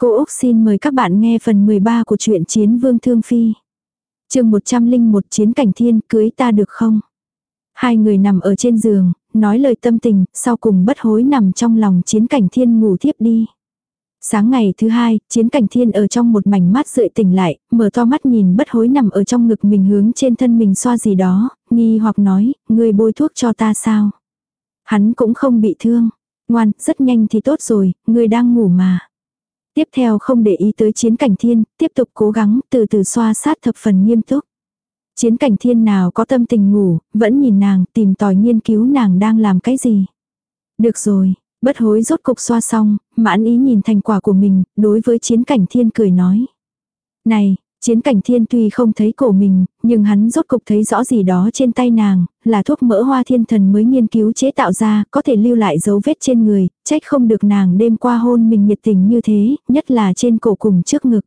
Cô Úc xin mời các bạn nghe phần 13 của truyện Chiến Vương Thương Phi. chương 101 Chiến Cảnh Thiên cưới ta được không? Hai người nằm ở trên giường, nói lời tâm tình, sau cùng bất hối nằm trong lòng Chiến Cảnh Thiên ngủ thiếp đi. Sáng ngày thứ hai, Chiến Cảnh Thiên ở trong một mảnh mát rượi tỉnh lại, mở to mắt nhìn bất hối nằm ở trong ngực mình hướng trên thân mình xoa gì đó, nghi hoặc nói, người bôi thuốc cho ta sao? Hắn cũng không bị thương. Ngoan, rất nhanh thì tốt rồi, người đang ngủ mà. Tiếp theo không để ý tới chiến cảnh thiên, tiếp tục cố gắng từ từ xoa sát thập phần nghiêm túc. Chiến cảnh thiên nào có tâm tình ngủ, vẫn nhìn nàng tìm tòi nghiên cứu nàng đang làm cái gì. Được rồi, bất hối rốt cục xoa xong, mãn ý nhìn thành quả của mình, đối với chiến cảnh thiên cười nói. Này, Chiến cảnh thiên tuy không thấy cổ mình, nhưng hắn rốt cục thấy rõ gì đó trên tay nàng, là thuốc mỡ hoa thiên thần mới nghiên cứu chế tạo ra, có thể lưu lại dấu vết trên người, trách không được nàng đêm qua hôn mình nhiệt tình như thế, nhất là trên cổ cùng trước ngực.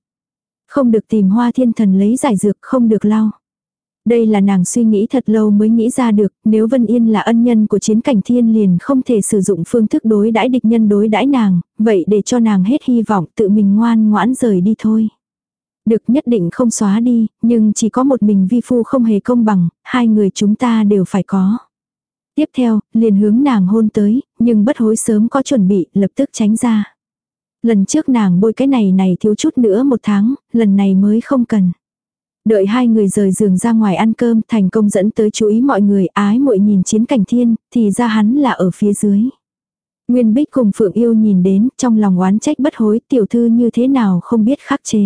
Không được tìm hoa thiên thần lấy giải dược, không được lau. Đây là nàng suy nghĩ thật lâu mới nghĩ ra được, nếu Vân Yên là ân nhân của chiến cảnh thiên liền không thể sử dụng phương thức đối đãi địch nhân đối đãi nàng, vậy để cho nàng hết hy vọng tự mình ngoan ngoãn rời đi thôi. Được nhất định không xóa đi, nhưng chỉ có một mình vi phu không hề công bằng, hai người chúng ta đều phải có. Tiếp theo, liền hướng nàng hôn tới, nhưng bất hối sớm có chuẩn bị, lập tức tránh ra. Lần trước nàng bôi cái này này thiếu chút nữa một tháng, lần này mới không cần. Đợi hai người rời giường ra ngoài ăn cơm thành công dẫn tới chú ý mọi người ái muội nhìn chiến cảnh thiên, thì ra hắn là ở phía dưới. Nguyên Bích cùng Phượng Yêu nhìn đến trong lòng oán trách bất hối tiểu thư như thế nào không biết khắc chế.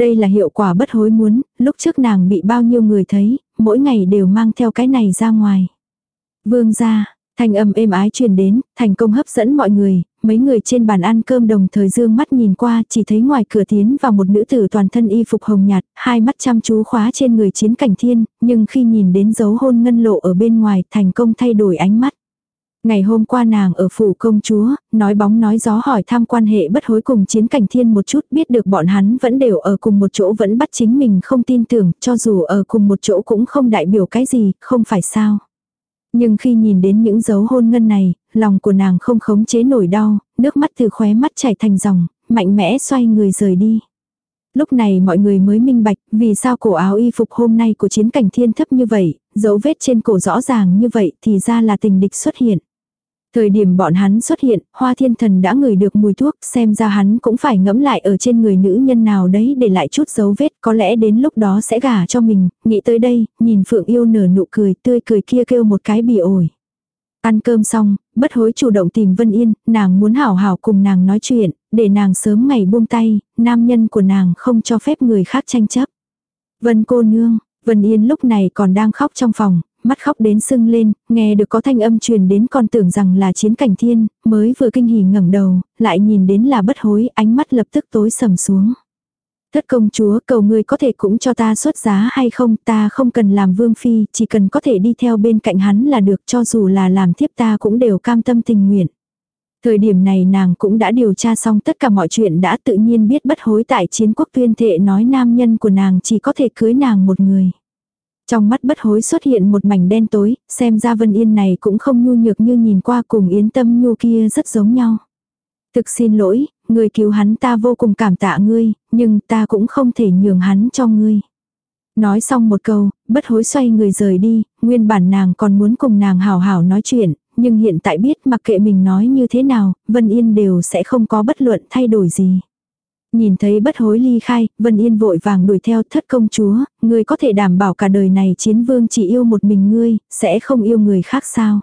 Đây là hiệu quả bất hối muốn, lúc trước nàng bị bao nhiêu người thấy, mỗi ngày đều mang theo cái này ra ngoài. Vương ra, thanh âm êm ái truyền đến, thành công hấp dẫn mọi người, mấy người trên bàn ăn cơm đồng thời dương mắt nhìn qua chỉ thấy ngoài cửa tiến vào một nữ tử toàn thân y phục hồng nhạt, hai mắt chăm chú khóa trên người chiến cảnh thiên, nhưng khi nhìn đến dấu hôn ngân lộ ở bên ngoài thành công thay đổi ánh mắt. Ngày hôm qua nàng ở phủ công chúa, nói bóng nói gió hỏi thăm quan hệ bất hối cùng chiến cảnh thiên một chút biết được bọn hắn vẫn đều ở cùng một chỗ vẫn bắt chính mình không tin tưởng, cho dù ở cùng một chỗ cũng không đại biểu cái gì, không phải sao. Nhưng khi nhìn đến những dấu hôn ngân này, lòng của nàng không khống chế nổi đau, nước mắt từ khóe mắt chảy thành dòng, mạnh mẽ xoay người rời đi. Lúc này mọi người mới minh bạch vì sao cổ áo y phục hôm nay của chiến cảnh thiên thấp như vậy, dấu vết trên cổ rõ ràng như vậy thì ra là tình địch xuất hiện. Thời điểm bọn hắn xuất hiện, hoa thiên thần đã ngửi được mùi thuốc, xem ra hắn cũng phải ngẫm lại ở trên người nữ nhân nào đấy để lại chút dấu vết, có lẽ đến lúc đó sẽ gả cho mình, nghĩ tới đây, nhìn Phượng yêu nở nụ cười, tươi cười kia kêu một cái bỉ ổi. Ăn cơm xong, bất hối chủ động tìm Vân Yên, nàng muốn hảo hảo cùng nàng nói chuyện, để nàng sớm ngày buông tay, nam nhân của nàng không cho phép người khác tranh chấp. Vân cô nương, Vân Yên lúc này còn đang khóc trong phòng, mắt khóc đến sưng lên, nghe được có thanh âm truyền đến còn tưởng rằng là chiến cảnh thiên, mới vừa kinh hỉ ngẩng đầu, lại nhìn đến là bất hối, ánh mắt lập tức tối sầm xuống. Thất công chúa cầu ngươi có thể cũng cho ta xuất giá hay không, ta không cần làm vương phi, chỉ cần có thể đi theo bên cạnh hắn là được cho dù là làm tiếp ta cũng đều cam tâm tình nguyện. Thời điểm này nàng cũng đã điều tra xong tất cả mọi chuyện đã tự nhiên biết bất hối tại chiến quốc tuyên thệ nói nam nhân của nàng chỉ có thể cưới nàng một người. Trong mắt bất hối xuất hiện một mảnh đen tối, xem ra Vân Yên này cũng không nhu nhược như nhìn qua cùng Yến Tâm Nhu kia rất giống nhau. Thực xin lỗi, người cứu hắn ta vô cùng cảm tạ ngươi, nhưng ta cũng không thể nhường hắn cho ngươi. Nói xong một câu, bất hối xoay người rời đi, nguyên bản nàng còn muốn cùng nàng hào hào nói chuyện, nhưng hiện tại biết mặc kệ mình nói như thế nào, Vân Yên đều sẽ không có bất luận thay đổi gì. Nhìn thấy bất hối ly khai, Vân Yên vội vàng đuổi theo thất công chúa, ngươi có thể đảm bảo cả đời này chiến vương chỉ yêu một mình ngươi, sẽ không yêu người khác sao.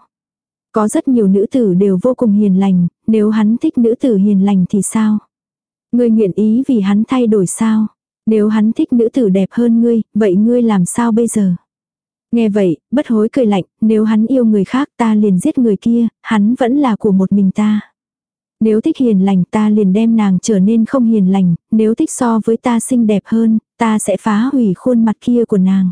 Có rất nhiều nữ tử đều vô cùng hiền lành, nếu hắn thích nữ tử hiền lành thì sao? Ngươi nguyện ý vì hắn thay đổi sao? Nếu hắn thích nữ tử đẹp hơn ngươi, vậy ngươi làm sao bây giờ? Nghe vậy, bất hối cười lạnh, nếu hắn yêu người khác ta liền giết người kia, hắn vẫn là của một mình ta. Nếu thích hiền lành ta liền đem nàng trở nên không hiền lành, nếu thích so với ta xinh đẹp hơn, ta sẽ phá hủy khuôn mặt kia của nàng.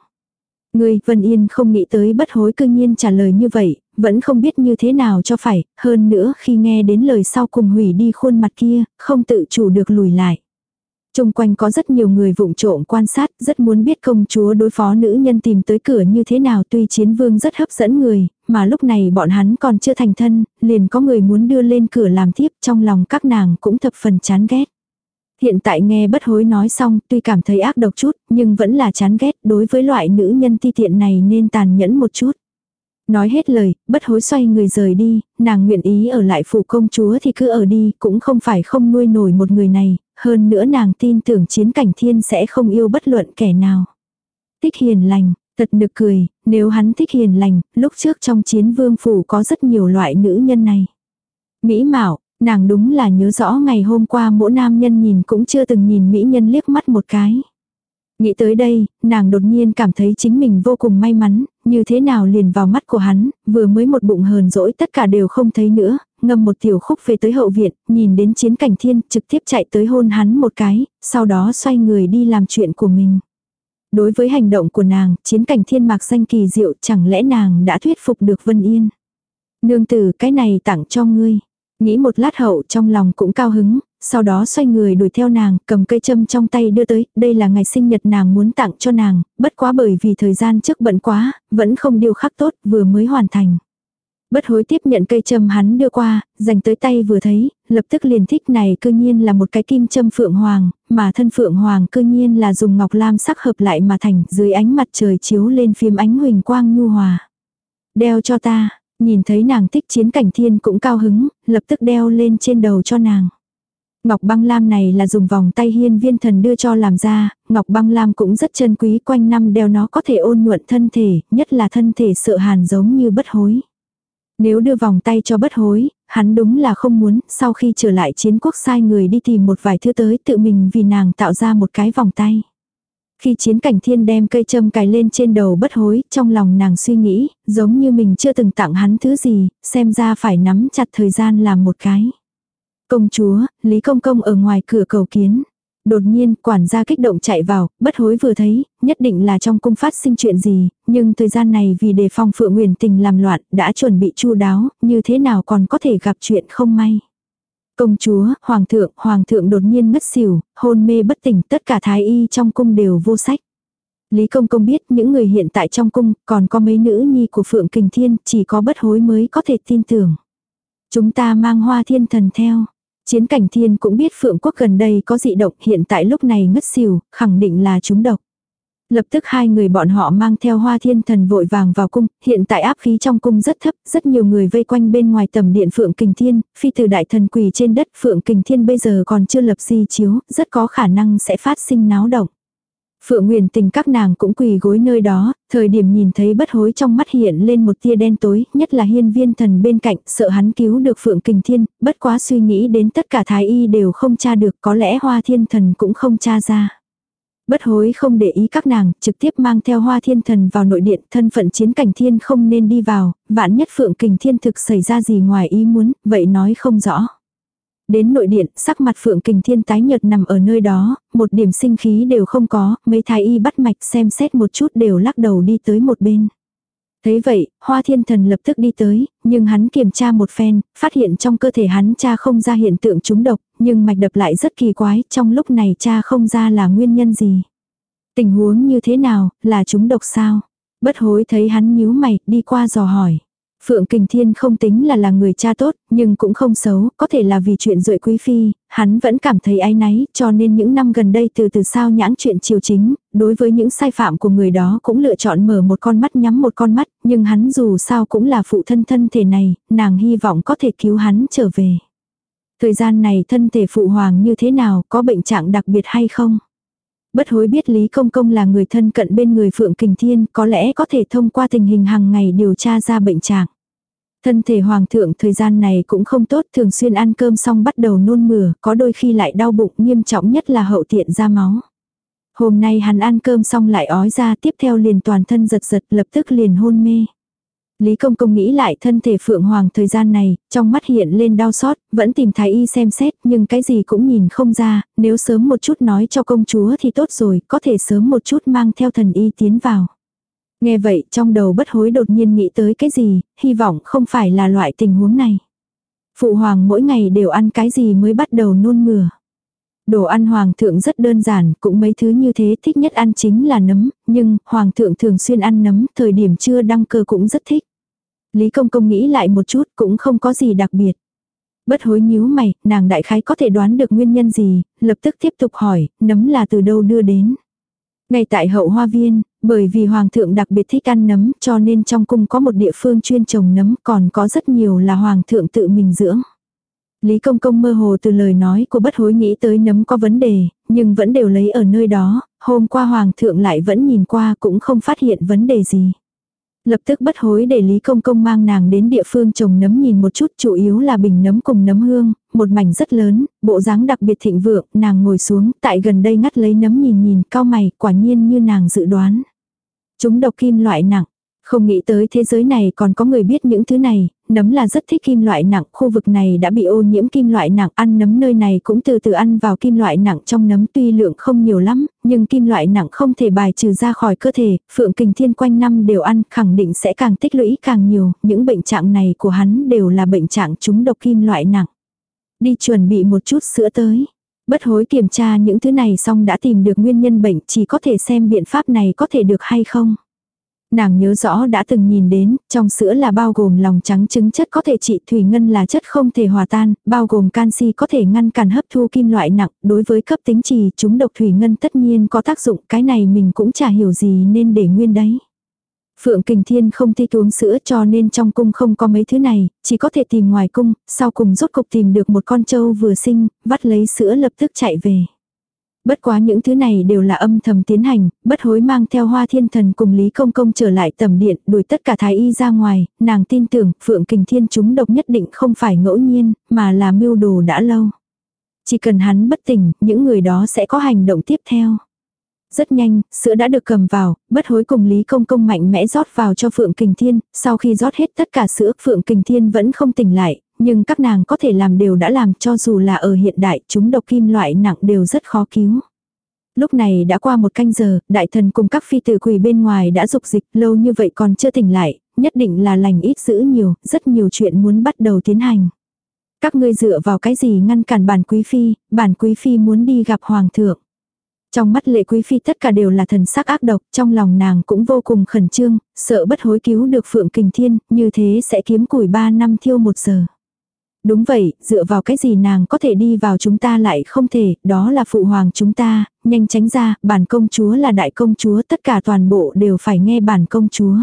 Ngươi, Vân Yên không nghĩ tới bất hối cương nhiên trả lời như vậy, vẫn không biết như thế nào cho phải, hơn nữa khi nghe đến lời sau cùng hủy đi khuôn mặt kia, không tự chủ được lùi lại. Trung quanh có rất nhiều người vụng trộm quan sát, rất muốn biết công chúa đối phó nữ nhân tìm tới cửa như thế nào tuy chiến vương rất hấp dẫn người, mà lúc này bọn hắn còn chưa thành thân, liền có người muốn đưa lên cửa làm tiếp trong lòng các nàng cũng thập phần chán ghét. Hiện tại nghe bất hối nói xong, tuy cảm thấy ác độc chút, nhưng vẫn là chán ghét đối với loại nữ nhân ti tiện này nên tàn nhẫn một chút. Nói hết lời, bất hối xoay người rời đi, nàng nguyện ý ở lại phủ công chúa thì cứ ở đi, cũng không phải không nuôi nổi một người này, hơn nữa nàng tin tưởng chiến cảnh thiên sẽ không yêu bất luận kẻ nào. Thích hiền lành, thật nực cười, nếu hắn thích hiền lành, lúc trước trong chiến vương phủ có rất nhiều loại nữ nhân này. Mỹ mạo, nàng đúng là nhớ rõ ngày hôm qua mỗi nam nhân nhìn cũng chưa từng nhìn mỹ nhân liếc mắt một cái. Nghĩ tới đây, nàng đột nhiên cảm thấy chính mình vô cùng may mắn, như thế nào liền vào mắt của hắn, vừa mới một bụng hờn dỗi tất cả đều không thấy nữa, ngâm một tiểu khúc về tới hậu viện, nhìn đến chiến cảnh thiên, trực tiếp chạy tới hôn hắn một cái, sau đó xoay người đi làm chuyện của mình. Đối với hành động của nàng, chiến cảnh thiên mạc danh kỳ diệu, chẳng lẽ nàng đã thuyết phục được Vân Yên. Nương tử cái này tặng cho ngươi. Nghĩ một lát hậu trong lòng cũng cao hứng, sau đó xoay người đuổi theo nàng, cầm cây châm trong tay đưa tới, đây là ngày sinh nhật nàng muốn tặng cho nàng, bất quá bởi vì thời gian trước bận quá, vẫn không điều khắc tốt, vừa mới hoàn thành. Bất hối tiếp nhận cây châm hắn đưa qua, dành tới tay vừa thấy, lập tức liền thích này cư nhiên là một cái kim châm phượng hoàng, mà thân phượng hoàng cư nhiên là dùng ngọc lam sắc hợp lại mà thành dưới ánh mặt trời chiếu lên phim ánh huỳnh quang nhu hòa. Đeo cho ta, nhìn thấy nàng thích chiến cảnh thiên cũng cao hứng, lập tức đeo lên trên đầu cho nàng. Ngọc băng lam này là dùng vòng tay hiên viên thần đưa cho làm ra, ngọc băng lam cũng rất chân quý quanh năm đeo nó có thể ôn nhuận thân thể, nhất là thân thể sợ hàn giống như bất hối. Nếu đưa vòng tay cho bất hối, hắn đúng là không muốn, sau khi trở lại chiến quốc sai người đi tìm một vài thứ tới tự mình vì nàng tạo ra một cái vòng tay. Khi chiến cảnh thiên đem cây châm cài lên trên đầu bất hối, trong lòng nàng suy nghĩ, giống như mình chưa từng tặng hắn thứ gì, xem ra phải nắm chặt thời gian làm một cái. Công chúa, Lý Công Công ở ngoài cửa cầu kiến. Đột nhiên, quản gia kích động chạy vào, bất hối vừa thấy, nhất định là trong cung phát sinh chuyện gì, nhưng thời gian này vì đề phòng Phượng Nguyền tình làm loạn, đã chuẩn bị chu đáo, như thế nào còn có thể gặp chuyện không may. Công chúa, hoàng thượng, hoàng thượng đột nhiên ngất xỉu, hôn mê bất tỉnh, tất cả thái y trong cung đều vô sách. Lý Công Công biết những người hiện tại trong cung, còn có mấy nữ nhi của Phượng Kình Thiên, chỉ có bất hối mới có thể tin tưởng. Chúng ta mang hoa thiên thần theo. Chiến cảnh thiên cũng biết Phượng Quốc gần đây có dị động hiện tại lúc này ngất xỉu, khẳng định là chúng độc. Lập tức hai người bọn họ mang theo hoa thiên thần vội vàng vào cung, hiện tại áp khí trong cung rất thấp, rất nhiều người vây quanh bên ngoài tầm điện Phượng Kình Thiên, phi từ đại thần quỳ trên đất Phượng Kình Thiên bây giờ còn chưa lập di chiếu, rất có khả năng sẽ phát sinh náo động. Phượng Nguyền tình các nàng cũng quỳ gối nơi đó, thời điểm nhìn thấy bất hối trong mắt hiện lên một tia đen tối, nhất là hiên viên thần bên cạnh, sợ hắn cứu được Phượng Kình Thiên, bất quá suy nghĩ đến tất cả thái y đều không tra được, có lẽ hoa thiên thần cũng không tra ra. Bất hối không để ý các nàng, trực tiếp mang theo hoa thiên thần vào nội điện, thân phận chiến cảnh thiên không nên đi vào, vạn nhất Phượng Kình Thiên thực xảy ra gì ngoài ý muốn, vậy nói không rõ. Đến nội điện, sắc mặt Phượng Kình Thiên tái nhợt nằm ở nơi đó, một điểm sinh khí đều không có, mấy thái y bắt mạch xem xét một chút đều lắc đầu đi tới một bên. Thế vậy, Hoa Thiên Thần lập tức đi tới, nhưng hắn kiểm tra một phen, phát hiện trong cơ thể hắn cha không ra hiện tượng trúng độc, nhưng mạch đập lại rất kỳ quái, trong lúc này cha không ra là nguyên nhân gì. Tình huống như thế nào, là trúng độc sao? Bất hối thấy hắn nhíu mày, đi qua dò hỏi. Phượng Kình Thiên không tính là là người cha tốt, nhưng cũng không xấu, có thể là vì chuyện rưỡi quý phi, hắn vẫn cảm thấy áy náy, cho nên những năm gần đây từ từ sao nhãng chuyện triều chính, đối với những sai phạm của người đó cũng lựa chọn mở một con mắt nhắm một con mắt, nhưng hắn dù sao cũng là phụ thân thân thể này, nàng hy vọng có thể cứu hắn trở về. Thời gian này thân thể phụ hoàng như thế nào, có bệnh trạng đặc biệt hay không? Bất hối biết Lý Công Công là người thân cận bên người Phượng Kình Thiên, có lẽ có thể thông qua tình hình hàng ngày điều tra ra bệnh trạng. Thân thể hoàng thượng thời gian này cũng không tốt, thường xuyên ăn cơm xong bắt đầu nôn mửa, có đôi khi lại đau bụng, nghiêm trọng nhất là hậu tiện ra máu. Hôm nay hắn ăn cơm xong lại ói ra, tiếp theo liền toàn thân giật giật, lập tức liền hôn mê. Lý Công Công nghĩ lại thân thể Phượng Hoàng thời gian này, trong mắt hiện lên đau xót, vẫn tìm thái y xem xét, nhưng cái gì cũng nhìn không ra, nếu sớm một chút nói cho công chúa thì tốt rồi, có thể sớm một chút mang theo thần y tiến vào. Nghe vậy trong đầu bất hối đột nhiên nghĩ tới cái gì, hy vọng không phải là loại tình huống này. Phụ hoàng mỗi ngày đều ăn cái gì mới bắt đầu nôn mửa. Đồ ăn hoàng thượng rất đơn giản, cũng mấy thứ như thế thích nhất ăn chính là nấm, nhưng hoàng thượng thường xuyên ăn nấm, thời điểm chưa đăng cơ cũng rất thích. Lý Công Công nghĩ lại một chút cũng không có gì đặc biệt. Bất hối nhíu mày, nàng đại khái có thể đoán được nguyên nhân gì, lập tức tiếp tục hỏi, nấm là từ đâu đưa đến. Ngay tại hậu hoa viên, bởi vì hoàng thượng đặc biệt thích ăn nấm cho nên trong cung có một địa phương chuyên trồng nấm còn có rất nhiều là hoàng thượng tự mình dưỡng. Lý Công Công mơ hồ từ lời nói của bất hối nghĩ tới nấm có vấn đề, nhưng vẫn đều lấy ở nơi đó, hôm qua Hoàng thượng lại vẫn nhìn qua cũng không phát hiện vấn đề gì. Lập tức bất hối để Lý Công Công mang nàng đến địa phương trồng nấm nhìn một chút chủ yếu là bình nấm cùng nấm hương, một mảnh rất lớn, bộ dáng đặc biệt thịnh vượng, nàng ngồi xuống tại gần đây ngắt lấy nấm nhìn nhìn cao mày quả nhiên như nàng dự đoán. Chúng độc kim loại nặng, không nghĩ tới thế giới này còn có người biết những thứ này, nấm là rất thích kim loại nặng, khu vực này đã bị ô nhiễm kim loại nặng, ăn nấm nơi này cũng từ từ ăn vào kim loại nặng trong nấm tuy lượng không nhiều lắm, nhưng kim loại nặng không thể bài trừ ra khỏi cơ thể, Phượng Kình Thiên quanh năm đều ăn, khẳng định sẽ càng tích lũy càng nhiều, những bệnh trạng này của hắn đều là bệnh trạng trúng độc kim loại nặng. Đi chuẩn bị một chút sữa tới. Bất hối kiểm tra những thứ này xong đã tìm được nguyên nhân bệnh, chỉ có thể xem biện pháp này có thể được hay không. Nàng nhớ rõ đã từng nhìn đến, trong sữa là bao gồm lòng trắng trứng chất có thể trị thủy ngân là chất không thể hòa tan, bao gồm canxi có thể ngăn cản hấp thu kim loại nặng, đối với cấp tính trì chúng độc thủy ngân tất nhiên có tác dụng, cái này mình cũng chả hiểu gì nên để nguyên đấy. Phượng Kình Thiên không thích uống sữa cho nên trong cung không có mấy thứ này, chỉ có thể tìm ngoài cung, sau cùng rốt cục tìm được một con trâu vừa sinh, vắt lấy sữa lập tức chạy về. Bất quá những thứ này đều là âm thầm tiến hành, bất hối mang theo hoa thiên thần cùng Lý Công Công trở lại tầm điện, đuổi tất cả thái y ra ngoài, nàng tin tưởng Phượng Kình Thiên chúng độc nhất định không phải ngẫu nhiên, mà là mưu đồ đã lâu. Chỉ cần hắn bất tỉnh, những người đó sẽ có hành động tiếp theo. Rất nhanh, sữa đã được cầm vào, bất hối cùng Lý Công Công mạnh mẽ rót vào cho Phượng Kình Thiên, sau khi rót hết tất cả sữa Phượng Kình Thiên vẫn không tỉnh lại, nhưng các nàng có thể làm đều đã làm cho dù là ở hiện đại chúng độc kim loại nặng đều rất khó cứu. Lúc này đã qua một canh giờ, đại thần cùng các phi tử quỳ bên ngoài đã dục dịch lâu như vậy còn chưa tỉnh lại, nhất định là lành ít giữ nhiều, rất nhiều chuyện muốn bắt đầu tiến hành. Các ngươi dựa vào cái gì ngăn cản bản quý phi, bản quý phi muốn đi gặp hoàng thượng. Trong mắt lệ quý phi tất cả đều là thần sắc ác độc, trong lòng nàng cũng vô cùng khẩn trương, sợ bất hối cứu được phượng kình thiên, như thế sẽ kiếm củi ba năm thiêu một giờ. Đúng vậy, dựa vào cái gì nàng có thể đi vào chúng ta lại không thể, đó là phụ hoàng chúng ta, nhanh tránh ra, bản công chúa là đại công chúa, tất cả toàn bộ đều phải nghe bản công chúa.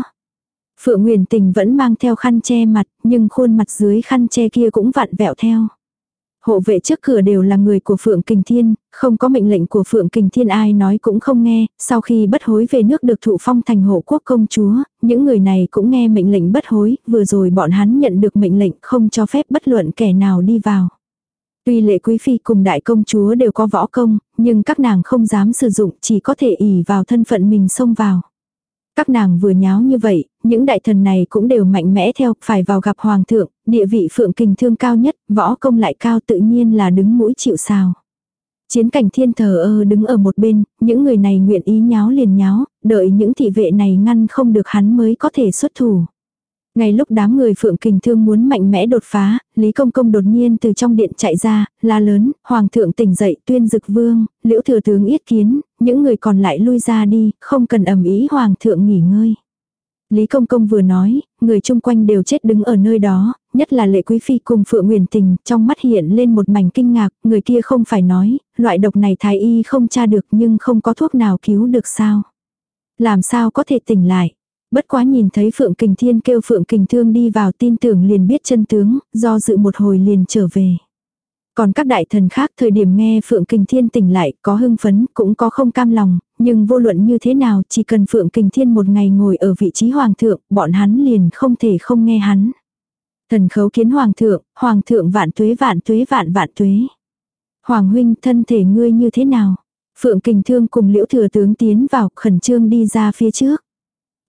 Phượng Nguyền Tình vẫn mang theo khăn che mặt, nhưng khuôn mặt dưới khăn che kia cũng vặn vẹo theo. Hộ vệ trước cửa đều là người của Phượng Kình Thiên, không có mệnh lệnh của Phượng Kình Thiên ai nói cũng không nghe, sau khi bất hối về nước được thụ phong thành hộ quốc công chúa, những người này cũng nghe mệnh lệnh bất hối, vừa rồi bọn hắn nhận được mệnh lệnh không cho phép bất luận kẻ nào đi vào. Tuy lệ quý phi cùng đại công chúa đều có võ công, nhưng các nàng không dám sử dụng chỉ có thể ỉ vào thân phận mình xông vào. Các nàng vừa nháo như vậy, những đại thần này cũng đều mạnh mẽ theo, phải vào gặp hoàng thượng, địa vị phượng kình thương cao nhất, võ công lại cao tự nhiên là đứng mũi chịu sào. Chiến cảnh thiên thờ ơ đứng ở một bên, những người này nguyện ý nháo liền nháo, đợi những thị vệ này ngăn không được hắn mới có thể xuất thủ. Ngay lúc đám người Phượng Kình Thương muốn mạnh mẽ đột phá, Lý Công Công đột nhiên từ trong điện chạy ra, la lớn, Hoàng thượng tỉnh dậy tuyên dực vương, liễu thừa tướng yết kiến, những người còn lại lui ra đi, không cần ầm ý Hoàng thượng nghỉ ngơi. Lý Công Công vừa nói, người chung quanh đều chết đứng ở nơi đó, nhất là lệ quý phi cùng Phượng Nguyền Tình, trong mắt hiện lên một mảnh kinh ngạc, người kia không phải nói, loại độc này thái y không tra được nhưng không có thuốc nào cứu được sao. Làm sao có thể tỉnh lại. Bất quá nhìn thấy Phượng Kình Thiên kêu Phượng Kình Thương đi vào tin tưởng liền biết chân tướng, do dự một hồi liền trở về. Còn các đại thần khác thời điểm nghe Phượng Kình Thiên tỉnh lại có hưng phấn cũng có không cam lòng, nhưng vô luận như thế nào chỉ cần Phượng Kình Thiên một ngày ngồi ở vị trí hoàng thượng, bọn hắn liền không thể không nghe hắn. Thần khấu kiến hoàng thượng, hoàng thượng vạn tuế vạn tuế vạn vạn tuế. Hoàng huynh thân thể ngươi như thế nào? Phượng Kình Thương cùng Liễu Thừa Tướng tiến vào khẩn trương đi ra phía trước.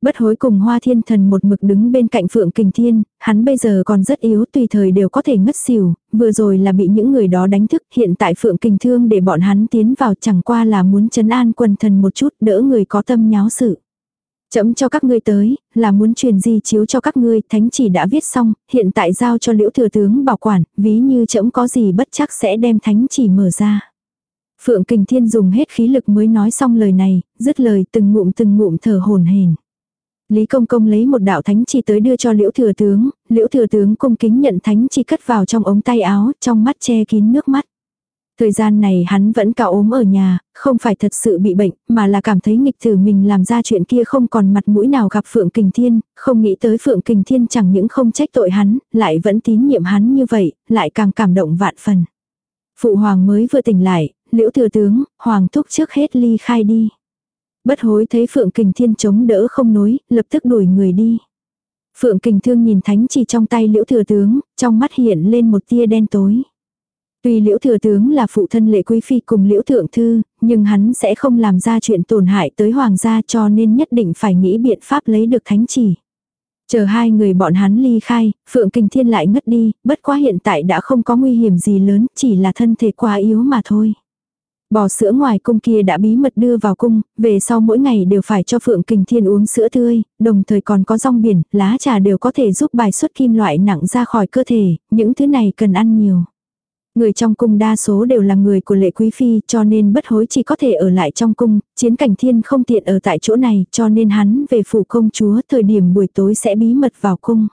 Bất hối cùng hoa thiên thần một mực đứng bên cạnh phượng kình thiên, hắn bây giờ còn rất yếu tùy thời đều có thể ngất xỉu, vừa rồi là bị những người đó đánh thức, hiện tại phượng kình thương để bọn hắn tiến vào chẳng qua là muốn chấn an quần thần một chút đỡ người có tâm nháo sự. Chấm cho các ngươi tới, là muốn truyền di chiếu cho các ngươi, thánh chỉ đã viết xong, hiện tại giao cho liễu thừa tướng bảo quản, ví như chấm có gì bất chắc sẽ đem thánh chỉ mở ra. Phượng Kình Thiên dùng hết khí lực mới nói xong lời này, dứt lời từng ngụm từng ngụm thở hồn hển. Lý Công Công lấy một đạo thánh chỉ tới đưa cho Liễu Thừa Tướng, Liễu Thừa Tướng cung kính nhận thánh chỉ cất vào trong ống tay áo, trong mắt che kín nước mắt. Thời gian này hắn vẫn cao ốm ở nhà, không phải thật sự bị bệnh, mà là cảm thấy nghịch thử mình làm ra chuyện kia không còn mặt mũi nào gặp Phượng Kình Thiên, không nghĩ tới Phượng Kình Thiên chẳng những không trách tội hắn, lại vẫn tín nhiệm hắn như vậy, lại càng cảm động vạn phần. Phụ hoàng mới vừa tỉnh lại, liễu thừa tướng, hoàng thúc trước hết ly khai đi. Bất hối thấy Phượng Kình Thiên chống đỡ không nối, lập tức đuổi người đi. Phượng Kình Thương nhìn thánh chỉ trong tay liễu thừa tướng, trong mắt hiện lên một tia đen tối. Tuy liễu thừa tướng là phụ thân lệ quý phi cùng liễu thượng thư, nhưng hắn sẽ không làm ra chuyện tổn hại tới hoàng gia cho nên nhất định phải nghĩ biện pháp lấy được thánh chỉ. Chờ hai người bọn hắn ly khai, Phượng Kình Thiên lại ngất đi, bất quá hiện tại đã không có nguy hiểm gì lớn, chỉ là thân thể quá yếu mà thôi. Bò sữa ngoài cung kia đã bí mật đưa vào cung, về sau mỗi ngày đều phải cho Phượng Kình Thiên uống sữa tươi, đồng thời còn có rong biển, lá trà đều có thể giúp bài xuất kim loại nặng ra khỏi cơ thể, những thứ này cần ăn nhiều. Người trong cung đa số đều là người của lệ quý phi cho nên bất hối chỉ có thể ở lại trong cung, chiến cảnh thiên không tiện ở tại chỗ này cho nên hắn về phủ công chúa thời điểm buổi tối sẽ bí mật vào cung.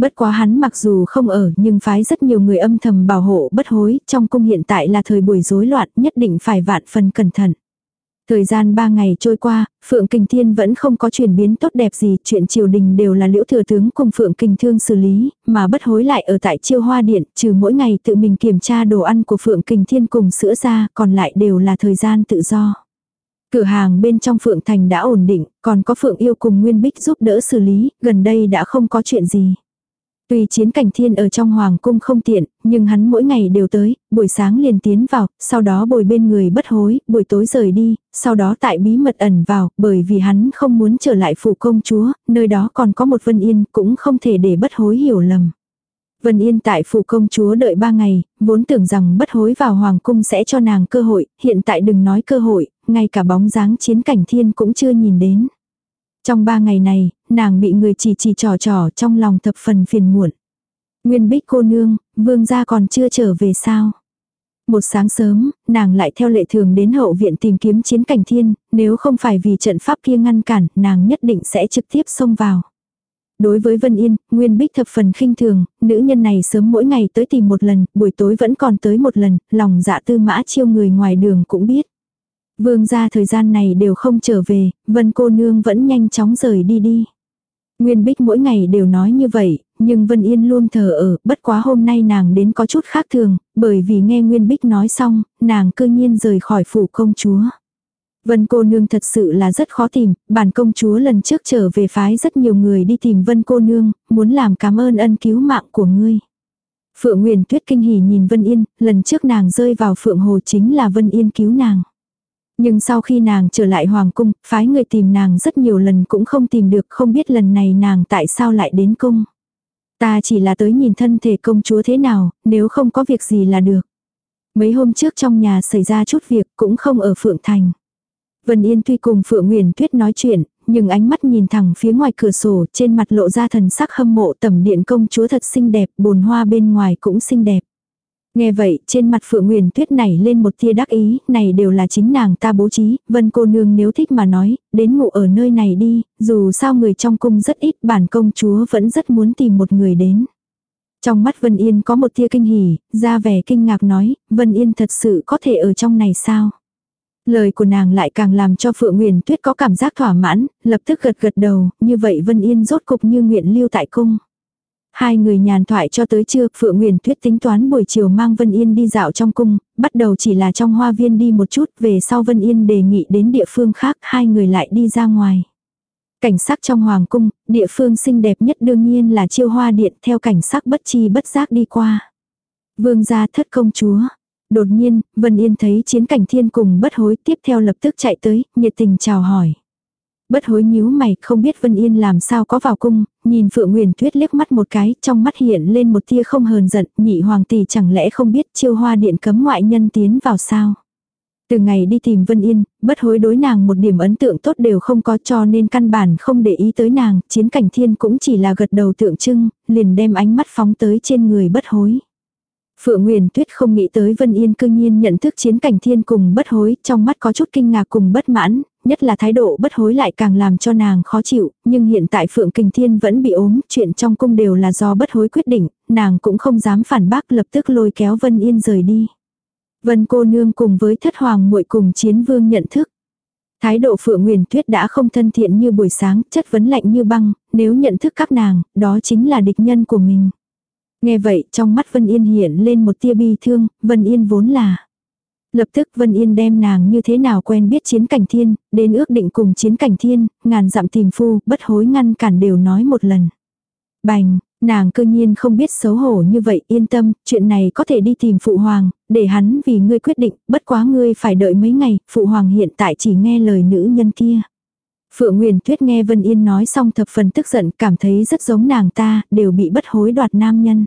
Bất quá hắn mặc dù không ở nhưng phái rất nhiều người âm thầm bảo hộ bất hối, trong cung hiện tại là thời buổi rối loạn nhất định phải vạn phần cẩn thận. Thời gian ba ngày trôi qua, Phượng Kình Thiên vẫn không có chuyển biến tốt đẹp gì, chuyện triều đình đều là liễu thừa tướng cùng Phượng Kình Thương xử lý, mà bất hối lại ở tại chiêu hoa điện, trừ mỗi ngày tự mình kiểm tra đồ ăn của Phượng Kình Thiên cùng sữa ra, còn lại đều là thời gian tự do. Cửa hàng bên trong Phượng Thành đã ổn định, còn có Phượng Yêu cùng Nguyên Bích giúp đỡ xử lý, gần đây đã không có chuyện gì. Tuy chiến cảnh thiên ở trong hoàng cung không tiện, nhưng hắn mỗi ngày đều tới, buổi sáng liền tiến vào, sau đó bồi bên người bất hối, buổi tối rời đi, sau đó tại bí mật ẩn vào, bởi vì hắn không muốn trở lại phủ công chúa, nơi đó còn có một Vân Yên, cũng không thể để bất hối hiểu lầm. Vân Yên tại phủ công chúa đợi ba ngày, vốn tưởng rằng bất hối vào hoàng cung sẽ cho nàng cơ hội, hiện tại đừng nói cơ hội, ngay cả bóng dáng chiến cảnh thiên cũng chưa nhìn đến. Trong ba ngày này, nàng bị người chỉ chỉ trò trò trong lòng thập phần phiền muộn. Nguyên bích cô nương, vương gia còn chưa trở về sao? Một sáng sớm, nàng lại theo lệ thường đến hậu viện tìm kiếm chiến cảnh thiên, nếu không phải vì trận pháp kia ngăn cản, nàng nhất định sẽ trực tiếp xông vào. Đối với Vân Yên, Nguyên Bích thập phần khinh thường, nữ nhân này sớm mỗi ngày tới tìm một lần, buổi tối vẫn còn tới một lần, lòng dạ tư mã chiêu người ngoài đường cũng biết. Vương gia thời gian này đều không trở về, Vân cô nương vẫn nhanh chóng rời đi đi. Nguyên Bích mỗi ngày đều nói như vậy, nhưng Vân Yên luôn thờ ở, bất quá hôm nay nàng đến có chút khác thường, bởi vì nghe Nguyên Bích nói xong, nàng cư nhiên rời khỏi phủ công chúa. Vân cô nương thật sự là rất khó tìm, bản công chúa lần trước trở về phái rất nhiều người đi tìm Vân cô nương, muốn làm cảm ơn ân cứu mạng của ngươi. Phượng Nguyền Tuyết kinh hỉ nhìn Vân Yên, lần trước nàng rơi vào Phượng Hồ chính là Vân Yên cứu nàng. Nhưng sau khi nàng trở lại hoàng cung, phái người tìm nàng rất nhiều lần cũng không tìm được, không biết lần này nàng tại sao lại đến cung. Ta chỉ là tới nhìn thân thể công chúa thế nào, nếu không có việc gì là được. Mấy hôm trước trong nhà xảy ra chút việc cũng không ở Phượng Thành. Vân Yên tuy cùng Phượng Nguyền Tuyết nói chuyện, nhưng ánh mắt nhìn thẳng phía ngoài cửa sổ trên mặt lộ ra thần sắc hâm mộ tẩm điện công chúa thật xinh đẹp, bồn hoa bên ngoài cũng xinh đẹp. Nghe vậy, trên mặt Phượng Nguyền Tuyết nảy lên một tia đắc ý, này đều là chính nàng ta bố trí, vân cô nương nếu thích mà nói, đến ngủ ở nơi này đi, dù sao người trong cung rất ít, bản công chúa vẫn rất muốn tìm một người đến. Trong mắt Vân Yên có một tia kinh hỉ, ra vẻ kinh ngạc nói, Vân Yên thật sự có thể ở trong này sao? Lời của nàng lại càng làm cho Phượng Nguyền Tuyết có cảm giác thỏa mãn, lập tức gật gật đầu, như vậy Vân Yên rốt cục như nguyện lưu tại cung. Hai người nhàn thoại cho tới trưa, Phượng Nguyền Tuyết tính toán buổi chiều mang Vân Yên đi dạo trong cung, bắt đầu chỉ là trong hoa viên đi một chút, về sau Vân Yên đề nghị đến địa phương khác, hai người lại đi ra ngoài. Cảnh sắc trong hoàng cung, địa phương xinh đẹp nhất đương nhiên là chiêu hoa điện theo cảnh sắc bất chi bất giác đi qua. Vương gia thất công chúa. Đột nhiên, Vân Yên thấy chiến cảnh thiên cùng bất hối tiếp theo lập tức chạy tới, nhiệt tình chào hỏi. Bất hối nhíu mày, không biết Vân Yên làm sao có vào cung, nhìn Phượng Nguyền Tuyết liếc mắt một cái, trong mắt hiện lên một tia không hờn giận, nhị hoàng tỷ chẳng lẽ không biết chiêu hoa điện cấm ngoại nhân tiến vào sao. Từ ngày đi tìm Vân Yên, bất hối đối nàng một điểm ấn tượng tốt đều không có cho nên căn bản không để ý tới nàng, chiến cảnh thiên cũng chỉ là gật đầu tượng trưng, liền đem ánh mắt phóng tới trên người bất hối. Phượng Nguyền Tuyết không nghĩ tới Vân Yên cương nhiên nhận thức chiến cảnh thiên cùng bất hối, trong mắt có chút kinh ngạc cùng bất mãn, nhất là thái độ bất hối lại càng làm cho nàng khó chịu, nhưng hiện tại Phượng Kình Thiên vẫn bị ốm, chuyện trong cung đều là do bất hối quyết định, nàng cũng không dám phản bác lập tức lôi kéo Vân Yên rời đi. Vân cô nương cùng với thất hoàng muội cùng chiến vương nhận thức. Thái độ Phượng Nguyền Tuyết đã không thân thiện như buổi sáng, chất vấn lạnh như băng, nếu nhận thức các nàng, đó chính là địch nhân của mình. Nghe vậy, trong mắt Vân Yên hiện lên một tia bi thương, Vân Yên vốn là. Lập tức Vân Yên đem nàng như thế nào quen biết chiến cảnh thiên, đến ước định cùng chiến cảnh thiên, ngàn dặm tìm phu, bất hối ngăn cản đều nói một lần. Bành, nàng cơ nhiên không biết xấu hổ như vậy, yên tâm, chuyện này có thể đi tìm phụ hoàng, để hắn vì ngươi quyết định, bất quá ngươi phải đợi mấy ngày, phụ hoàng hiện tại chỉ nghe lời nữ nhân kia. Phượng Nguyền Tuyết nghe Vân Yên nói xong thập phần tức giận, cảm thấy rất giống nàng ta, đều bị bất hối đoạt nam nhân.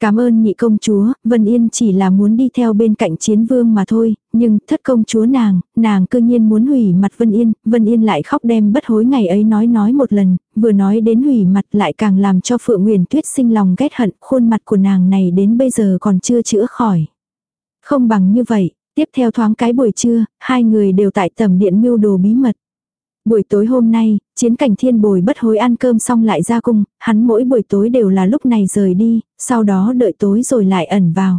Cảm ơn nhị công chúa, Vân Yên chỉ là muốn đi theo bên cạnh chiến vương mà thôi, nhưng thất công chúa nàng, nàng cư nhiên muốn hủy mặt Vân Yên, Vân Yên lại khóc đem bất hối ngày ấy nói nói một lần, vừa nói đến hủy mặt lại càng làm cho Phượng Nguyền Tuyết sinh lòng ghét hận, khuôn mặt của nàng này đến bây giờ còn chưa chữa khỏi. Không bằng như vậy, tiếp theo thoáng cái buổi trưa, hai người đều tại tầm điện mưu đồ bí mật. Buổi tối hôm nay, chiến cảnh thiên bồi bất hối ăn cơm xong lại ra cung, hắn mỗi buổi tối đều là lúc này rời đi, sau đó đợi tối rồi lại ẩn vào.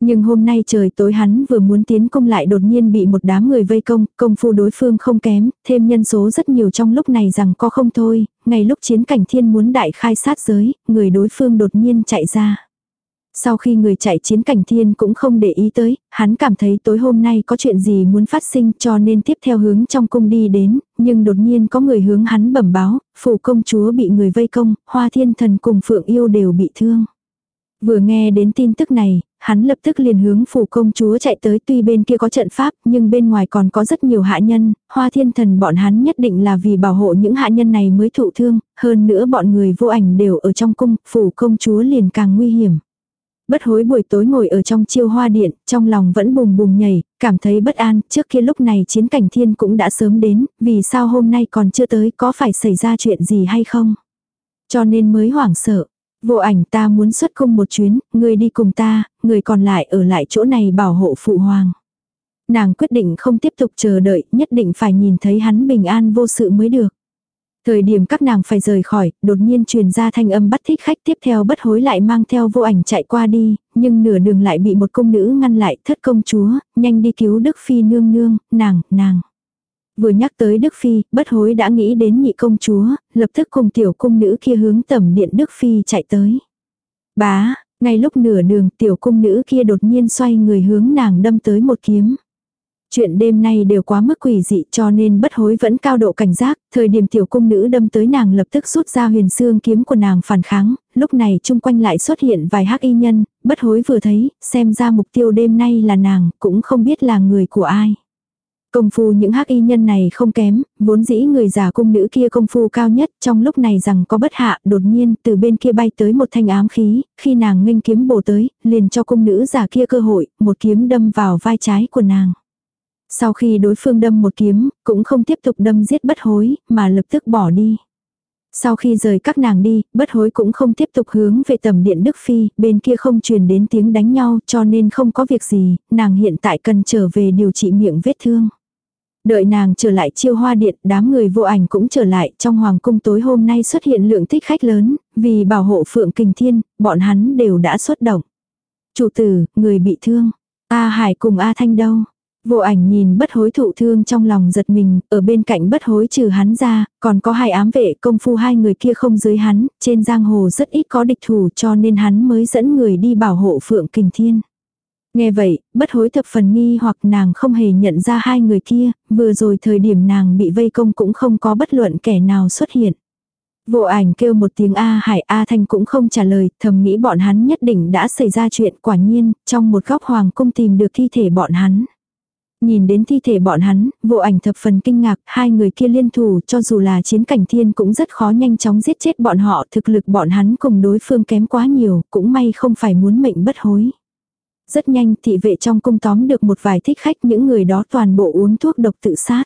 Nhưng hôm nay trời tối hắn vừa muốn tiến công lại đột nhiên bị một đám người vây công, công phu đối phương không kém, thêm nhân số rất nhiều trong lúc này rằng có không thôi, ngày lúc chiến cảnh thiên muốn đại khai sát giới, người đối phương đột nhiên chạy ra. Sau khi người chạy chiến cảnh thiên cũng không để ý tới, hắn cảm thấy tối hôm nay có chuyện gì muốn phát sinh cho nên tiếp theo hướng trong cung đi đến, nhưng đột nhiên có người hướng hắn bẩm báo, phủ công chúa bị người vây công, hoa thiên thần cùng phượng yêu đều bị thương. Vừa nghe đến tin tức này, hắn lập tức liền hướng phủ công chúa chạy tới tuy bên kia có trận pháp nhưng bên ngoài còn có rất nhiều hạ nhân, hoa thiên thần bọn hắn nhất định là vì bảo hộ những hạ nhân này mới thụ thương, hơn nữa bọn người vô ảnh đều ở trong cung, phủ công chúa liền càng nguy hiểm. Bất hối buổi tối ngồi ở trong chiêu hoa điện, trong lòng vẫn bùng bùng nhảy, cảm thấy bất an, trước kia lúc này chiến cảnh thiên cũng đã sớm đến, vì sao hôm nay còn chưa tới, có phải xảy ra chuyện gì hay không? Cho nên mới hoảng sợ. Vô ảnh ta muốn xuất cung một chuyến, người đi cùng ta, người còn lại ở lại chỗ này bảo hộ phụ hoàng. Nàng quyết định không tiếp tục chờ đợi, nhất định phải nhìn thấy hắn bình an vô sự mới được. Thời điểm các nàng phải rời khỏi, đột nhiên truyền ra thanh âm bắt thích khách tiếp theo bất hối lại mang theo vô ảnh chạy qua đi, nhưng nửa đường lại bị một công nữ ngăn lại thất công chúa, nhanh đi cứu Đức Phi nương nương, nàng, nàng. Vừa nhắc tới Đức Phi, bất hối đã nghĩ đến nhị công chúa, lập tức cùng tiểu cung nữ kia hướng tẩm điện Đức Phi chạy tới. Bá, ngay lúc nửa đường tiểu cung nữ kia đột nhiên xoay người hướng nàng đâm tới một kiếm. Chuyện đêm nay đều quá mức quỷ dị cho nên bất hối vẫn cao độ cảnh giác, thời điểm tiểu cung nữ đâm tới nàng lập tức rút ra huyền xương kiếm của nàng phản kháng, lúc này chung quanh lại xuất hiện vài hắc y nhân, bất hối vừa thấy, xem ra mục tiêu đêm nay là nàng, cũng không biết là người của ai. Công phu những hắc y nhân này không kém, vốn dĩ người già cung nữ kia công phu cao nhất, trong lúc này rằng có bất hạ, đột nhiên từ bên kia bay tới một thanh ám khí, khi nàng nghênh kiếm bổ tới, liền cho cung nữ già kia cơ hội, một kiếm đâm vào vai trái của nàng. Sau khi đối phương đâm một kiếm, cũng không tiếp tục đâm giết bất hối, mà lập tức bỏ đi. Sau khi rời các nàng đi, bất hối cũng không tiếp tục hướng về tầm điện Đức Phi, bên kia không truyền đến tiếng đánh nhau cho nên không có việc gì, nàng hiện tại cần trở về điều trị miệng vết thương. Đợi nàng trở lại chiêu hoa điện, đám người vô ảnh cũng trở lại, trong hoàng cung tối hôm nay xuất hiện lượng thích khách lớn, vì bảo hộ Phượng Kình Thiên, bọn hắn đều đã xuất động. Chủ tử, người bị thương. A Hải cùng A Thanh đâu? Vô ảnh nhìn bất hối thụ thương trong lòng giật mình, ở bên cạnh bất hối trừ hắn ra, còn có hai ám vệ công phu hai người kia không dưới hắn, trên giang hồ rất ít có địch thủ cho nên hắn mới dẫn người đi bảo hộ Phượng Kình Thiên. Nghe vậy, bất hối thập phần nghi hoặc nàng không hề nhận ra hai người kia, vừa rồi thời điểm nàng bị vây công cũng không có bất luận kẻ nào xuất hiện. Vô ảnh kêu một tiếng A Hải A Thanh cũng không trả lời, thầm nghĩ bọn hắn nhất định đã xảy ra chuyện quả nhiên, trong một góc hoàng cung tìm được thi thể bọn hắn. Nhìn đến thi thể bọn hắn, vô ảnh thập phần kinh ngạc, hai người kia liên thủ cho dù là chiến cảnh thiên cũng rất khó nhanh chóng giết chết bọn họ, thực lực bọn hắn cùng đối phương kém quá nhiều, cũng may không phải muốn mệnh bất hối. Rất nhanh thị vệ trong cung tóm được một vài thích khách những người đó toàn bộ uống thuốc độc tự sát.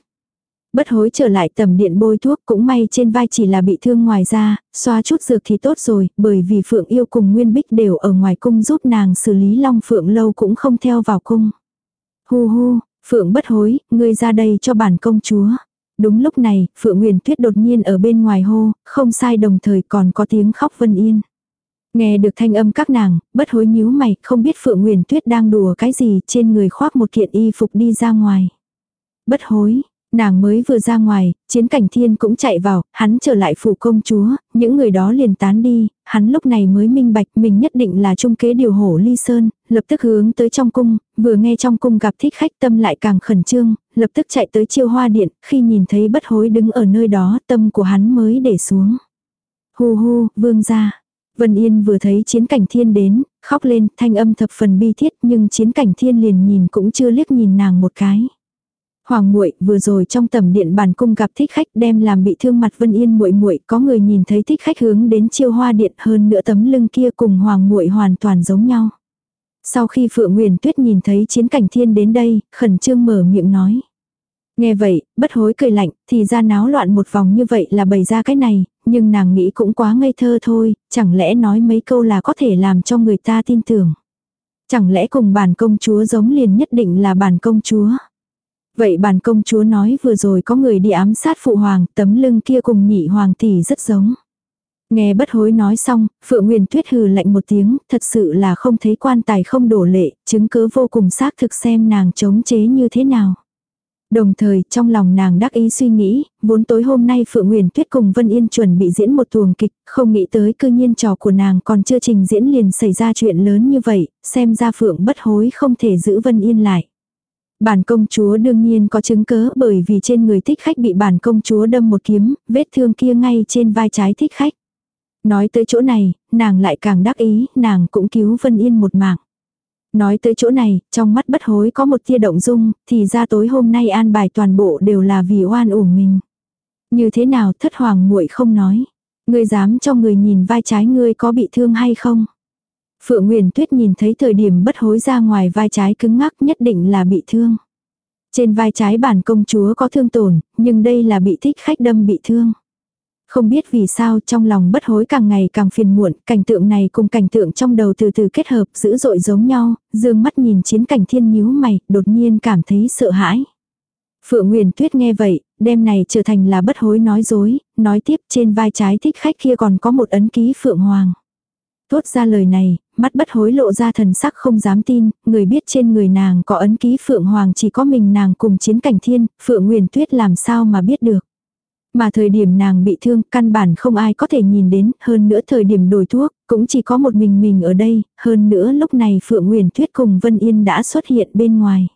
Bất hối trở lại tầm điện bôi thuốc cũng may trên vai chỉ là bị thương ngoài ra, xoa chút dược thì tốt rồi, bởi vì Phượng yêu cùng Nguyên Bích đều ở ngoài cung giúp nàng xử lý Long Phượng lâu cũng không theo vào cung. Hu hu, Phượng bất hối, ngươi ra đây cho bản công chúa. Đúng lúc này, Phượng Nguyên Tuyết đột nhiên ở bên ngoài hô, không sai đồng thời còn có tiếng khóc Vân Yên. Nghe được thanh âm các nàng, bất hối nhíu mày, không biết Phượng Nguyên Tuyết đang đùa cái gì trên người khoác một kiện y phục đi ra ngoài. Bất hối, Nàng mới vừa ra ngoài, chiến cảnh thiên cũng chạy vào, hắn trở lại phủ công chúa, những người đó liền tán đi, hắn lúc này mới minh bạch mình nhất định là trung kế điều hổ ly sơn, lập tức hướng tới trong cung, vừa nghe trong cung gặp thích khách tâm lại càng khẩn trương, lập tức chạy tới chiêu hoa điện, khi nhìn thấy bất hối đứng ở nơi đó tâm của hắn mới để xuống. Hu hu, vương ra. Vân Yên vừa thấy chiến cảnh thiên đến, khóc lên, thanh âm thập phần bi thiết nhưng chiến cảnh thiên liền nhìn cũng chưa liếc nhìn nàng một cái. Hoàng muội vừa rồi trong tầm điện bàn cung gặp thích khách đem làm bị thương mặt Vân Yên muội muội, có người nhìn thấy thích khách hướng đến chiêu hoa điện hơn nữa tấm lưng kia cùng hoàng muội hoàn toàn giống nhau. Sau khi Phượng Nguyền Tuyết nhìn thấy chiến cảnh thiên đến đây, khẩn trương mở miệng nói. Nghe vậy, bất hối cười lạnh, thì ra náo loạn một vòng như vậy là bày ra cái này, nhưng nàng nghĩ cũng quá ngây thơ thôi, chẳng lẽ nói mấy câu là có thể làm cho người ta tin tưởng. Chẳng lẽ cùng bản công chúa giống liền nhất định là bản công chúa. Vậy bản công chúa nói vừa rồi có người đi ám sát phụ hoàng, tấm lưng kia cùng nhị hoàng tỷ rất giống. Nghe bất hối nói xong, Phượng Nguyên Tuyết hừ lạnh một tiếng, thật sự là không thấy quan tài không đổ lệ, chứng cứ vô cùng xác thực xem nàng chống chế như thế nào. Đồng thời, trong lòng nàng đắc ý suy nghĩ, vốn tối hôm nay Phượng Nguyên Tuyết cùng Vân Yên chuẩn bị diễn một tuồng kịch, không nghĩ tới cư nhiên trò của nàng còn chưa trình diễn liền xảy ra chuyện lớn như vậy, xem ra Phượng bất hối không thể giữ Vân Yên lại. Bản công chúa đương nhiên có chứng cớ bởi vì trên người thích khách bị bản công chúa đâm một kiếm, vết thương kia ngay trên vai trái thích khách. Nói tới chỗ này, nàng lại càng đắc ý, nàng cũng cứu Vân Yên một mạng. Nói tới chỗ này, trong mắt bất hối có một tia động dung, thì ra tối hôm nay an bài toàn bộ đều là vì oan uổng mình. Như thế nào thất hoàng muội không nói. Ngươi dám cho người nhìn vai trái ngươi có bị thương hay không? Phượng nguyên Tuyết nhìn thấy thời điểm bất hối ra ngoài vai trái cứng ngắc nhất định là bị thương. Trên vai trái bản công chúa có thương tổn, nhưng đây là bị thích khách đâm bị thương. Không biết vì sao trong lòng bất hối càng ngày càng phiền muộn, cảnh tượng này cùng cảnh tượng trong đầu từ từ kết hợp dữ dội giống nhau, dương mắt nhìn chiến cảnh thiên nhíu mày, đột nhiên cảm thấy sợ hãi. Phượng nguyên Tuyết nghe vậy, đêm này trở thành là bất hối nói dối, nói tiếp trên vai trái thích khách kia còn có một ấn ký Phượng Hoàng. Thốt ra lời này, mắt bất hối lộ ra thần sắc không dám tin, người biết trên người nàng có ấn ký Phượng Hoàng chỉ có mình nàng cùng chiến cảnh thiên, Phượng Nguyền Tuyết làm sao mà biết được. Mà thời điểm nàng bị thương, căn bản không ai có thể nhìn đến, hơn nữa thời điểm đổi thuốc, cũng chỉ có một mình mình ở đây, hơn nữa lúc này Phượng Nguyền Tuyết cùng Vân Yên đã xuất hiện bên ngoài.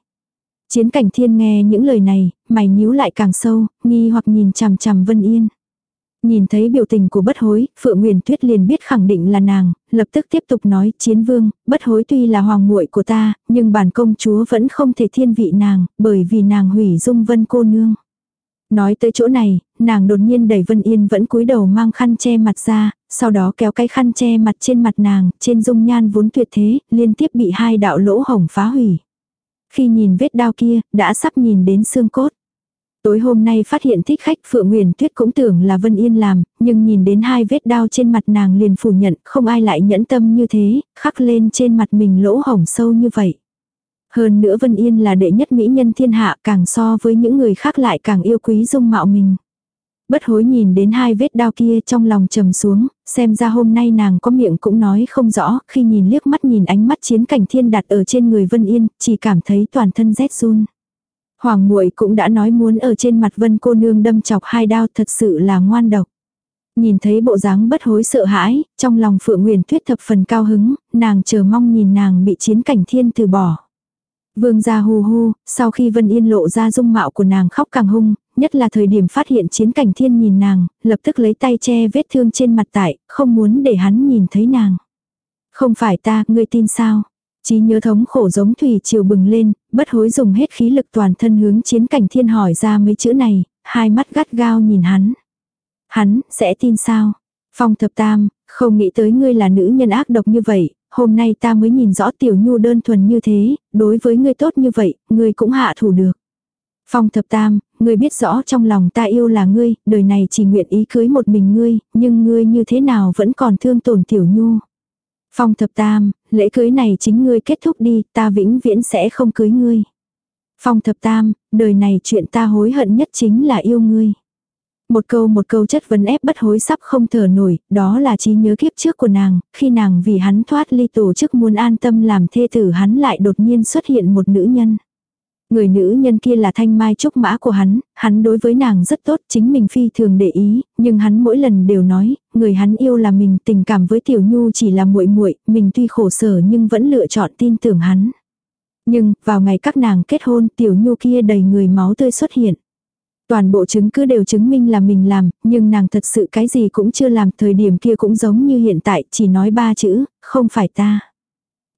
Chiến cảnh thiên nghe những lời này, mày nhíu lại càng sâu, nghi hoặc nhìn chằm chằm Vân Yên. Nhìn thấy biểu tình của bất hối, Phượng Nguyền Tuyết liền biết khẳng định là nàng, lập tức tiếp tục nói chiến vương, bất hối tuy là hoàng muội của ta, nhưng bản công chúa vẫn không thể thiên vị nàng, bởi vì nàng hủy dung vân cô nương. Nói tới chỗ này, nàng đột nhiên đẩy Vân Yên vẫn cúi đầu mang khăn che mặt ra, sau đó kéo cái khăn che mặt trên mặt nàng, trên dung nhan vốn tuyệt thế, liên tiếp bị hai đạo lỗ hồng phá hủy. Khi nhìn vết đao kia, đã sắp nhìn đến xương cốt. Tối hôm nay phát hiện thích khách Phượng Nguyền Tuyết cũng tưởng là Vân Yên làm, nhưng nhìn đến hai vết đao trên mặt nàng liền phủ nhận, không ai lại nhẫn tâm như thế, khắc lên trên mặt mình lỗ hổng sâu như vậy. Hơn nữa Vân Yên là đệ nhất mỹ nhân thiên hạ càng so với những người khác lại càng yêu quý dung mạo mình. Bất hối nhìn đến hai vết đao kia trong lòng trầm xuống, xem ra hôm nay nàng có miệng cũng nói không rõ, khi nhìn liếc mắt nhìn ánh mắt chiến cảnh thiên đặt ở trên người Vân Yên, chỉ cảm thấy toàn thân rét run. Hoàng muội cũng đã nói muốn ở trên mặt vân cô nương đâm chọc hai đao thật sự là ngoan độc. Nhìn thấy bộ dáng bất hối sợ hãi, trong lòng Phượng Nguyền Tuyết thập phần cao hứng, nàng chờ mong nhìn nàng bị chiến cảnh thiên từ bỏ. Vương gia hù hù. sau khi Vân Yên lộ ra dung mạo của nàng khóc càng hung, nhất là thời điểm phát hiện chiến cảnh thiên nhìn nàng, lập tức lấy tay che vết thương trên mặt tại, không muốn để hắn nhìn thấy nàng. Không phải ta, ngươi tin sao? Chí nhớ thống khổ giống thủy chiều bừng lên, bất hối dùng hết khí lực toàn thân hướng chiến cảnh thiên hỏi ra mấy chữ này, hai mắt gắt gao nhìn hắn. Hắn, sẽ tin sao? Phong thập tam, không nghĩ tới ngươi là nữ nhân ác độc như vậy, hôm nay ta mới nhìn rõ tiểu nhu đơn thuần như thế, đối với ngươi tốt như vậy, ngươi cũng hạ thủ được. Phong thập tam, ngươi biết rõ trong lòng ta yêu là ngươi, đời này chỉ nguyện ý cưới một mình ngươi, nhưng ngươi như thế nào vẫn còn thương tổn tiểu nhu. Phong thập tam, lễ cưới này chính ngươi kết thúc đi, ta vĩnh viễn sẽ không cưới ngươi. Phong thập tam, đời này chuyện ta hối hận nhất chính là yêu ngươi. Một câu một câu chất vấn ép bất hối sắp không thở nổi, đó là trí nhớ kiếp trước của nàng, khi nàng vì hắn thoát ly tổ chức muốn an tâm làm thê tử hắn lại đột nhiên xuất hiện một nữ nhân. Người nữ nhân kia là thanh mai trúc mã của hắn, hắn đối với nàng rất tốt, chính mình phi thường để ý, nhưng hắn mỗi lần đều nói, người hắn yêu là mình, tình cảm với tiểu nhu chỉ là muội muội, mình tuy khổ sở nhưng vẫn lựa chọn tin tưởng hắn. Nhưng, vào ngày các nàng kết hôn, tiểu nhu kia đầy người máu tươi xuất hiện. Toàn bộ chứng cứ đều chứng minh là mình làm, nhưng nàng thật sự cái gì cũng chưa làm, thời điểm kia cũng giống như hiện tại, chỉ nói ba chữ, không phải ta.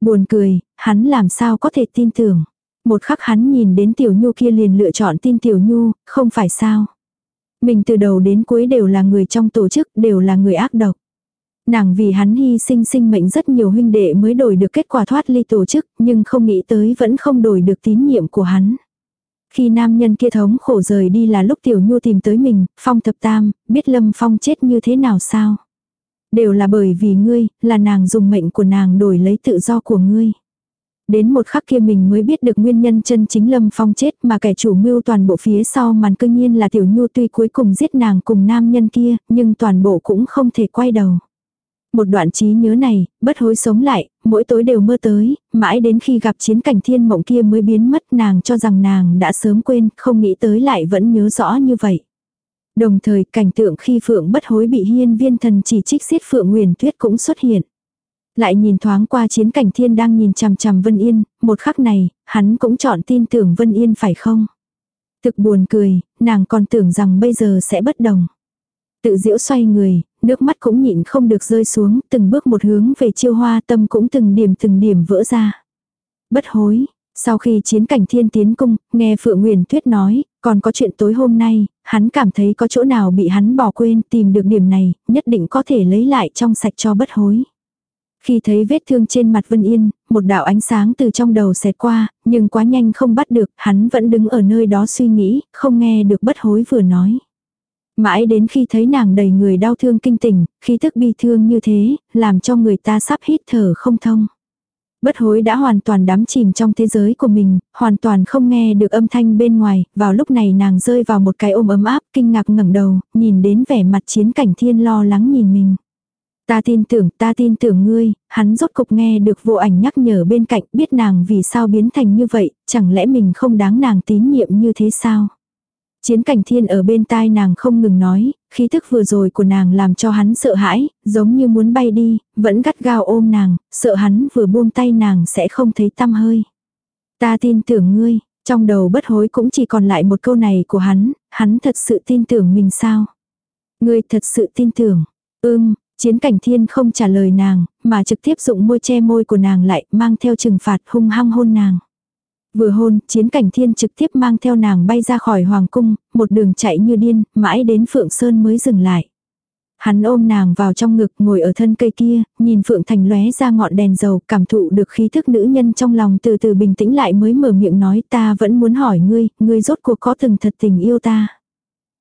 Buồn cười, hắn làm sao có thể tin tưởng. Một khắc hắn nhìn đến tiểu nhu kia liền lựa chọn tin tiểu nhu, không phải sao. Mình từ đầu đến cuối đều là người trong tổ chức, đều là người ác độc. Nàng vì hắn hy sinh sinh mệnh rất nhiều huynh đệ mới đổi được kết quả thoát ly tổ chức, nhưng không nghĩ tới vẫn không đổi được tín nhiệm của hắn. Khi nam nhân kia thống khổ rời đi là lúc tiểu nhu tìm tới mình, phong thập tam, biết lâm phong chết như thế nào sao. Đều là bởi vì ngươi, là nàng dùng mệnh của nàng đổi lấy tự do của ngươi. Đến một khắc kia mình mới biết được nguyên nhân chân chính Lâm Phong chết mà kẻ chủ mưu toàn bộ phía sau màn cương nhiên là Tiểu Nhu tuy cuối cùng giết nàng cùng nam nhân kia, nhưng toàn bộ cũng không thể quay đầu. Một đoạn trí nhớ này, bất hối sống lại, mỗi tối đều mơ tới, mãi đến khi gặp chiến cảnh thiên mộng kia mới biến mất nàng cho rằng nàng đã sớm quên, không nghĩ tới lại vẫn nhớ rõ như vậy. Đồng thời cảnh tượng khi Phượng bất hối bị hiên viên thần chỉ trích xiết Phượng Nguyền Tuyết cũng xuất hiện. Lại nhìn thoáng qua chiến cảnh thiên đang nhìn chằm chằm Vân Yên, một khắc này, hắn cũng chọn tin tưởng Vân Yên phải không? Thực buồn cười, nàng còn tưởng rằng bây giờ sẽ bất đồng. Tự diễu xoay người, nước mắt cũng nhịn không được rơi xuống, từng bước một hướng về chiêu hoa tâm cũng từng điểm từng điểm vỡ ra. Bất hối, sau khi chiến cảnh thiên tiến cung, nghe Phượng Nguyền Tuyết nói, còn có chuyện tối hôm nay, hắn cảm thấy có chỗ nào bị hắn bỏ quên, tìm được điểm này, nhất định có thể lấy lại trong sạch cho bất hối. Khi thấy vết thương trên mặt Vân Yên, một đạo ánh sáng từ trong đầu xẹt qua, nhưng quá nhanh không bắt được, hắn vẫn đứng ở nơi đó suy nghĩ, không nghe được bất hối vừa nói. Mãi đến khi thấy nàng đầy người đau thương kinh tỉnh, khí thức bi thương như thế, làm cho người ta sắp hít thở không thông. Bất hối đã hoàn toàn đắm chìm trong thế giới của mình, hoàn toàn không nghe được âm thanh bên ngoài, vào lúc này nàng rơi vào một cái ôm ấm áp, kinh ngạc ngẩng đầu, nhìn đến vẻ mặt chiến cảnh thiên lo lắng nhìn mình. Ta tin tưởng, ta tin tưởng ngươi, hắn rốt cục nghe được vô ảnh nhắc nhở bên cạnh biết nàng vì sao biến thành như vậy, chẳng lẽ mình không đáng nàng tín nhiệm như thế sao? Chiến cảnh thiên ở bên tai nàng không ngừng nói, khí thức vừa rồi của nàng làm cho hắn sợ hãi, giống như muốn bay đi, vẫn gắt gao ôm nàng, sợ hắn vừa buông tay nàng sẽ không thấy tâm hơi. Ta tin tưởng ngươi, trong đầu bất hối cũng chỉ còn lại một câu này của hắn, hắn thật sự tin tưởng mình sao? Ngươi thật sự tin tưởng. Ưm, Chiến cảnh thiên không trả lời nàng, mà trực tiếp dụng môi che môi của nàng lại, mang theo trừng phạt hung hăng hôn nàng. Vừa hôn, chiến cảnh thiên trực tiếp mang theo nàng bay ra khỏi hoàng cung, một đường chạy như điên, mãi đến Phượng Sơn mới dừng lại. Hắn ôm nàng vào trong ngực ngồi ở thân cây kia, nhìn Phượng Thành lóe ra ngọn đèn dầu, cảm thụ được khí thức nữ nhân trong lòng từ từ bình tĩnh lại mới mở miệng nói ta vẫn muốn hỏi ngươi, ngươi rốt cuộc có từng thật tình yêu ta.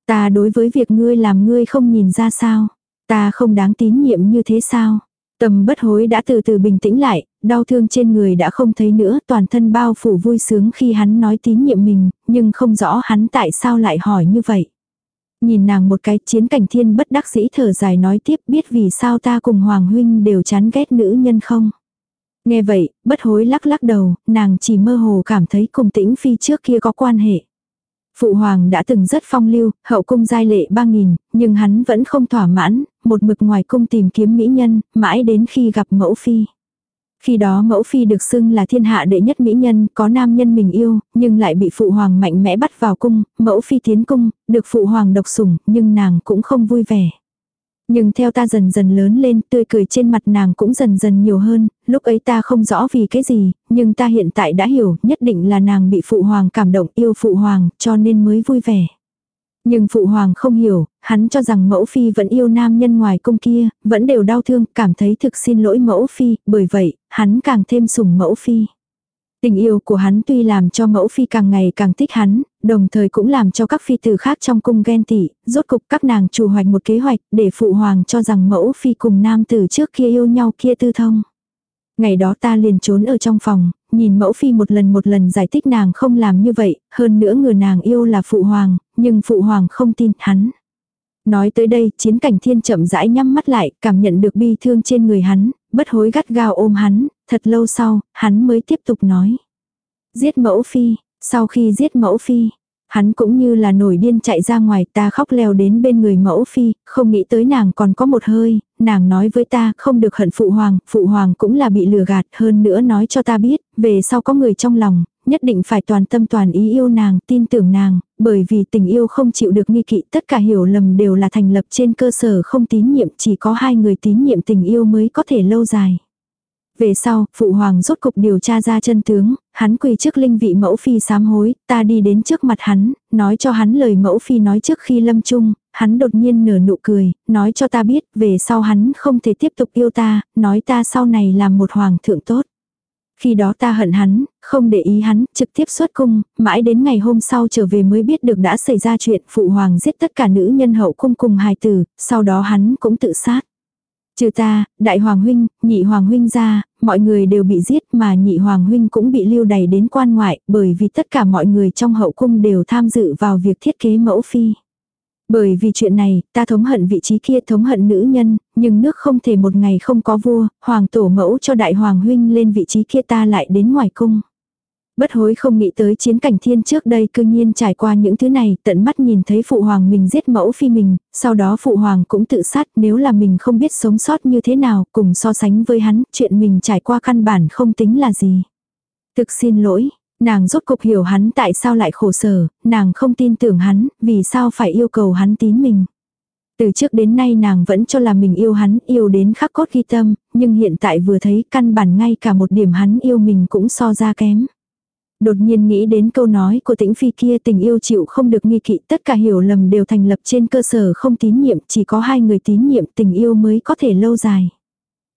Ta đối với việc ngươi làm ngươi không nhìn ra sao. Ta không đáng tín nhiệm như thế sao? Tầm bất hối đã từ từ bình tĩnh lại, đau thương trên người đã không thấy nữa, toàn thân bao phủ vui sướng khi hắn nói tín nhiệm mình, nhưng không rõ hắn tại sao lại hỏi như vậy. Nhìn nàng một cái chiến cảnh thiên bất đắc dĩ thở dài nói tiếp biết vì sao ta cùng Hoàng Huynh đều chán ghét nữ nhân không. Nghe vậy, bất hối lắc lắc đầu, nàng chỉ mơ hồ cảm thấy cùng tĩnh phi trước kia có quan hệ. Phụ hoàng đã từng rất phong lưu, hậu cung giai lệ ba nghìn, nhưng hắn vẫn không thỏa mãn, một mực ngoài cung tìm kiếm mỹ nhân, mãi đến khi gặp mẫu phi. Khi đó mẫu phi được xưng là thiên hạ đệ nhất mỹ nhân, có nam nhân mình yêu, nhưng lại bị phụ hoàng mạnh mẽ bắt vào cung, mẫu phi tiến cung, được phụ hoàng độc sủng, nhưng nàng cũng không vui vẻ. Nhưng theo ta dần dần lớn lên, tươi cười trên mặt nàng cũng dần dần nhiều hơn, lúc ấy ta không rõ vì cái gì, nhưng ta hiện tại đã hiểu, nhất định là nàng bị phụ hoàng cảm động yêu phụ hoàng, cho nên mới vui vẻ. Nhưng phụ hoàng không hiểu, hắn cho rằng mẫu phi vẫn yêu nam nhân ngoài cung kia, vẫn đều đau thương, cảm thấy thực xin lỗi mẫu phi, bởi vậy, hắn càng thêm sủng mẫu phi. Tình yêu của hắn tuy làm cho mẫu phi càng ngày càng thích hắn, đồng thời cũng làm cho các phi tử khác trong cung ghen tị, rốt cục các nàng chủ hoạch một kế hoạch để phụ hoàng cho rằng mẫu phi cùng nam tử trước kia yêu nhau kia tư thông. Ngày đó ta liền trốn ở trong phòng, nhìn mẫu phi một lần một lần giải thích nàng không làm như vậy, hơn nữa người nàng yêu là phụ hoàng, nhưng phụ hoàng không tin hắn. Nói tới đây, chiến cảnh thiên chậm rãi nhắm mắt lại, cảm nhận được bi thương trên người hắn, bất hối gắt gao ôm hắn, thật lâu sau, hắn mới tiếp tục nói. Giết mẫu phi, sau khi giết mẫu phi, hắn cũng như là nổi điên chạy ra ngoài ta khóc leo đến bên người mẫu phi, không nghĩ tới nàng còn có một hơi, nàng nói với ta không được hận phụ hoàng, phụ hoàng cũng là bị lừa gạt hơn nữa nói cho ta biết, về sau có người trong lòng, nhất định phải toàn tâm toàn ý yêu nàng, tin tưởng nàng, bởi vì tình yêu không chịu được nghi kỵ, tất cả hiểu lầm đều là thành lập trên cơ sở không tín nhiệm, chỉ có hai người tín nhiệm tình yêu mới có thể lâu dài. Về sau, phụ hoàng rốt cục điều tra ra chân tướng, hắn quỳ trước linh vị mẫu phi sám hối, ta đi đến trước mặt hắn, nói cho hắn lời mẫu phi nói trước khi lâm chung, hắn đột nhiên nở nụ cười, nói cho ta biết, về sau hắn không thể tiếp tục yêu ta, nói ta sau này làm một hoàng thượng tốt. Khi đó ta hận hắn, không để ý hắn, trực tiếp xuất cung, mãi đến ngày hôm sau trở về mới biết được đã xảy ra chuyện phụ hoàng giết tất cả nữ nhân hậu cung cùng hài tử, sau đó hắn cũng tự sát. Trừ ta, đại hoàng huynh, nhị hoàng huynh ra, mọi người đều bị giết mà nhị hoàng huynh cũng bị lưu đày đến quan ngoại bởi vì tất cả mọi người trong hậu cung đều tham dự vào việc thiết kế mẫu phi. Bởi vì chuyện này, ta thống hận vị trí kia thống hận nữ nhân, nhưng nước không thể một ngày không có vua, hoàng tổ mẫu cho đại hoàng huynh lên vị trí kia ta lại đến ngoài cung. Bất hối không nghĩ tới chiến cảnh thiên trước đây cư nhiên trải qua những thứ này, tận mắt nhìn thấy phụ hoàng mình giết mẫu phi mình, sau đó phụ hoàng cũng tự sát nếu là mình không biết sống sót như thế nào, cùng so sánh với hắn, chuyện mình trải qua căn bản không tính là gì. Thực xin lỗi, nàng rốt cục hiểu hắn tại sao lại khổ sở, nàng không tin tưởng hắn, vì sao phải yêu cầu hắn tín mình. Từ trước đến nay nàng vẫn cho là mình yêu hắn, yêu đến khắc cốt ghi tâm, nhưng hiện tại vừa thấy căn bản ngay cả một điểm hắn yêu mình cũng so ra kém. Đột nhiên nghĩ đến câu nói của tĩnh phi kia tình yêu chịu không được nghi kỵ tất cả hiểu lầm đều thành lập trên cơ sở không tín nhiệm chỉ có hai người tín nhiệm tình yêu mới có thể lâu dài.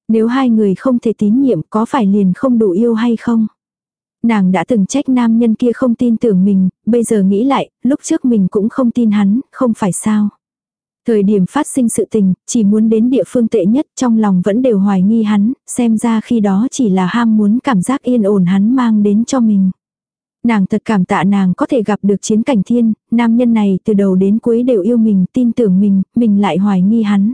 Nếu hai người không thể tín nhiệm có phải liền không đủ yêu hay không? Nàng đã từng trách nam nhân kia không tin tưởng mình, bây giờ nghĩ lại, lúc trước mình cũng không tin hắn, không phải sao. Thời điểm phát sinh sự tình, chỉ muốn đến địa phương tệ nhất trong lòng vẫn đều hoài nghi hắn, xem ra khi đó chỉ là ham muốn cảm giác yên ổn hắn mang đến cho mình. Nàng thật cảm tạ nàng có thể gặp được chiến cảnh thiên, nam nhân này từ đầu đến cuối đều yêu mình, tin tưởng mình, mình lại hoài nghi hắn.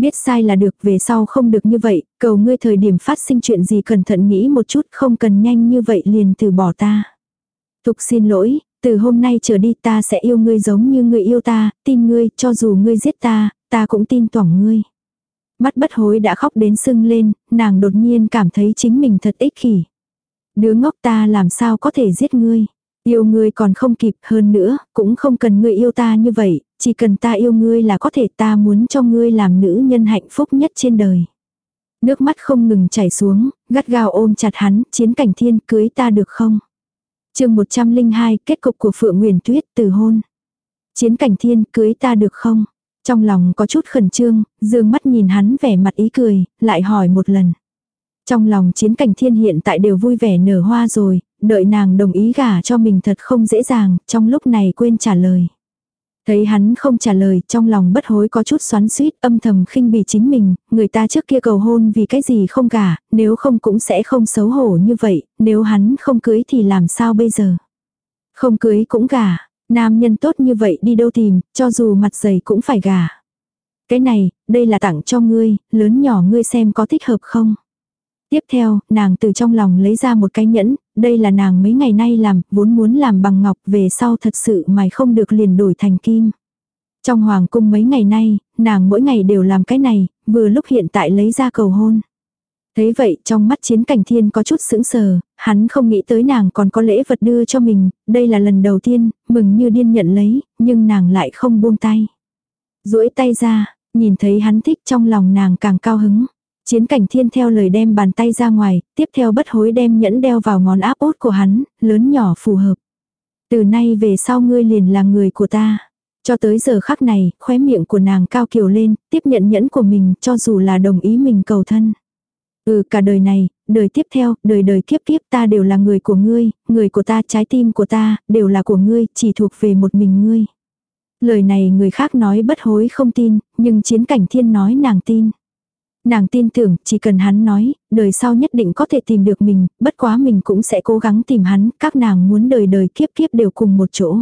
Biết sai là được về sau không được như vậy, cầu ngươi thời điểm phát sinh chuyện gì cẩn thận nghĩ một chút không cần nhanh như vậy liền từ bỏ ta. Thục xin lỗi, từ hôm nay trở đi ta sẽ yêu ngươi giống như ngươi yêu ta, tin ngươi, cho dù ngươi giết ta, ta cũng tin tưởng ngươi. Mắt bất hối đã khóc đến sưng lên, nàng đột nhiên cảm thấy chính mình thật ích kỷ. Đứa ngốc ta làm sao có thể giết ngươi. Yêu ngươi còn không kịp hơn nữa, cũng không cần ngươi yêu ta như vậy, chỉ cần ta yêu ngươi là có thể ta muốn cho ngươi làm nữ nhân hạnh phúc nhất trên đời. Nước mắt không ngừng chảy xuống, gắt gao ôm chặt hắn, chiến cảnh thiên cưới ta được không? chương 102, kết cục của Phượng Nguyền Tuyết từ hôn. Chiến cảnh thiên cưới ta được không? Trong lòng có chút khẩn trương, dương mắt nhìn hắn vẻ mặt ý cười, lại hỏi một lần. Trong lòng chiến cảnh thiên hiện tại đều vui vẻ nở hoa rồi, đợi nàng đồng ý gả cho mình thật không dễ dàng, trong lúc này quên trả lời. Thấy hắn không trả lời, trong lòng bất hối có chút xoắn suýt, âm thầm khinh bỉ chính mình, người ta trước kia cầu hôn vì cái gì không cả nếu không cũng sẽ không xấu hổ như vậy, nếu hắn không cưới thì làm sao bây giờ. Không cưới cũng gả, nam nhân tốt như vậy đi đâu tìm, cho dù mặt dày cũng phải gả. Cái này, đây là tặng cho ngươi, lớn nhỏ ngươi xem có thích hợp không. Tiếp theo, nàng từ trong lòng lấy ra một cái nhẫn, đây là nàng mấy ngày nay làm, vốn muốn làm bằng ngọc, về sau thật sự mày không được liền đổi thành kim. Trong hoàng cung mấy ngày nay, nàng mỗi ngày đều làm cái này, vừa lúc hiện tại lấy ra cầu hôn. Thế vậy trong mắt chiến cảnh thiên có chút sững sờ, hắn không nghĩ tới nàng còn có lễ vật đưa cho mình, đây là lần đầu tiên, mừng như điên nhận lấy, nhưng nàng lại không buông tay. duỗi tay ra, nhìn thấy hắn thích trong lòng nàng càng cao hứng. Chiến cảnh thiên theo lời đem bàn tay ra ngoài, tiếp theo bất hối đem nhẫn đeo vào ngón áp út của hắn, lớn nhỏ phù hợp. Từ nay về sau ngươi liền là người của ta. Cho tới giờ khắc này, khóe miệng của nàng cao kiều lên, tiếp nhận nhẫn của mình cho dù là đồng ý mình cầu thân. Ừ cả đời này, đời tiếp theo, đời đời kiếp kiếp ta đều là người của ngươi, người của ta, trái tim của ta, đều là của ngươi, chỉ thuộc về một mình ngươi. Lời này người khác nói bất hối không tin, nhưng chiến cảnh thiên nói nàng tin. Nàng tin tưởng chỉ cần hắn nói, đời sau nhất định có thể tìm được mình, bất quá mình cũng sẽ cố gắng tìm hắn, các nàng muốn đời đời kiếp kiếp đều cùng một chỗ.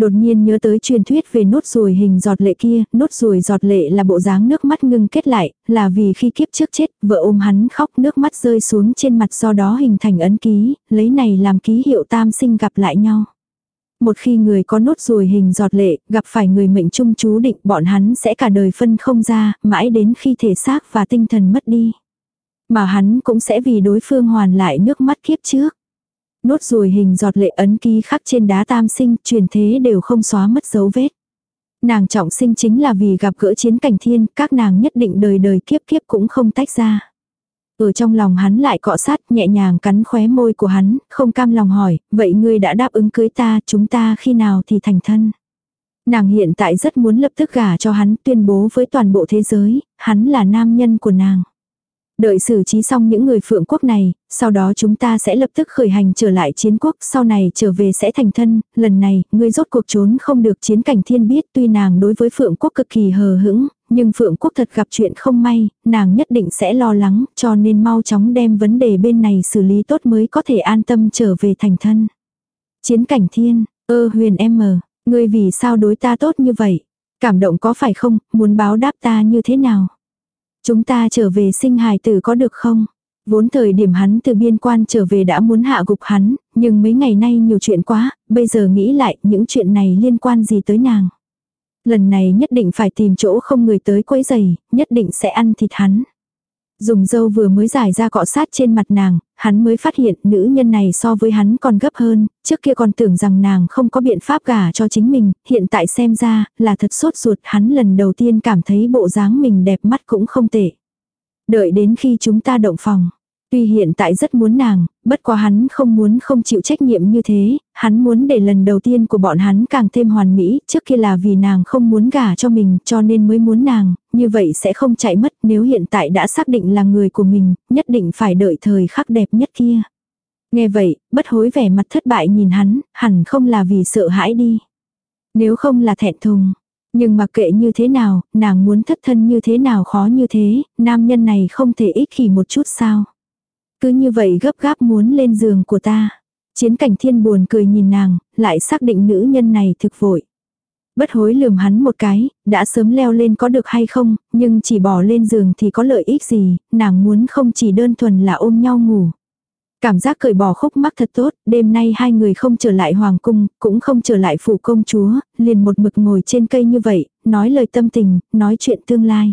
Đột nhiên nhớ tới truyền thuyết về nốt ruồi hình giọt lệ kia, nốt ruồi giọt lệ là bộ dáng nước mắt ngưng kết lại, là vì khi kiếp trước chết, vợ ôm hắn khóc nước mắt rơi xuống trên mặt do đó hình thành ấn ký, lấy này làm ký hiệu tam sinh gặp lại nhau. Một khi người có nốt ruồi hình giọt lệ, gặp phải người mệnh trung chú định bọn hắn sẽ cả đời phân không ra, mãi đến khi thể xác và tinh thần mất đi. Mà hắn cũng sẽ vì đối phương hoàn lại nước mắt kiếp trước. Nốt ruồi hình giọt lệ ấn ký khắc trên đá tam sinh, truyền thế đều không xóa mất dấu vết. Nàng trọng sinh chính là vì gặp gỡ chiến cảnh thiên, các nàng nhất định đời đời kiếp kiếp cũng không tách ra. Ở trong lòng hắn lại cọ sát nhẹ nhàng cắn khóe môi của hắn, không cam lòng hỏi, vậy ngươi đã đáp ứng cưới ta, chúng ta khi nào thì thành thân. Nàng hiện tại rất muốn lập tức gả cho hắn tuyên bố với toàn bộ thế giới, hắn là nam nhân của nàng. Đợi xử trí xong những người phượng quốc này, sau đó chúng ta sẽ lập tức khởi hành trở lại chiến quốc, sau này trở về sẽ thành thân, lần này, ngươi rốt cuộc trốn không được chiến cảnh thiên biết tuy nàng đối với phượng quốc cực kỳ hờ hững, nhưng phượng quốc thật gặp chuyện không may, nàng nhất định sẽ lo lắng, cho nên mau chóng đem vấn đề bên này xử lý tốt mới có thể an tâm trở về thành thân. Chiến cảnh thiên, ơ huyền em mờ, ngươi vì sao đối ta tốt như vậy? Cảm động có phải không, muốn báo đáp ta như thế nào? Chúng ta trở về sinh hài tử có được không? Vốn thời điểm hắn từ biên quan trở về đã muốn hạ gục hắn, nhưng mấy ngày nay nhiều chuyện quá, bây giờ nghĩ lại những chuyện này liên quan gì tới nàng. Lần này nhất định phải tìm chỗ không người tới quấy giày, nhất định sẽ ăn thịt hắn. Dùng dâu vừa mới giải ra cọ sát trên mặt nàng, hắn mới phát hiện nữ nhân này so với hắn còn gấp hơn, trước kia còn tưởng rằng nàng không có biện pháp gả cho chính mình, hiện tại xem ra là thật sốt ruột hắn lần đầu tiên cảm thấy bộ dáng mình đẹp mắt cũng không tệ. Đợi đến khi chúng ta động phòng, Tuy hiện tại rất muốn nàng, bất quá hắn không muốn không chịu trách nhiệm như thế, hắn muốn để lần đầu tiên của bọn hắn càng thêm hoàn mỹ, trước kia là vì nàng không muốn gả cho mình cho nên mới muốn nàng, như vậy sẽ không chạy mất nếu hiện tại đã xác định là người của mình, nhất định phải đợi thời khắc đẹp nhất kia. Nghe vậy, bất hối vẻ mặt thất bại nhìn hắn, hẳn không là vì sợ hãi đi. Nếu không là thẹn thùng. Nhưng mà kệ như thế nào, nàng muốn thất thân như thế nào khó như thế, nam nhân này không thể ích kỷ một chút sao. Cứ như vậy gấp gáp muốn lên giường của ta. Chiến cảnh thiên buồn cười nhìn nàng, lại xác định nữ nhân này thực vội. Bất hối lườm hắn một cái, đã sớm leo lên có được hay không, nhưng chỉ bỏ lên giường thì có lợi ích gì, nàng muốn không chỉ đơn thuần là ôm nhau ngủ. Cảm giác cởi bỏ khúc mắc thật tốt, đêm nay hai người không trở lại hoàng cung, cũng không trở lại phủ công chúa, liền một mực ngồi trên cây như vậy, nói lời tâm tình, nói chuyện tương lai.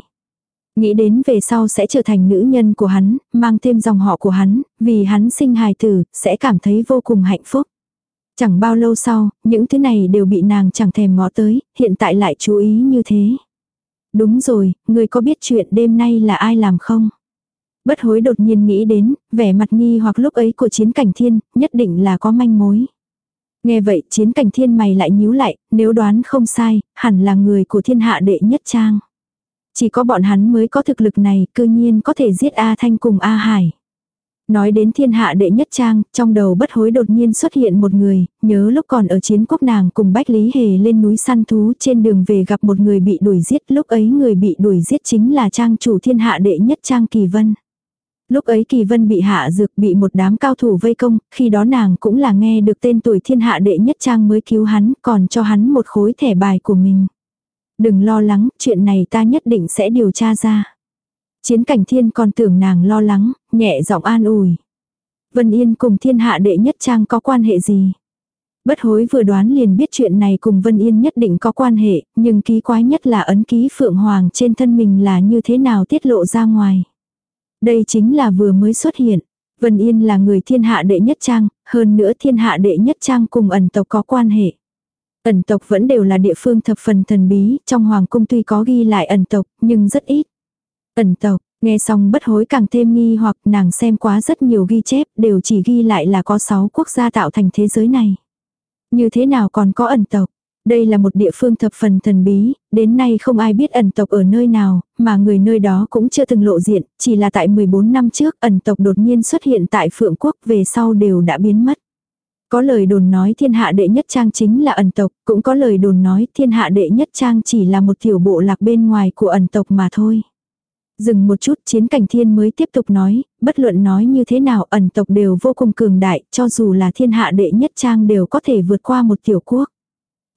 Nghĩ đến về sau sẽ trở thành nữ nhân của hắn, mang thêm dòng họ của hắn, vì hắn sinh hài tử, sẽ cảm thấy vô cùng hạnh phúc. Chẳng bao lâu sau, những thứ này đều bị nàng chẳng thèm ngó tới, hiện tại lại chú ý như thế. Đúng rồi, người có biết chuyện đêm nay là ai làm không? Bất hối đột nhiên nghĩ đến, vẻ mặt nghi hoặc lúc ấy của chiến cảnh thiên, nhất định là có manh mối. Nghe vậy chiến cảnh thiên mày lại nhíu lại, nếu đoán không sai, hẳn là người của thiên hạ đệ nhất trang. Chỉ có bọn hắn mới có thực lực này, cư nhiên có thể giết A Thanh cùng A Hải. Nói đến thiên hạ đệ nhất trang, trong đầu bất hối đột nhiên xuất hiện một người, nhớ lúc còn ở chiến quốc nàng cùng Bách Lý Hề lên núi săn thú trên đường về gặp một người bị đuổi giết, lúc ấy người bị đuổi giết chính là trang chủ thiên hạ đệ nhất trang Kỳ Vân. Lúc ấy Kỳ Vân bị hạ dược bị một đám cao thủ vây công, khi đó nàng cũng là nghe được tên tuổi thiên hạ đệ nhất trang mới cứu hắn, còn cho hắn một khối thẻ bài của mình. Đừng lo lắng, chuyện này ta nhất định sẽ điều tra ra. Chiến cảnh thiên còn tưởng nàng lo lắng, nhẹ giọng an ủi. Vân Yên cùng thiên hạ đệ nhất trang có quan hệ gì? Bất hối vừa đoán liền biết chuyện này cùng Vân Yên nhất định có quan hệ, nhưng ký quái nhất là ấn ký Phượng Hoàng trên thân mình là như thế nào tiết lộ ra ngoài. Đây chính là vừa mới xuất hiện. Vân Yên là người thiên hạ đệ nhất trang, hơn nữa thiên hạ đệ nhất trang cùng ẩn tộc có quan hệ. Ẩn tộc vẫn đều là địa phương thập phần thần bí, trong hoàng cung tuy có ghi lại ẩn tộc, nhưng rất ít. Ẩn tộc, nghe xong bất hối càng thêm nghi hoặc nàng xem quá rất nhiều ghi chép, đều chỉ ghi lại là có 6 quốc gia tạo thành thế giới này. Như thế nào còn có ẩn tộc? Đây là một địa phương thập phần thần bí, đến nay không ai biết ẩn tộc ở nơi nào, mà người nơi đó cũng chưa từng lộ diện, chỉ là tại 14 năm trước ẩn tộc đột nhiên xuất hiện tại Phượng Quốc về sau đều đã biến mất. Có lời đồn nói thiên hạ đệ nhất trang chính là ẩn tộc, cũng có lời đồn nói thiên hạ đệ nhất trang chỉ là một tiểu bộ lạc bên ngoài của ẩn tộc mà thôi. Dừng một chút chiến cảnh thiên mới tiếp tục nói, bất luận nói như thế nào ẩn tộc đều vô cùng cường đại, cho dù là thiên hạ đệ nhất trang đều có thể vượt qua một tiểu quốc.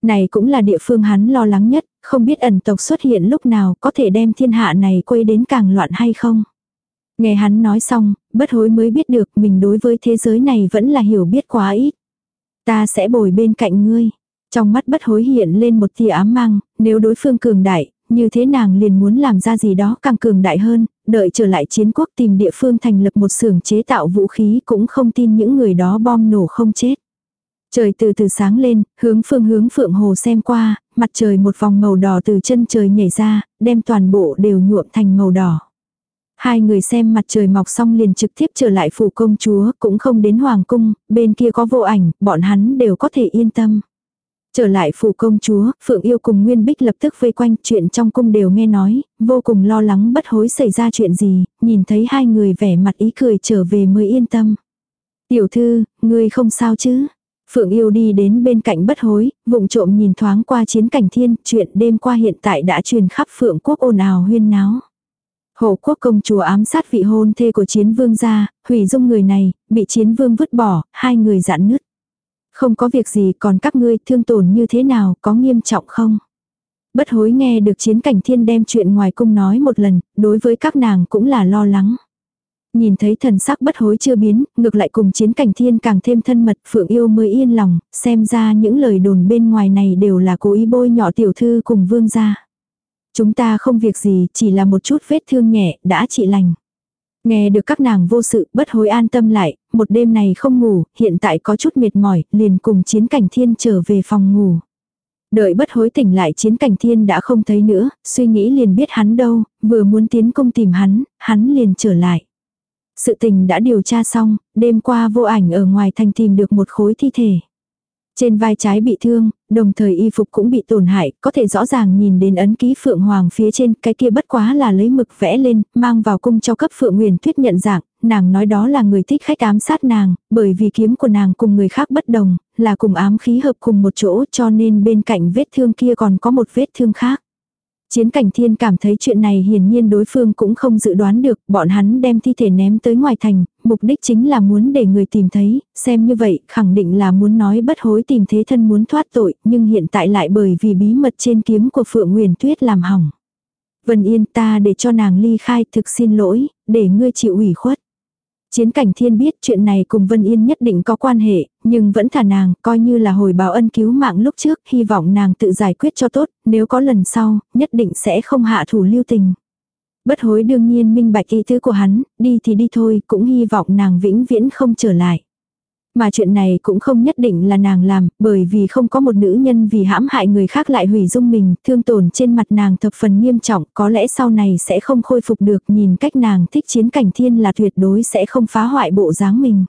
Này cũng là địa phương hắn lo lắng nhất, không biết ẩn tộc xuất hiện lúc nào có thể đem thiên hạ này quay đến càng loạn hay không. Nghe hắn nói xong, bất hối mới biết được mình đối với thế giới này vẫn là hiểu biết quá ít. Ta sẽ bồi bên cạnh ngươi. Trong mắt bất hối hiện lên một tia ám mang, nếu đối phương cường đại, như thế nàng liền muốn làm ra gì đó càng cường đại hơn, đợi trở lại chiến quốc tìm địa phương thành lập một xưởng chế tạo vũ khí cũng không tin những người đó bom nổ không chết. Trời từ từ sáng lên, hướng phương hướng phượng hồ xem qua, mặt trời một vòng màu đỏ từ chân trời nhảy ra, đem toàn bộ đều nhuộm thành màu đỏ. Hai người xem mặt trời mọc xong liền trực tiếp trở lại phủ công chúa, cũng không đến hoàng cung, bên kia có vô ảnh, bọn hắn đều có thể yên tâm. Trở lại phủ công chúa, Phượng Yêu cùng Nguyên Bích lập tức vây quanh chuyện trong cung đều nghe nói, vô cùng lo lắng bất hối xảy ra chuyện gì, nhìn thấy hai người vẻ mặt ý cười trở về mới yên tâm. Tiểu thư, ngươi không sao chứ? Phượng Yêu đi đến bên cạnh bất hối, vụng trộm nhìn thoáng qua chiến cảnh thiên, chuyện đêm qua hiện tại đã truyền khắp Phượng quốc ồn ào huyên náo. Hộ quốc công chúa ám sát vị hôn thê của chiến vương gia, hủy dung người này, bị chiến vương vứt bỏ, hai người dạn nứt. Không có việc gì còn các ngươi thương tổn như thế nào, có nghiêm trọng không? Bất hối nghe được chiến cảnh thiên đem chuyện ngoài cung nói một lần, đối với các nàng cũng là lo lắng. Nhìn thấy thần sắc bất hối chưa biến, ngược lại cùng chiến cảnh thiên càng thêm thân mật, phượng yêu mới yên lòng, xem ra những lời đồn bên ngoài này đều là cố ý bôi nhỏ tiểu thư cùng vương gia. Chúng ta không việc gì, chỉ là một chút vết thương nhẹ, đã trị lành. Nghe được các nàng vô sự, bất hối an tâm lại, một đêm này không ngủ, hiện tại có chút mệt mỏi, liền cùng chiến cảnh thiên trở về phòng ngủ. Đợi bất hối tỉnh lại chiến cảnh thiên đã không thấy nữa, suy nghĩ liền biết hắn đâu, vừa muốn tiến công tìm hắn, hắn liền trở lại. Sự tình đã điều tra xong, đêm qua vô ảnh ở ngoài thành tìm được một khối thi thể. Trên vai trái bị thương, đồng thời y phục cũng bị tổn hại, có thể rõ ràng nhìn đến ấn ký Phượng Hoàng phía trên, cái kia bất quá là lấy mực vẽ lên, mang vào cung cho cấp Phượng Nguyền Tuyết nhận dạng, nàng nói đó là người thích khách ám sát nàng, bởi vì kiếm của nàng cùng người khác bất đồng, là cùng ám khí hợp cùng một chỗ cho nên bên cạnh vết thương kia còn có một vết thương khác. Chiến cảnh thiên cảm thấy chuyện này hiển nhiên đối phương cũng không dự đoán được, bọn hắn đem thi thể ném tới ngoài thành, mục đích chính là muốn để người tìm thấy, xem như vậy khẳng định là muốn nói bất hối tìm thế thân muốn thoát tội, nhưng hiện tại lại bởi vì bí mật trên kiếm của Phượng Nguyền Tuyết làm hỏng. Vân Yên ta để cho nàng ly khai thực xin lỗi, để ngươi chịu ủy khuất. Chiến cảnh thiên biết chuyện này cùng Vân Yên nhất định có quan hệ, nhưng vẫn thả nàng, coi như là hồi báo ân cứu mạng lúc trước, hy vọng nàng tự giải quyết cho tốt, nếu có lần sau, nhất định sẽ không hạ thủ lưu tình. Bất hối đương nhiên minh bạch ý tứ của hắn, đi thì đi thôi, cũng hy vọng nàng vĩnh viễn không trở lại. Mà chuyện này cũng không nhất định là nàng làm, bởi vì không có một nữ nhân vì hãm hại người khác lại hủy dung mình, thương tổn trên mặt nàng thập phần nghiêm trọng, có lẽ sau này sẽ không khôi phục được nhìn cách nàng thích chiến cảnh thiên là tuyệt đối sẽ không phá hoại bộ dáng mình.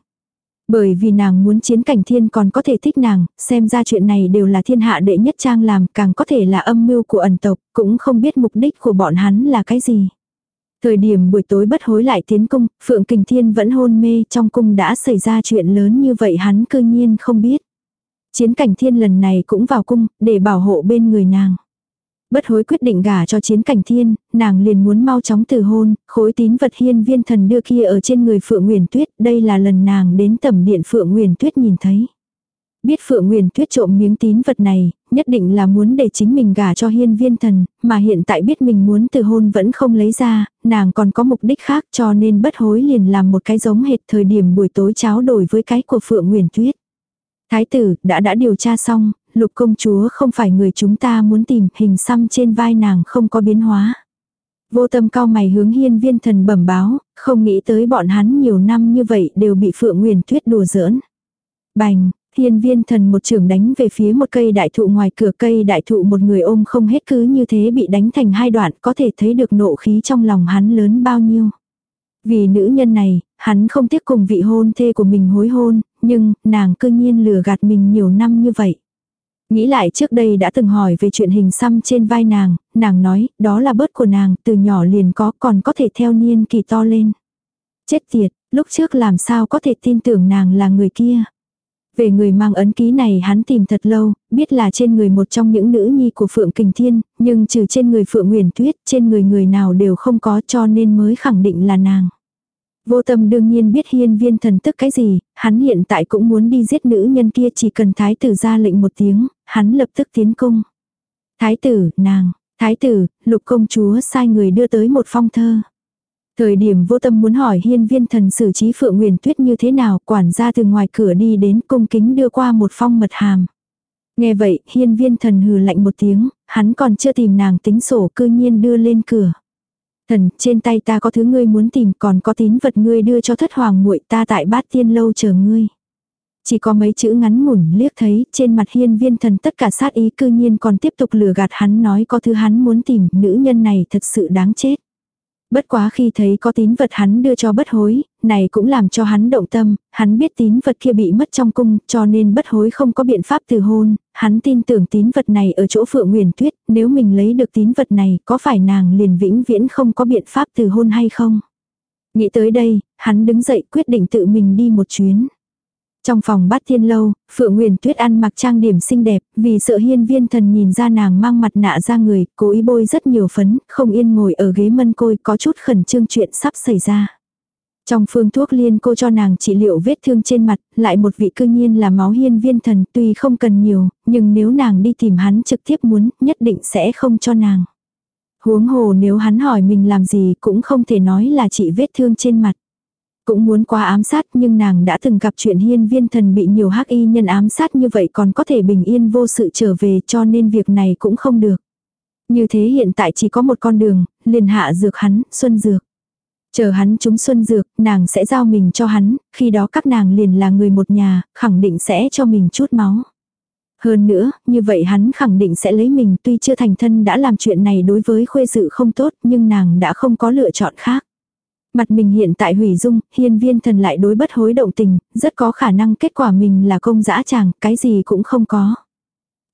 Bởi vì nàng muốn chiến cảnh thiên còn có thể thích nàng, xem ra chuyện này đều là thiên hạ đệ nhất trang làm, càng có thể là âm mưu của ẩn tộc, cũng không biết mục đích của bọn hắn là cái gì. Thời điểm buổi tối bất hối lại tiến cung, Phượng Kình Thiên vẫn hôn mê trong cung đã xảy ra chuyện lớn như vậy hắn cơ nhiên không biết. Chiến cảnh thiên lần này cũng vào cung, để bảo hộ bên người nàng. Bất hối quyết định gả cho chiến cảnh thiên, nàng liền muốn mau chóng từ hôn, khối tín vật hiên viên thần đưa kia ở trên người Phượng Nguyền Tuyết, đây là lần nàng đến tầm điện Phượng Nguyền Tuyết nhìn thấy. Biết Phượng Nguyền Tuyết trộm miếng tín vật này, nhất định là muốn để chính mình gả cho hiên viên thần, mà hiện tại biết mình muốn từ hôn vẫn không lấy ra, nàng còn có mục đích khác cho nên bất hối liền làm một cái giống hệt thời điểm buổi tối cháo đổi với cái của Phượng Nguyền Tuyết. Thái tử đã đã điều tra xong, lục công chúa không phải người chúng ta muốn tìm, hình xăm trên vai nàng không có biến hóa. Vô tâm cao mày hướng hiên viên thần bẩm báo, không nghĩ tới bọn hắn nhiều năm như vậy đều bị Phượng Nguyền Tuyết đùa giỡn. Bành, Hiên viên thần một trường đánh về phía một cây đại thụ ngoài cửa cây đại thụ một người ôm không hết cứ như thế bị đánh thành hai đoạn có thể thấy được nộ khí trong lòng hắn lớn bao nhiêu. Vì nữ nhân này, hắn không tiếc cùng vị hôn thê của mình hối hôn, nhưng nàng cư nhiên lừa gạt mình nhiều năm như vậy. Nghĩ lại trước đây đã từng hỏi về chuyện hình xăm trên vai nàng, nàng nói đó là bớt của nàng từ nhỏ liền có còn có thể theo niên kỳ to lên. Chết tiệt, lúc trước làm sao có thể tin tưởng nàng là người kia. Về người mang ấn ký này hắn tìm thật lâu, biết là trên người một trong những nữ nhi của Phượng Kình Thiên, nhưng trừ trên người Phượng Nguyền Tuyết, trên người người nào đều không có cho nên mới khẳng định là nàng. Vô tâm đương nhiên biết hiên viên thần tức cái gì, hắn hiện tại cũng muốn đi giết nữ nhân kia chỉ cần thái tử ra lệnh một tiếng, hắn lập tức tiến cung. Thái tử, nàng, thái tử, lục công chúa sai người đưa tới một phong thơ. Thời điểm vô tâm muốn hỏi hiên viên thần xử trí phượng nguyền tuyết như thế nào, quản gia từ ngoài cửa đi đến cung kính đưa qua một phong mật hàm. Nghe vậy, hiên viên thần hừ lạnh một tiếng, hắn còn chưa tìm nàng tính sổ cư nhiên đưa lên cửa. Thần, trên tay ta có thứ ngươi muốn tìm còn có tín vật ngươi đưa cho thất hoàng muội ta tại bát tiên lâu chờ ngươi. Chỉ có mấy chữ ngắn ngủn liếc thấy trên mặt hiên viên thần tất cả sát ý cư nhiên còn tiếp tục lừa gạt hắn nói có thứ hắn muốn tìm nữ nhân này thật sự đáng chết. Bất quá khi thấy có tín vật hắn đưa cho bất hối, này cũng làm cho hắn động tâm, hắn biết tín vật kia bị mất trong cung, cho nên bất hối không có biện pháp từ hôn, hắn tin tưởng tín vật này ở chỗ Phượng Nguyền Tuyết, nếu mình lấy được tín vật này, có phải nàng liền vĩnh viễn không có biện pháp từ hôn hay không? Nghĩ tới đây, hắn đứng dậy quyết định tự mình đi một chuyến. Trong phòng bát thiên lâu, Phượng Nguyền Tuyết ăn mặc trang điểm xinh đẹp, vì sợ hiên viên thần nhìn ra nàng mang mặt nạ ra người, cố ý bôi rất nhiều phấn, không yên ngồi ở ghế mân côi có chút khẩn trương chuyện sắp xảy ra. Trong phương thuốc liên cô cho nàng trị liệu vết thương trên mặt, lại một vị cư nhiên là máu hiên viên thần tuy không cần nhiều, nhưng nếu nàng đi tìm hắn trực tiếp muốn, nhất định sẽ không cho nàng. Huống hồ nếu hắn hỏi mình làm gì cũng không thể nói là trị vết thương trên mặt. Cũng muốn qua ám sát nhưng nàng đã từng gặp chuyện hiên viên thần bị nhiều hắc y nhân ám sát như vậy còn có thể bình yên vô sự trở về cho nên việc này cũng không được. Như thế hiện tại chỉ có một con đường, liền hạ dược hắn, xuân dược. Chờ hắn trúng xuân dược, nàng sẽ giao mình cho hắn, khi đó các nàng liền là người một nhà, khẳng định sẽ cho mình chút máu. Hơn nữa, như vậy hắn khẳng định sẽ lấy mình tuy chưa thành thân đã làm chuyện này đối với khuê sự không tốt nhưng nàng đã không có lựa chọn khác. Mặt mình hiện tại hủy dung, hiên viên thần lại đối bất hối động tình, rất có khả năng kết quả mình là công dã chàng, cái gì cũng không có.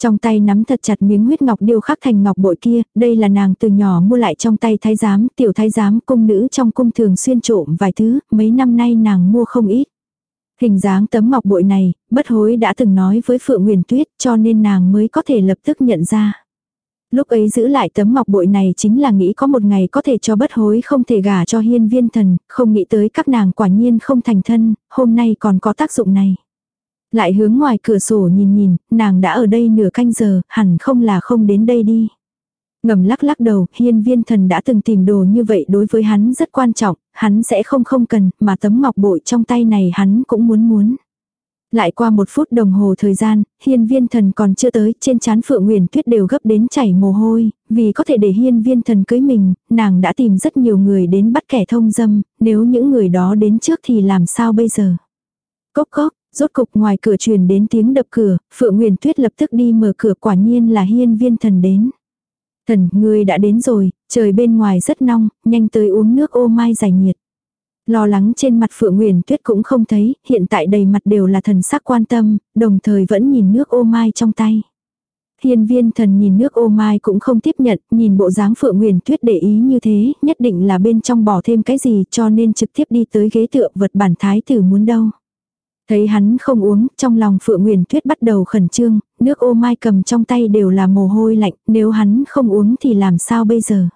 Trong tay nắm thật chặt miếng huyết ngọc điêu khắc thành ngọc bội kia, đây là nàng từ nhỏ mua lại trong tay thái giám, tiểu thái giám cung nữ trong cung thường xuyên trộm vài thứ, mấy năm nay nàng mua không ít. Hình dáng tấm ngọc bội này, bất hối đã từng nói với Phượng Nguyền Tuyết cho nên nàng mới có thể lập tức nhận ra. Lúc ấy giữ lại tấm ngọc bội này chính là nghĩ có một ngày có thể cho bất hối không thể gả cho hiên viên thần, không nghĩ tới các nàng quả nhiên không thành thân, hôm nay còn có tác dụng này. Lại hướng ngoài cửa sổ nhìn nhìn, nàng đã ở đây nửa canh giờ, hẳn không là không đến đây đi. Ngầm lắc lắc đầu, hiên viên thần đã từng tìm đồ như vậy đối với hắn rất quan trọng, hắn sẽ không không cần, mà tấm ngọc bội trong tay này hắn cũng muốn muốn. Lại qua một phút đồng hồ thời gian, hiên viên thần còn chưa tới, trên chán phượng nguyền tuyết đều gấp đến chảy mồ hôi, vì có thể để hiên viên thần cưới mình, nàng đã tìm rất nhiều người đến bắt kẻ thông dâm, nếu những người đó đến trước thì làm sao bây giờ. Cốc cốc, rốt cục ngoài cửa truyền đến tiếng đập cửa, phượng nguyền tuyết lập tức đi mở cửa quả nhiên là hiên viên thần đến. Thần, ngươi đã đến rồi, trời bên ngoài rất nóng, nhanh tới uống nước ô mai giải nhiệt. Lo lắng trên mặt Phượng Nguyền Tuyết cũng không thấy, hiện tại đầy mặt đều là thần sắc quan tâm, đồng thời vẫn nhìn nước ô mai trong tay. Hiên viên thần nhìn nước ô mai cũng không tiếp nhận, nhìn bộ dáng Phượng Nguyền Tuyết để ý như thế, nhất định là bên trong bỏ thêm cái gì cho nên trực tiếp đi tới ghế tựa vật bản thái tử muốn đâu. Thấy hắn không uống, trong lòng Phượng Nguyền Tuyết bắt đầu khẩn trương, nước ô mai cầm trong tay đều là mồ hôi lạnh, nếu hắn không uống thì làm sao bây giờ.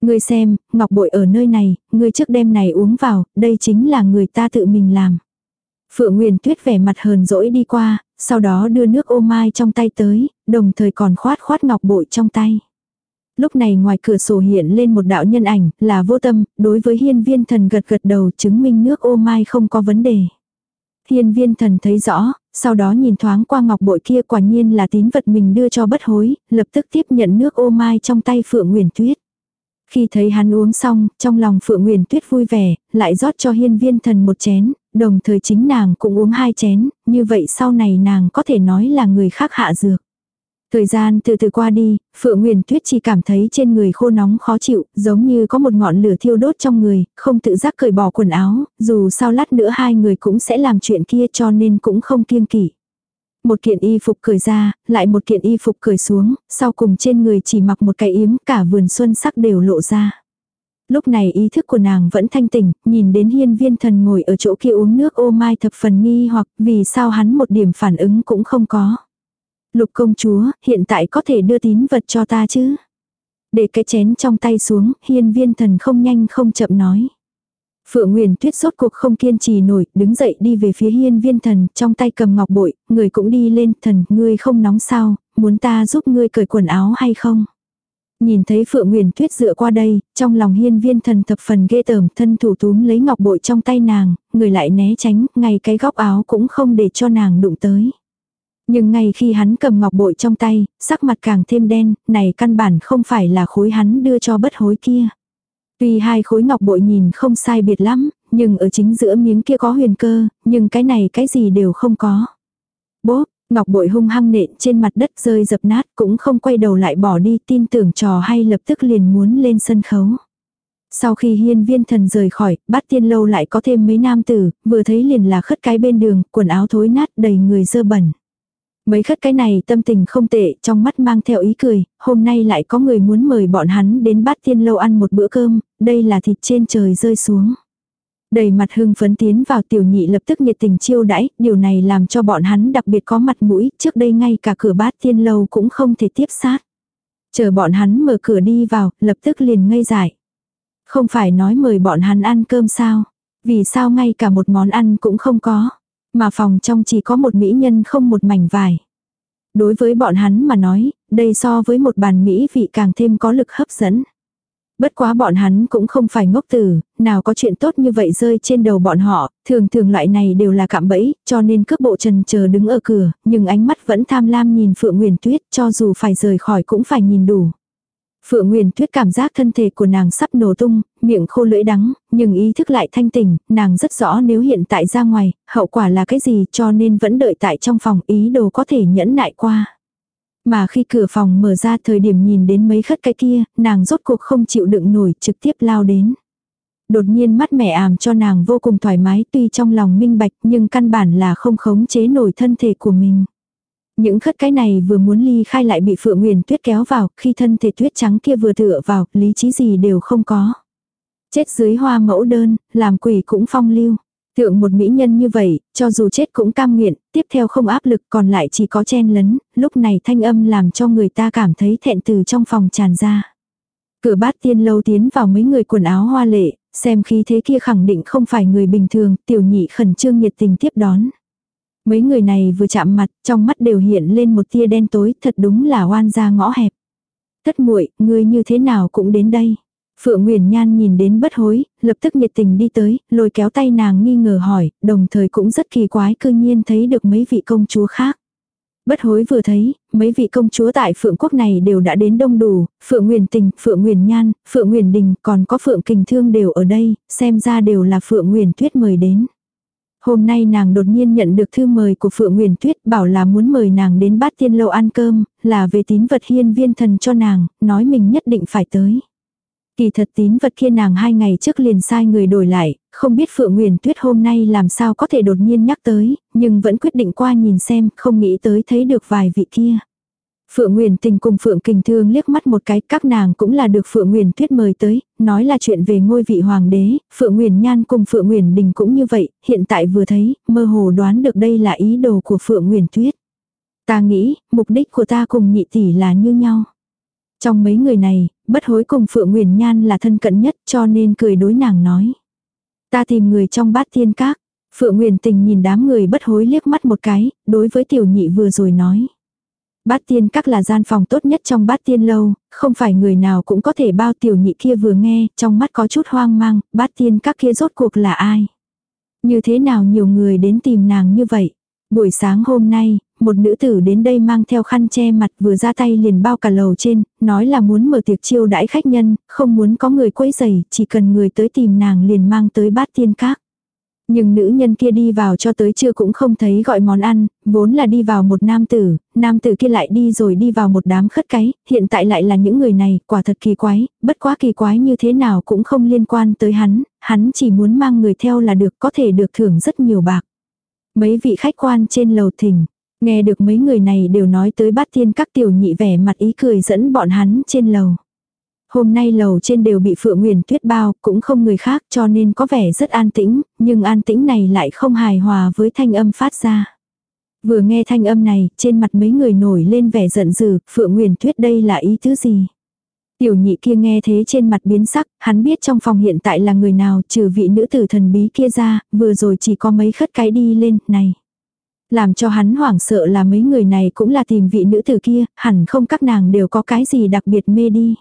Ngươi xem, ngọc bội ở nơi này, ngươi trước đêm này uống vào, đây chính là người ta tự mình làm. Phượng Nguyên Tuyết vẻ mặt hờn dỗi đi qua, sau đó đưa nước ô mai trong tay tới, đồng thời còn khoát khoát ngọc bội trong tay. Lúc này ngoài cửa sổ hiện lên một đạo nhân ảnh, là vô tâm, đối với hiên viên thần gật gật đầu chứng minh nước ô mai không có vấn đề. Hiên viên thần thấy rõ, sau đó nhìn thoáng qua ngọc bội kia quả nhiên là tín vật mình đưa cho bất hối, lập tức tiếp nhận nước ô mai trong tay Phượng Nguyền Tuyết. Khi thấy hắn uống xong, trong lòng Phượng Nguyền Tuyết vui vẻ, lại rót cho hiên viên thần một chén, đồng thời chính nàng cũng uống hai chén, như vậy sau này nàng có thể nói là người khác hạ dược. Thời gian từ từ qua đi, Phượng Nguyền Tuyết chỉ cảm thấy trên người khô nóng khó chịu, giống như có một ngọn lửa thiêu đốt trong người, không tự giác cởi bỏ quần áo, dù sao lát nữa hai người cũng sẽ làm chuyện kia cho nên cũng không kiêng kỵ. Một kiện y phục cởi ra, lại một kiện y phục cởi xuống, sau cùng trên người chỉ mặc một cái yếm cả vườn xuân sắc đều lộ ra. Lúc này ý thức của nàng vẫn thanh tỉnh, nhìn đến hiên viên thần ngồi ở chỗ kia uống nước ô mai thập phần nghi hoặc vì sao hắn một điểm phản ứng cũng không có. Lục công chúa, hiện tại có thể đưa tín vật cho ta chứ? Để cái chén trong tay xuống, hiên viên thần không nhanh không chậm nói. Phượng Nguyên Tuyết sốt cuộc không kiên trì nổi, đứng dậy đi về phía hiên viên thần, trong tay cầm ngọc bội, người cũng đi lên, thần, ngươi không nóng sao, muốn ta giúp ngươi cởi quần áo hay không? Nhìn thấy Phượng Nguyên Tuyết dựa qua đây, trong lòng hiên viên thần thập phần ghê tởm, thân thủ túm lấy ngọc bội trong tay nàng, người lại né tránh, ngay cái góc áo cũng không để cho nàng đụng tới. Nhưng ngay khi hắn cầm ngọc bội trong tay, sắc mặt càng thêm đen, này căn bản không phải là khối hắn đưa cho bất hối kia. Tuy hai khối ngọc bội nhìn không sai biệt lắm, nhưng ở chính giữa miếng kia có huyền cơ, nhưng cái này cái gì đều không có. Bốp, ngọc bội hung hăng nện trên mặt đất rơi dập nát cũng không quay đầu lại bỏ đi tin tưởng trò hay lập tức liền muốn lên sân khấu. Sau khi hiên viên thần rời khỏi, bát tiên lâu lại có thêm mấy nam tử, vừa thấy liền là khất cái bên đường, quần áo thối nát đầy người dơ bẩn. Mấy khất cái này tâm tình không tệ, trong mắt mang theo ý cười, hôm nay lại có người muốn mời bọn hắn đến bát tiên lâu ăn một bữa cơm, đây là thịt trên trời rơi xuống. Đầy mặt hưng phấn tiến vào tiểu nhị lập tức nhiệt tình chiêu đãi, điều này làm cho bọn hắn đặc biệt có mặt mũi, trước đây ngay cả cửa bát tiên lâu cũng không thể tiếp sát. Chờ bọn hắn mở cửa đi vào, lập tức liền ngây dại. Không phải nói mời bọn hắn ăn cơm sao? Vì sao ngay cả một món ăn cũng không có? Mà phòng trong chỉ có một mỹ nhân không một mảnh vải. Đối với bọn hắn mà nói, đây so với một bàn mỹ vị càng thêm có lực hấp dẫn. Bất quá bọn hắn cũng không phải ngốc tử, nào có chuyện tốt như vậy rơi trên đầu bọn họ, thường thường loại này đều là cạm bẫy, cho nên cướp bộ trần chờ đứng ở cửa, nhưng ánh mắt vẫn tham lam nhìn Phượng Nguyền Tuyết, cho dù phải rời khỏi cũng phải nhìn đủ. Phượng Nguyên Tuyết cảm giác thân thể của nàng sắp nổ tung, miệng khô lưỡi đắng, nhưng ý thức lại thanh tỉnh, nàng rất rõ nếu hiện tại ra ngoài, hậu quả là cái gì cho nên vẫn đợi tại trong phòng ý đồ có thể nhẫn nại qua. Mà khi cửa phòng mở ra thời điểm nhìn đến mấy khất cái kia, nàng rốt cuộc không chịu đựng nổi trực tiếp lao đến. Đột nhiên mắt mẹ ảm cho nàng vô cùng thoải mái tuy trong lòng minh bạch nhưng căn bản là không khống chế nổi thân thể của mình. Những khất cái này vừa muốn ly khai lại bị Phượng Nguyền Tuyết kéo vào, khi thân thể tuyết trắng kia vừa tựa vào, lý trí gì đều không có. Chết dưới hoa mẫu đơn, làm quỷ cũng phong lưu. Thượng một mỹ nhân như vậy, cho dù chết cũng cam nguyện, tiếp theo không áp lực còn lại chỉ có chen lấn, lúc này thanh âm làm cho người ta cảm thấy thẹn từ trong phòng tràn ra. Cửa bát tiên lâu tiến vào mấy người quần áo hoa lệ, xem khí thế kia khẳng định không phải người bình thường, tiểu nhị khẩn trương nhiệt tình tiếp đón. Mấy người này vừa chạm mặt, trong mắt đều hiện lên một tia đen tối, thật đúng là oan ra ngõ hẹp. Thất muội, ngươi như thế nào cũng đến đây. Phượng Nguyễn Nhan nhìn đến bất hối, lập tức nhiệt tình đi tới, lôi kéo tay nàng nghi ngờ hỏi, đồng thời cũng rất kỳ quái cư nhiên thấy được mấy vị công chúa khác. Bất hối vừa thấy, mấy vị công chúa tại Phượng Quốc này đều đã đến đông đủ, Phượng Nguyền Tình, Phượng Nguyền Nhan, Phượng Nguyền Đình, còn có Phượng Kình Thương đều ở đây, xem ra đều là Phượng Nguyền Tuyết mời đến. Hôm nay nàng đột nhiên nhận được thư mời của Phượng Nguyễn Tuyết bảo là muốn mời nàng đến bát tiên lâu ăn cơm, là về tín vật hiên viên thần cho nàng, nói mình nhất định phải tới. Kỳ thật tín vật kia nàng hai ngày trước liền sai người đổi lại, không biết Phượng Nguyễn Tuyết hôm nay làm sao có thể đột nhiên nhắc tới, nhưng vẫn quyết định qua nhìn xem, không nghĩ tới thấy được vài vị kia. Phượng Nguyền Tình cùng Phượng Kình Thương liếc mắt một cái, các nàng cũng là được Phượng Nguyền Tuyết mời tới, nói là chuyện về ngôi vị hoàng đế, Phượng Nguyền Nhan cùng Phượng Nguyền Đình cũng như vậy, hiện tại vừa thấy, mơ hồ đoán được đây là ý đồ của Phượng Nguyền Tuyết. Ta nghĩ, mục đích của ta cùng nhị tỷ là như nhau. Trong mấy người này, bất hối cùng Phượng Nguyền Nhan là thân cận nhất cho nên cười đối nàng nói. Ta tìm người trong bát tiên các. Phượng Nguyền Tình nhìn đám người bất hối liếc mắt một cái, đối với tiểu nhị vừa rồi nói. Bát tiên các là gian phòng tốt nhất trong bát tiên lâu, không phải người nào cũng có thể bao tiểu nhị kia vừa nghe, trong mắt có chút hoang mang, bát tiên các kia rốt cuộc là ai. Như thế nào nhiều người đến tìm nàng như vậy. Buổi sáng hôm nay, một nữ tử đến đây mang theo khăn che mặt vừa ra tay liền bao cả lầu trên, nói là muốn mở tiệc chiêu đãi khách nhân, không muốn có người quấy rầy, chỉ cần người tới tìm nàng liền mang tới bát tiên các. Nhưng nữ nhân kia đi vào cho tới trưa cũng không thấy gọi món ăn, vốn là đi vào một nam tử, nam tử kia lại đi rồi đi vào một đám khất cái, hiện tại lại là những người này, quả thật kỳ quái, bất quá kỳ quái như thế nào cũng không liên quan tới hắn, hắn chỉ muốn mang người theo là được có thể được thưởng rất nhiều bạc. Mấy vị khách quan trên lầu thỉnh, nghe được mấy người này đều nói tới bát tiên các tiểu nhị vẻ mặt ý cười dẫn bọn hắn trên lầu. Hôm nay lầu trên đều bị Phượng Nguyền Tuyết bao, cũng không người khác cho nên có vẻ rất an tĩnh, nhưng an tĩnh này lại không hài hòa với thanh âm phát ra. Vừa nghe thanh âm này, trên mặt mấy người nổi lên vẻ giận dữ, Phượng Nguyền Tuyết đây là ý tứ gì? Tiểu nhị kia nghe thế trên mặt biến sắc, hắn biết trong phòng hiện tại là người nào trừ vị nữ tử thần bí kia ra, vừa rồi chỉ có mấy khất cái đi lên, này. Làm cho hắn hoảng sợ là mấy người này cũng là tìm vị nữ tử kia, hẳn không các nàng đều có cái gì đặc biệt mê đi.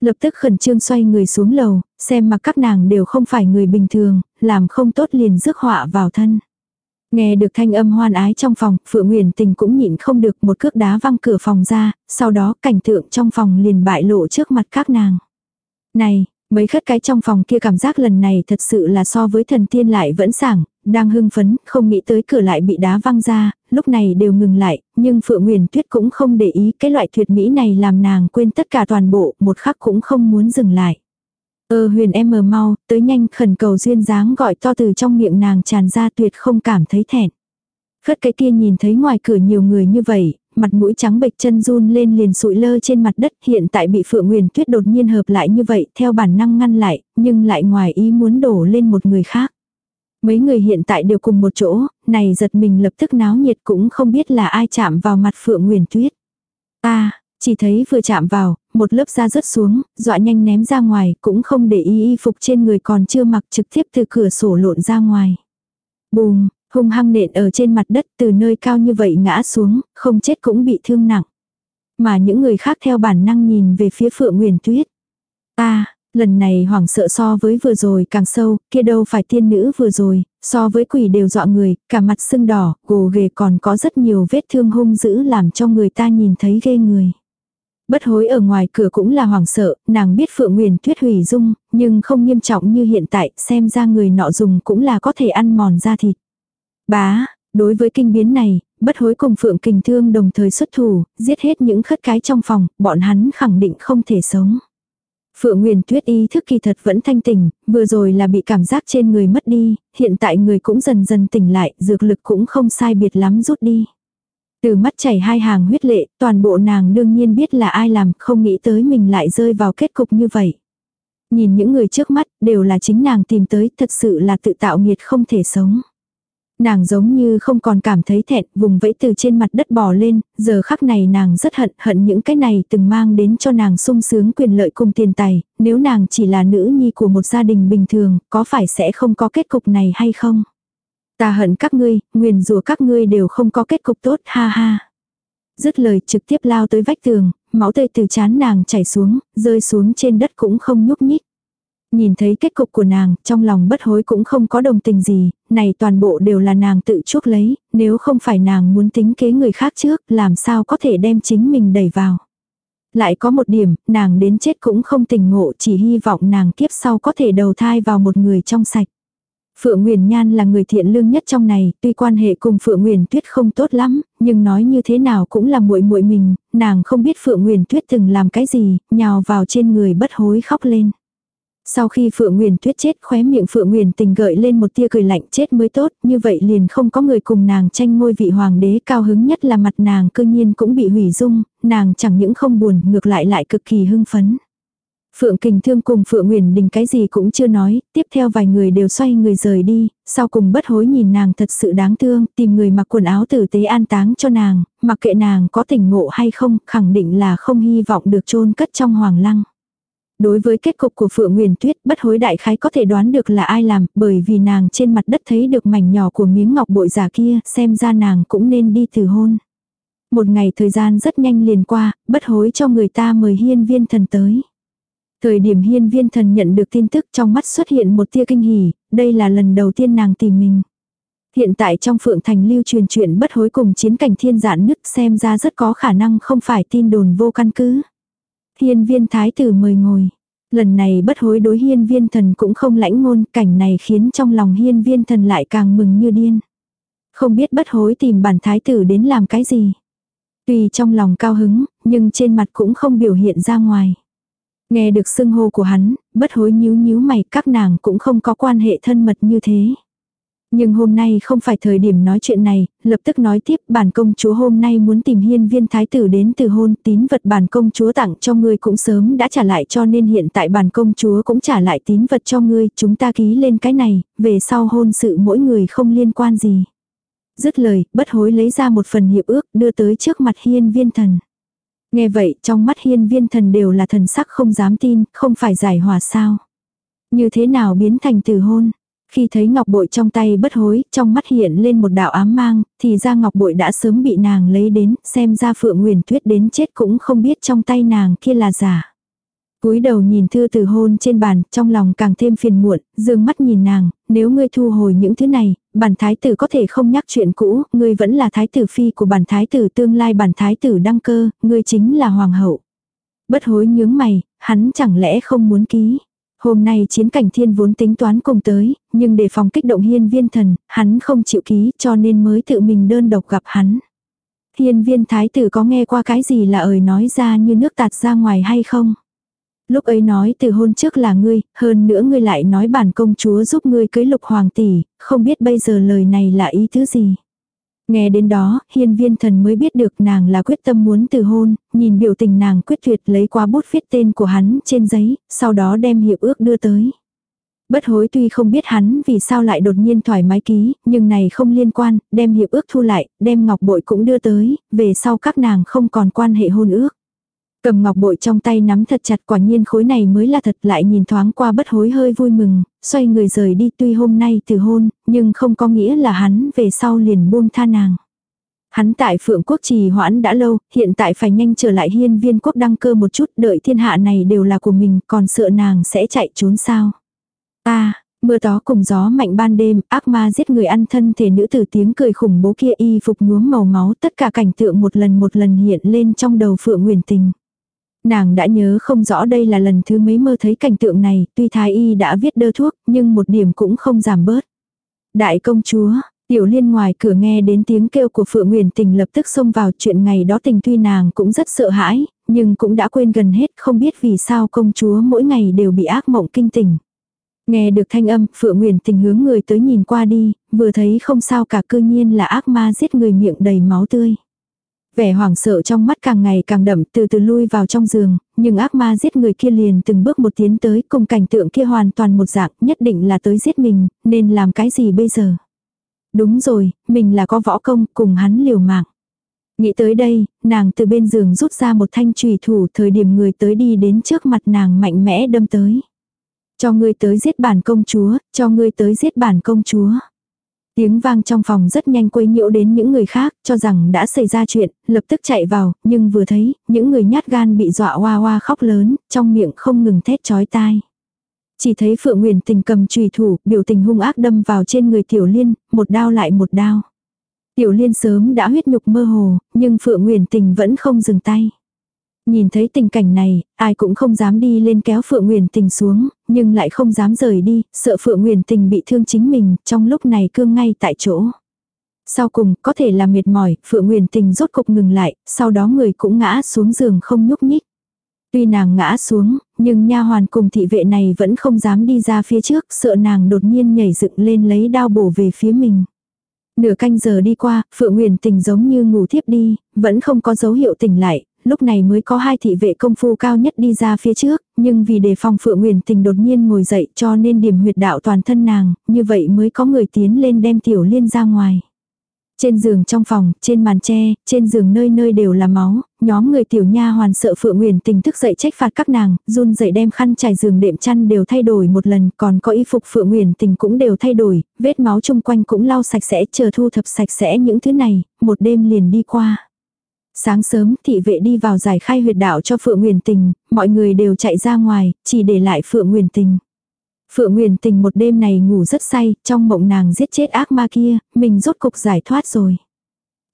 Lập tức khẩn trương xoay người xuống lầu, xem mà các nàng đều không phải người bình thường, làm không tốt liền rước họa vào thân. Nghe được thanh âm hoan ái trong phòng, Phượng Nguyễn Tình cũng nhịn không được một cước đá văng cửa phòng ra, sau đó cảnh tượng trong phòng liền bại lộ trước mặt các nàng. Này, mấy khất cái trong phòng kia cảm giác lần này thật sự là so với thần tiên lại vẫn sảng, đang hưng phấn, không nghĩ tới cửa lại bị đá văng ra, lúc này đều ngừng lại, nhưng Phượng Nguyền Tuyết cũng không để ý cái loại tuyệt mỹ này làm nàng quên tất cả toàn bộ, một khắc cũng không muốn dừng lại. Ơ huyền em mờ mau, tới nhanh khẩn cầu duyên dáng gọi to từ trong miệng nàng tràn ra tuyệt không cảm thấy thẹn. Khất cái kia nhìn thấy ngoài cửa nhiều người như vậy, mặt mũi trắng bệch chân run lên liền sụi lơ trên mặt đất hiện tại bị Phượng Nguyền Tuyết đột nhiên hợp lại như vậy theo bản năng ngăn lại, nhưng lại ngoài ý muốn đổ lên một người khác. Mấy người hiện tại đều cùng một chỗ, này giật mình lập tức náo nhiệt cũng không biết là ai chạm vào mặt Phượng Nguyền Tuyết. Ta, chỉ thấy vừa chạm vào, một lớp da rớt xuống, dọa nhanh ném ra ngoài, cũng không để ý y phục trên người còn chưa mặc trực tiếp từ cửa sổ lộn ra ngoài. Bùm, hung hăng nện ở trên mặt đất từ nơi cao như vậy ngã xuống, không chết cũng bị thương nặng. Mà những người khác theo bản năng nhìn về phía Phượng Nguyền Tuyết. Ta, lần này hoảng sợ so với vừa rồi càng sâu, kia đâu phải tiên nữ vừa rồi, so với quỷ đều dọa người, cả mặt sưng đỏ, gồ ghề còn có rất nhiều vết thương hung dữ làm cho người ta nhìn thấy ghê người. Bất hối ở ngoài cửa cũng là hoảng sợ, nàng biết Phượng Nguyền Tuyết hủy dung, nhưng không nghiêm trọng như hiện tại, xem ra người nọ dùng cũng là có thể ăn mòn da thịt. Bá, đối với kinh biến này, bất hối cùng Phượng Kình Thương đồng thời xuất thủ, giết hết những khất cái trong phòng, bọn hắn khẳng định không thể sống. Phượng nguyên Tuyết ý thức kỳ thật vẫn thanh tỉnh, vừa rồi là bị cảm giác trên người mất đi, hiện tại người cũng dần dần tỉnh lại, dược lực cũng không sai biệt lắm rút đi. Từ mắt chảy hai hàng huyết lệ, toàn bộ nàng đương nhiên biết là ai làm, không nghĩ tới mình lại rơi vào kết cục như vậy. Nhìn những người trước mắt, đều là chính nàng tìm tới, thật sự là tự tạo nghiệt không thể sống. Nàng giống như không còn cảm thấy thẹn, vùng vẫy từ trên mặt đất bò lên, giờ khắc này nàng rất hận, hận những cái này từng mang đến cho nàng sung sướng quyền lợi cùng tiền tài, nếu nàng chỉ là nữ nhi của một gia đình bình thường, có phải sẽ không có kết cục này hay không? Ta hận các ngươi, nguyền rủa các ngươi đều không có kết cục tốt, ha ha. Dứt lời trực tiếp lao tới vách tường, máu tươi từ chán nàng chảy xuống, rơi xuống trên đất cũng không nhúc nhích. Nhìn thấy kết cục của nàng, trong lòng bất hối cũng không có đồng tình gì, này toàn bộ đều là nàng tự chuốc lấy, nếu không phải nàng muốn tính kế người khác trước, làm sao có thể đem chính mình đẩy vào. Lại có một điểm, nàng đến chết cũng không tình ngộ chỉ hy vọng nàng kiếp sau có thể đầu thai vào một người trong sạch. Phượng Nguyền Nhan là người thiện lương nhất trong này, tuy quan hệ cùng Phượng Nguyền Tuyết không tốt lắm, nhưng nói như thế nào cũng là muội muội mình, nàng không biết Phượng Nguyền Tuyết từng làm cái gì, nhào vào trên người bất hối khóc lên. Sau khi Phượng Nguyền Tuyết chết khóe miệng Phượng Nguyền tình gợi lên một tia cười lạnh chết mới tốt, như vậy liền không có người cùng nàng tranh ngôi vị hoàng đế cao hứng nhất là mặt nàng cơ nhiên cũng bị hủy dung, nàng chẳng những không buồn ngược lại lại cực kỳ hưng phấn. Phượng Kình Thương cùng Phượng Nguyền Đình cái gì cũng chưa nói, tiếp theo vài người đều xoay người rời đi, sau cùng bất hối nhìn nàng thật sự đáng thương, tìm người mặc quần áo tử tế an táng cho nàng, mặc kệ nàng có tỉnh ngộ hay không, khẳng định là không hy vọng được chôn cất trong hoàng lăng. Đối với kết cục của Phượng Nguyền Tuyết, bất hối đại khái có thể đoán được là ai làm, bởi vì nàng trên mặt đất thấy được mảnh nhỏ của miếng ngọc bội giả kia, xem ra nàng cũng nên đi từ hôn. Một ngày thời gian rất nhanh liền qua, bất hối cho người ta mời hiên viên thần tới. Thời điểm hiên viên thần nhận được tin tức trong mắt xuất hiện một tia kinh hỉ, đây là lần đầu tiên nàng tìm mình. Hiện tại trong phượng thành lưu truyền chuyện bất hối cùng chiến cảnh thiên giản nứt xem ra rất có khả năng không phải tin đồn vô căn cứ. Hiên viên thái tử mời ngồi. Lần này bất hối đối hiên viên thần cũng không lãnh ngôn, cảnh này khiến trong lòng hiên viên thần lại càng mừng như điên. Không biết bất hối tìm bản thái tử đến làm cái gì. Tuy trong lòng cao hứng, nhưng trên mặt cũng không biểu hiện ra ngoài. Nghe được xưng hô của hắn, bất hối nhíu nhíu mày các nàng cũng không có quan hệ thân mật như thế. Nhưng hôm nay không phải thời điểm nói chuyện này, lập tức nói tiếp bản công chúa hôm nay muốn tìm hiên viên thái tử đến từ hôn tín vật bản công chúa tặng cho ngươi cũng sớm đã trả lại cho nên hiện tại bản công chúa cũng trả lại tín vật cho ngươi, chúng ta ký lên cái này, về sau hôn sự mỗi người không liên quan gì. Dứt lời, bất hối lấy ra một phần hiệp ước đưa tới trước mặt hiên viên thần. Nghe vậy, trong mắt hiên viên thần đều là thần sắc không dám tin, không phải giải hòa sao. Như thế nào biến thành từ hôn. Khi thấy ngọc bội trong tay bất hối, trong mắt hiện lên một đạo ám mang, thì ra ngọc bội đã sớm bị nàng lấy đến, xem ra phượng nguyền tuyết đến chết cũng không biết trong tay nàng kia là giả cúi đầu nhìn thư từ hôn trên bàn, trong lòng càng thêm phiền muộn, dương mắt nhìn nàng, nếu ngươi thu hồi những thứ này, bản thái tử có thể không nhắc chuyện cũ, ngươi vẫn là thái tử phi của bản thái tử tương lai bản thái tử đăng cơ, ngươi chính là hoàng hậu. Bất hối nhướng mày, hắn chẳng lẽ không muốn ký. Hôm nay chiến cảnh thiên vốn tính toán cùng tới, nhưng để phòng kích động hiên viên thần, hắn không chịu ký cho nên mới tự mình đơn độc gặp hắn. Hiên viên thái tử có nghe qua cái gì là ời nói ra như nước tạt ra ngoài hay không? Lúc ấy nói từ hôn trước là ngươi, hơn nữa ngươi lại nói bản công chúa giúp ngươi cưới lục hoàng tỷ, không biết bây giờ lời này là ý thứ gì. Nghe đến đó, hiên viên thần mới biết được nàng là quyết tâm muốn từ hôn, nhìn biểu tình nàng quyết tuyệt lấy qua bút viết tên của hắn trên giấy, sau đó đem hiệp ước đưa tới. Bất hối tuy không biết hắn vì sao lại đột nhiên thoải mái ký, nhưng này không liên quan, đem hiệp ước thu lại, đem ngọc bội cũng đưa tới, về sau các nàng không còn quan hệ hôn ước. Cầm ngọc bội trong tay nắm thật chặt quả nhiên khối này mới là thật lại nhìn thoáng qua bất hối hơi vui mừng, xoay người rời đi tuy hôm nay từ hôn, nhưng không có nghĩa là hắn về sau liền buông tha nàng. Hắn tại phượng quốc trì hoãn đã lâu, hiện tại phải nhanh trở lại hiên viên quốc đăng cơ một chút đợi thiên hạ này đều là của mình còn sợ nàng sẽ chạy trốn sao. ta mưa tó cùng gió mạnh ban đêm, ác ma giết người ăn thân thể nữ tử tiếng cười khủng bố kia y phục nhuốm màu máu tất cả cảnh tượng một lần một lần hiện lên trong đầu phượng nguyền tình. Nàng đã nhớ không rõ đây là lần thứ mấy mơ thấy cảnh tượng này, tuy thái y đã viết đơ thuốc, nhưng một điểm cũng không giảm bớt. Đại công chúa, Tiểu liên ngoài cửa nghe đến tiếng kêu của Phượng Nguyền Tình lập tức xông vào chuyện ngày đó tình tuy nàng cũng rất sợ hãi, nhưng cũng đã quên gần hết không biết vì sao công chúa mỗi ngày đều bị ác mộng kinh tỉnh. Nghe được thanh âm, Phượng Nguyền Tình hướng người tới nhìn qua đi, vừa thấy không sao cả cư nhiên là ác ma giết người miệng đầy máu tươi. Vẻ hoảng sợ trong mắt càng ngày càng đậm từ từ lui vào trong giường, nhưng ác ma giết người kia liền từng bước một tiến tới cùng cảnh tượng kia hoàn toàn một dạng nhất định là tới giết mình, nên làm cái gì bây giờ. Đúng rồi, mình là có võ công cùng hắn liều mạng. Nghĩ tới đây, nàng từ bên giường rút ra một thanh trùy thủ thời điểm người tới đi đến trước mặt nàng mạnh mẽ đâm tới. Cho ngươi tới giết bản công chúa, cho ngươi tới giết bản công chúa. Tiếng vang trong phòng rất nhanh quấy nhiễu đến những người khác, cho rằng đã xảy ra chuyện, lập tức chạy vào, nhưng vừa thấy, những người nhát gan bị dọa hoa hoa khóc lớn, trong miệng không ngừng thét chói tai. Chỉ thấy Phượng Nguyền Tình cầm chùy thủ, biểu tình hung ác đâm vào trên người Tiểu Liên, một đao lại một đao. Tiểu Liên sớm đã huyết nhục mơ hồ, nhưng Phượng Nguyền Tình vẫn không dừng tay. Nhìn thấy tình cảnh này, ai cũng không dám đi lên kéo Phượng Nguyền Tình xuống, nhưng lại không dám rời đi, sợ Phượng Nguyền Tình bị thương chính mình, trong lúc này cương ngay tại chỗ. Sau cùng, có thể là mệt mỏi, Phượng Nguyền Tình rốt cục ngừng lại, sau đó người cũng ngã xuống giường không nhúc nhích. Tuy nàng ngã xuống, nhưng nha hoàn cùng thị vệ này vẫn không dám đi ra phía trước, sợ nàng đột nhiên nhảy dựng lên lấy đao bổ về phía mình. Nửa canh giờ đi qua, Phượng Nguyền Tình giống như ngủ thiếp đi, vẫn không có dấu hiệu tỉnh lại, lúc này mới có hai thị vệ công phu cao nhất đi ra phía trước, nhưng vì đề phòng Phượng Nguyền Tình đột nhiên ngồi dậy cho nên điểm huyệt đạo toàn thân nàng, như vậy mới có người tiến lên đem Tiểu Liên ra ngoài. Trên giường trong phòng, trên màn tre, trên giường nơi nơi đều là máu, nhóm người tiểu nha hoàn sợ Phượng Nguyền Tình thức dậy trách phạt các nàng, run dậy đem khăn trải giường đệm chăn đều thay đổi một lần, còn có y phục Phượng Nguyền Tình cũng đều thay đổi, vết máu chung quanh cũng lau sạch sẽ, chờ thu thập sạch sẽ những thứ này, một đêm liền đi qua. Sáng sớm thị vệ đi vào giải khai huyệt đạo cho Phượng Nguyền Tình, mọi người đều chạy ra ngoài, chỉ để lại Phượng Nguyền Tình. Phượng Nguyền Tình một đêm này ngủ rất say, trong mộng nàng giết chết ác ma kia, mình rốt cục giải thoát rồi.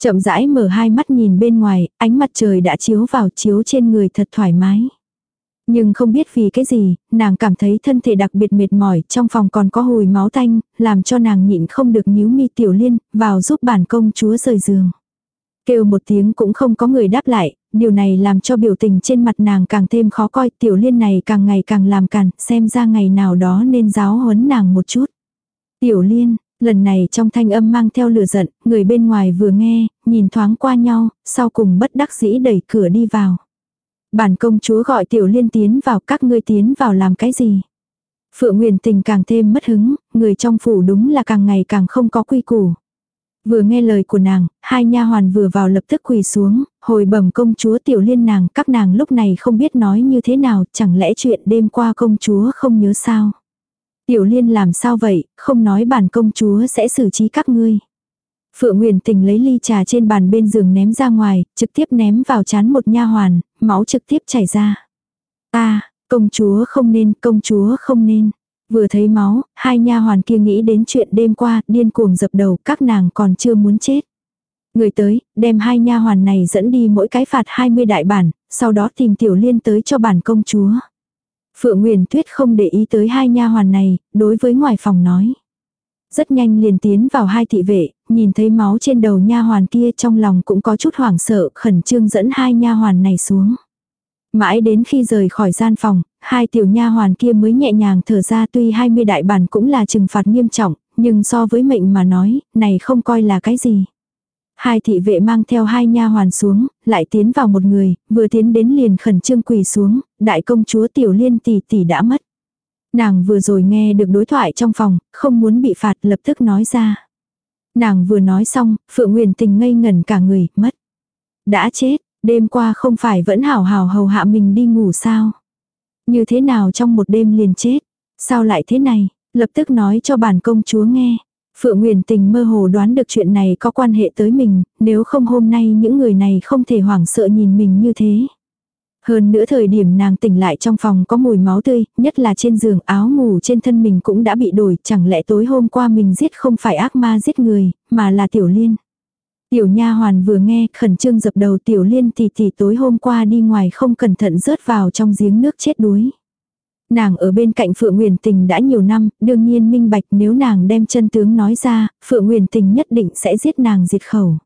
Chậm rãi mở hai mắt nhìn bên ngoài, ánh mặt trời đã chiếu vào chiếu trên người thật thoải mái. Nhưng không biết vì cái gì, nàng cảm thấy thân thể đặc biệt mệt mỏi, trong phòng còn có hồi máu tanh, làm cho nàng nhịn không được nhíu mi tiểu liên, vào giúp bản công chúa rời giường. Kêu một tiếng cũng không có người đáp lại, điều này làm cho biểu tình trên mặt nàng càng thêm khó coi, tiểu liên này càng ngày càng làm càn, xem ra ngày nào đó nên giáo huấn nàng một chút. Tiểu liên, Lần này trong thanh âm mang theo lửa giận, người bên ngoài vừa nghe, nhìn thoáng qua nhau, sau cùng bất đắc dĩ đẩy cửa đi vào. Bản công chúa gọi tiểu liên tiến vào các ngươi tiến vào làm cái gì. Phượng Nguyền Tình càng thêm mất hứng, người trong phủ đúng là càng ngày càng không có quy củ. Vừa nghe lời của nàng, hai nha hoàn vừa vào lập tức quỳ xuống, hồi bẩm công chúa tiểu liên nàng, các nàng lúc này không biết nói như thế nào, chẳng lẽ chuyện đêm qua công chúa không nhớ sao. Tiểu liên làm sao vậy, không nói bản công chúa sẽ xử trí các ngươi. Phượng Nguyền Tình lấy ly trà trên bàn bên giường ném ra ngoài, trực tiếp ném vào chán một nha hoàn, máu trực tiếp chảy ra. Ta, công chúa không nên, công chúa không nên. Vừa thấy máu, hai nha hoàn kia nghĩ đến chuyện đêm qua, điên cuồng dập đầu, các nàng còn chưa muốn chết. Người tới, đem hai nha hoàn này dẫn đi mỗi cái phạt 20 đại bản, sau đó tìm tiểu liên tới cho bản công chúa. Phượng Nguyền Tuyết không để ý tới hai nha hoàn này, đối với ngoài phòng nói. Rất nhanh liền tiến vào hai thị vệ, nhìn thấy máu trên đầu nha hoàn kia trong lòng cũng có chút hoảng sợ, khẩn trương dẫn hai nha hoàn này xuống. Mãi đến khi rời khỏi gian phòng, hai tiểu nha hoàn kia mới nhẹ nhàng thở ra tuy 20 đại bản cũng là trừng phạt nghiêm trọng, nhưng so với mệnh mà nói, này không coi là cái gì. Hai thị vệ mang theo hai nha hoàn xuống, lại tiến vào một người, vừa tiến đến liền khẩn trương quỳ xuống, đại công chúa tiểu liên tỷ tỷ đã mất. Nàng vừa rồi nghe được đối thoại trong phòng, không muốn bị phạt lập tức nói ra. Nàng vừa nói xong, Phượng Nguyền tình ngây ngẩn cả người, mất. Đã chết, đêm qua không phải vẫn hảo hảo hầu hạ mình đi ngủ sao? Như thế nào trong một đêm liền chết? Sao lại thế này? Lập tức nói cho bản công chúa nghe. Phượng Nguyền Tình mơ hồ đoán được chuyện này có quan hệ tới mình, nếu không hôm nay những người này không thể hoảng sợ nhìn mình như thế. Hơn nữa thời điểm nàng tỉnh lại trong phòng có mùi máu tươi, nhất là trên giường áo ngủ trên thân mình cũng đã bị đổi, chẳng lẽ tối hôm qua mình giết không phải ác ma giết người, mà là Tiểu Liên. Tiểu Nha hoàn vừa nghe, khẩn trương dập đầu Tiểu Liên tỷ tỷ tối hôm qua đi ngoài không cẩn thận rớt vào trong giếng nước chết đuối. Nàng ở bên cạnh Phượng Nguyền Tình đã nhiều năm, đương nhiên minh bạch nếu nàng đem chân tướng nói ra, Phượng Nguyền Tình nhất định sẽ giết nàng diệt khẩu.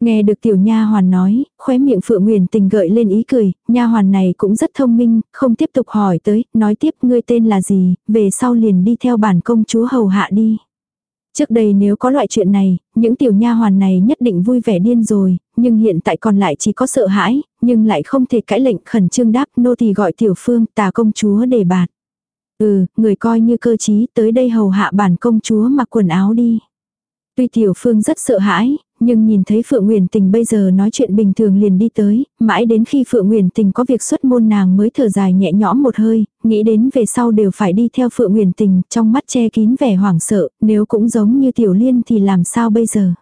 Nghe được tiểu nha hoàn nói, khóe miệng Phượng Nguyền Tình gợi lên ý cười, nha hoàn này cũng rất thông minh, không tiếp tục hỏi tới, nói tiếp ngươi tên là gì, về sau liền đi theo bản công chúa hầu hạ đi. Trước đây nếu có loại chuyện này, những tiểu nha hoàn này nhất định vui vẻ điên rồi, nhưng hiện tại còn lại chỉ có sợ hãi, nhưng lại không thể cãi lệnh khẩn trương đáp nô thì gọi tiểu phương tà công chúa để bạt. Ừ, người coi như cơ trí tới đây hầu hạ bản công chúa mặc quần áo đi. Tuy tiểu phương rất sợ hãi, nhưng nhìn thấy Phượng Nguyễn Tình bây giờ nói chuyện bình thường liền đi tới, mãi đến khi Phượng Nguyễn Tình có việc xuất môn nàng mới thở dài nhẹ nhõm một hơi, nghĩ đến về sau đều phải đi theo Phượng Nguyễn Tình, trong mắt che kín vẻ hoảng sợ, nếu cũng giống như Tiểu Liên thì làm sao bây giờ.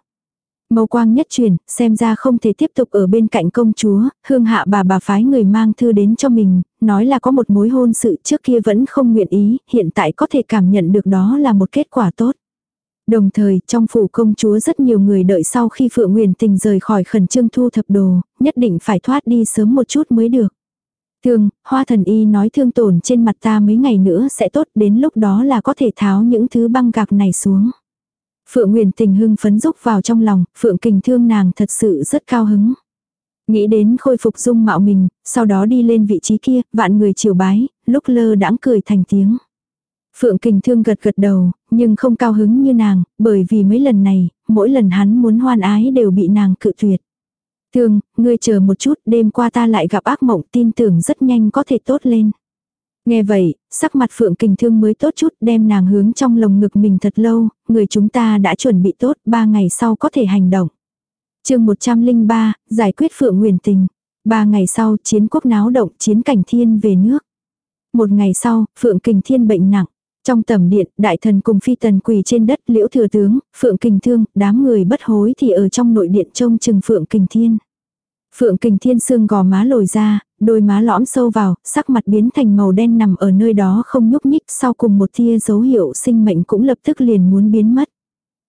Mâu quang nhất truyền, xem ra không thể tiếp tục ở bên cạnh công chúa, hương hạ bà bà phái người mang thư đến cho mình, nói là có một mối hôn sự trước kia vẫn không nguyện ý, hiện tại có thể cảm nhận được đó là một kết quả tốt. Đồng thời, trong phủ công chúa rất nhiều người đợi sau khi Phượng Nguyền Tình rời khỏi khẩn trương thu thập đồ, nhất định phải thoát đi sớm một chút mới được. Thương, hoa thần y nói thương tổn trên mặt ta mấy ngày nữa sẽ tốt đến lúc đó là có thể tháo những thứ băng gạc này xuống. Phượng Nguyền Tình hưng phấn rúc vào trong lòng, Phượng Kình thương nàng thật sự rất cao hứng. Nghĩ đến khôi phục dung mạo mình, sau đó đi lên vị trí kia, vạn người chiều bái, lúc lơ đãng cười thành tiếng. Phượng Kình Thương gật gật đầu, nhưng không cao hứng như nàng, bởi vì mấy lần này, mỗi lần hắn muốn hoan ái đều bị nàng cự tuyệt. Thương, ngươi chờ một chút, đêm qua ta lại gặp ác mộng tin tưởng rất nhanh có thể tốt lên. Nghe vậy, sắc mặt Phượng Kình Thương mới tốt chút đem nàng hướng trong lồng ngực mình thật lâu, người chúng ta đã chuẩn bị tốt, ba ngày sau có thể hành động. chương 103, giải quyết Phượng Nguyền Tình. Ba ngày sau, chiến quốc náo động, chiến cảnh thiên về nước. Một ngày sau, Phượng Kình Thiên bệnh nặng. Trong tầm điện, đại thần cùng phi tần quỳ trên đất liễu thừa tướng, Phượng Kình Thương, đám người bất hối thì ở trong nội điện trông chừng Phượng Kình Thiên. Phượng Kình Thiên xương gò má lồi ra, đôi má lõm sâu vào, sắc mặt biến thành màu đen nằm ở nơi đó không nhúc nhích sau cùng một tia dấu hiệu sinh mệnh cũng lập tức liền muốn biến mất.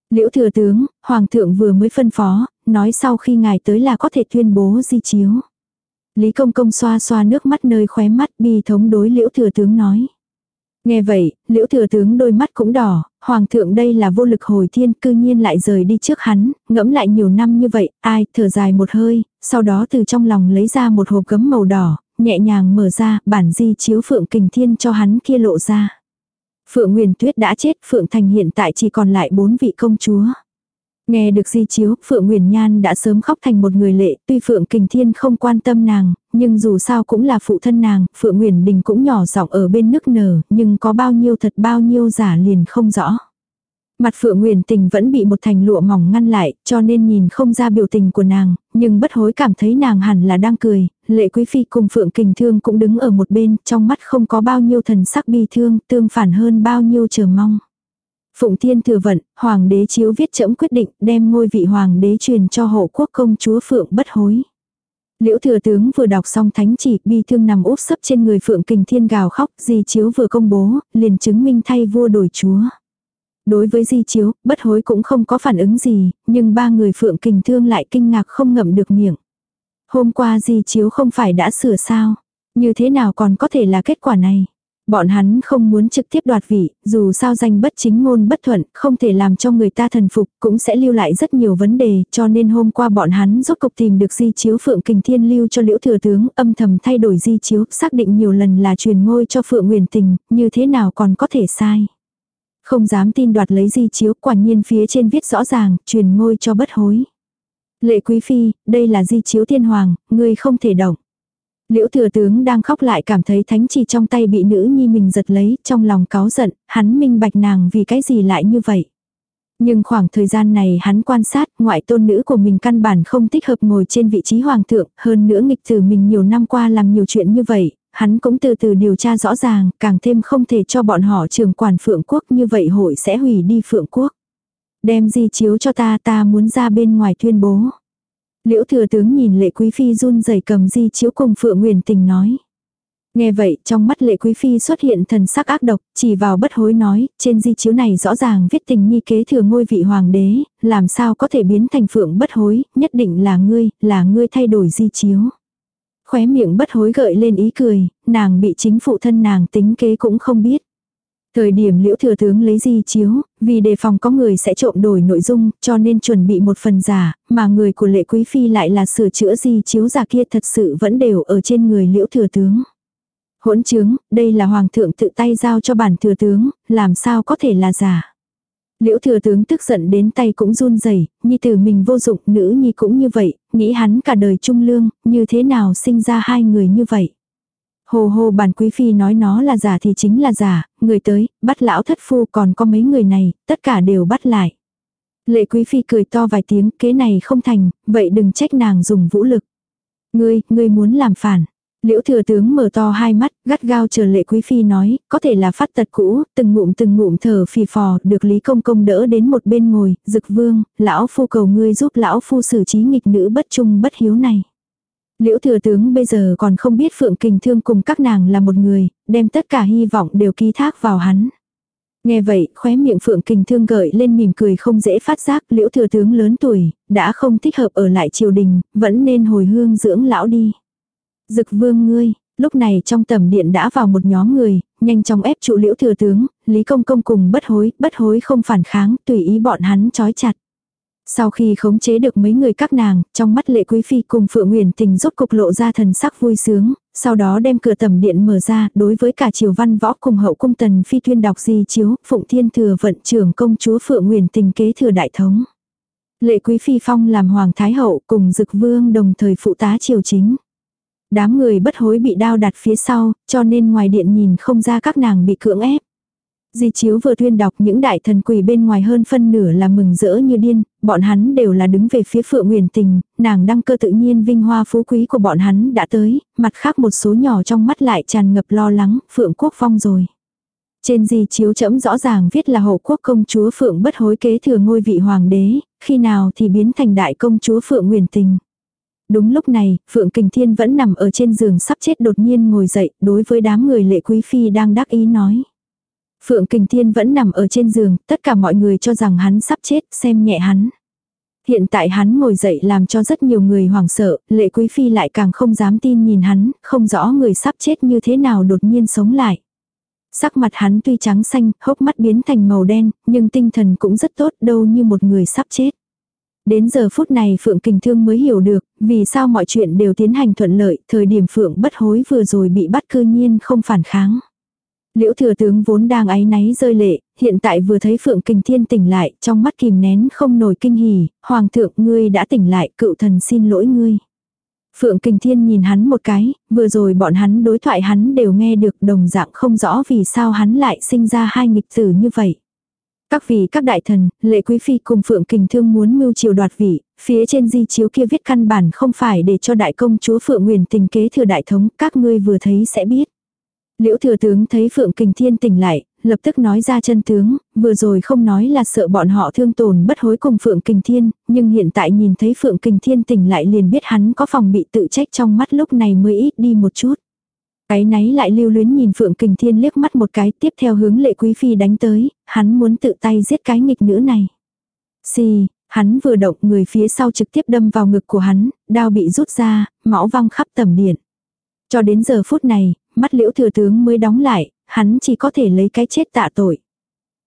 Liễu thừa tướng, Hoàng thượng vừa mới phân phó, nói sau khi ngài tới là có thể tuyên bố di chiếu. Lý công công xoa xoa nước mắt nơi khóe mắt bi thống đối liễu thừa tướng nói. Nghe vậy, liễu thừa tướng đôi mắt cũng đỏ, hoàng thượng đây là vô lực hồi thiên cư nhiên lại rời đi trước hắn, ngẫm lại nhiều năm như vậy, ai thở dài một hơi, sau đó từ trong lòng lấy ra một hộp gấm màu đỏ, nhẹ nhàng mở ra, bản di chiếu phượng kình thiên cho hắn kia lộ ra. Phượng Nguyên Tuyết đã chết, Phượng Thành hiện tại chỉ còn lại bốn vị công chúa. Nghe được di chiếu, Phượng Nguyễn Nhan đã sớm khóc thành một người lệ, tuy Phượng Kình Thiên không quan tâm nàng, nhưng dù sao cũng là phụ thân nàng, Phượng Nguyễn Đình cũng nhỏ giọng ở bên nước nở, nhưng có bao nhiêu thật bao nhiêu giả liền không rõ. Mặt Phượng Nguyễn Tình vẫn bị một thành lụa mỏng ngăn lại, cho nên nhìn không ra biểu tình của nàng, nhưng bất hối cảm thấy nàng hẳn là đang cười, lệ quý phi cùng Phượng Kình Thương cũng đứng ở một bên, trong mắt không có bao nhiêu thần sắc bi thương, tương phản hơn bao nhiêu chờ mong. Phụng Thiên thừa vận, Hoàng đế chiếu viết chẫm quyết định đem ngôi vị Hoàng đế truyền cho hộ quốc công chúa Phượng bất hối. Liễu thừa tướng vừa đọc xong thánh chỉ, bi thương nằm úp sấp trên người Phượng Kình Thiên gào khóc, di chiếu vừa công bố, liền chứng minh thay vua đổi chúa. Đối với di chiếu, bất hối cũng không có phản ứng gì, nhưng ba người Phượng Kình Thương lại kinh ngạc không ngậm được miệng. Hôm qua di chiếu không phải đã sửa sao, như thế nào còn có thể là kết quả này. Bọn hắn không muốn trực tiếp đoạt vị, dù sao danh bất chính ngôn bất thuận, không thể làm cho người ta thần phục, cũng sẽ lưu lại rất nhiều vấn đề, cho nên hôm qua bọn hắn rốt cục tìm được di chiếu Phượng Kình Thiên lưu cho liễu thừa tướng, âm thầm thay đổi di chiếu, xác định nhiều lần là truyền ngôi cho Phượng Nguyền Tình, như thế nào còn có thể sai. Không dám tin đoạt lấy di chiếu, quả nhiên phía trên viết rõ ràng, truyền ngôi cho bất hối. Lệ quý phi, đây là di chiếu thiên hoàng, ngươi không thể động. Liễu thừa tướng đang khóc lại cảm thấy thánh chỉ trong tay bị nữ nhi mình giật lấy, trong lòng cáu giận, hắn minh bạch nàng vì cái gì lại như vậy. Nhưng khoảng thời gian này hắn quan sát, ngoại tôn nữ của mình căn bản không thích hợp ngồi trên vị trí hoàng thượng, hơn nữa nghịch tử mình nhiều năm qua làm nhiều chuyện như vậy, hắn cũng từ từ điều tra rõ ràng, càng thêm không thể cho bọn họ trường quản phượng quốc như vậy hội sẽ hủy đi phượng quốc. Đem di chiếu cho ta ta muốn ra bên ngoài tuyên bố. Liễu thừa tướng nhìn lệ quý phi run rẩy cầm di chiếu cùng Phượng Nguyền Tình nói. Nghe vậy, trong mắt lệ quý phi xuất hiện thần sắc ác độc, chỉ vào bất hối nói, trên di chiếu này rõ ràng viết tình nhi kế thừa ngôi vị hoàng đế, làm sao có thể biến thành phượng bất hối, nhất định là ngươi, là ngươi thay đổi di chiếu. Khóe miệng bất hối gợi lên ý cười, nàng bị chính phụ thân nàng tính kế cũng không biết. Thời điểm liễu thừa tướng lấy di chiếu, vì đề phòng có người sẽ trộm đổi nội dung, cho nên chuẩn bị một phần giả, mà người của lệ quý phi lại là sửa chữa di chiếu giả kia thật sự vẫn đều ở trên người liễu thừa tướng. Hỗn chứng, đây là hoàng thượng tự tay giao cho bản thừa tướng, làm sao có thể là giả. Liễu thừa tướng tức giận đến tay cũng run rẩy, nhi tử mình vô dụng, nữ nhi cũng như vậy, nghĩ hắn cả đời trung lương, như thế nào sinh ra hai người như vậy. Hồ hồ bản quý phi nói nó là giả thì chính là giả, người tới, bắt lão thất phu còn có mấy người này, tất cả đều bắt lại. Lệ quý phi cười to vài tiếng, kế này không thành, vậy đừng trách nàng dùng vũ lực. Ngươi, ngươi muốn làm phản. Liễu thừa tướng mở to hai mắt, gắt gao chờ lệ quý phi nói, có thể là phát tật cũ, từng ngụm từng ngụm thở phì phò, được Lý Công Công đỡ đến một bên ngồi, dực vương, lão phu cầu ngươi giúp lão phu xử trí nghịch nữ bất trung bất hiếu này. Liễu thừa tướng bây giờ còn không biết Phượng Kình Thương cùng các nàng là một người, đem tất cả hy vọng đều ký thác vào hắn. Nghe vậy, khóe miệng Phượng Kình Thương gợi lên mỉm cười không dễ phát giác, liễu thừa tướng lớn tuổi, đã không thích hợp ở lại triều đình, vẫn nên hồi hương dưỡng lão đi. Dực vương ngươi, lúc này trong tầm điện đã vào một nhóm người, nhanh chóng ép trụ liễu thừa tướng, Lý Công Công cùng bất hối, bất hối không phản kháng, tùy ý bọn hắn trói chặt. Sau khi khống chế được mấy người các nàng, trong mắt lệ quý phi cùng Phượng Nguyền tình rốt cục lộ ra thần sắc vui sướng, sau đó đem cửa tầm điện mở ra, đối với cả triều văn võ cùng hậu cung tần phi tuyên đọc di chiếu, Phụng Thiên thừa vận trưởng công chúa Phượng Nguyền tình kế thừa đại thống. Lệ quý phi phong làm hoàng thái hậu cùng dực vương đồng thời phụ tá triều chính. Đám người bất hối bị đao đặt phía sau, cho nên ngoài điện nhìn không ra các nàng bị cưỡng ép. Di chiếu vừa tuyên đọc những đại thần quỷ bên ngoài hơn phân nửa là mừng rỡ như điên, bọn hắn đều là đứng về phía phượng nguyền tình, nàng đăng cơ tự nhiên vinh hoa phú quý của bọn hắn đã tới, mặt khác một số nhỏ trong mắt lại tràn ngập lo lắng, phượng quốc phong rồi. Trên di chiếu chẫm rõ ràng viết là hậu quốc công chúa phượng bất hối kế thừa ngôi vị hoàng đế, khi nào thì biến thành đại công chúa phượng nguyền tình. Đúng lúc này, Phượng Kình Thiên vẫn nằm ở trên giường sắp chết đột nhiên ngồi dậy, đối với đám người lệ quý phi đang đắc ý nói. Phượng Kình Thiên vẫn nằm ở trên giường, tất cả mọi người cho rằng hắn sắp chết, xem nhẹ hắn. Hiện tại hắn ngồi dậy làm cho rất nhiều người hoảng sợ, lệ quý phi lại càng không dám tin nhìn hắn, không rõ người sắp chết như thế nào đột nhiên sống lại. Sắc mặt hắn tuy trắng xanh, hốc mắt biến thành màu đen, nhưng tinh thần cũng rất tốt đâu như một người sắp chết. Đến giờ phút này Phượng Kình Thương mới hiểu được, vì sao mọi chuyện đều tiến hành thuận lợi, thời điểm Phượng bất hối vừa rồi bị bắt cư nhiên không phản kháng. Liễu thừa tướng vốn đang áy náy rơi lệ, hiện tại vừa thấy Phượng Kình Thiên tỉnh lại, trong mắt kìm nén không nổi kinh hỉ, Hoàng thượng ngươi đã tỉnh lại, cựu thần xin lỗi ngươi. Phượng Kình Thiên nhìn hắn một cái, vừa rồi bọn hắn đối thoại hắn đều nghe được đồng dạng không rõ vì sao hắn lại sinh ra hai nghịch tử như vậy. Các vị các đại thần, lệ quý phi cùng Phượng Kình Thương muốn mưu triều đoạt vị, phía trên di chiếu kia viết căn bản không phải để cho đại công chúa Phượng Nguyền tình kế thừa đại thống, các ngươi vừa thấy sẽ biết. Liễu thừa tướng thấy Phượng Kình Thiên tỉnh lại, lập tức nói ra chân tướng, vừa rồi không nói là sợ bọn họ thương tổn bất hối cùng Phượng Kình Thiên, nhưng hiện tại nhìn thấy Phượng Kình Thiên tỉnh lại liền biết hắn có phòng bị tự trách trong mắt lúc này mới ít đi một chút. Cái náy lại lưu luyến nhìn Phượng Kình Thiên liếc mắt một cái tiếp theo hướng lệ quý phi đánh tới, hắn muốn tự tay giết cái nghịch nữ này. Xì, hắn vừa động người phía sau trực tiếp đâm vào ngực của hắn, đao bị rút ra, máu văng khắp tầm điện. Cho đến giờ phút này, mắt liễu thừa tướng mới đóng lại, hắn chỉ có thể lấy cái chết tạ tội.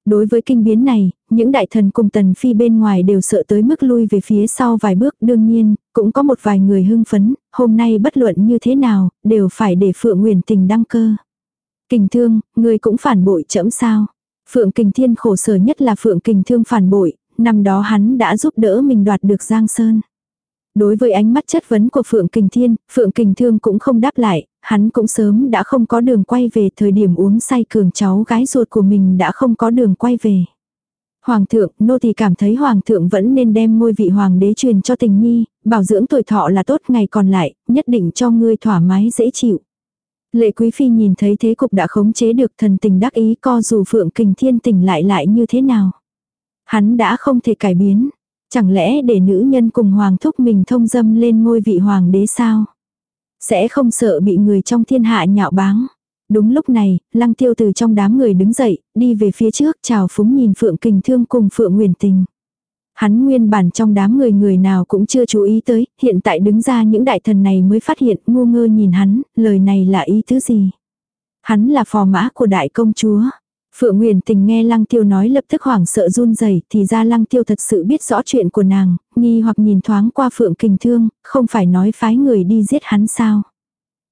Đối với kinh biến này, những đại thần cùng tần phi bên ngoài đều sợ tới mức lui về phía sau vài bước đương nhiên, cũng có một vài người hưng phấn, hôm nay bất luận như thế nào, đều phải để Phượng Nguyền Tình đăng cơ. Kình thương, người cũng phản bội chẫm sao. Phượng Kình Thiên khổ sở nhất là Phượng Kình Thương phản bội, năm đó hắn đã giúp đỡ mình đoạt được Giang Sơn. Đối với ánh mắt chất vấn của Phượng Kình Thiên, Phượng Kình Thương cũng không đáp lại, hắn cũng sớm đã không có đường quay về thời điểm uống say cường cháu gái ruột của mình đã không có đường quay về. Hoàng thượng, nô thì cảm thấy hoàng thượng vẫn nên đem ngôi vị hoàng đế truyền cho tình nhi, bảo dưỡng tuổi thọ là tốt ngày còn lại, nhất định cho ngươi thoải mái dễ chịu. Lệ quý phi nhìn thấy thế cục đã khống chế được thần tình đắc ý co dù phượng kình thiên tỉnh lại lại như thế nào. Hắn đã không thể cải biến. Chẳng lẽ để nữ nhân cùng hoàng thúc mình thông dâm lên ngôi vị hoàng đế sao? Sẽ không sợ bị người trong thiên hạ nhạo báng. Đúng lúc này, lăng tiêu từ trong đám người đứng dậy, đi về phía trước chào phúng nhìn Phượng Kình Thương cùng Phượng Nguyền Tình. Hắn nguyên bản trong đám người người nào cũng chưa chú ý tới, hiện tại đứng ra những đại thần này mới phát hiện ngu ngơ nhìn hắn, lời này là ý thứ gì. Hắn là phò mã của đại công chúa. Phượng Nguyền Tình nghe Lăng Tiêu nói lập tức hoảng sợ run rẩy, thì ra Lăng Tiêu thật sự biết rõ chuyện của nàng, nghi hoặc nhìn thoáng qua Phượng Kình Thương, không phải nói phái người đi giết hắn sao?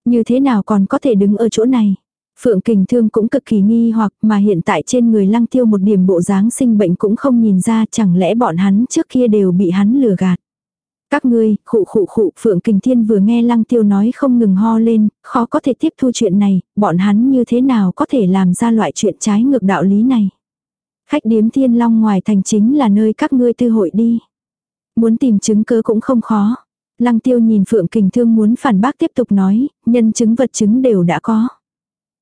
Như thế nào còn có thể đứng ở chỗ này? Phượng Kình Thương cũng cực kỳ nghi hoặc mà hiện tại trên người Lăng Tiêu một điểm bộ dáng sinh bệnh cũng không nhìn ra chẳng lẽ bọn hắn trước kia đều bị hắn lừa gạt. Các ngươi, khụ khụ khụ, Phượng Kình Thiên vừa nghe Lăng Tiêu nói không ngừng ho lên, khó có thể tiếp thu chuyện này, bọn hắn như thế nào có thể làm ra loại chuyện trái ngược đạo lý này. Khách điếm Thiên Long ngoài thành chính là nơi các ngươi tư hội đi. Muốn tìm chứng cứ cũng không khó. Lăng Tiêu nhìn Phượng Kình Thương muốn phản bác tiếp tục nói, nhân chứng vật chứng đều đã có.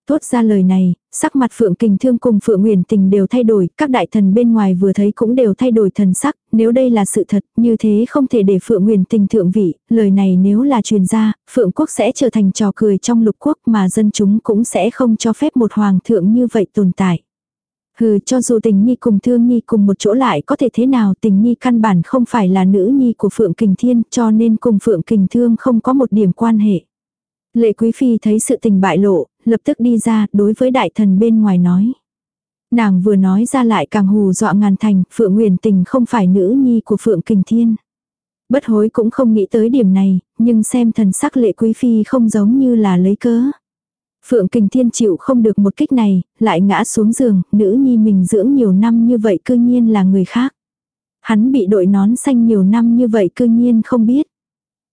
Thốt ra lời này, sắc mặt Phượng Kình Thương cùng Phượng Nguyền Tình đều thay đổi, các đại thần bên ngoài vừa thấy cũng đều thay đổi thần sắc, nếu đây là sự thật, như thế không thể để Phượng Nguyền Tình thượng vị, lời này nếu là truyền ra, Phượng quốc sẽ trở thành trò cười trong lục quốc mà dân chúng cũng sẽ không cho phép một hoàng thượng như vậy tồn tại. Hừ, cho dù tình nhi cùng thương nhi cùng một chỗ lại có thể thế nào tình nhi căn bản không phải là nữ nhi của Phượng Kình Thiên cho nên cùng Phượng Kình Thương không có một điểm quan hệ. Lệ Quý Phi thấy sự tình bại lộ, lập tức đi ra đối với đại thần bên ngoài nói. Nàng vừa nói ra lại càng hù dọa ngàn thành, Phượng Nguyền Tình không phải nữ nhi của Phượng Kình Thiên. Bất hối cũng không nghĩ tới điểm này, nhưng xem thần sắc lệ quý phi không giống như là lấy cớ. Phượng Kình Thiên chịu không được một kích này, lại ngã xuống giường, nữ nhi mình dưỡng nhiều năm như vậy cư nhiên là người khác. Hắn bị đội nón xanh nhiều năm như vậy cư nhiên không biết.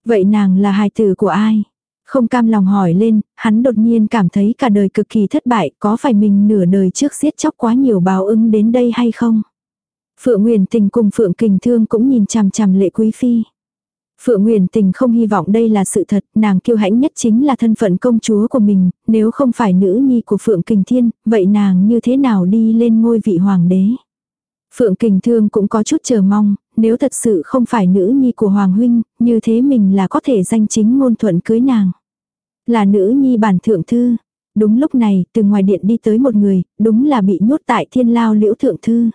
Vậy nàng là hài tử của ai? Không cam lòng hỏi lên, hắn đột nhiên cảm thấy cả đời cực kỳ thất bại, có phải mình nửa đời trước giết chóc quá nhiều báo ứng đến đây hay không? Phượng Nguyền Tình cùng Phượng Kình Thương cũng nhìn chằm chằm lệ quý phi. Phượng Nguyền Tình không hy vọng đây là sự thật, nàng kiêu hãnh nhất chính là thân phận công chúa của mình, nếu không phải nữ nhi của Phượng Kình Thiên, vậy nàng như thế nào đi lên ngôi vị hoàng đế? Phượng Kình Thương cũng có chút chờ mong, nếu thật sự không phải nữ nhi của Hoàng Huynh, như thế mình là có thể danh chính ngôn thuận cưới nàng. Là nữ nhi bản thượng thư. Đúng lúc này, từ ngoài điện đi tới một người, đúng là bị nhốt tại thiên lao liễu thượng thư.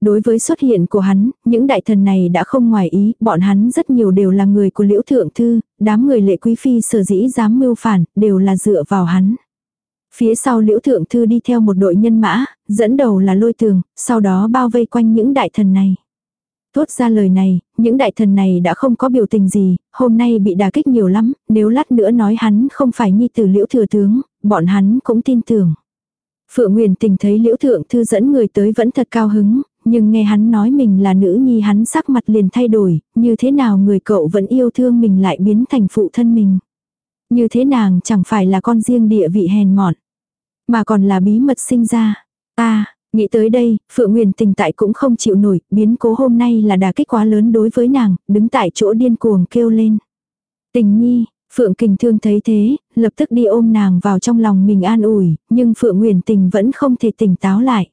Đối với xuất hiện của hắn, những đại thần này đã không ngoài ý, bọn hắn rất nhiều đều là người của liễu thượng thư, đám người lệ quý phi sở dĩ dám mưu phản, đều là dựa vào hắn. Phía sau liễu thượng thư đi theo một đội nhân mã, dẫn đầu là lôi tường, sau đó bao vây quanh những đại thần này. Thốt ra lời này, những đại thần này đã không có biểu tình gì, hôm nay bị đả kích nhiều lắm, nếu lát nữa nói hắn không phải nhi tử liễu thừa tướng, bọn hắn cũng tin tưởng. Phượng Nguyền Tình thấy Liễu Thượng Thư dẫn người tới vẫn thật cao hứng, nhưng nghe hắn nói mình là nữ nhi hắn sắc mặt liền thay đổi, như thế nào người cậu vẫn yêu thương mình lại biến thành phụ thân mình. Như thế nàng chẳng phải là con riêng địa vị hèn mọn, mà còn là bí mật sinh ra. Ta, nghĩ tới đây, Phượng Nguyền Tình tại cũng không chịu nổi, biến cố hôm nay là đà kích quá lớn đối với nàng, đứng tại chỗ điên cuồng kêu lên. Tình nhi, Phượng Kình Thương thấy thế, lập tức đi ôm nàng vào trong lòng mình an ủi, nhưng Phượng Nguyền Tình vẫn không thể tỉnh táo lại.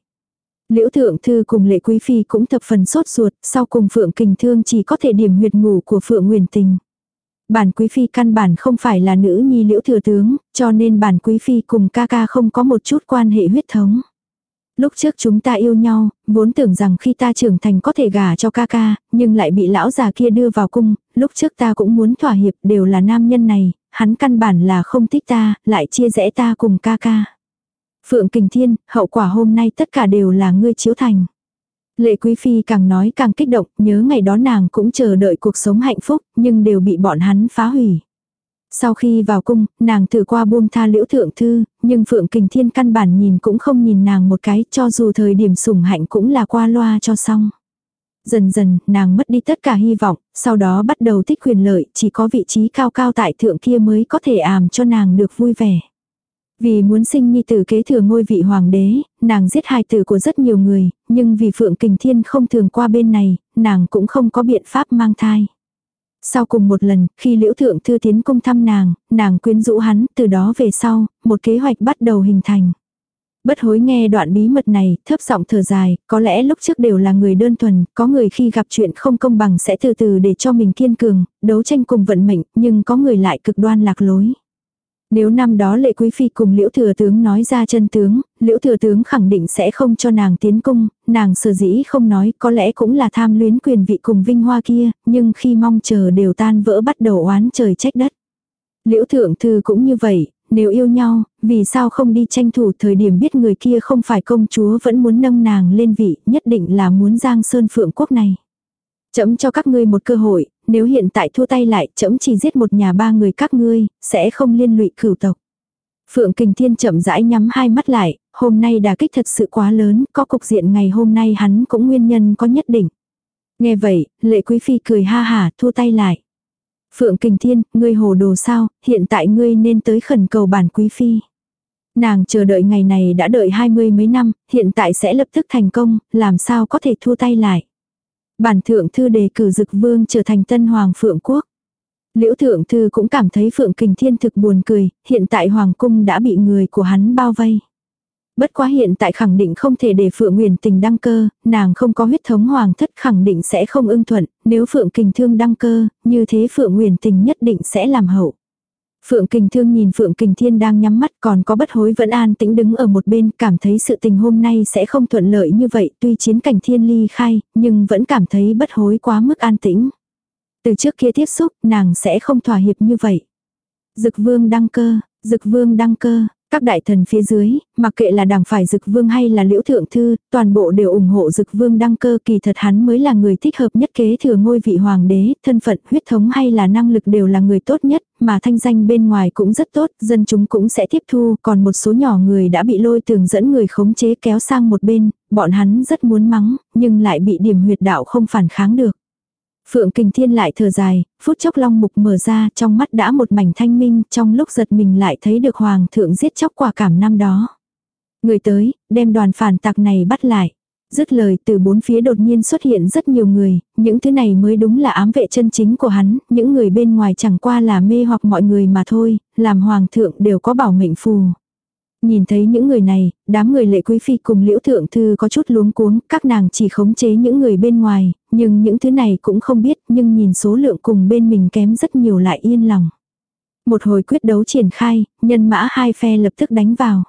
Liễu Thượng Thư cùng Lệ Quý Phi cũng thập phần sốt ruột, sau cùng Phượng Kình Thương chỉ có thể điểm huyệt ngủ của Phượng Nguyền Tình. Bản Quý Phi căn bản không phải là nữ nhi Liễu Thừa Tướng, cho nên bản Quý Phi cùng ca ca không có một chút quan hệ huyết thống. Lúc trước chúng ta yêu nhau, vốn tưởng rằng khi ta trưởng thành có thể gả cho ca ca, nhưng lại bị lão già kia đưa vào cung, lúc trước ta cũng muốn thỏa hiệp đều là nam nhân này, hắn căn bản là không thích ta, lại chia rẽ ta cùng ca ca. Phượng Kình Thiên, hậu quả hôm nay tất cả đều là ngươi chiếu thành. Lệ Quý Phi càng nói càng kích động, nhớ ngày đó nàng cũng chờ đợi cuộc sống hạnh phúc, nhưng đều bị bọn hắn phá hủy. Sau khi vào cung, nàng thử qua buông tha liễu thượng thư, nhưng Phượng Kình Thiên căn bản nhìn cũng không nhìn nàng một cái, cho dù thời điểm sủng hạnh cũng là qua loa cho xong. Dần dần, nàng mất đi tất cả hy vọng, sau đó bắt đầu thích quyền lợi, chỉ có vị trí cao cao tại thượng kia mới có thể ảm cho nàng được vui vẻ. Vì muốn sinh nhi tử kế thừa ngôi vị hoàng đế, nàng giết hai tử của rất nhiều người, nhưng vì Phượng Kình Thiên không thường qua bên này, nàng cũng không có biện pháp mang thai. Sau cùng một lần, khi liễu thượng thư tiến cung thăm nàng, nàng quyến rũ hắn, từ đó về sau, một kế hoạch bắt đầu hình thành. Bất hối nghe đoạn bí mật này, thấp giọng thở dài, có lẽ lúc trước đều là người đơn thuần, có người khi gặp chuyện không công bằng sẽ từ từ để cho mình kiên cường, đấu tranh cùng vận mệnh, nhưng có người lại cực đoan lạc lối. Nếu năm đó lệ quý phi cùng liễu thừa tướng nói ra chân tướng, liễu thừa tướng khẳng định sẽ không cho nàng tiến cung, nàng sở dĩ không nói có lẽ cũng là tham luyến quyền vị cùng vinh hoa kia, nhưng khi mong chờ đều tan vỡ bắt đầu oán trời trách đất. Liễu thượng thư cũng như vậy, nếu yêu nhau, vì sao không đi tranh thủ thời điểm biết người kia không phải công chúa vẫn muốn nâng nàng lên vị, nhất định là muốn giang sơn phượng quốc này. Chấm cho các ngươi một cơ hội, nếu hiện tại thua tay lại, chậm chỉ giết một nhà ba người các ngươi, sẽ không liên lụy cửu tộc. Phượng Kình Thiên chậm rãi nhắm hai mắt lại, hôm nay đà kích thật sự quá lớn, có cục diện ngày hôm nay hắn cũng nguyên nhân có nhất định. Nghe vậy, lệ quý phi cười ha hà, thua tay lại. Phượng Kình Thiên, ngươi hồ đồ sao, hiện tại ngươi nên tới khẩn cầu bản quý phi. Nàng chờ đợi ngày này đã đợi hai mươi mấy năm, hiện tại sẽ lập tức thành công, làm sao có thể thua tay lại. Bản thượng thư đề cử dực vương trở thành tân hoàng phượng quốc. Liễu thượng thư cũng cảm thấy phượng kình thiên thực buồn cười, hiện tại hoàng cung đã bị người của hắn bao vây. Bất quá hiện tại khẳng định không thể để Phượng Nguyền Tình đăng cơ, nàng không có huyết thống hoàng thất khẳng định sẽ không ưng thuận, nếu Phượng Kình Thương đăng cơ, như thế Phượng Nguyền Tình nhất định sẽ làm hậu. Phượng Kình Thương nhìn Phượng Kình Thiên đang nhắm mắt còn có bất hối vẫn an tĩnh đứng ở một bên cảm thấy sự tình hôm nay sẽ không thuận lợi như vậy tuy chiến cảnh thiên ly khai nhưng vẫn cảm thấy bất hối quá mức an tĩnh. Từ trước kia tiếp xúc nàng sẽ không thỏa hiệp như vậy. Dực vương đăng cơ, dực vương đăng cơ, các đại thần phía dưới, mặc kệ là đảng phải dực vương hay là liễu thượng thư, toàn bộ đều ủng hộ dực vương đăng cơ kỳ thật hắn mới là người thích hợp nhất kế thừa ngôi vị hoàng đế, thân phận, huyết thống hay là năng lực đều là người tốt nhất, mà thanh danh bên ngoài cũng rất tốt, dân chúng cũng sẽ tiếp thu, còn một số nhỏ người đã bị lôi tường dẫn người khống chế kéo sang một bên, bọn hắn rất muốn mắng, nhưng lại bị điểm huyệt đạo không phản kháng được. Phượng Kình Thiên lại thở dài, phút chốc long mục mở ra trong mắt đã một mảnh thanh minh trong lúc giật mình lại thấy được hoàng thượng giết chóc quả cảm năm đó. Người tới, đem đoàn phản tặc này bắt lại. Dứt lời từ bốn phía đột nhiên xuất hiện rất nhiều người, những thứ này mới đúng là ám vệ chân chính của hắn, những người bên ngoài chẳng qua là mê hoặc mọi người mà thôi, làm hoàng thượng đều có bảo mệnh phù. Nhìn thấy những người này, đám người lệ quý phi cùng liễu thượng thư có chút luống cuống, các nàng chỉ khống chế những người bên ngoài, nhưng những thứ này cũng không biết, nhưng nhìn số lượng cùng bên mình kém rất nhiều lại yên lòng. Một hồi quyết đấu triển khai, nhân mã hai phe lập tức đánh vào.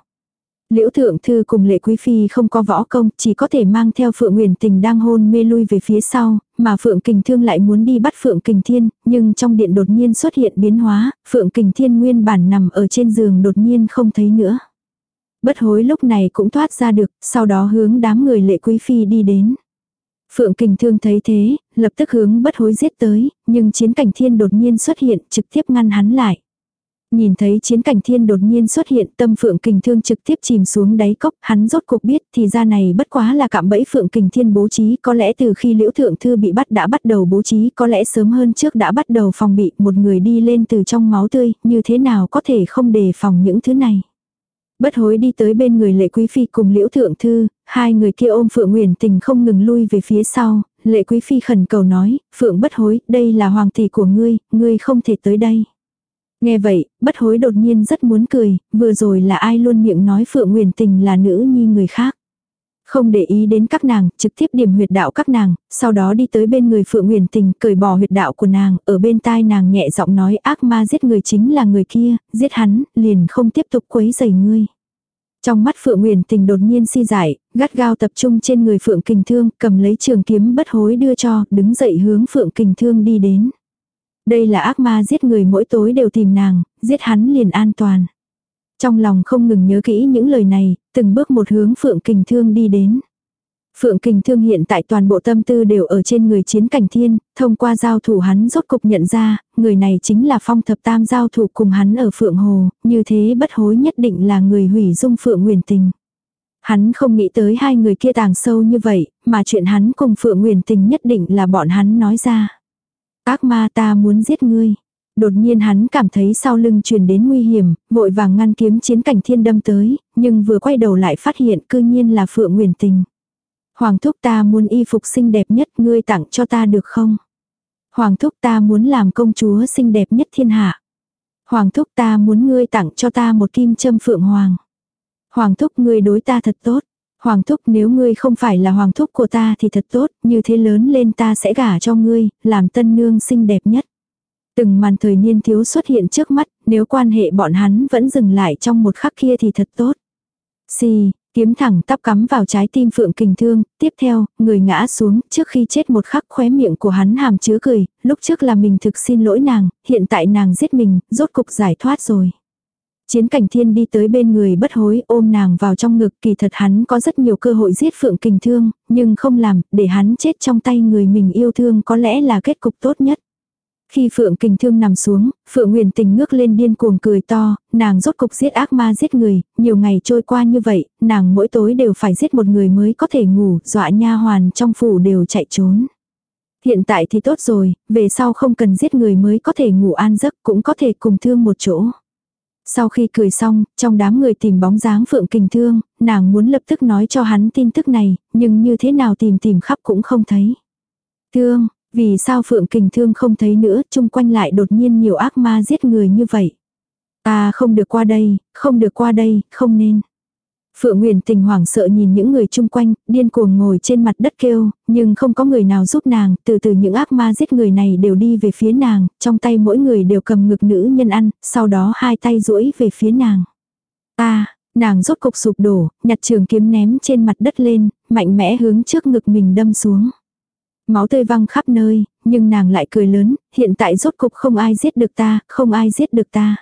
Liễu thượng thư cùng lệ quý phi không có võ công, chỉ có thể mang theo Phượng Nguyền Tình đang hôn mê lui về phía sau, mà Phượng Kình Thương lại muốn đi bắt Phượng Kình Thiên, nhưng trong điện đột nhiên xuất hiện biến hóa, Phượng Kình Thiên nguyên bản nằm ở trên giường đột nhiên không thấy nữa. Bất hối lúc này cũng thoát ra được, sau đó hướng đám người lệ quý phi đi đến. Phượng Kình Thương thấy thế, lập tức hướng bất hối giết tới, nhưng chiến cảnh thiên đột nhiên xuất hiện trực tiếp ngăn hắn lại. Nhìn thấy chiến cảnh thiên đột nhiên xuất hiện tâm phượng kình thương trực tiếp chìm xuống đáy cốc, hắn rốt cuộc biết thì ra này bất quá là cạm bẫy phượng kình thiên bố trí, có lẽ từ khi liễu thượng thư bị bắt đã bắt đầu bố trí, có lẽ sớm hơn trước đã bắt đầu phòng bị một người đi lên từ trong máu tươi, như thế nào có thể không đề phòng những thứ này. Bất hối đi tới bên người lệ quý phi cùng liễu thượng thư, hai người kia ôm phượng nguyền tình không ngừng lui về phía sau, lệ quý phi khẩn cầu nói, phượng bất hối, đây là hoàng tỷ của ngươi, ngươi không thể tới đây. Nghe vậy, bất hối đột nhiên rất muốn cười, vừa rồi là ai luôn miệng nói Phượng Nguyền Tình là nữ nhi người khác. Không để ý đến các nàng, trực tiếp điểm huyệt đạo các nàng, sau đó đi tới bên người Phượng Nguyền Tình, cởi bỏ huyệt đạo của nàng, ở bên tai nàng nhẹ giọng nói ác ma giết người chính là người kia, giết hắn, liền không tiếp tục quấy rầy ngươi. Trong mắt Phượng Nguyền Tình đột nhiên si giải, gắt gao tập trung trên người Phượng Kình Thương, cầm lấy trường kiếm bất hối đưa cho, đứng dậy hướng Phượng Kình Thương đi đến. Đây là ác ma giết người mỗi tối đều tìm nàng, giết hắn liền an toàn. Trong lòng không ngừng nhớ kỹ những lời này, từng bước một hướng Phượng Kình Thương đi đến. Phượng Kình Thương hiện tại toàn bộ tâm tư đều ở trên người chiến cảnh thiên, thông qua giao thủ hắn rốt cục nhận ra, người này chính là phong thập tam giao thủ cùng hắn ở Phượng Hồ, như thế bất hối nhất định là người hủy dung Phượng Nguyền Tình. Hắn không nghĩ tới hai người kia tàng sâu như vậy, mà chuyện hắn cùng Phượng Nguyền Tình nhất định là bọn hắn nói ra. Ác ma ta muốn giết ngươi. Đột nhiên hắn cảm thấy sau lưng truyền đến nguy hiểm, vội vàng ngăn kiếm chiến cảnh thiên đâm tới, nhưng vừa quay đầu lại phát hiện cư nhiên là Phượng Nguyền Tình. Hoàng thúc ta muốn y phục xinh đẹp nhất ngươi tặng cho ta được không? Hoàng thúc ta muốn làm công chúa xinh đẹp nhất thiên hạ. Hoàng thúc ta muốn ngươi tặng cho ta một kim châm phượng hoàng. Hoàng thúc ngươi đối ta thật tốt. Hoàng thúc nếu ngươi không phải là hoàng thúc của ta thì thật tốt, như thế lớn lên ta sẽ gả cho ngươi, làm tân nương xinh đẹp nhất. Từng màn thời niên thiếu xuất hiện trước mắt, nếu quan hệ bọn hắn vẫn dừng lại trong một khắc kia thì thật tốt. Xì, kiếm thẳng tắp cắm vào trái tim phượng kình thương, tiếp theo, người ngã xuống, trước khi chết một khắc khóe miệng của hắn hàm chứa cười, lúc trước là mình thực xin lỗi nàng, hiện tại nàng giết mình, rốt cục giải thoát rồi. Chiến cảnh thiên đi tới bên người bất hối ôm nàng vào trong ngực kỳ thật hắn có rất nhiều cơ hội giết phượng kình thương, nhưng không làm, để hắn chết trong tay người mình yêu thương có lẽ là kết cục tốt nhất. Khi Phượng Kình Thương nằm xuống, Phượng Nguyền Tình ngước lên điên cuồng cười to, nàng rốt cục giết ác ma giết người, nhiều ngày trôi qua như vậy, nàng mỗi tối đều phải giết một người mới có thể ngủ, dọa nha hoàn trong phủ đều chạy trốn. Hiện tại thì tốt rồi, về sau không cần giết người mới có thể ngủ an giấc cũng có thể cùng thương một chỗ. Sau khi cười xong, trong đám người tìm bóng dáng Phượng Kình Thương, nàng muốn lập tức nói cho hắn tin tức này, nhưng như thế nào tìm tìm khắp cũng không thấy. Thương, vì sao Phượng Kình Thương không thấy nữa, chung quanh lại đột nhiên nhiều ác ma giết người như vậy. Ta không được qua đây, không được qua đây, không nên. Phượng Nguyễn tình hoảng sợ nhìn những người chung quanh, điên cuồng ngồi trên mặt đất kêu, nhưng không có người nào giúp nàng, từ từ những ác ma giết người này đều đi về phía nàng, trong tay mỗi người đều cầm ngực nữ nhân ăn, sau đó hai tay duỗi về phía nàng. Ta, nàng rốt cục sụp đổ, nhặt trường kiếm ném trên mặt đất lên, mạnh mẽ hướng trước ngực mình đâm xuống. Máu tươi văng khắp nơi, nhưng nàng lại cười lớn, hiện tại rốt cục không ai giết được ta, không ai giết được ta.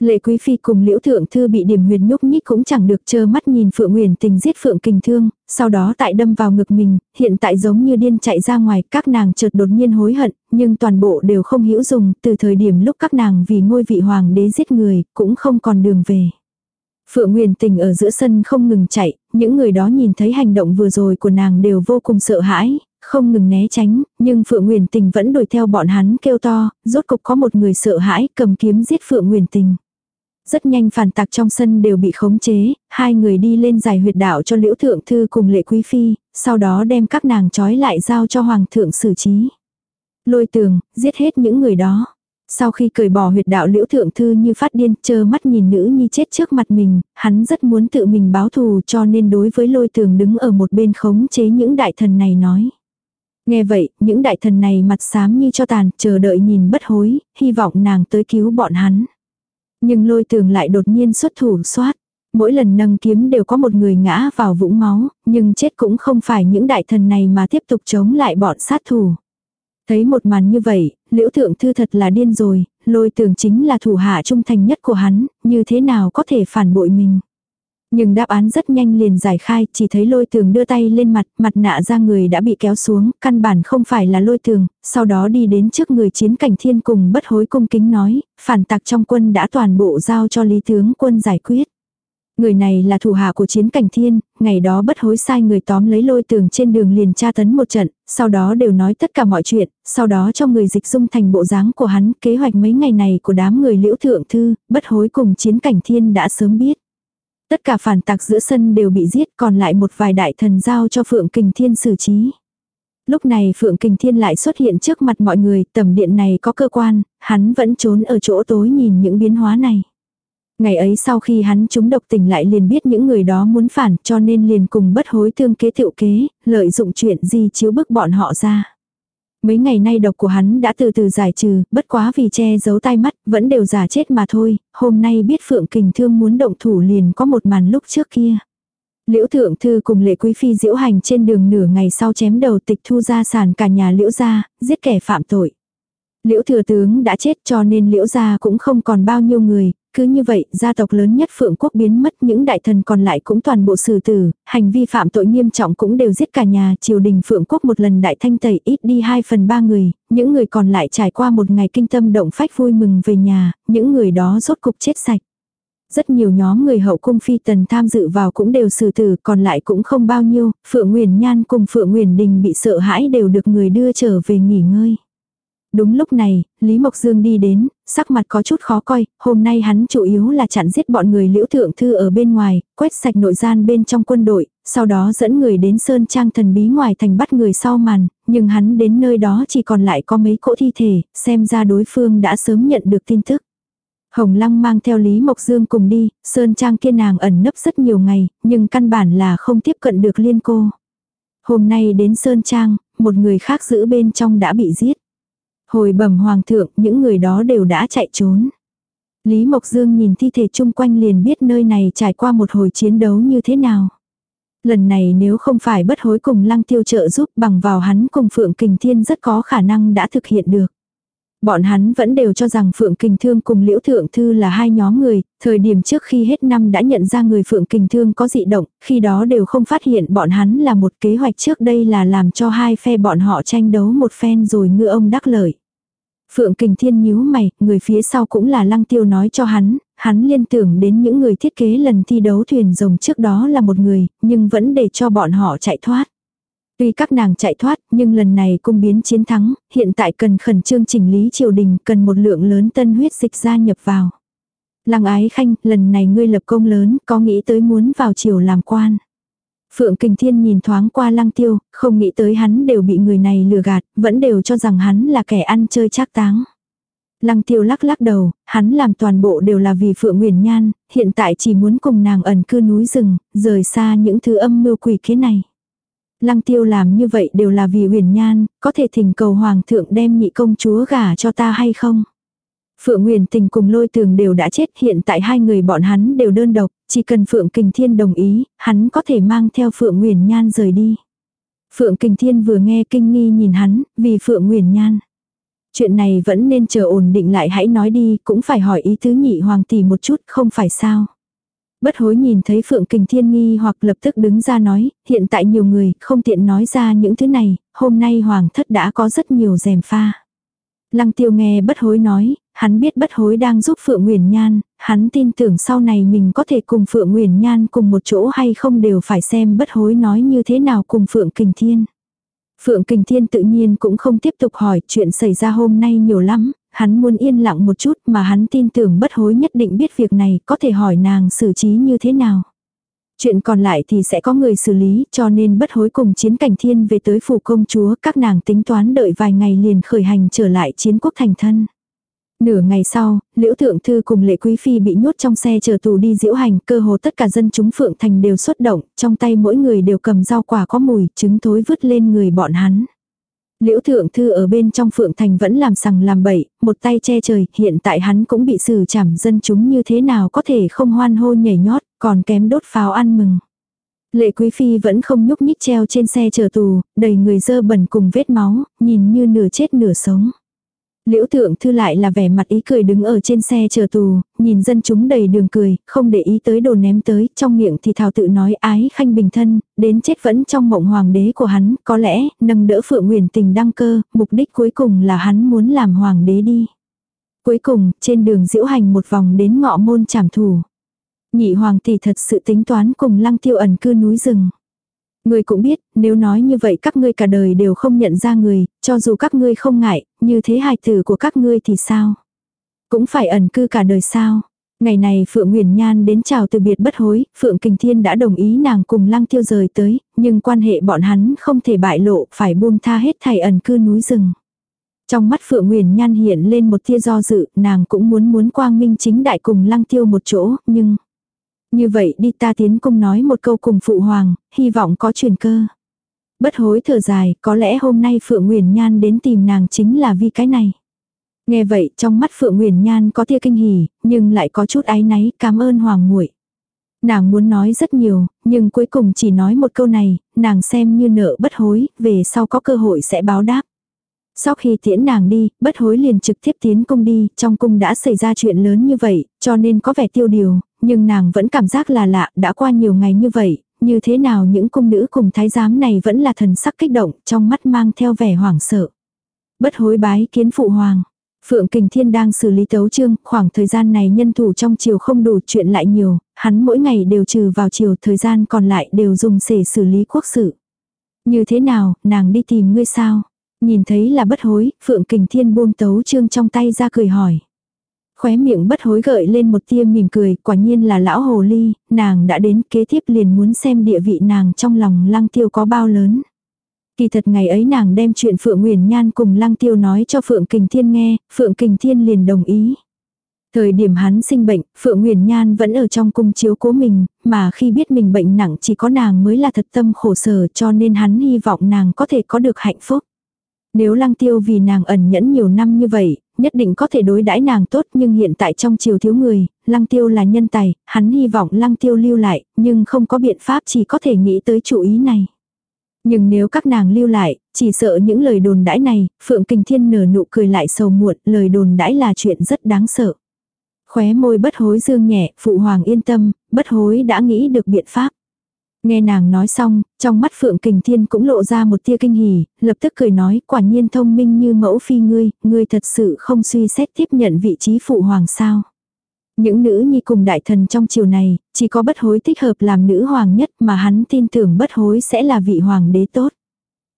Lệ Quý Phi cùng Liễu Thượng Thư bị điểm huyền nhúc nhích cũng chẳng được trơ mắt nhìn Phượng Nguyền tình giết Phượng Kình Thương, sau đó tại đâm vào ngực mình, hiện tại giống như điên chạy ra ngoài, các nàng chợt đột nhiên hối hận, nhưng toàn bộ đều không hữu dùng, từ thời điểm lúc các nàng vì ngôi vị hoàng đế giết người, cũng không còn đường về. Phượng Nguyền tình ở giữa sân không ngừng chạy, những người đó nhìn thấy hành động vừa rồi của nàng đều vô cùng sợ hãi, không ngừng né tránh, nhưng Phượng Nguyền Tình vẫn đuổi theo bọn hắn kêu to, rốt cục có một người sợ hãi cầm kiếm giết Phượng Nguyền Tình. Rất nhanh phản tạc trong sân đều bị khống chế, hai người đi lên giải huyệt đạo cho Liễu Thượng Thư cùng Lệ Quý Phi, sau đó đem các nàng trói lại giao cho Hoàng thượng xử trí. Lôi tường, giết hết những người đó. Sau khi cởi bỏ huyệt đạo Liễu Thượng Thư như phát điên, chờ mắt nhìn nữ nhi chết trước mặt mình, hắn rất muốn tự mình báo thù cho nên đối với lôi tường đứng ở một bên khống chế những đại thần này nói. Nghe vậy, những đại thần này mặt xám như cho tàn, chờ đợi nhìn bất hối, hy vọng nàng tới cứu bọn hắn. Nhưng lôi tường lại đột nhiên xuất thủ xoát. Mỗi lần nâng kiếm đều có một người ngã vào vũng máu, nhưng chết cũng không phải những đại thần này mà tiếp tục chống lại bọn sát thủ. Thấy một màn như vậy, liễu thượng thư thật là điên rồi, lôi tường chính là thủ hạ trung thành nhất của hắn, như thế nào có thể phản bội mình. Nhưng đáp án rất nhanh liền giải khai, chỉ thấy lôi tường đưa tay lên mặt, mặt nạ ra người đã bị kéo xuống, căn bản không phải là lôi tường, sau đó đi đến trước người chiến cảnh thiên cùng bất hối cung kính nói, phản tặc trong quân đã toàn bộ giao cho lý tướng quân giải quyết. Người này là thủ hạ của chiến cảnh thiên, ngày đó bất hối sai người tóm lấy lôi tường trên đường liền tra tấn một trận, sau đó đều nói tất cả mọi chuyện, sau đó cho người dịch dung thành bộ dáng của hắn, kế hoạch mấy ngày này của đám người liễu thượng thư, bất hối cùng chiến cảnh thiên đã sớm biết. Tất cả phản tặc giữa sân đều bị giết còn lại một vài đại thần giao cho Phượng Kình Thiên xử trí. Lúc này Phượng Kình Thiên lại xuất hiện trước mặt mọi người, tầm điện này có cơ quan, hắn vẫn trốn ở chỗ tối nhìn những biến hóa này. Ngày ấy sau khi hắn trúng độc tình lại liền biết những người đó muốn phản cho nên liền cùng bất hối thương kế thiệu kế, lợi dụng chuyện gì chiếu bức bọn họ ra. Mấy ngày nay độc của hắn đã từ từ giải trừ, bất quá vì che giấu tai mắt, vẫn đều giả chết mà thôi, hôm nay biết Phượng Kình Thương muốn động thủ liền có một màn lúc trước kia. Liễu Thượng Thư cùng Lệ Quý Phi diễu hành trên đường nửa ngày sau chém đầu tịch thu gia sản cả nhà Liễu gia, giết kẻ phạm tội. Liễu thừa tướng đã chết cho nên liễu gia cũng không còn bao nhiêu người, cứ như vậy gia tộc lớn nhất phượng quốc biến mất những đại thần còn lại cũng toàn bộ xử tử, hành vi phạm tội nghiêm trọng cũng đều giết cả nhà, triều đình phượng quốc một lần đại thanh tẩy ít đi 2 phần 3 người, những người còn lại trải qua một ngày kinh tâm động phách vui mừng về nhà, những người đó rốt cục chết sạch. Rất nhiều nhóm người hậu cung phi tần tham dự vào cũng đều xử tử, còn lại cũng không bao nhiêu, Phượng Nguyền Nhan cùng Phượng Nguyền Đình bị sợ hãi đều được người đưa trở về nghỉ ngơi. Đúng lúc này, Lý Mộc Dương đi đến, sắc mặt có chút khó coi, hôm nay hắn chủ yếu là chặn giết bọn người liễu thượng thư ở bên ngoài, quét sạch nội gian bên trong quân đội, sau đó dẫn người đến Sơn Trang thần bí ngoài thành bắt người sau màn, nhưng hắn đến nơi đó chỉ còn lại có mấy cỗ thi thể, xem ra đối phương đã sớm nhận được tin tức. Hồng Lăng mang theo Lý Mộc Dương cùng đi, Sơn Trang kia nàng ẩn nấp rất nhiều ngày, nhưng căn bản là không tiếp cận được liên cô. Hôm nay đến Sơn Trang, một người khác giữ bên trong đã bị giết. Hồi bẩm hoàng thượng, những người đó đều đã chạy trốn. Lý Mộc Dương nhìn thi thể chung quanh liền biết nơi này trải qua một hồi chiến đấu như thế nào. Lần này nếu không phải bất hối cùng lăng tiêu trợ giúp bằng vào hắn cùng Phượng Kình Thiên rất có khả năng đã thực hiện được. Bọn hắn vẫn đều cho rằng Phượng Kình Thương cùng Liễu Thượng Thư là hai nhóm người, thời điểm trước khi hết năm đã nhận ra người Phượng Kình Thương có dị động, khi đó đều không phát hiện bọn hắn là một kế hoạch trước đây là làm cho hai phe bọn họ tranh đấu một phen rồi ngư ông đắc lợi. Phượng Kình Thiên nhíu mày, người phía sau cũng là Lăng Tiêu nói cho hắn, hắn liên tưởng đến những người thiết kế lần thi đấu thuyền rồng trước đó là một người, nhưng vẫn để cho bọn họ chạy thoát. Tuy các nàng chạy thoát, nhưng lần này cung biến chiến thắng, hiện tại cần khẩn trương chỉnh lý triều đình, cần một lượng lớn tân huyết dịch gia nhập vào. Lăng ái khanh, lần này ngươi lập công lớn, có nghĩ tới muốn vào triều làm quan. Phượng Kình Thiên nhìn thoáng qua lăng tiêu, không nghĩ tới hắn đều bị người này lừa gạt, vẫn đều cho rằng hắn là kẻ ăn chơi trác táng. Lăng tiêu lắc lắc đầu, hắn làm toàn bộ đều là vì Phượng Nguyền Nhan, hiện tại chỉ muốn cùng nàng ẩn cư núi rừng, rời xa những thứ âm mưu quỷ kế này. Lăng tiêu làm như vậy đều là vì huyền nhan, có thể thỉnh cầu hoàng thượng đem nhị công chúa gả cho ta hay không? Phượng Nguyên Tình cùng lôi tường đều đã chết hiện tại hai người bọn hắn đều đơn độc, chỉ cần Phượng Kình Thiên đồng ý, hắn có thể mang theo Phượng Nguyên Nhan rời đi. Phượng Kình Thiên vừa nghe kinh nghi nhìn hắn, vì Phượng Nguyên Nhan. Chuyện này vẫn nên chờ ổn định lại hãy nói đi, cũng phải hỏi ý tứ nhị hoàng tỷ một chút, không phải sao. Bất hối nhìn thấy Phượng Kình Thiên nghi hoặc lập tức đứng ra nói, hiện tại nhiều người không tiện nói ra những thứ này, hôm nay hoàng thất đã có rất nhiều rèm pha. Lăng tiêu nghe bất hối nói, hắn biết bất hối đang giúp Phượng Nguyền Nhan, hắn tin tưởng sau này mình có thể cùng Phượng Nguyền Nhan cùng một chỗ hay không đều phải xem bất hối nói như thế nào cùng Phượng Kình Thiên. Phượng Kình Thiên tự nhiên cũng không tiếp tục hỏi chuyện xảy ra hôm nay nhiều lắm, hắn muốn yên lặng một chút mà hắn tin tưởng bất hối nhất định biết việc này có thể hỏi nàng xử trí như thế nào. Chuyện còn lại thì sẽ có người xử lý cho nên bất hối cùng chiến cảnh thiên về tới phủ công chúa các nàng tính toán đợi vài ngày liền khởi hành trở lại chiến quốc thành thân. Nửa ngày sau, Liễu Thượng Thư cùng Lệ Quý Phi bị nhốt trong xe chờ tù đi diễu hành, cơ hồ tất cả dân chúng Phượng Thành đều xuất động, trong tay mỗi người đều cầm rau quả có mùi, trứng thối vứt lên người bọn hắn. Liễu Thượng Thư ở bên trong Phượng Thành vẫn làm sằng làm bậy, một tay che trời, hiện tại hắn cũng bị xử trảm dân chúng như thế nào có thể không hoan hô nhảy nhót, còn kém đốt pháo ăn mừng. Lệ Quý Phi vẫn không nhúc nhích treo trên xe chờ tù, đầy người dơ bẩn cùng vết máu, nhìn như nửa chết nửa sống. Liễu thượng thư lại là vẻ mặt ý cười đứng ở trên xe chờ tù, nhìn dân chúng đầy đường cười, không để ý tới đồ ném tới, trong miệng thì thảo tự nói ái khanh bình thân, đến chết vẫn trong mộng hoàng đế của hắn, có lẽ, nâng đỡ phượng nguyền tình đăng cơ, mục đích cuối cùng là hắn muốn làm hoàng đế đi. Cuối cùng, trên đường diễu hành một vòng đến ngọ môn trảm thủ. Nhị hoàng tỷ thật sự tính toán cùng lăng tiêu ẩn cư núi rừng. Ngươi cũng biết, nếu nói như vậy các ngươi cả đời đều không nhận ra người, cho dù các ngươi không ngại, như thế hài tử của các ngươi thì sao? Cũng phải ẩn cư cả đời sao? Ngày này Phượng Nguyền Nhan đến chào từ biệt bất hối, Phượng Kình Thiên đã đồng ý nàng cùng lăng tiêu rời tới, nhưng quan hệ bọn hắn không thể bại lộ, phải buông tha hết thầy ẩn cư núi rừng. Trong mắt Phượng Nguyền Nhan hiện lên một tia do dự, nàng cũng muốn muốn quang minh chính đại cùng lăng tiêu một chỗ, nhưng... Như vậy đi ta tiến cung nói một câu cùng phụ hoàng, hy vọng có truyền cơ. Bất hối thở dài, có lẽ hôm nay Phượng Nguyền Nhan đến tìm nàng chính là vì cái này. Nghe vậy, trong mắt Phượng Nguyền Nhan có tia kinh hỉ, nhưng lại có chút áy náy, cảm ơn hoàng muội. Nàng muốn nói rất nhiều, nhưng cuối cùng chỉ nói một câu này, nàng xem như nợ bất hối, về sau có cơ hội sẽ báo đáp. Sau khi tiễn nàng đi, bất hối liền trực tiếp tiến cung đi, trong cung đã xảy ra chuyện lớn như vậy, cho nên có vẻ tiêu điều, nhưng nàng vẫn cảm giác là lạ, đã qua nhiều ngày như vậy, như thế nào những cung nữ cùng thái giám này vẫn là thần sắc kích động, trong mắt mang theo vẻ hoảng sợ. Bất hối bái kiến phụ hoàng. Phượng Kình Thiên đang xử lý tấu chương, khoảng thời gian này nhân thủ trong chiều không đủ chuyện lại nhiều, hắn mỗi ngày đều trừ vào chiều thời gian còn lại đều dùng để xử lý quốc sự. Như thế nào, nàng đi tìm ngươi sao? Nhìn thấy là bất hối, Phượng Kình Thiên buông tấu chương trong tay ra cười hỏi. Khóe miệng bất hối gợi lên một tia mỉm cười, quả nhiên là lão hồ ly, nàng đã đến kế tiếp liền muốn xem địa vị nàng trong lòng lăng tiêu có bao lớn. Kỳ thật ngày ấy nàng đem chuyện Phượng Nguyền Nhan cùng lăng tiêu nói cho Phượng Kình Thiên nghe, Phượng Kình Thiên liền đồng ý. Thời điểm hắn sinh bệnh, Phượng Nguyền Nhan vẫn ở trong cung chiếu cố mình, mà khi biết mình bệnh nặng chỉ có nàng mới là thật tâm khổ sở cho nên hắn hy vọng nàng có thể có được hạnh phúc. Nếu lăng tiêu vì nàng ẩn nhẫn nhiều năm như vậy, nhất định có thể đối đãi nàng tốt nhưng hiện tại trong chiều thiếu người, lăng tiêu là nhân tài, hắn hy vọng lăng tiêu lưu lại, nhưng không có biện pháp chỉ có thể nghĩ tới chủ ý này. Nhưng nếu các nàng lưu lại, chỉ sợ những lời đồn đãi này, Phượng Kình Thiên nở nụ cười lại sầu muộn, lời đồn đãi là chuyện rất đáng sợ. Khóe môi bất hối dương nhẹ, phụ hoàng yên tâm, bất hối đã nghĩ được biện pháp. Nghe nàng nói xong, trong mắt Phượng Kình Thiên cũng lộ ra một tia kinh hỉ, lập tức cười nói quả nhiên thông minh như mẫu phi ngươi, ngươi thật sự không suy xét tiếp nhận vị trí phụ hoàng sao. Những nữ nhi cùng đại thần trong chiều này, chỉ có bất hối thích hợp làm nữ hoàng nhất mà hắn tin tưởng bất hối sẽ là vị hoàng đế tốt.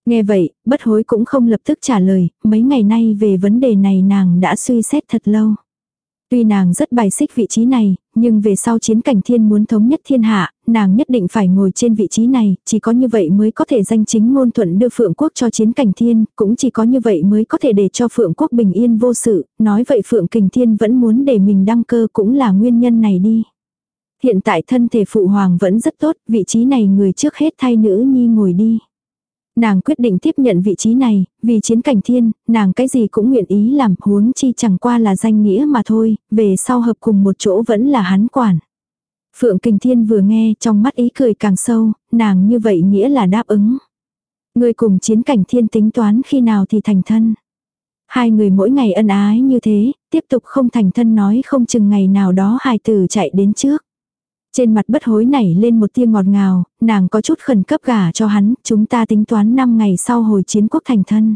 Nghe vậy, bất hối cũng không lập tức trả lời, mấy ngày nay về vấn đề này nàng đã suy xét thật lâu. Tuy nàng rất bài xích vị trí này, nhưng về sau chiến cảnh thiên muốn thống nhất thiên hạ, nàng nhất định phải ngồi trên vị trí này, chỉ có như vậy mới có thể danh chính ngôn thuận đưa Phượng Quốc cho chiến cảnh thiên, cũng chỉ có như vậy mới có thể để cho Phượng Quốc bình yên vô sự, nói vậy Phượng Kình Thiên vẫn muốn để mình đăng cơ cũng là nguyên nhân này đi. Hiện tại thân thể Phụ Hoàng vẫn rất tốt, vị trí này người trước hết thay nữ nhi ngồi đi. Nàng quyết định tiếp nhận vị trí này, vì chiến cảnh thiên, nàng cái gì cũng nguyện ý làm huống chi chẳng qua là danh nghĩa mà thôi, về sau hợp cùng một chỗ vẫn là hắn quản. Phượng Kình Thiên vừa nghe trong mắt ý cười càng sâu, nàng như vậy nghĩa là đáp ứng. Người cùng chiến cảnh thiên tính toán khi nào thì thành thân. Hai người mỗi ngày ân ái như thế, tiếp tục không thành thân nói không chừng ngày nào đó hài tử chạy đến trước. Trên mặt bất hối nảy lên một tia ngọt ngào, nàng có chút khẩn cấp gả cho hắn, chúng ta tính toán 5 ngày sau hồi chiến quốc thành thân.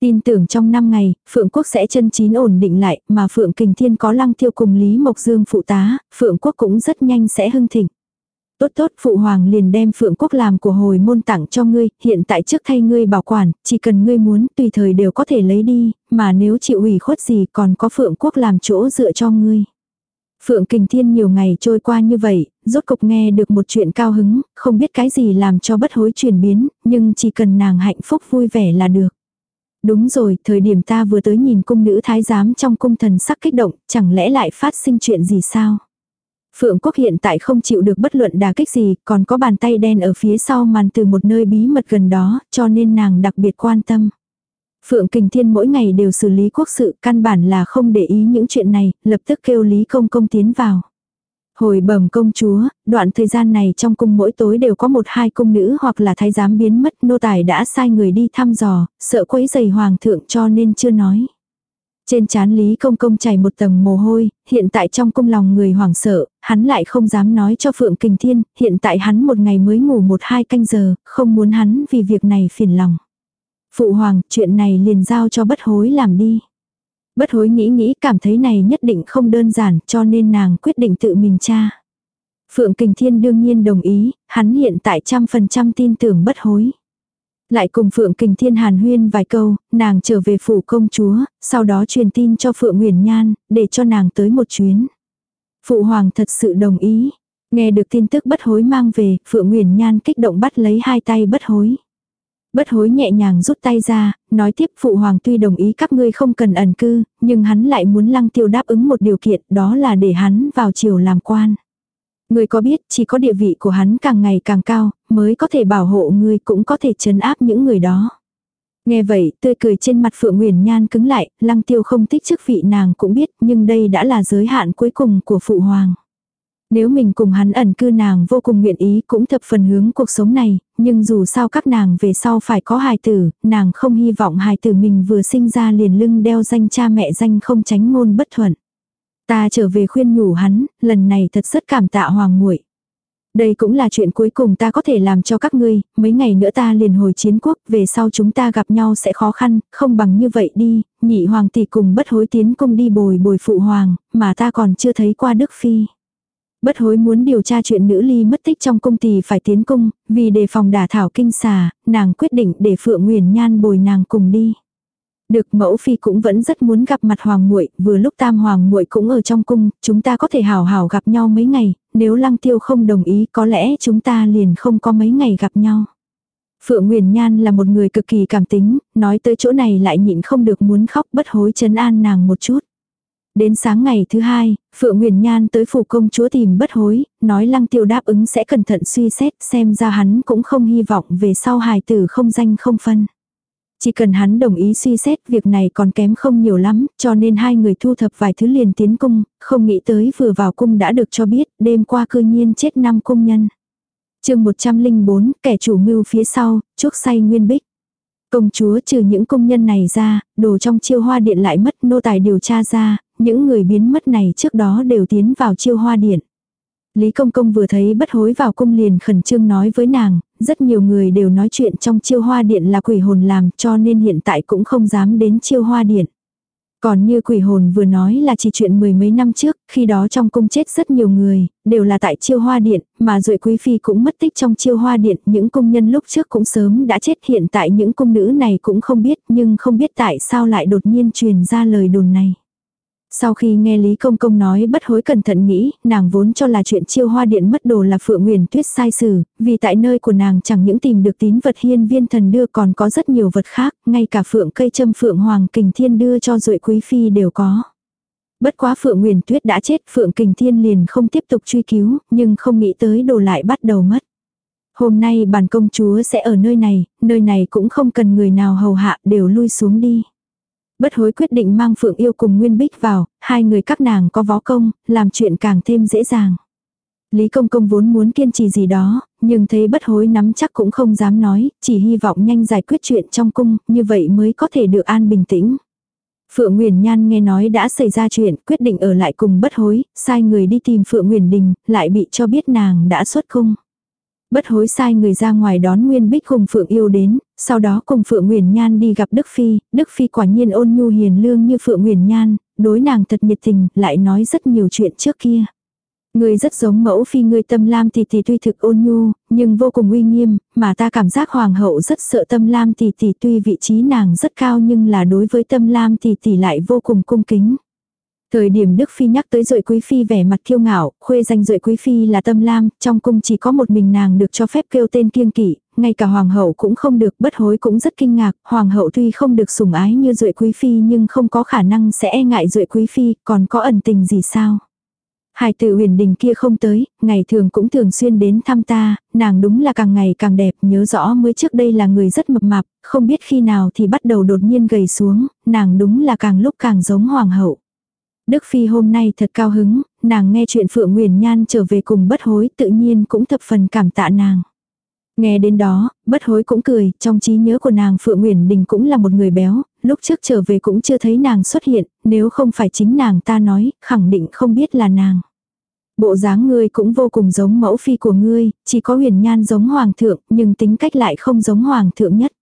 Tin tưởng trong 5 ngày, Phượng Quốc sẽ chân chín ổn định lại, mà Phượng Kình Thiên có lăng tiêu cùng Lý Mộc Dương phụ tá, Phượng Quốc cũng rất nhanh sẽ hưng thịnh. Tốt tốt, Phụ Hoàng liền đem Phượng Quốc làm của hồi môn tặng cho ngươi, hiện tại trước thay ngươi bảo quản, chỉ cần ngươi muốn, tùy thời đều có thể lấy đi, mà nếu chịu ủy khuất gì còn có Phượng Quốc làm chỗ dựa cho ngươi. Phượng Kình Thiên nhiều ngày trôi qua như vậy, rốt cục nghe được một chuyện cao hứng, không biết cái gì làm cho bất hối chuyển biến, nhưng chỉ cần nàng hạnh phúc vui vẻ là được. Đúng rồi, thời điểm ta vừa tới nhìn cung nữ thái giám trong cung thần sắc kích động, chẳng lẽ lại phát sinh chuyện gì sao? Phượng Quốc hiện tại không chịu được bất luận đà kích gì, còn có bàn tay đen ở phía sau màn từ một nơi bí mật gần đó, cho nên nàng đặc biệt quan tâm. Phượng Kình Thiên mỗi ngày đều xử lý quốc sự, căn bản là không để ý những chuyện này, lập tức kêu Lý Công Công tiến vào. Hồi bẩm công chúa, đoạn thời gian này trong cung mỗi tối đều có một hai cung nữ hoặc là thái giám biến mất nô tài đã sai người đi thăm dò, sợ quấy giày hoàng thượng cho nên chưa nói. Trên chán Lý Công Công chảy một tầng mồ hôi, hiện tại trong cung lòng người hoảng sợ, hắn lại không dám nói cho Phượng Kình Thiên, hiện tại hắn một ngày mới ngủ một hai canh giờ, không muốn hắn vì việc này phiền lòng. Phụ hoàng, chuyện này liền giao cho bất hối làm đi. Bất hối nghĩ nghĩ cảm thấy này nhất định không đơn giản cho nên nàng quyết định tự mình tra. Phượng Kình Thiên đương nhiên đồng ý, hắn hiện tại trăm phần trăm tin tưởng bất hối. Lại cùng Phượng Kình Thiên hàn huyên vài câu, nàng trở về phủ công chúa, sau đó truyền tin cho Phượng Nguyền Nhan, để cho nàng tới một chuyến. Phụ hoàng thật sự đồng ý. Nghe được tin tức bất hối mang về, Phượng Nguyền Nhan kích động bắt lấy hai tay bất hối. Bất hối nhẹ nhàng rút tay ra, nói tiếp phụ hoàng tuy đồng ý các ngươi không cần ẩn cư, nhưng hắn lại muốn lăng tiêu đáp ứng một điều kiện đó là để hắn vào triều làm quan. Ngươi có biết chỉ có địa vị của hắn càng ngày càng cao, mới có thể bảo hộ ngươi cũng có thể chấn áp những người đó. Nghe vậy, tươi cười trên mặt Phượng Nguyền Nhan cứng lại, lăng tiêu không thích chức vị nàng cũng biết, nhưng đây đã là giới hạn cuối cùng của Phụ Hoàng. Nếu mình cùng hắn ẩn cư nàng vô cùng nguyện ý cũng thập phần hướng cuộc sống này, nhưng dù sao các nàng về sau phải có hài tử, nàng không hy vọng hài tử mình vừa sinh ra liền lưng đeo danh cha mẹ danh không tránh ngôn bất thuận. Ta trở về khuyên nhủ hắn, lần này thật rất cảm tạ hoàng muội. Đây cũng là chuyện cuối cùng ta có thể làm cho các ngươi, mấy ngày nữa ta liền hồi chiến quốc, về sau chúng ta gặp nhau sẽ khó khăn, không bằng như vậy đi, nhị hoàng tỷ cùng bất hối tiến cung đi bồi bồi phụ hoàng, mà ta còn chưa thấy qua Đức Phi. Bất hối muốn điều tra chuyện nữ ly mất tích trong cung thì phải tiến cung, vì đề phòng đả thảo kinh xà, nàng quyết định để Phượng Nguyền Nhan bồi nàng cùng đi. Được mẫu phi cũng vẫn rất muốn gặp mặt hoàng muội, vừa lúc tam hoàng muội cũng ở trong cung, chúng ta có thể hào hào gặp nhau mấy ngày, nếu lăng tiêu không đồng ý có lẽ chúng ta liền không có mấy ngày gặp nhau. Phượng Nguyền Nhan là một người cực kỳ cảm tính, nói tới chỗ này lại nhịn không được muốn khóc bất hối chấn an nàng một chút. Đến sáng ngày thứ hai, Phượng Nguyền Nhan tới phủ công chúa tìm bất hối, nói lăng tiêu đáp ứng sẽ cẩn thận suy xét xem ra hắn cũng không hy vọng về sau hài tử không danh không phân. Chỉ cần hắn đồng ý suy xét việc này còn kém không nhiều lắm, cho nên hai người thu thập vài thứ liền tiến cung, không nghĩ tới vừa vào cung đã được cho biết, đêm qua cư nhiên chết năm cung nhân. chương 104, kẻ chủ mưu phía sau, chuốc say nguyên bích. Công chúa trừ những công nhân này ra, đồ trong chiêu hoa điện lại mất nô tài điều tra ra, những người biến mất này trước đó đều tiến vào chiêu hoa điện. Lý Công Công vừa thấy bất hối vào cung liền khẩn trương nói với nàng, rất nhiều người đều nói chuyện trong chiêu hoa điện là quỷ hồn làm cho nên hiện tại cũng không dám đến chiêu hoa điện. Còn như quỷ hồn vừa nói là chỉ chuyện mười mấy năm trước, khi đó trong cung chết rất nhiều người, đều là tại chiêu hoa điện, mà rồi quý phi cũng mất tích trong chiêu hoa điện, những công nhân lúc trước cũng sớm đã chết hiện tại những cung nữ này cũng không biết nhưng không biết tại sao lại đột nhiên truyền ra lời đồn này. Sau khi nghe Lý Công Công nói bất hối cẩn thận nghĩ, nàng vốn cho là chuyện chiêu hoa điện mất đồ là Phượng Nguyền Tuyết sai sử, vì tại nơi của nàng chẳng những tìm được tín vật hiên viên thần đưa còn có rất nhiều vật khác, ngay cả Phượng cây châm Phượng Hoàng Kình Thiên đưa cho rội quý phi đều có. Bất quá Phượng Nguyền Tuyết đã chết, Phượng Kình Thiên liền không tiếp tục truy cứu, nhưng không nghĩ tới đồ lại bắt đầu mất. Hôm nay bản công chúa sẽ ở nơi này, nơi này cũng không cần người nào hầu hạ, đều lui xuống đi bất hối quyết định mang Phượng Yêu cùng Nguyên Bích vào, hai người các nàng có võ công, làm chuyện càng thêm dễ dàng. Lý Công Công vốn muốn kiên trì gì đó, nhưng thấy bất hối nắm chắc cũng không dám nói, chỉ hy vọng nhanh giải quyết chuyện trong cung, như vậy mới có thể được an bình tĩnh. Phượng Nguyền Nhan nghe nói đã xảy ra chuyện, quyết định ở lại cùng bất hối, sai người đi tìm Phượng Nguyền Đình, lại bị cho biết nàng đã xuất cung. Bất hối sai người ra ngoài đón Nguyên Bích cùng Phượng Yêu đến, sau đó cùng Phượng Nguyễn Nhan đi gặp Đức Phi, Đức Phi quả nhiên ôn nhu hiền lương như Phượng Nguyễn Nhan, đối nàng thật nhiệt tình, lại nói rất nhiều chuyện trước kia. Người rất giống mẫu phi người tâm lam tỷ tỷ tuy thực ôn nhu, nhưng vô cùng uy nghiêm, mà ta cảm giác hoàng hậu rất sợ tâm lam tỷ tỷ tuy vị trí nàng rất cao nhưng là đối với tâm lam tỷ tỷ lại vô cùng cung kính. Thời điểm Đức Phi nhắc tới rội Quý Phi vẻ mặt kiêu ngạo, khuê danh rội Quý Phi là tâm lam, trong cung chỉ có một mình nàng được cho phép kêu tên kiêng kỵ, ngay cả Hoàng hậu cũng không được, bất hối cũng rất kinh ngạc, Hoàng hậu tuy không được sủng ái như Duệ Quý Phi nhưng không có khả năng sẽ e ngại Duệ Quý Phi, còn có ẩn tình gì sao? Hải tử huyền đình kia không tới, ngày thường cũng thường xuyên đến thăm ta, nàng đúng là càng ngày càng đẹp, nhớ rõ mới trước đây là người rất mập mạp, không biết khi nào thì bắt đầu đột nhiên gầy xuống, nàng đúng là càng lúc càng giống hoàng hậu. Đức Phi hôm nay thật cao hứng, nàng nghe chuyện Phượng Nguyền Nhan trở về cùng bất hối tự nhiên cũng thập phần cảm tạ nàng. Nghe đến đó, bất hối cũng cười, trong trí nhớ của nàng Phượng nguyễn Đình cũng là một người béo, lúc trước trở về cũng chưa thấy nàng xuất hiện, nếu không phải chính nàng ta nói, khẳng định không biết là nàng. Bộ dáng ngươi cũng vô cùng giống mẫu phi của ngươi, chỉ có huyền nhan giống hoàng thượng, nhưng tính cách lại không giống hoàng thượng nhất.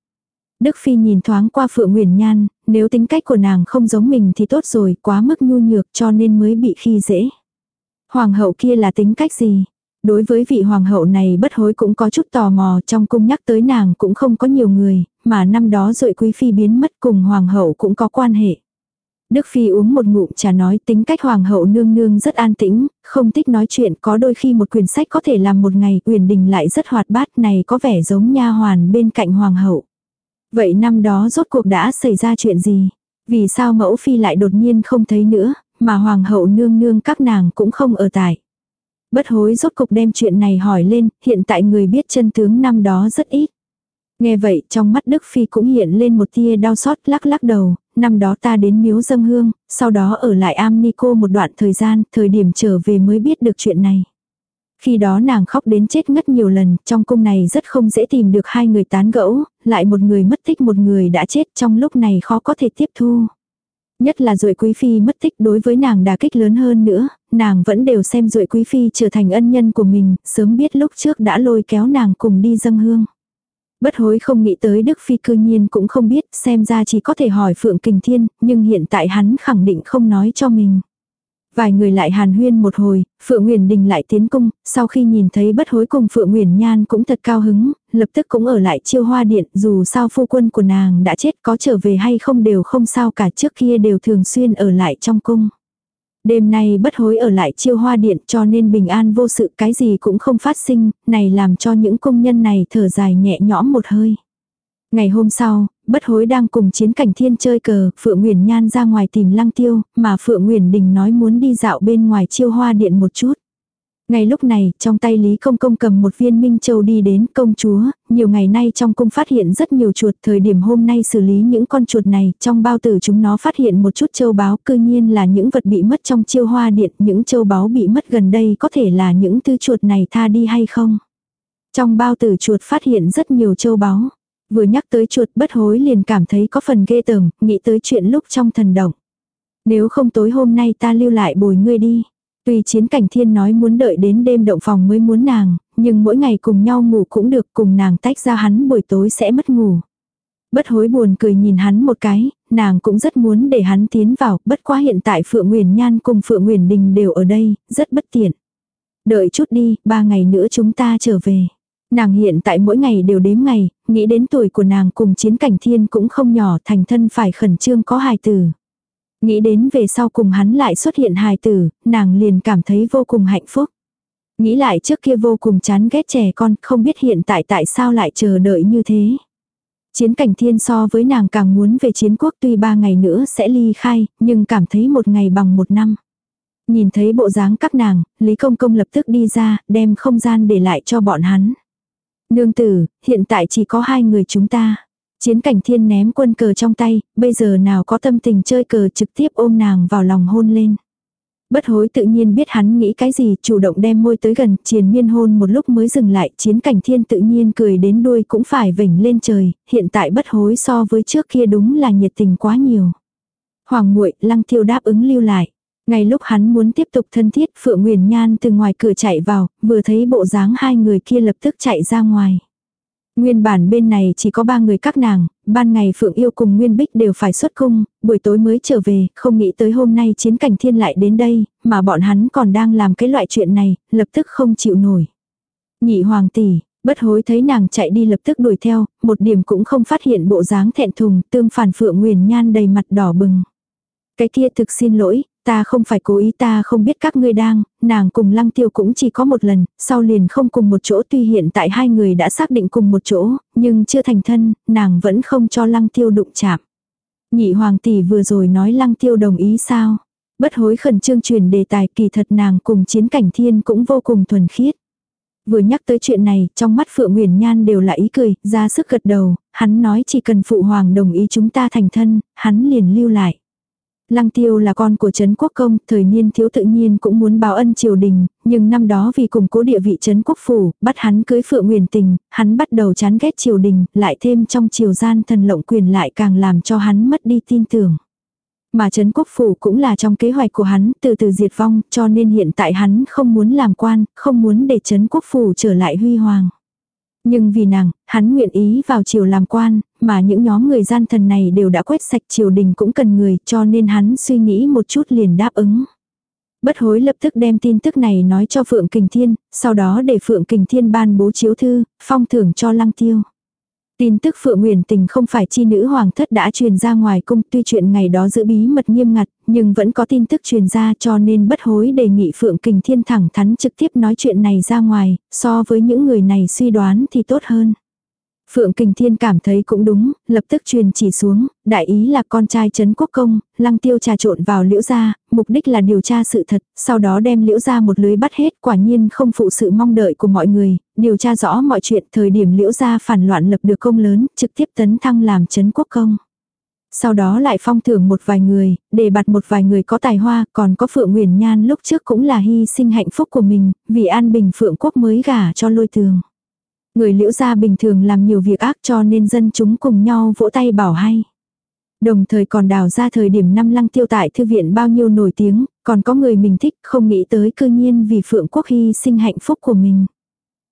Đức Phi nhìn thoáng qua Phượng nguyễn Nhan, nếu tính cách của nàng không giống mình thì tốt rồi, quá mức nhu nhược cho nên mới bị khi dễ. Hoàng hậu kia là tính cách gì? Đối với vị hoàng hậu này bất hối cũng có chút tò mò trong cung nhắc tới nàng cũng không có nhiều người, mà năm đó rồi quý phi biến mất cùng hoàng hậu cũng có quan hệ. Đức Phi uống một ngụm trà nói tính cách hoàng hậu nương nương rất an tĩnh, không thích nói chuyện có đôi khi một quyển sách có thể làm một ngày quyền đình lại rất hoạt bát này có vẻ giống nha hoàn bên cạnh hoàng hậu. Vậy năm đó rốt cuộc đã xảy ra chuyện gì? Vì sao mẫu phi lại đột nhiên không thấy nữa, mà hoàng hậu nương nương các nàng cũng không ở tại. Bất hối rốt cục đem chuyện này hỏi lên, hiện tại người biết chân tướng năm đó rất ít. Nghe vậy trong mắt Đức Phi cũng hiện lên một tia đau xót lắc lắc đầu, năm đó ta đến miếu dâng hương, sau đó ở lại am ni cô một đoạn thời gian, thời điểm trở về mới biết được chuyện này. Khi đó nàng khóc đến chết ngất nhiều lần, trong cung này rất không dễ tìm được hai người tán gẫu, lại một người mất tích một người đã chết trong lúc này khó có thể tiếp thu. Nhất là Duệ Quý Phi mất tích đối với nàng đà kích lớn hơn nữa, nàng vẫn đều xem Duệ Quý Phi trở thành ân nhân của mình, sớm biết lúc trước đã lôi kéo nàng cùng đi dâng hương. Bất hối không nghĩ tới Đức Phi cư nhiên cũng không biết, xem ra chỉ có thể hỏi Phượng Kình Thiên, nhưng hiện tại hắn khẳng định không nói cho mình. Vài người lại hàn huyên một hồi, Phượng Nguyễn Đình lại tiến cung, sau khi nhìn thấy bất hối cùng Phượng Nguyễn Nhan cũng thật cao hứng, lập tức cũng ở lại chiêu hoa điện, dù sao phu quân của nàng đã chết có trở về hay không đều không sao cả trước kia đều thường xuyên ở lại trong cung. Đêm nay bất hối ở lại chiêu hoa điện cho nên bình an vô sự cái gì cũng không phát sinh, này làm cho những công nhân này thở dài nhẹ nhõm một hơi. Ngày hôm sau, bất hối đang cùng chiến cảnh thiên chơi cờ, Phượng Nguyễn Nhan ra ngoài tìm lăng tiêu, mà Phượng Nguyễn Đình nói muốn đi dạo bên ngoài chiêu hoa điện một chút. Ngay lúc này, trong tay Lý Công Công cầm một viên Minh Châu đi đến công chúa, nhiều ngày nay trong cung phát hiện rất nhiều chuột, thời điểm hôm nay xử lý những con chuột này, trong bao tử chúng nó phát hiện một chút châu báu, cư nhiên là những vật bị mất trong chiêu hoa điện, những châu báu bị mất gần đây có thể là những tư chuột này tha đi hay không. Trong bao tử chuột phát hiện rất nhiều châu báu. Vừa nhắc tới chuột bất hối liền cảm thấy có phần ghê tởm, nghĩ tới chuyện lúc trong thần động. Nếu không tối hôm nay ta lưu lại bồi ngươi đi. Tuy chiến cảnh thiên nói muốn đợi đến đêm động phòng mới muốn nàng, nhưng mỗi ngày cùng nhau ngủ cũng được cùng nàng tách ra hắn buổi tối sẽ mất ngủ. Bất hối buồn cười nhìn hắn một cái, nàng cũng rất muốn để hắn tiến vào, bất quá hiện tại Phượng Nguyền Nhan cùng Phượng Nguyền Đình đều ở đây, rất bất tiện. Đợi chút đi, ba ngày nữa chúng ta trở về. Nàng hiện tại mỗi ngày đều đếm ngày, nghĩ đến tuổi của nàng cùng chiến cảnh thiên cũng không nhỏ thành thân phải khẩn trương có hài tử. Nghĩ đến về sau cùng hắn lại xuất hiện hài tử, nàng liền cảm thấy vô cùng hạnh phúc. Nghĩ lại trước kia vô cùng chán ghét trẻ con, không biết hiện tại tại sao lại chờ đợi như thế. Chiến cảnh thiên so với nàng càng muốn về chiến quốc tuy ba ngày nữa sẽ ly khai, nhưng cảm thấy một ngày bằng một năm. Nhìn thấy bộ dáng các nàng, Lý Công Công lập tức đi ra, đem không gian để lại cho bọn hắn. Nương tử, hiện tại chỉ có hai người chúng ta. Chiến cảnh thiên ném quân cờ trong tay, bây giờ nào có tâm tình chơi cờ trực tiếp ôm nàng vào lòng hôn lên. Bất hối tự nhiên biết hắn nghĩ cái gì, chủ động đem môi tới gần, triền miên hôn một lúc mới dừng lại, chiến cảnh thiên tự nhiên cười đến đuôi cũng phải vểnh lên trời, hiện tại bất hối so với trước kia đúng là nhiệt tình quá nhiều. Hoàng muội lăng thiêu đáp ứng lưu lại. Ngay lúc hắn muốn tiếp tục thân thiết, Phượng Nguyền Nhan từ ngoài cửa chạy vào, vừa thấy bộ dáng hai người kia lập tức chạy ra ngoài. Nguyên bản bên này chỉ có ba người các nàng, ban ngày Phượng Yêu cùng Nguyên Bích đều phải xuất cung, buổi tối mới trở về, không nghĩ tới hôm nay chiến cảnh thiên lại đến đây, mà bọn hắn còn đang làm cái loại chuyện này, lập tức không chịu nổi. Nhị hoàng tỷ, bất hối thấy nàng chạy đi lập tức đuổi theo, một điểm cũng không phát hiện bộ dáng thẹn thùng, tương phản Phượng Nguyền Nhan đầy mặt đỏ bừng. Cái kia thực xin lỗi, Ta không phải cố ý ta không biết các ngươi đang, nàng cùng lăng tiêu cũng chỉ có một lần, sau liền không cùng một chỗ tuy hiện tại hai người đã xác định cùng một chỗ, nhưng chưa thành thân, nàng vẫn không cho lăng tiêu đụng chạm. Nhị hoàng tỷ vừa rồi nói lăng tiêu đồng ý sao? Bất hối khẩn trương truyền đề tài kỳ thật nàng cùng chiến cảnh thiên cũng vô cùng thuần khiết. Vừa nhắc tới chuyện này, trong mắt Phượng Nguyễn Nhan đều là ý cười, ra sức gật đầu, hắn nói chỉ cần phụ hoàng đồng ý chúng ta thành thân, hắn liền lưu lại. Lăng tiêu là con của Trấn Quốc Công, thời niên thiếu tự nhiên cũng muốn báo ân triều đình, nhưng năm đó vì củng cố địa vị Trấn Quốc Phủ, bắt hắn cưới Phượng Nguyền Tình, hắn bắt đầu chán ghét triều đình, lại thêm trong triều gian thần lộng quyền lại càng làm cho hắn mất đi tin tưởng. Mà Trấn Quốc Phủ cũng là trong kế hoạch của hắn, từ từ diệt vong, cho nên hiện tại hắn không muốn làm quan, không muốn để Trấn Quốc Phủ trở lại huy hoàng. Nhưng vì nàng, hắn nguyện ý vào triều làm quan, mà những nhóm người gian thần này đều đã quét sạch triều đình cũng cần người cho nên hắn suy nghĩ một chút liền đáp ứng. Bất hối lập tức đem tin tức này nói cho Phượng Kình Thiên, sau đó để Phượng Kình Thiên ban bố chiếu thư, phong thưởng cho lăng tiêu. Tin tức Phượng Nguyền Tình không phải chi nữ hoàng thất đã truyền ra ngoài cung tuy chuyện ngày đó giữ bí mật nghiêm ngặt, nhưng vẫn có tin tức truyền ra cho nên bất hối đề nghị Phượng Kình Thiên thẳng thắn trực tiếp nói chuyện này ra ngoài, so với những người này suy đoán thì tốt hơn. Phượng Kình Thiên cảm thấy cũng đúng, lập tức truyền chỉ xuống, đại ý là con trai Trấn Quốc Công, lăng tiêu trà trộn vào liễu gia, mục đích là điều tra sự thật, sau đó đem liễu gia một lưới bắt hết, quả nhiên không phụ sự mong đợi của mọi người, điều tra rõ mọi chuyện thời điểm liễu gia phản loạn lập được công lớn, trực tiếp tấn thăng làm Trấn Quốc Công. Sau đó lại phong thưởng một vài người, để bạt một vài người có tài hoa, còn có Phượng Nguyền Nhan lúc trước cũng là hy sinh hạnh phúc của mình, vì an bình Phượng Quốc mới gả cho lôi tường. Người liễu gia bình thường làm nhiều việc ác cho nên dân chúng cùng nhau vỗ tay bảo hay. Đồng thời còn đào ra thời điểm năm lăng tiêu tại thư viện bao nhiêu nổi tiếng, còn có người mình thích không nghĩ tới cư nhiên vì Phượng Quốc Hy sinh hạnh phúc của mình.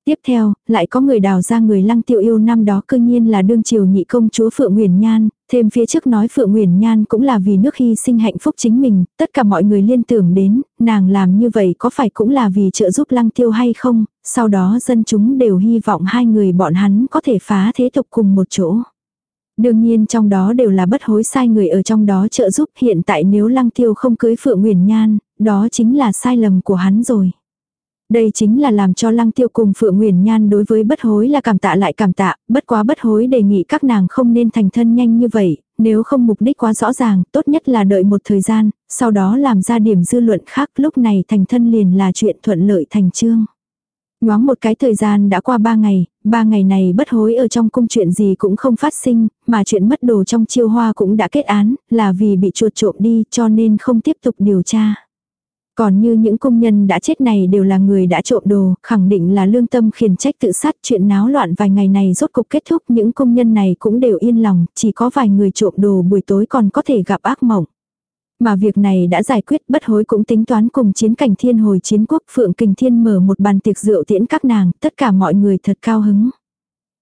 Tiếp theo, lại có người đào ra người lăng tiêu yêu năm đó cơ nhiên là đương triều nhị công chúa Phượng Nguyễn Nhan, thêm phía trước nói Phượng Nguyễn Nhan cũng là vì nước hy sinh hạnh phúc chính mình, tất cả mọi người liên tưởng đến, nàng làm như vậy có phải cũng là vì trợ giúp lăng tiêu hay không, sau đó dân chúng đều hy vọng hai người bọn hắn có thể phá thế tục cùng một chỗ. Đương nhiên trong đó đều là bất hối sai người ở trong đó trợ giúp hiện tại nếu lăng tiêu không cưới Phượng Nguyễn Nhan, đó chính là sai lầm của hắn rồi. Đây chính là làm cho lăng tiêu cùng Phượng Nguyền Nhan đối với bất hối là cảm tạ lại cảm tạ, bất quá bất hối đề nghị các nàng không nên thành thân nhanh như vậy, nếu không mục đích quá rõ ràng, tốt nhất là đợi một thời gian, sau đó làm ra điểm dư luận khác lúc này thành thân liền là chuyện thuận lợi thành trương. Nhoáng một cái thời gian đã qua ba ngày, ba ngày này bất hối ở trong cung chuyện gì cũng không phát sinh, mà chuyện mất đồ trong chiêu hoa cũng đã kết án, là vì bị chuột trộm đi cho nên không tiếp tục điều tra. Còn như những công nhân đã chết này đều là người đã trộm đồ, khẳng định là lương tâm khiển trách tự sát chuyện náo loạn vài ngày này rốt cục kết thúc những công nhân này cũng đều yên lòng, chỉ có vài người trộm đồ buổi tối còn có thể gặp ác mộng. Mà việc này đã giải quyết bất hối cũng tính toán cùng chiến cảnh thiên hồi chiến quốc Phượng Kình Thiên mở một bàn tiệc rượu tiễn các nàng, tất cả mọi người thật cao hứng.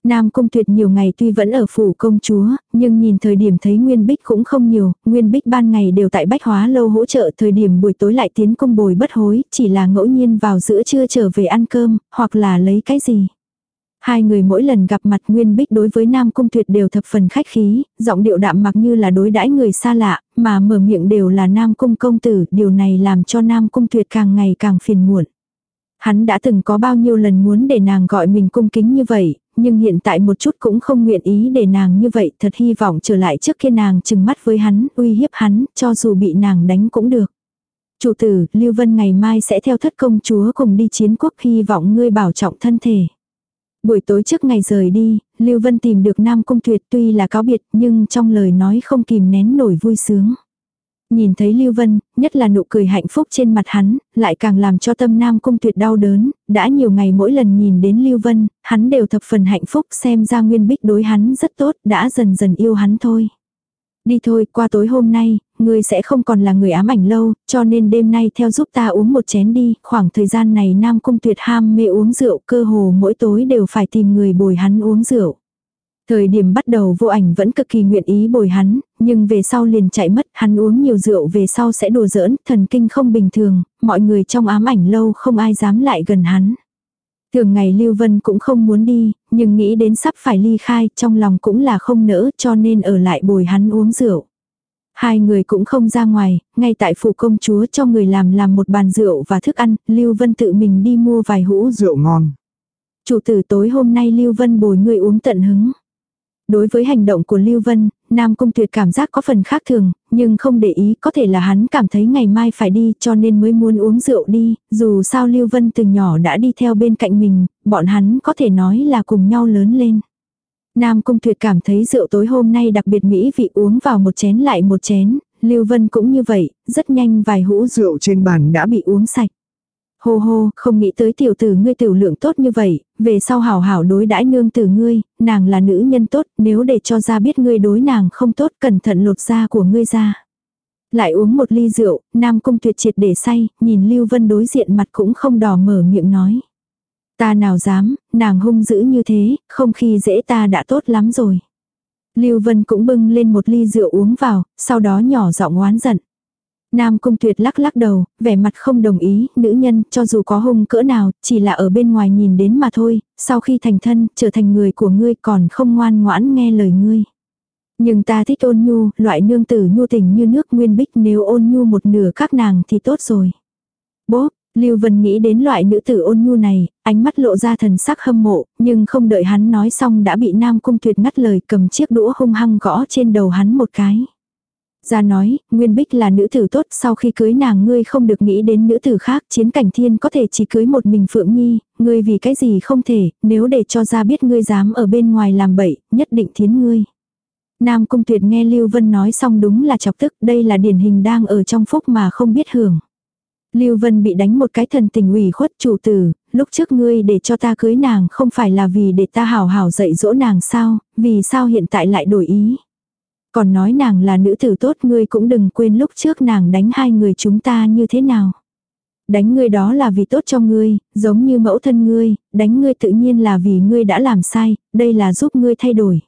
Nam Cung Tuyệt nhiều ngày tuy vẫn ở phủ công chúa, nhưng nhìn thời điểm thấy Nguyên Bích cũng không nhiều, Nguyên Bích ban ngày đều tại Bách Hóa lâu hỗ trợ thời điểm buổi tối lại tiến công bồi bất hối, chỉ là ngẫu nhiên vào giữa trưa trở về ăn cơm, hoặc là lấy cái gì. Hai người mỗi lần gặp mặt Nguyên Bích đối với Nam Cung Tuyệt đều thập phần khách khí, giọng điệu đạm mặc như là đối đãi người xa lạ, mà mở miệng đều là Nam Cung công tử, điều này làm cho Nam Cung Tuyệt càng ngày càng phiền muộn. Hắn đã từng có bao nhiêu lần muốn để nàng gọi mình cung kính như vậy, nhưng hiện tại một chút cũng không nguyện ý để nàng như vậy, thật hy vọng trở lại trước khi nàng chừng mắt với hắn, uy hiếp hắn, cho dù bị nàng đánh cũng được. Chủ tử, Lưu Vân ngày mai sẽ theo thất công chúa cùng đi chiến quốc hy vọng ngươi bảo trọng thân thể. Buổi tối trước ngày rời đi, Lưu Vân tìm được Nam Cung Tuyệt tuy là cáo biệt nhưng trong lời nói không kìm nén nổi vui sướng. Nhìn thấy Lưu Vân, nhất là nụ cười hạnh phúc trên mặt hắn, lại càng làm cho tâm Nam Cung Tuyệt đau đớn, đã nhiều ngày mỗi lần nhìn đến Lưu Vân, hắn đều thập phần hạnh phúc xem ra Nguyên Bích đối hắn rất tốt, đã dần dần yêu hắn thôi. Đi thôi, qua tối hôm nay, ngươi sẽ không còn là người ám ảnh lâu, cho nên đêm nay theo giúp ta uống một chén đi, khoảng thời gian này Nam Cung Tuyệt ham mê uống rượu, cơ hồ mỗi tối đều phải tìm người bồi hắn uống rượu. Thời điểm bắt đầu vô ảnh vẫn cực kỳ nguyện ý bồi hắn, nhưng về sau liền chạy mất, hắn uống nhiều rượu về sau sẽ đùa giỡn, thần kinh không bình thường, mọi người trong ám ảnh lâu không ai dám lại gần hắn. Thường ngày Lưu Vân cũng không muốn đi, nhưng nghĩ đến sắp phải ly khai, trong lòng cũng là không nỡ cho nên ở lại bồi hắn uống rượu. Hai người cũng không ra ngoài, ngay tại phủ công chúa cho người làm làm một bàn rượu và thức ăn, Lưu Vân tự mình đi mua vài hũ rượu ngon. Chủ tử tối hôm nay Lưu Vân bồi người uống tận hứng. Đối với hành động của Lưu Vân, Nam Cung Tuyệt cảm giác có phần khác thường, nhưng không để ý có thể là hắn cảm thấy ngày mai phải đi cho nên mới muốn uống rượu đi, dù sao Lưu Vân từ nhỏ đã đi theo bên cạnh mình, bọn hắn có thể nói là cùng nhau lớn lên. Nam Cung Tuyệt cảm thấy rượu tối hôm nay đặc biệt mỹ vị uống vào một chén lại một chén, Lưu Vân cũng như vậy, rất nhanh vài hũ rượu trên bàn đã bị uống sạch. Hô hô, không nghĩ tới tiểu tử ngươi tiểu lượng tốt như vậy, về sau hảo hảo đối đãi nương tử ngươi, nàng là nữ nhân tốt, nếu để cho ra biết ngươi đối nàng không tốt, cẩn thận lột da của ngươi ra. Lại uống một ly rượu, Nam Cung tuyệt triệt để say, nhìn Lưu Vân đối diện mặt cũng không đỏ mở miệng nói. Ta nào dám, nàng hung dữ như thế, không khi dễ ta đã tốt lắm rồi. Lưu Vân cũng bưng lên một ly rượu uống vào, sau đó nhỏ giọng oán giận. Nam Cung Tuyệt lắc lắc đầu, vẻ mặt không đồng ý, nữ nhân cho dù có hung cỡ nào, chỉ là ở bên ngoài nhìn đến mà thôi, sau khi thành thân, trở thành người của ngươi còn không ngoan ngoãn nghe lời ngươi. Nhưng ta thích ôn nhu, loại nương tử nhu tình như nước nguyên bích nếu ôn nhu một nửa các nàng thì tốt rồi. Bố, Lưu Vân nghĩ đến loại nữ tử ôn nhu này, ánh mắt lộ ra thần sắc hâm mộ, nhưng không đợi hắn nói xong đã bị Nam Cung Tuyệt ngắt lời cầm chiếc đũa hung hăng gõ trên đầu hắn một cái. Ra nói, Nguyên Bích là nữ tử tốt, sau khi cưới nàng ngươi không được nghĩ đến nữ tử khác, chiến cảnh thiên có thể chỉ cưới một mình Phượng Nhi, ngươi vì cái gì không thể, nếu để cho ra biết ngươi dám ở bên ngoài làm bậy, nhất định thiến ngươi. Nam Cung Tuyệt nghe Lưu Vân nói xong đúng là chọc tức, đây là điển hình đang ở trong phúc mà không biết hưởng. Lưu Vân bị đánh một cái thần tình ủy khuất chủ tử, lúc trước ngươi để cho ta cưới nàng không phải là vì để ta hảo hảo dạy dỗ nàng sao, vì sao hiện tại lại đổi ý. Còn nói nàng là nữ tử tốt ngươi cũng đừng quên lúc trước nàng đánh hai người chúng ta như thế nào. Đánh ngươi đó là vì tốt cho ngươi, giống như mẫu thân ngươi, đánh ngươi tự nhiên là vì ngươi đã làm sai, đây là giúp ngươi thay đổi.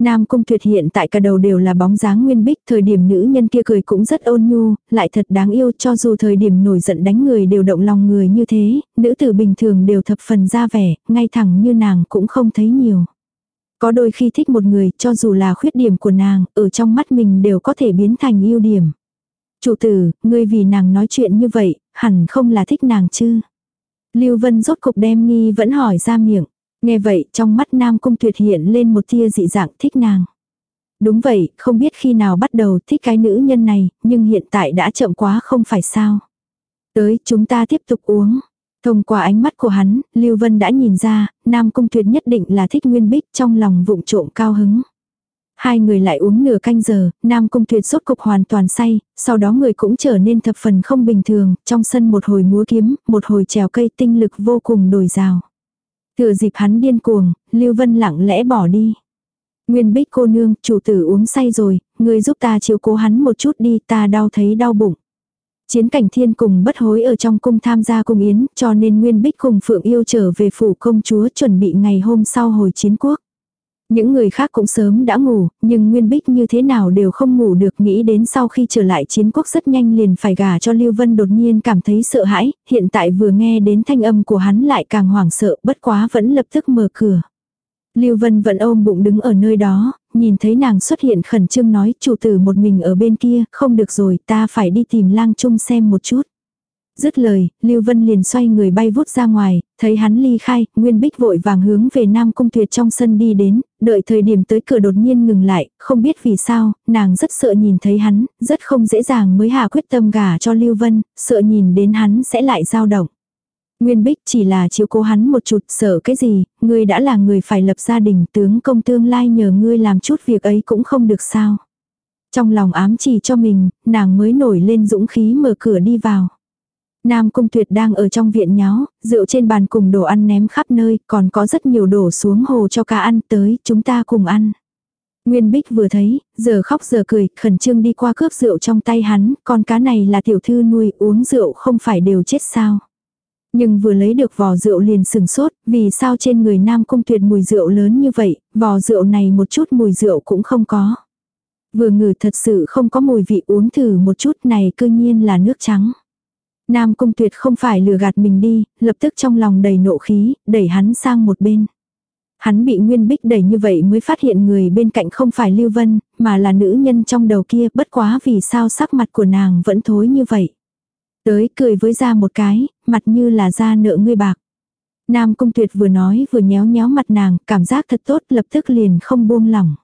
Nam Cung Tuyệt hiện tại cả đầu đều là bóng dáng nguyên bích, thời điểm nữ nhân kia cười cũng rất ôn nhu, lại thật đáng yêu cho dù thời điểm nổi giận đánh người đều động lòng người như thế, nữ tử bình thường đều thập phần ra vẻ, ngay thẳng như nàng cũng không thấy nhiều. Có đôi khi thích một người, cho dù là khuyết điểm của nàng, ở trong mắt mình đều có thể biến thành ưu điểm. Chủ tử, ngươi vì nàng nói chuyện như vậy, hẳn không là thích nàng chứ. Lưu Vân rốt cục đem nghi vẫn hỏi ra miệng. Nghe vậy, trong mắt Nam Cung Tuyệt hiện lên một tia dị dạng thích nàng. Đúng vậy, không biết khi nào bắt đầu thích cái nữ nhân này, nhưng hiện tại đã chậm quá không phải sao. Tới, chúng ta tiếp tục uống. Thông qua ánh mắt của hắn, Lưu Vân đã nhìn ra, Nam Cung Tuyệt nhất định là thích Nguyên Bích trong lòng vụng trộm cao hứng. Hai người lại uống nửa canh giờ, Nam Cung Tuyệt sốt cục hoàn toàn say, sau đó người cũng trở nên thập phần không bình thường, trong sân một hồi múa kiếm, một hồi trèo cây tinh lực vô cùng đồi rào. Thừa dịp hắn điên cuồng, Lưu Vân lặng lẽ bỏ đi. Nguyên Bích cô nương, chủ tử uống say rồi, người giúp ta chiếu cố hắn một chút đi, ta đau thấy đau bụng. Chiến cảnh thiên cùng bất hối ở trong cung tham gia cung yến, cho nên Nguyên Bích cùng Phượng Yêu trở về phủ công chúa chuẩn bị ngày hôm sau hồi chiến quốc. Những người khác cũng sớm đã ngủ, nhưng Nguyên Bích như thế nào đều không ngủ được nghĩ đến sau khi trở lại chiến quốc rất nhanh liền phải gả cho Lưu Vân đột nhiên cảm thấy sợ hãi, hiện tại vừa nghe đến thanh âm của hắn lại càng hoảng sợ bất quá vẫn lập tức mở cửa. Lưu Vân vẫn ôm bụng đứng ở nơi đó, nhìn thấy nàng xuất hiện khẩn trương nói chủ tử một mình ở bên kia, không được rồi, ta phải đi tìm lang trung xem một chút. Dứt lời, Lưu Vân liền xoay người bay vút ra ngoài, thấy hắn ly khai, Nguyên Bích vội vàng hướng về Nam Cung Tuyệt trong sân đi đến, đợi thời điểm tới cửa đột nhiên ngừng lại, không biết vì sao, nàng rất sợ nhìn thấy hắn, rất không dễ dàng mới hạ quyết tâm gả cho Lưu Vân, sợ nhìn đến hắn sẽ lại dao động. Nguyên Bích chỉ là chiếu cố hắn một chút, sợ cái gì, ngươi đã là người phải lập gia đình, tướng công tương lai nhờ ngươi làm chút việc ấy cũng không được sao. Trong lòng ám chỉ cho mình, nàng mới nổi lên dũng khí mở cửa đi vào. Nam Cung Tuyệt đang ở trong viện nháo, rượu trên bàn cùng đồ ăn ném khắp nơi, còn có rất nhiều đổ xuống hồ cho cá ăn tới, chúng ta cùng ăn. Nguyên Bích vừa thấy, giờ khóc giờ cười, khẩn trương đi qua cướp rượu trong tay hắn, con cá này là tiểu thư nuôi, uống rượu không phải đều chết sao. Nhưng vừa lấy được vò rượu liền sừng sốt, vì sao trên người Nam Cung Tuyệt mùi rượu lớn như vậy, vò rượu này một chút mùi rượu cũng không có. Vừa ngửi thật sự không có mùi vị uống thử một chút này cư nhiên là nước trắng. Nam Cung Tuyệt không phải lừa gạt mình đi, lập tức trong lòng đầy nộ khí, đẩy hắn sang một bên. Hắn bị Nguyên Bích đẩy như vậy mới phát hiện người bên cạnh không phải Lưu Vân, mà là nữ nhân trong đầu kia, bất quá vì sao sắc mặt của nàng vẫn thối như vậy. Tới cười với ra một cái, mặt như là da nợ ngươi bạc. Nam Cung Tuyệt vừa nói vừa nhéo nhéo mặt nàng, cảm giác thật tốt lập tức liền không buông lỏng.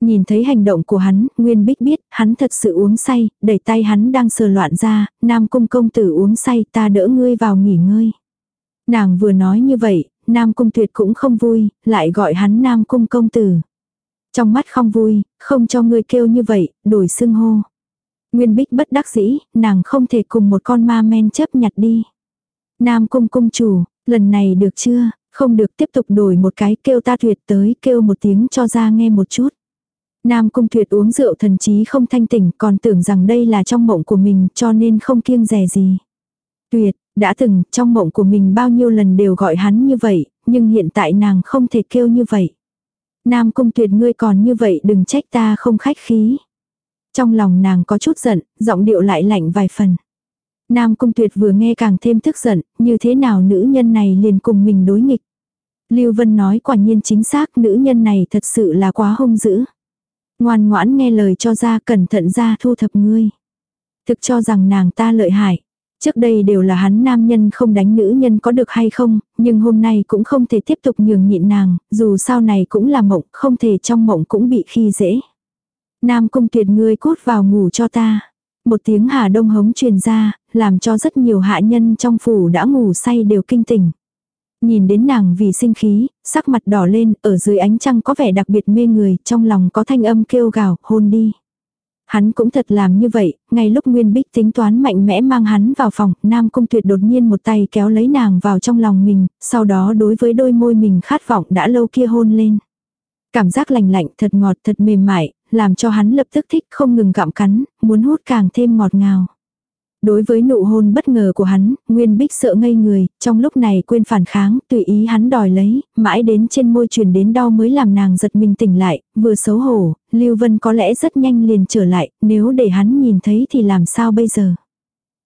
Nhìn thấy hành động của hắn, Nguyên Bích biết, hắn thật sự uống say, đẩy tay hắn đang sờ loạn ra, Nam Cung công tử uống say ta đỡ ngươi vào nghỉ ngơi. Nàng vừa nói như vậy, Nam Cung tuyệt cũng không vui, lại gọi hắn Nam Cung công tử. Trong mắt không vui, không cho ngươi kêu như vậy, đổi xưng hô. Nguyên Bích bất đắc dĩ, nàng không thể cùng một con ma men chấp nhặt đi. Nam cung cung chủ, lần này được chưa, không được tiếp tục đổi một cái kêu ta tuyệt tới kêu một tiếng cho ra nghe một chút. Nam cung tuyệt uống rượu thần chí không thanh tỉnh còn tưởng rằng đây là trong mộng của mình cho nên không kiêng rè gì. Tuyệt, đã từng trong mộng của mình bao nhiêu lần đều gọi hắn như vậy, nhưng hiện tại nàng không thể kêu như vậy. Nam cung tuyệt ngươi còn như vậy đừng trách ta không khách khí. Trong lòng nàng có chút giận, giọng điệu lại lạnh vài phần. Nam cung tuyệt vừa nghe càng thêm tức giận, như thế nào nữ nhân này liền cùng mình đối nghịch. Lưu Vân nói quả nhiên chính xác nữ nhân này thật sự là quá hung dữ. Ngoan ngoãn nghe lời cho ra cẩn thận ra thu thập ngươi. Thực cho rằng nàng ta lợi hại. Trước đây đều là hắn nam nhân không đánh nữ nhân có được hay không, nhưng hôm nay cũng không thể tiếp tục nhường nhịn nàng, dù sau này cũng là mộng, không thể trong mộng cũng bị khi dễ. Nam cung tuyệt ngươi cốt vào ngủ cho ta. Một tiếng hà đông hống truyền ra, làm cho rất nhiều hạ nhân trong phủ đã ngủ say đều kinh tỉnh. Nhìn đến nàng vì sinh khí, sắc mặt đỏ lên, ở dưới ánh trăng có vẻ đặc biệt mê người, trong lòng có thanh âm kêu gào, hôn đi. Hắn cũng thật làm như vậy, ngay lúc Nguyên Bích tính toán mạnh mẽ mang hắn vào phòng, Nam Cung Tuyệt đột nhiên một tay kéo lấy nàng vào trong lòng mình, sau đó đối với đôi môi mình khát vọng đã lâu kia hôn lên. Cảm giác lành lạnh thật ngọt thật mềm mại, làm cho hắn lập tức thích không ngừng gặm cắn, muốn hút càng thêm ngọt ngào. Đối với nụ hôn bất ngờ của hắn, Nguyên Bích sợ ngây người, trong lúc này quên phản kháng, tùy ý hắn đòi lấy, mãi đến trên môi truyền đến đau mới làm nàng giật mình tỉnh lại, vừa xấu hổ, Lưu Vân có lẽ rất nhanh liền trở lại, nếu để hắn nhìn thấy thì làm sao bây giờ.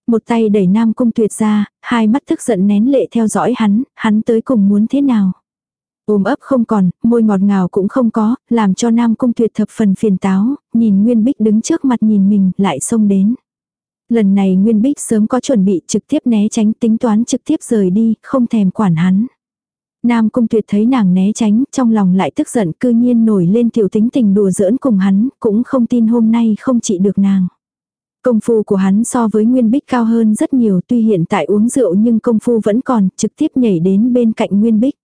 Một tay đẩy Nam Cung Tuyệt ra, hai mắt tức giận nén lệ theo dõi hắn, hắn tới cùng muốn thế nào. Ôm ấp không còn, môi ngọt ngào cũng không có, làm cho Nam Cung Tuyệt thập phần phiền táo, nhìn Nguyên Bích đứng trước mặt nhìn mình, lại xông đến. Lần này Nguyên Bích sớm có chuẩn bị trực tiếp né tránh tính toán trực tiếp rời đi, không thèm quản hắn. Nam Cung Tuyệt thấy nàng né tránh, trong lòng lại tức giận cư nhiên nổi lên tiểu tính tình đùa giỡn cùng hắn, cũng không tin hôm nay không trị được nàng. Công phu của hắn so với Nguyên Bích cao hơn rất nhiều tuy hiện tại uống rượu nhưng công phu vẫn còn, trực tiếp nhảy đến bên cạnh Nguyên Bích.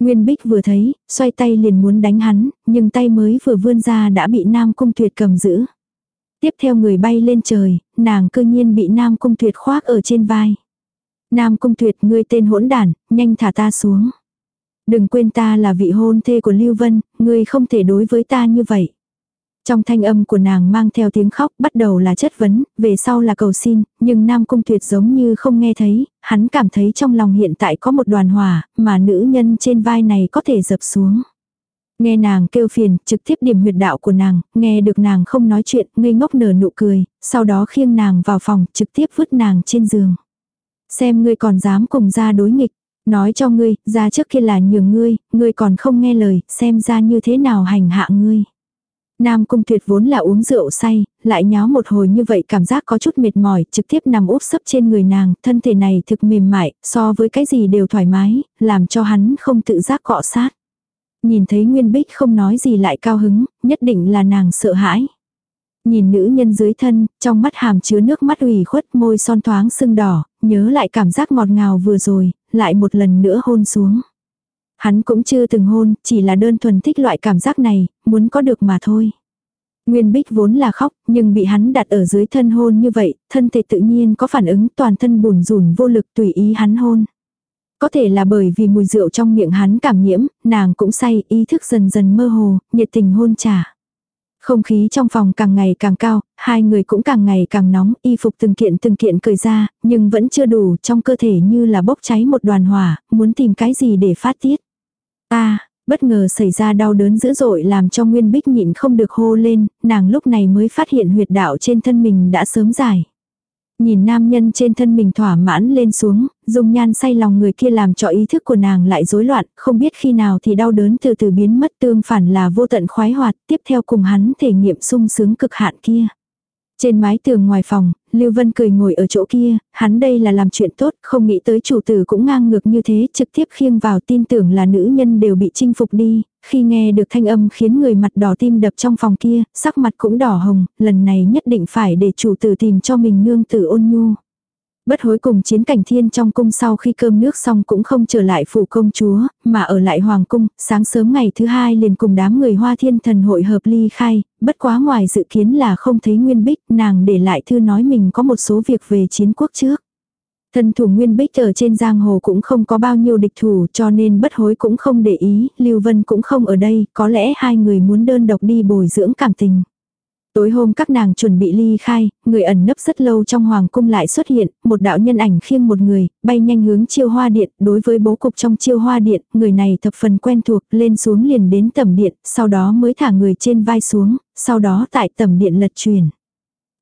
Nguyên Bích vừa thấy, xoay tay liền muốn đánh hắn, nhưng tay mới vừa vươn ra đã bị Nam Cung Tuyệt cầm giữ. Tiếp theo người bay lên trời, nàng cư nhiên bị Nam Cung Tuyệt khoác ở trên vai. Nam Cung Tuyệt ngươi tên hỗn đản, nhanh thả ta xuống. Đừng quên ta là vị hôn thê của Lưu Vân, ngươi không thể đối với ta như vậy. Trong thanh âm của nàng mang theo tiếng khóc bắt đầu là chất vấn, về sau là cầu xin, nhưng Nam Cung Tuyệt giống như không nghe thấy, hắn cảm thấy trong lòng hiện tại có một đoàn hỏa, mà nữ nhân trên vai này có thể dập xuống. Nghe nàng kêu phiền, trực tiếp điểm huyệt đạo của nàng, nghe được nàng không nói chuyện, ngây ngốc nở nụ cười, sau đó khiêng nàng vào phòng, trực tiếp vứt nàng trên giường. Xem ngươi còn dám cùng ra đối nghịch, nói cho ngươi, ra trước kia là nhường ngươi, ngươi còn không nghe lời, xem ra như thế nào hành hạ ngươi. Nam cung tuyệt vốn là uống rượu say, lại nháo một hồi như vậy cảm giác có chút mệt mỏi, trực tiếp nằm úp sấp trên người nàng, thân thể này thực mềm mại, so với cái gì đều thoải mái, làm cho hắn không tự giác cọ sát. Nhìn thấy Nguyên Bích không nói gì lại cao hứng, nhất định là nàng sợ hãi. Nhìn nữ nhân dưới thân, trong mắt hàm chứa nước mắt ủy khuất môi son thoáng sưng đỏ, nhớ lại cảm giác ngọt ngào vừa rồi, lại một lần nữa hôn xuống. Hắn cũng chưa từng hôn, chỉ là đơn thuần thích loại cảm giác này, muốn có được mà thôi. Nguyên Bích vốn là khóc, nhưng bị hắn đặt ở dưới thân hôn như vậy, thân thể tự nhiên có phản ứng toàn thân bùn rùn vô lực tùy ý hắn hôn. Có thể là bởi vì mùi rượu trong miệng hắn cảm nhiễm, nàng cũng say, ý thức dần dần mơ hồ, nhiệt tình hôn trả. Không khí trong phòng càng ngày càng cao, hai người cũng càng ngày càng nóng, y phục từng kiện từng kiện cởi ra, nhưng vẫn chưa đủ, trong cơ thể như là bốc cháy một đoàn hỏa, muốn tìm cái gì để phát tiết. Ta, bất ngờ xảy ra đau đớn dữ dội làm cho Nguyên Bích nhịn không được hô lên, nàng lúc này mới phát hiện huyệt đạo trên thân mình đã sớm giải. Nhìn nam nhân trên thân mình thỏa mãn lên xuống, dùng nhan say lòng người kia làm cho ý thức của nàng lại rối loạn, không biết khi nào thì đau đớn từ từ biến mất tương phản là vô tận khoái hoạt, tiếp theo cùng hắn thể nghiệm sung sướng cực hạn kia. Trên mái tường ngoài phòng, Lưu Vân cười ngồi ở chỗ kia, hắn đây là làm chuyện tốt, không nghĩ tới chủ tử cũng ngang ngược như thế, trực tiếp khiêng vào tin tưởng là nữ nhân đều bị chinh phục đi, khi nghe được thanh âm khiến người mặt đỏ tim đập trong phòng kia, sắc mặt cũng đỏ hồng, lần này nhất định phải để chủ tử tìm cho mình nương tử ôn nhu. Bất hối cùng chiến cảnh thiên trong cung sau khi cơm nước xong cũng không trở lại phủ công chúa, mà ở lại hoàng cung, sáng sớm ngày thứ hai liền cùng đám người hoa thiên thần hội hợp ly khai, bất quá ngoài dự kiến là không thấy Nguyên Bích, nàng để lại thư nói mình có một số việc về chiến quốc trước. Thân thủ Nguyên Bích ở trên giang hồ cũng không có bao nhiêu địch thủ cho nên bất hối cũng không để ý, Lưu Vân cũng không ở đây, có lẽ hai người muốn đơn độc đi bồi dưỡng cảm tình. Tối hôm các nàng chuẩn bị ly khai, người ẩn nấp rất lâu trong hoàng cung lại xuất hiện, một đạo nhân ảnh khiêng một người, bay nhanh hướng chiêu hoa điện, đối với bố cục trong chiêu hoa điện, người này thập phần quen thuộc, lên xuống liền đến tầm điện, sau đó mới thả người trên vai xuống, sau đó tại tầm điện lật truyền.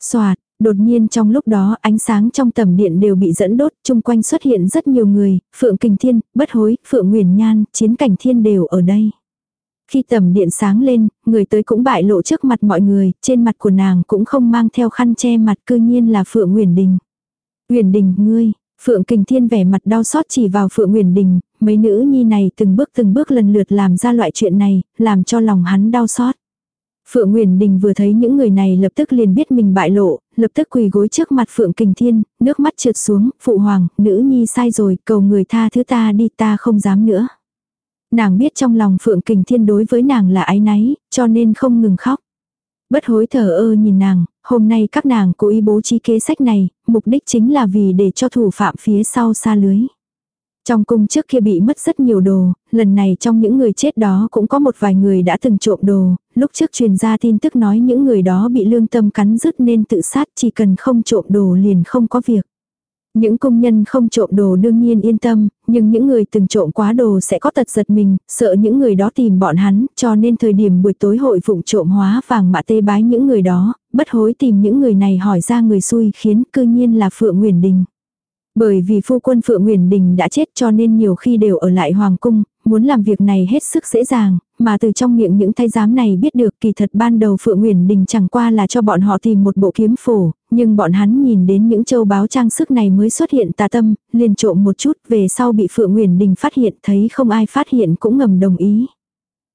Xoạt, đột nhiên trong lúc đó ánh sáng trong tầm điện đều bị dẫn đốt, chung quanh xuất hiện rất nhiều người, Phượng Kình Thiên, Bất Hối, Phượng Nguyền Nhan, Chiến Cảnh Thiên đều ở đây. Khi tầm điện sáng lên, người tới cũng bại lộ trước mặt mọi người, trên mặt của nàng cũng không mang theo khăn che mặt cư nhiên là Phượng nguyễn Đình. nguyễn Đình, ngươi, Phượng Kình Thiên vẻ mặt đau xót chỉ vào Phượng nguyễn Đình, mấy nữ nhi này từng bước từng bước lần lượt làm ra loại chuyện này, làm cho lòng hắn đau xót. Phượng nguyễn Đình vừa thấy những người này lập tức liền biết mình bại lộ, lập tức quỳ gối trước mặt Phượng Kình Thiên, nước mắt trượt xuống, phụ hoàng, nữ nhi sai rồi, cầu người tha thứ ta đi ta không dám nữa. Nàng biết trong lòng Phượng Kình Thiên đối với nàng là ái náy, cho nên không ngừng khóc. Bất hối thở ơ nhìn nàng, hôm nay các nàng cố ý bố trí kế sách này, mục đích chính là vì để cho thủ phạm phía sau xa lưới. Trong cung trước kia bị mất rất nhiều đồ, lần này trong những người chết đó cũng có một vài người đã từng trộm đồ, lúc trước truyền ra tin tức nói những người đó bị lương tâm cắn rứt nên tự sát chỉ cần không trộm đồ liền không có việc. Những công nhân không trộm đồ đương nhiên yên tâm, nhưng những người từng trộm quá đồ sẽ có tật giật mình, sợ những người đó tìm bọn hắn, cho nên thời điểm buổi tối hội phụng trộm hóa vàng mạ tê bái những người đó, bất hối tìm những người này hỏi ra người xui khiến cư nhiên là Phượng Nguyền Đình. Bởi vì phu quân Phượng Nguyền Đình đã chết cho nên nhiều khi đều ở lại Hoàng Cung, muốn làm việc này hết sức dễ dàng, mà từ trong miệng những thay giám này biết được kỳ thật ban đầu Phượng Nguyễn Đình chẳng qua là cho bọn họ tìm một bộ kiếm phổ, nhưng bọn hắn nhìn đến những châu báo trang sức này mới xuất hiện tà tâm, liền trộm một chút về sau bị Phượng Nguyễn Đình phát hiện thấy không ai phát hiện cũng ngầm đồng ý.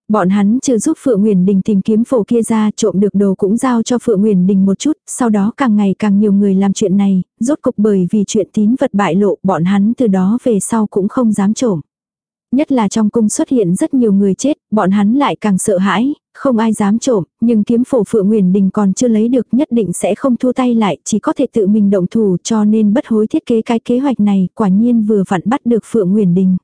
Bọn hắn chưa giúp Phượng Nguyễn Đình tìm kiếm phổ kia ra trộm được đồ cũng giao cho Phượng Nguyễn Đình một chút, sau đó càng ngày càng nhiều người làm chuyện này, rốt cục bởi vì chuyện tín vật bại lộ bọn hắn từ đó về sau cũng không dám trộm. Nhất là trong cung xuất hiện rất nhiều người chết, bọn hắn lại càng sợ hãi, không ai dám trộm, nhưng kiếm phổ Phượng Nguyền Đình còn chưa lấy được nhất định sẽ không thua tay lại, chỉ có thể tự mình động thủ cho nên bất hối thiết kế cái kế hoạch này, quả nhiên vừa vặn bắt được Phượng Nguyền Đình.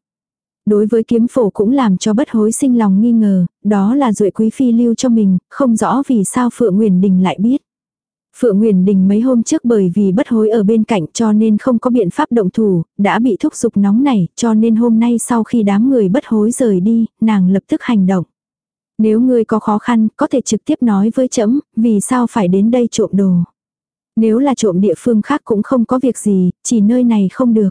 Đối với kiếm phổ cũng làm cho bất hối sinh lòng nghi ngờ, đó là duệ quý phi lưu cho mình, không rõ vì sao Phượng Nguyền Đình lại biết. Phượng Nguyền Đình mấy hôm trước bởi vì bất hối ở bên cạnh cho nên không có biện pháp động thủ, đã bị thúc giục nóng này, cho nên hôm nay sau khi đám người bất hối rời đi, nàng lập tức hành động. Nếu ngươi có khó khăn, có thể trực tiếp nói với trẫm vì sao phải đến đây trộm đồ. Nếu là trộm địa phương khác cũng không có việc gì, chỉ nơi này không được.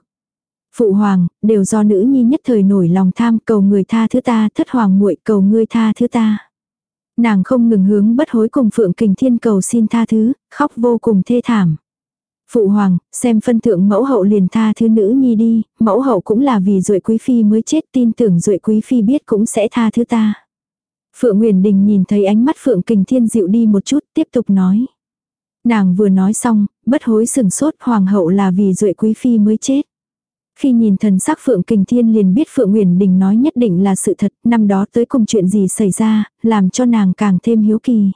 Phụ hoàng, đều do nữ nhi nhất thời nổi lòng tham cầu người tha thứ ta, thất hoàng muội cầu ngươi tha thứ ta. Nàng không ngừng hướng bất hối cùng Phượng Kình Thiên cầu xin tha thứ, khóc vô cùng thê thảm. Phụ hoàng, xem phân thượng mẫu hậu liền tha thứ nữ nhi đi, mẫu hậu cũng là vì duệ quý phi mới chết tin tưởng duệ quý phi biết cũng sẽ tha thứ ta. Phượng Nguyền Đình nhìn thấy ánh mắt Phượng Kình Thiên dịu đi một chút, tiếp tục nói. Nàng vừa nói xong, bất hối sừng sốt hoàng hậu là vì duệ quý phi mới chết. Khi nhìn thần sắc Phượng Kình Thiên liền biết Phượng Nguyễn Đình nói nhất định là sự thật, năm đó tới cùng chuyện gì xảy ra, làm cho nàng càng thêm hiếu kỳ.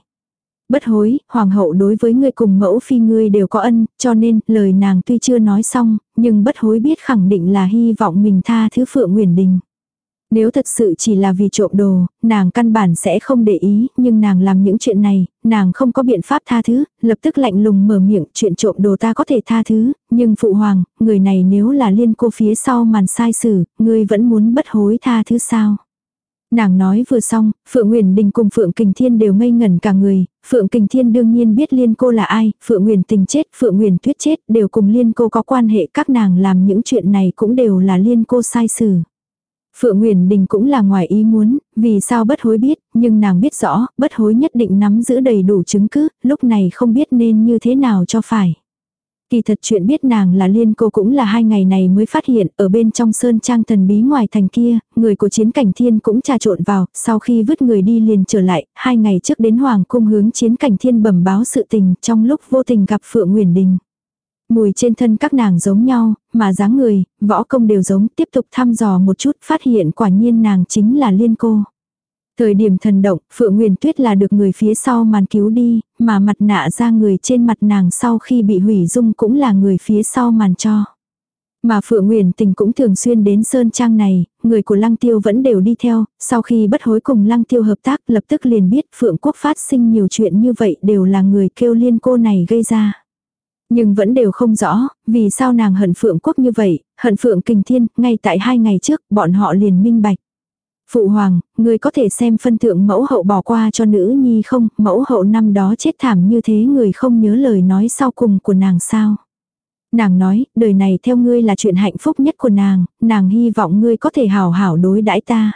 Bất hối, hoàng hậu đối với người cùng mẫu phi ngươi đều có ân, cho nên lời nàng tuy chưa nói xong, nhưng bất hối biết khẳng định là hy vọng mình tha thứ Phượng Nguyễn Đình. Nếu thật sự chỉ là vì trộm đồ, nàng căn bản sẽ không để ý, nhưng nàng làm những chuyện này, nàng không có biện pháp tha thứ, lập tức lạnh lùng mở miệng, chuyện trộm đồ ta có thể tha thứ, nhưng phụ hoàng, người này nếu là liên cô phía sau màn sai xử, ngươi vẫn muốn bất hối tha thứ sao? Nàng nói vừa xong, Phượng Nguyễn Đình cùng Phượng Kình Thiên đều ngây ngẩn cả người, Phượng Kình Thiên đương nhiên biết Liên cô là ai, Phượng Nguyễn Tình chết, Phượng Nguyễn Tuyết chết, đều cùng Liên cô có quan hệ, các nàng làm những chuyện này cũng đều là Liên cô sai xử. Phượng Nguyễn Đình cũng là ngoài ý muốn, vì sao bất hối biết, nhưng nàng biết rõ, bất hối nhất định nắm giữ đầy đủ chứng cứ, lúc này không biết nên như thế nào cho phải. Kỳ thật chuyện biết nàng là liên cô cũng là hai ngày này mới phát hiện ở bên trong sơn trang thần bí ngoài thành kia, người của chiến cảnh thiên cũng trà trộn vào, sau khi vứt người đi liền trở lại, hai ngày trước đến hoàng cung hướng chiến cảnh thiên bẩm báo sự tình trong lúc vô tình gặp Phượng Nguyễn Đình. Mùi trên thân các nàng giống nhau, mà dáng người, võ công đều giống, tiếp tục thăm dò một chút, phát hiện quả nhiên nàng chính là liên cô. Thời điểm thần động, Phượng Nguyên Tuyết là được người phía sau màn cứu đi, mà mặt nạ ra người trên mặt nàng sau khi bị hủy dung cũng là người phía sau màn cho. Mà Phượng Nguyên Tình cũng thường xuyên đến Sơn Trang này, người của Lăng Tiêu vẫn đều đi theo, sau khi bất hối cùng Lăng Tiêu hợp tác lập tức liền biết Phượng Quốc phát sinh nhiều chuyện như vậy đều là người kêu liên cô này gây ra. Nhưng vẫn đều không rõ, vì sao nàng hận Phượng Quốc như vậy, hận Phượng Kình Thiên, ngay tại hai ngày trước, bọn họ liền minh bạch. Phụ hoàng, người có thể xem phân thượng mẫu hậu bỏ qua cho nữ nhi không, mẫu hậu năm đó chết thảm như thế người không nhớ lời nói sau cùng của nàng sao. Nàng nói, đời này theo ngươi là chuyện hạnh phúc nhất của nàng, nàng hy vọng ngươi có thể hảo hảo đối đãi ta.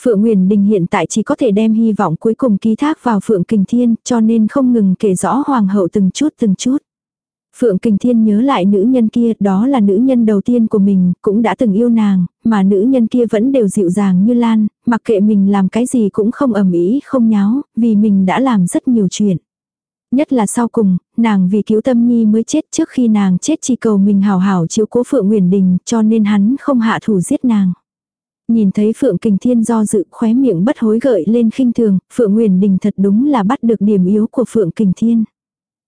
Phượng Nguyền Đình hiện tại chỉ có thể đem hy vọng cuối cùng ký thác vào Phượng Kình Thiên, cho nên không ngừng kể rõ hoàng hậu từng chút từng chút. Phượng Kình Thiên nhớ lại nữ nhân kia, đó là nữ nhân đầu tiên của mình, cũng đã từng yêu nàng, mà nữ nhân kia vẫn đều dịu dàng như Lan, mặc kệ mình làm cái gì cũng không ẩm ý, không nháo, vì mình đã làm rất nhiều chuyện. Nhất là sau cùng, nàng vì cứu tâm nhi mới chết trước khi nàng chết chỉ cầu mình hào hảo chiếu cố Phượng Nguyền Đình cho nên hắn không hạ thủ giết nàng. Nhìn thấy Phượng Kình Thiên do dự khóe miệng bất hối gợi lên khinh thường, Phượng Nguyền Đình thật đúng là bắt được điểm yếu của Phượng Kình Thiên.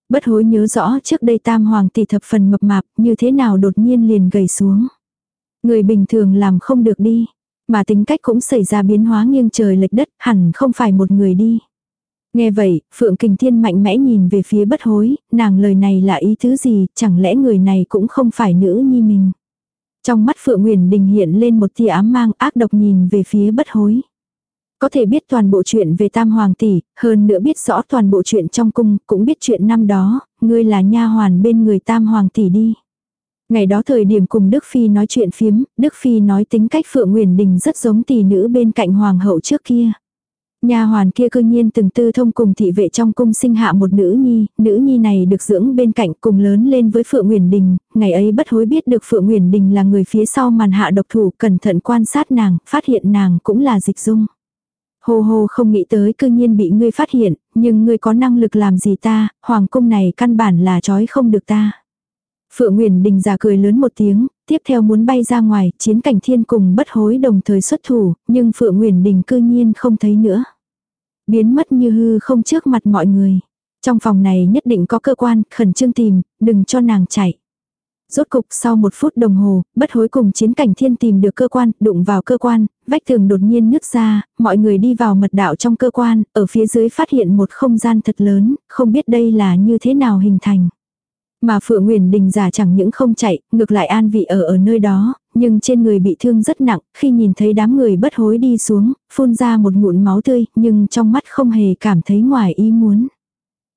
Bất hối nhớ rõ trước đây tam hoàng tỷ thập phần mập mạp như thế nào đột nhiên liền gầy xuống. Người bình thường làm không được đi, mà tính cách cũng xảy ra biến hóa nghiêng trời lệch đất hẳn không phải một người đi. Nghe vậy, Phượng Kình Thiên mạnh mẽ nhìn về phía bất hối, nàng lời này là ý thứ gì, chẳng lẽ người này cũng không phải nữ nhi mình. Trong mắt Phượng Nguyễn Đình hiện lên một tia ám mang ác độc nhìn về phía bất hối. Có thể biết toàn bộ chuyện về tam hoàng tỷ, hơn nữa biết rõ toàn bộ chuyện trong cung, cũng biết chuyện năm đó, ngươi là nha hoàn bên người tam hoàng tỷ đi. Ngày đó thời điểm cùng Đức Phi nói chuyện phiếm, Đức Phi nói tính cách Phượng Nguyền Đình rất giống tỷ nữ bên cạnh hoàng hậu trước kia. Nhà hoàn kia cư nhiên từng tư thông cùng thị vệ trong cung sinh hạ một nữ nhi, nữ nhi này được dưỡng bên cạnh cùng lớn lên với Phượng Nguyền Đình, ngày ấy bất hối biết được Phượng Nguyền Đình là người phía sau màn hạ độc thủ, cẩn thận quan sát nàng, phát hiện nàng cũng là dịch dung. Hồ hồ không nghĩ tới cư nhiên bị ngươi phát hiện, nhưng ngươi có năng lực làm gì ta, hoàng cung này căn bản là trói không được ta. Phượng Nguyễn Đình giả cười lớn một tiếng, tiếp theo muốn bay ra ngoài, chiến cảnh thiên cùng bất hối đồng thời xuất thủ, nhưng Phượng Nguyễn Đình cư nhiên không thấy nữa. Biến mất như hư không trước mặt mọi người. Trong phòng này nhất định có cơ quan, khẩn trương tìm, đừng cho nàng chạy. Rốt cục sau một phút đồng hồ, bất hối cùng chiến cảnh thiên tìm được cơ quan, đụng vào cơ quan, vách tường đột nhiên nứt ra, mọi người đi vào mật đạo trong cơ quan, ở phía dưới phát hiện một không gian thật lớn, không biết đây là như thế nào hình thành. Mà Phượng Nguyền Đình giả chẳng những không chạy, ngược lại an vị ở ở nơi đó, nhưng trên người bị thương rất nặng, khi nhìn thấy đám người bất hối đi xuống, phun ra một ngụn máu tươi, nhưng trong mắt không hề cảm thấy ngoài ý muốn.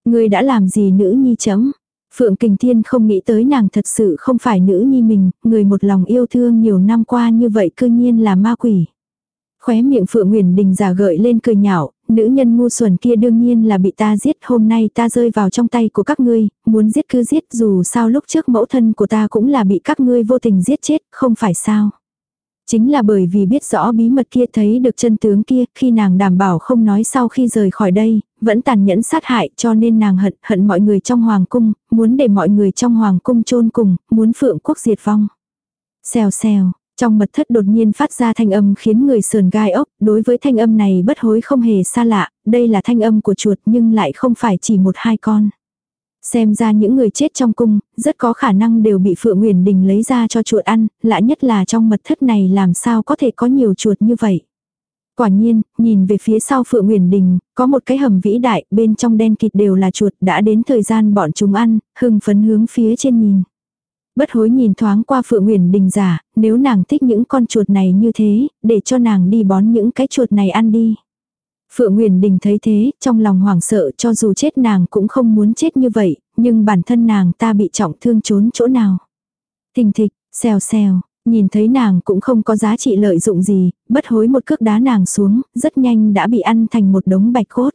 Người đã làm gì nữ nhi chấm? Phượng Kình Thiên không nghĩ tới nàng thật sự không phải nữ nhi mình, người một lòng yêu thương nhiều năm qua như vậy cư nhiên là ma quỷ. Khóe miệng Phượng Nguyễn Đình giả gợi lên cười nhạo, nữ nhân ngu xuẩn kia đương nhiên là bị ta giết, hôm nay ta rơi vào trong tay của các ngươi, muốn giết cứ giết dù sao lúc trước mẫu thân của ta cũng là bị các ngươi vô tình giết chết, không phải sao. Chính là bởi vì biết rõ bí mật kia thấy được chân tướng kia, khi nàng đảm bảo không nói sau khi rời khỏi đây, vẫn tàn nhẫn sát hại cho nên nàng hận, hận mọi người trong hoàng cung, muốn để mọi người trong hoàng cung chôn cùng, muốn phượng quốc diệt vong. Xèo xèo, trong mật thất đột nhiên phát ra thanh âm khiến người sườn gai ốc, đối với thanh âm này bất hối không hề xa lạ, đây là thanh âm của chuột nhưng lại không phải chỉ một hai con. Xem ra những người chết trong cung, rất có khả năng đều bị Phượng Nguyền Đình lấy ra cho chuột ăn, lạ nhất là trong mật thất này làm sao có thể có nhiều chuột như vậy. Quả nhiên, nhìn về phía sau Phượng Nguyền Đình, có một cái hầm vĩ đại, bên trong đen kịt đều là chuột, đã đến thời gian bọn chúng ăn, hưng phấn hướng phía trên nhìn. Bất hối nhìn thoáng qua Phượng Nguyền Đình giả, nếu nàng thích những con chuột này như thế, để cho nàng đi bón những cái chuột này ăn đi. Phượng Nguyền Đình thấy thế, trong lòng hoảng sợ cho dù chết nàng cũng không muốn chết như vậy, nhưng bản thân nàng ta bị trọng thương trốn chỗ nào. Thình thịch, xèo xèo, nhìn thấy nàng cũng không có giá trị lợi dụng gì, bất hối một cước đá nàng xuống, rất nhanh đã bị ăn thành một đống bạch cốt.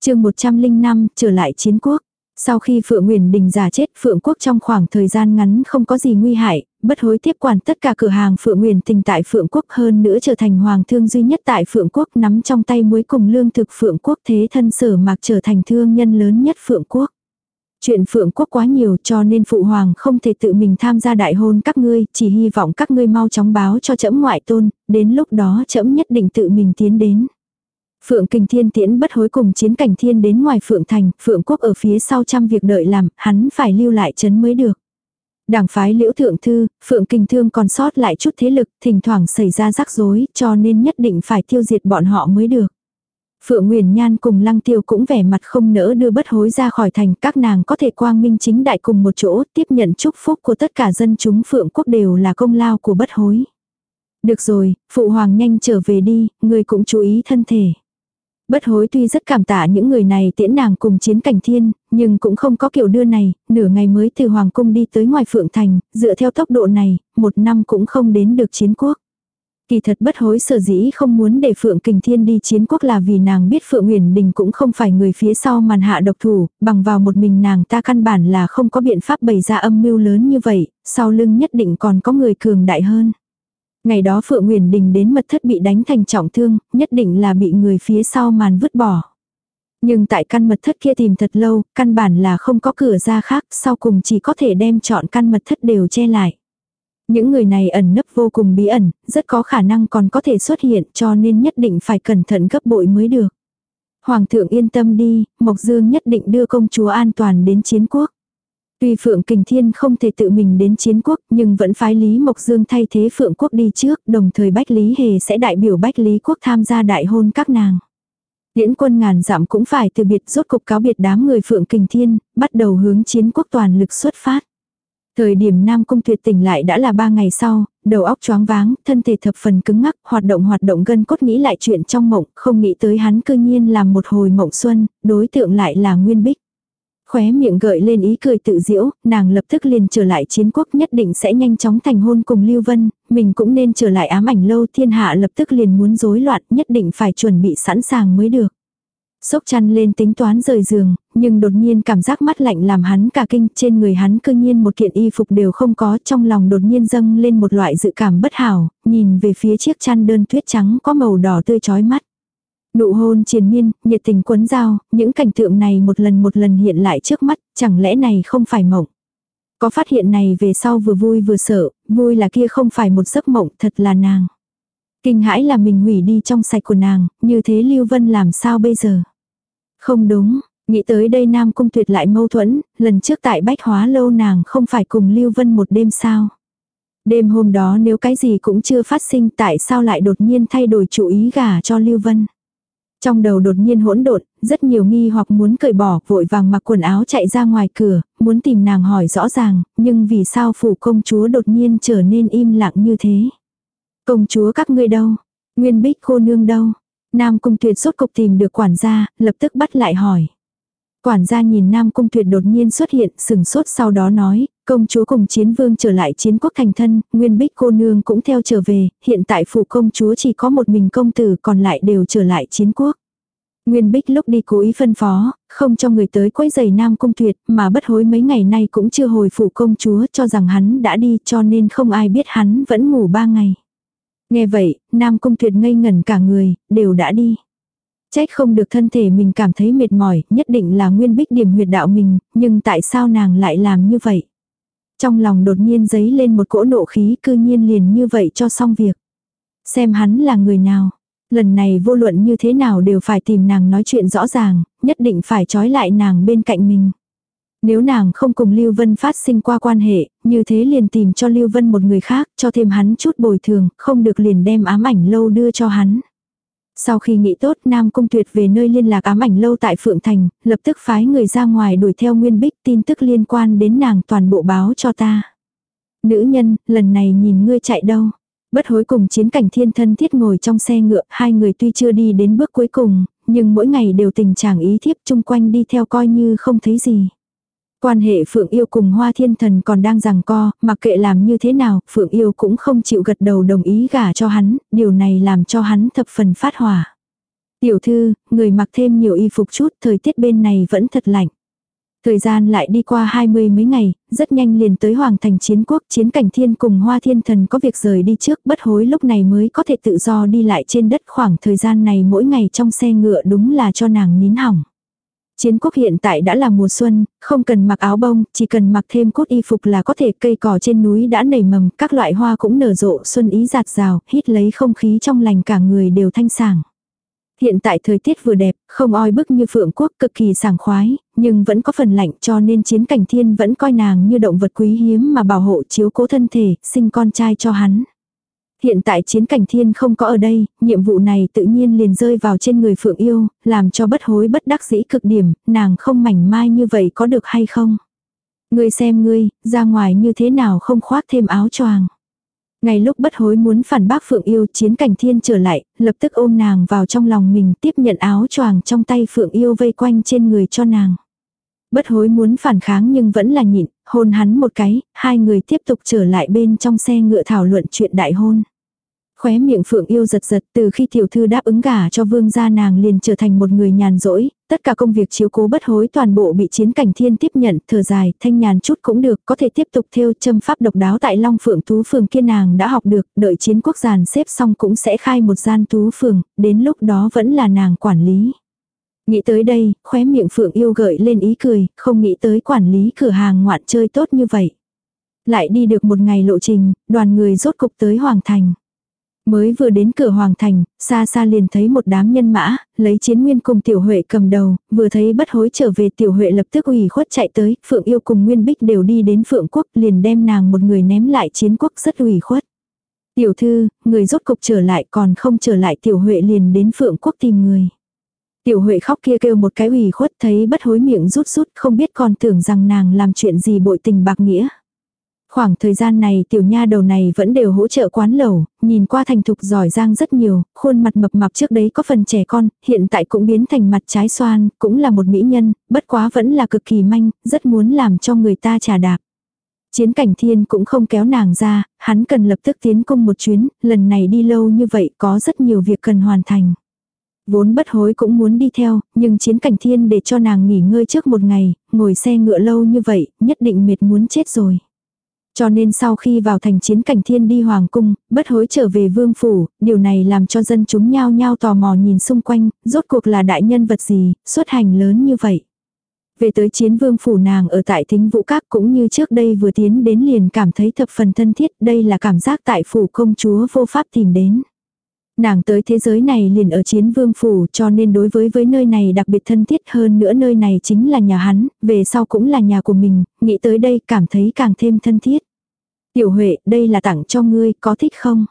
chương 105, trở lại chiến quốc. Sau khi Phượng Nguyền Đình giả chết, Phượng Quốc trong khoảng thời gian ngắn không có gì nguy hại, bất hối tiếp quản tất cả cửa hàng Phượng Nguyền Tình tại Phượng Quốc hơn nữa trở thành hoàng thương duy nhất tại Phượng Quốc nắm trong tay muối cùng lương thực Phượng Quốc thế thân sở mạc trở thành thương nhân lớn nhất Phượng Quốc. Chuyện phượng quốc quá nhiều cho nên phụ hoàng không thể tự mình tham gia đại hôn các ngươi, chỉ hy vọng các ngươi mau chóng báo cho trẫm ngoại tôn, đến lúc đó trẫm nhất định tự mình tiến đến. Phượng Kình Thiên tiễn bất hối cùng chiến cảnh thiên đến ngoài Phượng Thành, Phượng Quốc ở phía sau trăm việc đợi làm, hắn phải lưu lại chấn mới được. Đảng phái liễu thượng thư, Phượng Kình Thương còn sót lại chút thế lực, thỉnh thoảng xảy ra rắc rối, cho nên nhất định phải tiêu diệt bọn họ mới được. Phượng Nguyền Nhan cùng Lăng Tiêu cũng vẻ mặt không nỡ đưa bất hối ra khỏi thành, các nàng có thể quang minh chính đại cùng một chỗ, tiếp nhận chúc phúc của tất cả dân chúng Phượng Quốc đều là công lao của bất hối. Được rồi, Phụ Hoàng nhanh trở về đi, người cũng chú ý thân thể. Bất hối tuy rất cảm tạ những người này tiễn nàng cùng chiến cảnh thiên, nhưng cũng không có kiểu đưa này, nửa ngày mới từ Hoàng cung đi tới ngoài Phượng Thành, dựa theo tốc độ này, một năm cũng không đến được chiến quốc. Kỳ thật bất hối sở dĩ không muốn để Phượng Kình Thiên đi chiến quốc là vì nàng biết Phượng Nguyễn Đình cũng không phải người phía sau màn hạ độc thủ, bằng vào một mình nàng ta căn bản là không có biện pháp bày ra âm mưu lớn như vậy, sau lưng nhất định còn có người cường đại hơn. Ngày đó Phượng Nguyễn Đình đến mật thất bị đánh thành trọng thương, nhất định là bị người phía sau màn vứt bỏ. Nhưng tại căn mật thất kia tìm thật lâu, căn bản là không có cửa ra khác, sau cùng chỉ có thể đem chọn căn mật thất đều che lại. Những người này ẩn nấp vô cùng bí ẩn, rất có khả năng còn có thể xuất hiện cho nên nhất định phải cẩn thận gấp bội mới được. Hoàng thượng yên tâm đi, Mộc Dương nhất định đưa công chúa an toàn đến chiến quốc. Tuy Phượng Kình Thiên không thể tự mình đến chiến quốc nhưng vẫn phái Lý Mộc Dương thay thế Phượng quốc đi trước, đồng thời Bách Lý Hề sẽ đại biểu Bách Lý quốc tham gia đại hôn các nàng. Điễn quân ngàn dặm cũng phải từ biệt rốt cục cáo biệt đám người Phượng Kình Thiên, bắt đầu hướng chiến quốc toàn lực xuất phát. Thời điểm Nam Cung tuyệt tỉnh lại đã là ba ngày sau, đầu óc choáng váng, thân thể thập phần cứng ngắc, hoạt động hoạt động gân cốt nghĩ lại chuyện trong mộng, không nghĩ tới hắn cư nhiên làm một hồi mộng xuân, đối tượng lại là Nguyên Bích. Khóe miệng gợi lên ý cười tự diễu, nàng lập tức liền trở lại chiến quốc nhất định sẽ nhanh chóng thành hôn cùng Lưu Vân, mình cũng nên trở lại ám ảnh lâu thiên hạ lập tức liền muốn rối loạn nhất định phải chuẩn bị sẵn sàng mới được. Sốc chăn lên tính toán rời giường, nhưng đột nhiên cảm giác mắt lạnh làm hắn cả kinh, trên người hắn cư nhiên một kiện y phục đều không có, trong lòng đột nhiên dâng lên một loại dự cảm bất hảo, nhìn về phía chiếc chăn đơn tuyết trắng có màu đỏ tươi chói mắt. Nụ hôn triền miên, nhiệt tình quấn dao, những cảnh tượng này một lần một lần hiện lại trước mắt, chẳng lẽ này không phải mộng. Có phát hiện này về sau vừa vui vừa sợ, vui là kia không phải một giấc mộng, thật là nàng. Kinh hãi là mình hủy đi trong sạch của nàng, như thế Lưu Vân làm sao bây giờ? Không đúng, nghĩ tới đây Nam Cung Tuyệt lại mâu thuẫn, lần trước tại Bách Hóa Lâu nàng không phải cùng Lưu Vân một đêm sao. Đêm hôm đó nếu cái gì cũng chưa phát sinh tại sao lại đột nhiên thay đổi chủ ý gả cho Lưu Vân. Trong đầu đột nhiên hỗn độn, rất nhiều nghi hoặc muốn cởi bỏ, vội vàng mặc quần áo chạy ra ngoài cửa, muốn tìm nàng hỏi rõ ràng, nhưng vì sao phủ công chúa đột nhiên trở nên im lặng như thế. Công chúa các ngươi đâu? Nguyên bích cô nương đâu? Nam Cung Tuyệt sốt cục tìm được quản gia, lập tức bắt lại hỏi. Quản gia nhìn Nam Cung Tuyệt đột nhiên xuất hiện, sừng sốt sau đó nói, công chúa cùng chiến vương trở lại chiến quốc thành thân, nguyên bích cô nương cũng theo trở về, hiện tại phủ công chúa chỉ có một mình công tử còn lại đều trở lại chiến quốc. Nguyên Bích lúc đi cố ý phân phó, không cho người tới quấy giày Nam Cung Tuyệt, mà bất hối mấy ngày nay cũng chưa hồi phủ công chúa cho rằng hắn đã đi cho nên không ai biết hắn vẫn ngủ ba ngày. Nghe vậy, Nam Cung Tuyệt ngây ngẩn cả người, đều đã đi. Trách không được thân thể mình cảm thấy mệt mỏi, nhất định là nguyên bích điểm huyệt đạo mình, nhưng tại sao nàng lại làm như vậy? Trong lòng đột nhiên dấy lên một cỗ nộ khí cư nhiên liền như vậy cho xong việc. Xem hắn là người nào. Lần này vô luận như thế nào đều phải tìm nàng nói chuyện rõ ràng, nhất định phải trói lại nàng bên cạnh mình. Nếu nàng không cùng Lưu Vân phát sinh qua quan hệ, như thế liền tìm cho Lưu Vân một người khác, cho thêm hắn chút bồi thường, không được liền đem ám ảnh lâu đưa cho hắn. Sau khi nghĩ tốt Nam Cung Tuyệt về nơi liên lạc ám ảnh lâu tại Phượng Thành, lập tức phái người ra ngoài đuổi theo Nguyên Bích tin tức liên quan đến nàng toàn bộ báo cho ta. Nữ nhân, lần này nhìn ngươi chạy đâu. Bất hối cùng chiến cảnh thiên thân thiết ngồi trong xe ngựa, hai người tuy chưa đi đến bước cuối cùng, nhưng mỗi ngày đều tình trạng ý thiếp chung quanh đi theo coi như không thấy gì. Quan hệ Phượng Yêu cùng Hoa Thiên Thần còn đang rằng co, mặc kệ làm như thế nào, Phượng Yêu cũng không chịu gật đầu đồng ý gả cho hắn, điều này làm cho hắn thập phần phát hỏa. Tiểu thư, người mặc thêm nhiều y phục chút, thời tiết bên này vẫn thật lạnh. Thời gian lại đi qua hai mươi mấy ngày, rất nhanh liền tới Hoàng thành chiến quốc, chiến cảnh thiên cùng Hoa Thiên Thần có việc rời đi trước, bất hối lúc này mới có thể tự do đi lại trên đất khoảng thời gian này mỗi ngày trong xe ngựa đúng là cho nàng nín hỏng. Chiến quốc hiện tại đã là mùa xuân, không cần mặc áo bông, chỉ cần mặc thêm cốt y phục là có thể cây cỏ trên núi đã nảy mầm, các loại hoa cũng nở rộ xuân ý giạt rào, hít lấy không khí trong lành cả người đều thanh sảng. Hiện tại thời tiết vừa đẹp, không oi bức như phượng quốc cực kỳ sảng khoái, nhưng vẫn có phần lạnh cho nên chiến cảnh thiên vẫn coi nàng như động vật quý hiếm mà bảo hộ chiếu cố thân thể, sinh con trai cho hắn. Hiện tại chiến cảnh thiên không có ở đây, nhiệm vụ này tự nhiên liền rơi vào trên người phượng yêu, làm cho bất hối bất đắc dĩ cực điểm, nàng không mảnh mai như vậy có được hay không. Ngươi xem ngươi, ra ngoài như thế nào không khoác thêm áo choàng. Ngay lúc bất hối muốn phản bác Phượng Yêu chiến cảnh thiên trở lại, lập tức ôm nàng vào trong lòng mình tiếp nhận áo choàng trong tay Phượng Yêu vây quanh trên người cho nàng. Bất hối muốn phản kháng nhưng vẫn là nhịn, hôn hắn một cái, hai người tiếp tục trở lại bên trong xe ngựa thảo luận chuyện đại hôn. Khóe miệng Phượng yêu giật giật từ khi tiểu thư đáp ứng gả cho vương gia nàng liền trở thành một người nhàn rỗi, tất cả công việc chiếu cố bất hối toàn bộ bị chiến cảnh thiên tiếp nhận, thở dài, thanh nhàn chút cũng được, có thể tiếp tục theo châm pháp độc đáo tại Long Phượng Tú Phường kia nàng đã học được, đợi chiến quốc giàn xếp xong cũng sẽ khai một gian Tú Phường, đến lúc đó vẫn là nàng quản lý. Nghĩ tới đây, khóe miệng Phượng yêu gợi lên ý cười, không nghĩ tới quản lý cửa hàng ngoạn chơi tốt như vậy. Lại đi được một ngày lộ trình, đoàn người rốt cục tới Hoàng Thành. Mới vừa đến cửa hoàng thành, xa xa liền thấy một đám nhân mã, lấy chiến nguyên cùng tiểu huệ cầm đầu, vừa thấy bất hối trở về tiểu huệ lập tức ủy khuất chạy tới, phượng yêu cùng nguyên bích đều đi đến phượng quốc liền đem nàng một người ném lại chiến quốc rất ủy khuất. Tiểu thư, người rốt cục trở lại còn không trở lại tiểu huệ liền đến phượng quốc tìm người. Tiểu huệ khóc kia kêu một cái ủy khuất thấy bất hối miệng rút rút không biết còn tưởng rằng nàng làm chuyện gì bội tình bạc nghĩa. Khoảng thời gian này tiểu nha đầu này vẫn đều hỗ trợ quán lẩu, nhìn qua thành thục giỏi giang rất nhiều, khuôn mặt mập mạp trước đấy có phần trẻ con, hiện tại cũng biến thành mặt trái xoan, cũng là một mỹ nhân, bất quá vẫn là cực kỳ manh, rất muốn làm cho người ta trà đạp. Chiến cảnh thiên cũng không kéo nàng ra, hắn cần lập tức tiến cung một chuyến, lần này đi lâu như vậy có rất nhiều việc cần hoàn thành. Vốn bất hối cũng muốn đi theo, nhưng chiến cảnh thiên để cho nàng nghỉ ngơi trước một ngày, ngồi xe ngựa lâu như vậy, nhất định mệt muốn chết rồi. Cho nên sau khi vào thành chiến cảnh thiên đi hoàng cung, bất hối trở về vương phủ, điều này làm cho dân chúng nhao nhao tò mò nhìn xung quanh, rốt cuộc là đại nhân vật gì, xuất hành lớn như vậy. Về tới chiến vương phủ nàng ở tại thính vũ các cũng như trước đây vừa tiến đến liền cảm thấy thập phần thân thiết, đây là cảm giác tại phủ công chúa vô pháp tìm đến. Nàng tới thế giới này liền ở chiến vương phủ cho nên đối với với nơi này đặc biệt thân thiết hơn nữa nơi này chính là nhà hắn, về sau cũng là nhà của mình, nghĩ tới đây cảm thấy càng thêm thân thiết. Tiểu Huệ, đây là tặng cho ngươi, có thích không?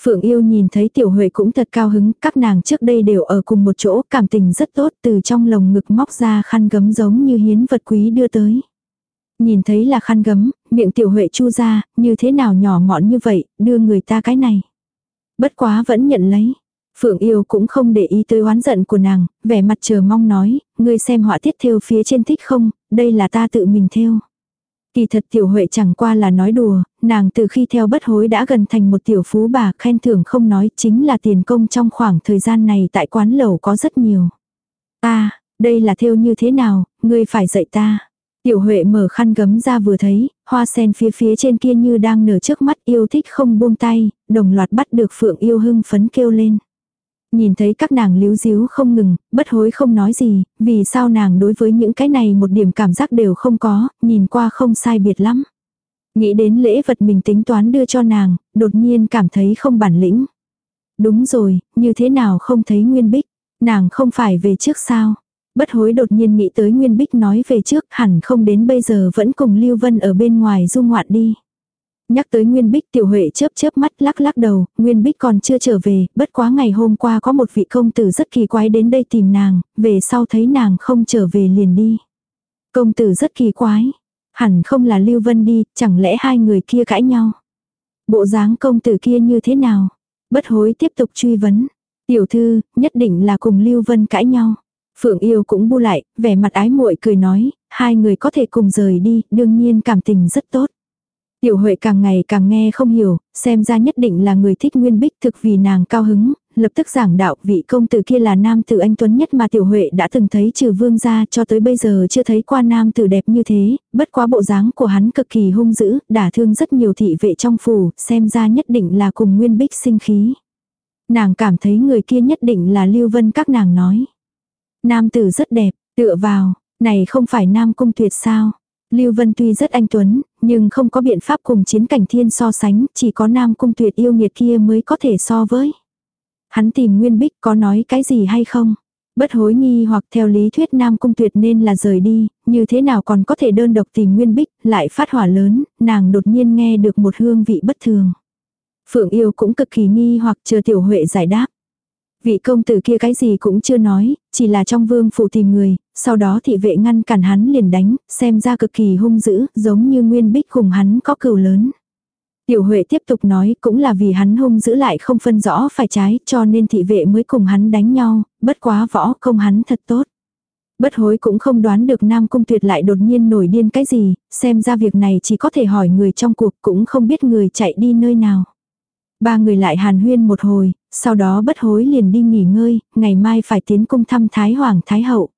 Phượng yêu nhìn thấy Tiểu Huệ cũng thật cao hứng, các nàng trước đây đều ở cùng một chỗ, cảm tình rất tốt, từ trong lồng ngực móc ra khăn gấm giống như hiến vật quý đưa tới. Nhìn thấy là khăn gấm, miệng Tiểu Huệ chu ra, như thế nào nhỏ mọn như vậy, đưa người ta cái này. Bất quá vẫn nhận lấy. Phượng yêu cũng không để ý tới oán giận của nàng, vẻ mặt chờ mong nói, ngươi xem họa tiết thêu phía trên thích không, đây là ta tự mình thêu. Kỳ thật tiểu huệ chẳng qua là nói đùa, nàng từ khi theo bất hối đã gần thành một tiểu phú bà khen thưởng không nói chính là tiền công trong khoảng thời gian này tại quán lẩu có rất nhiều. à, đây là theo như thế nào, ngươi phải dạy ta. Tiểu Huệ mở khăn gấm ra vừa thấy, hoa sen phía phía trên kia như đang nở trước mắt yêu thích không buông tay, đồng loạt bắt được Phượng yêu hưng phấn kêu lên. Nhìn thấy các nàng líu díu không ngừng, bất hối không nói gì, vì sao nàng đối với những cái này một điểm cảm giác đều không có, nhìn qua không sai biệt lắm. Nghĩ đến lễ vật mình tính toán đưa cho nàng, đột nhiên cảm thấy không bản lĩnh. Đúng rồi, như thế nào không thấy Nguyên Bích, nàng không phải về trước sao. Bất hối đột nhiên nghĩ tới Nguyên Bích nói về trước hẳn không đến bây giờ vẫn cùng Lưu Vân ở bên ngoài du ngoạn đi. Nhắc tới Nguyên Bích tiểu huệ chớp chớp mắt lắc lắc đầu, Nguyên Bích còn chưa trở về, bất quá ngày hôm qua có một vị công tử rất kỳ quái đến đây tìm nàng, về sau thấy nàng không trở về liền đi. Công tử rất kỳ quái, hẳn không là Lưu Vân đi, chẳng lẽ hai người kia cãi nhau. Bộ dáng công tử kia như thế nào? Bất hối tiếp tục truy vấn. Tiểu thư, nhất định là cùng Lưu Vân cãi nhau. Phượng yêu cũng bu lại, vẻ mặt ái muội cười nói, hai người có thể cùng rời đi, đương nhiên cảm tình rất tốt. Tiểu Huệ càng ngày càng nghe không hiểu, xem ra nhất định là người thích Nguyên Bích thực vì nàng cao hứng, lập tức giảng đạo vị công tử kia là nam tử anh tuấn nhất mà Tiểu Huệ đã từng thấy trừ vương gia cho tới bây giờ chưa thấy qua nam tử đẹp như thế, bất quá bộ dáng của hắn cực kỳ hung dữ, đả thương rất nhiều thị vệ trong phủ, xem ra nhất định là cùng Nguyên Bích sinh khí. Nàng cảm thấy người kia nhất định là Lưu Vân các nàng nói. Nam tử rất đẹp, Tựa vào, này không phải nam cung tuyệt sao. Lưu Vân tuy rất anh tuấn, nhưng không có biện pháp cùng chiến cảnh thiên so sánh, chỉ có nam cung tuyệt yêu nghiệt kia mới có thể so với. Hắn tìm Nguyên Bích có nói cái gì hay không? Bất hối nghi hoặc theo lý thuyết Nam Cung Tuyệt nên là rời đi, như thế nào còn có thể đơn độc tìm Nguyên Bích, lại phát hỏa lớn, nàng đột nhiên nghe được một hương vị bất thường. Phượng yêu cũng cực kỳ nghi hoặc chờ tiểu huệ giải đáp. Vị công tử kia cái gì cũng chưa nói, chỉ là trong vương phủ tìm người, sau đó thị vệ ngăn cản hắn liền đánh, xem ra cực kỳ hung dữ, giống như Nguyên Bích cùng hắn có cừu lớn. Tiểu Huệ tiếp tục nói cũng là vì hắn hung giữ lại không phân rõ phải trái cho nên thị vệ mới cùng hắn đánh nhau, bất quá võ công hắn thật tốt. Bất hối cũng không đoán được Nam Cung Tuyệt lại đột nhiên nổi điên cái gì, xem ra việc này chỉ có thể hỏi người trong cuộc cũng không biết người chạy đi nơi nào. Ba người lại hàn huyên một hồi, sau đó bất hối liền đi nghỉ ngơi, ngày mai phải tiến cung thăm Thái Hoàng Thái Hậu.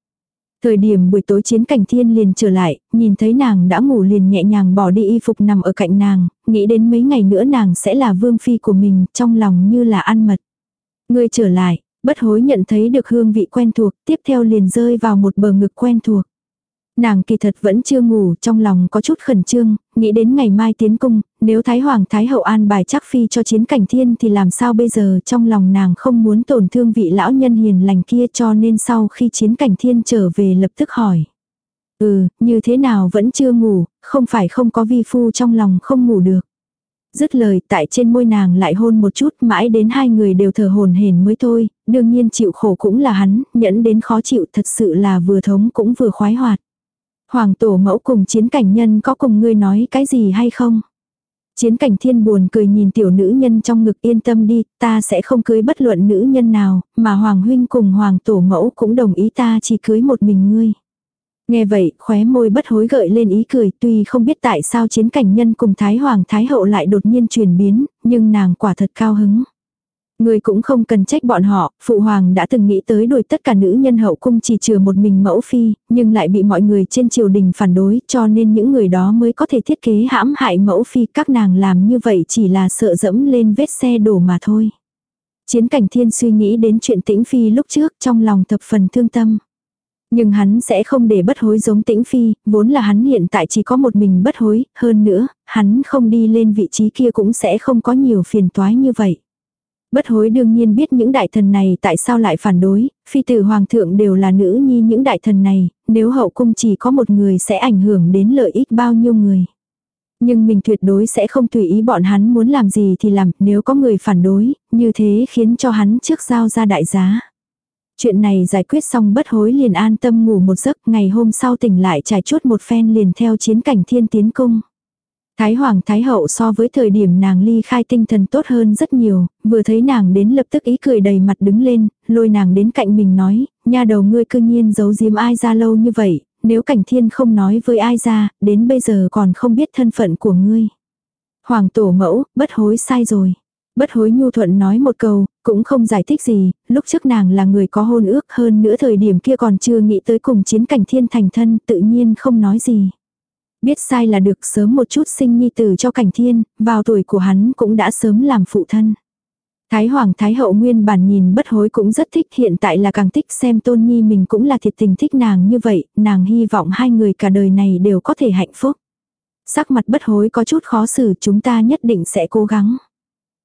Thời điểm buổi tối chiến cảnh thiên liền trở lại, nhìn thấy nàng đã ngủ liền nhẹ nhàng bỏ đi y phục nằm ở cạnh nàng, nghĩ đến mấy ngày nữa nàng sẽ là vương phi của mình, trong lòng như là ăn mật. Ngươi trở lại, bất hối nhận thấy được hương vị quen thuộc, tiếp theo liền rơi vào một bờ ngực quen thuộc. Nàng kỳ thật vẫn chưa ngủ, trong lòng có chút khẩn trương, nghĩ đến ngày mai tiến cung, nếu Thái Hoàng Thái Hậu an bài chắc phi cho chiến cảnh thiên thì làm sao bây giờ trong lòng nàng không muốn tổn thương vị lão nhân hiền lành kia cho nên sau khi chiến cảnh thiên trở về lập tức hỏi. Ừ, như thế nào vẫn chưa ngủ, không phải không có vi phu trong lòng không ngủ được. Dứt lời tại trên môi nàng lại hôn một chút mãi đến hai người đều thở hồn hển mới thôi, đương nhiên chịu khổ cũng là hắn, nhẫn đến khó chịu thật sự là vừa thống cũng vừa khoái hoạt. Hoàng tổ mẫu cùng chiến cảnh nhân có cùng ngươi nói cái gì hay không? Chiến cảnh thiên buồn cười nhìn tiểu nữ nhân trong ngực yên tâm đi, ta sẽ không cưới bất luận nữ nhân nào, mà hoàng huynh cùng hoàng tổ mẫu cũng đồng ý ta chỉ cưới một mình ngươi. Nghe vậy, khóe môi bất hối gợi lên ý cười, tuy không biết tại sao chiến cảnh nhân cùng Thái Hoàng Thái Hậu lại đột nhiên chuyển biến, nhưng nàng quả thật cao hứng. Người cũng không cần trách bọn họ, phụ hoàng đã từng nghĩ tới đuổi tất cả nữ nhân hậu cung chỉ trừ một mình mẫu phi, nhưng lại bị mọi người trên triều đình phản đối, cho nên những người đó mới có thể thiết kế hãm hại mẫu phi, các nàng làm như vậy chỉ là sợ dẫm lên vết xe đổ mà thôi. Chiến cảnh thiên suy nghĩ đến chuyện tĩnh phi lúc trước trong lòng thập phần thương tâm. Nhưng hắn sẽ không để bất hối giống tĩnh phi, vốn là hắn hiện tại chỉ có một mình bất hối, hơn nữa, hắn không đi lên vị trí kia cũng sẽ không có nhiều phiền toái như vậy. Bất hối đương nhiên biết những đại thần này tại sao lại phản đối, phi tử hoàng thượng đều là nữ nhi những đại thần này, nếu hậu cung chỉ có một người sẽ ảnh hưởng đến lợi ích bao nhiêu người. Nhưng mình tuyệt đối sẽ không tùy ý bọn hắn muốn làm gì thì làm, nếu có người phản đối, như thế khiến cho hắn trước giao ra đại giá. Chuyện này giải quyết xong bất hối liền an tâm ngủ một giấc, ngày hôm sau tỉnh lại trải chuốt một phen liền theo chiến cảnh thiên tiến cung. Thái Hoàng Thái Hậu so với thời điểm nàng ly khai tinh thần tốt hơn rất nhiều, vừa thấy nàng đến lập tức ý cười đầy mặt đứng lên, lôi nàng đến cạnh mình nói, nha đầu ngươi cư nhiên giấu giếm ai ra lâu như vậy, nếu cảnh thiên không nói với ai ra, đến bây giờ còn không biết thân phận của ngươi. Hoàng tổ mẫu, bất hối sai rồi. Bất hối nhu thuận nói một câu, cũng không giải thích gì, lúc trước nàng là người có hôn ước hơn nữa thời điểm kia còn chưa nghĩ tới cùng chiến cảnh thiên thành thân tự nhiên không nói gì. Biết sai là được sớm một chút sinh nhi tử cho cảnh thiên, vào tuổi của hắn cũng đã sớm làm phụ thân. Thái Hoàng Thái Hậu nguyên bản nhìn bất hối cũng rất thích hiện tại là càng thích xem tôn nhi mình cũng là thiệt tình thích nàng như vậy, nàng hy vọng hai người cả đời này đều có thể hạnh phúc. Sắc mặt bất hối có chút khó xử chúng ta nhất định sẽ cố gắng.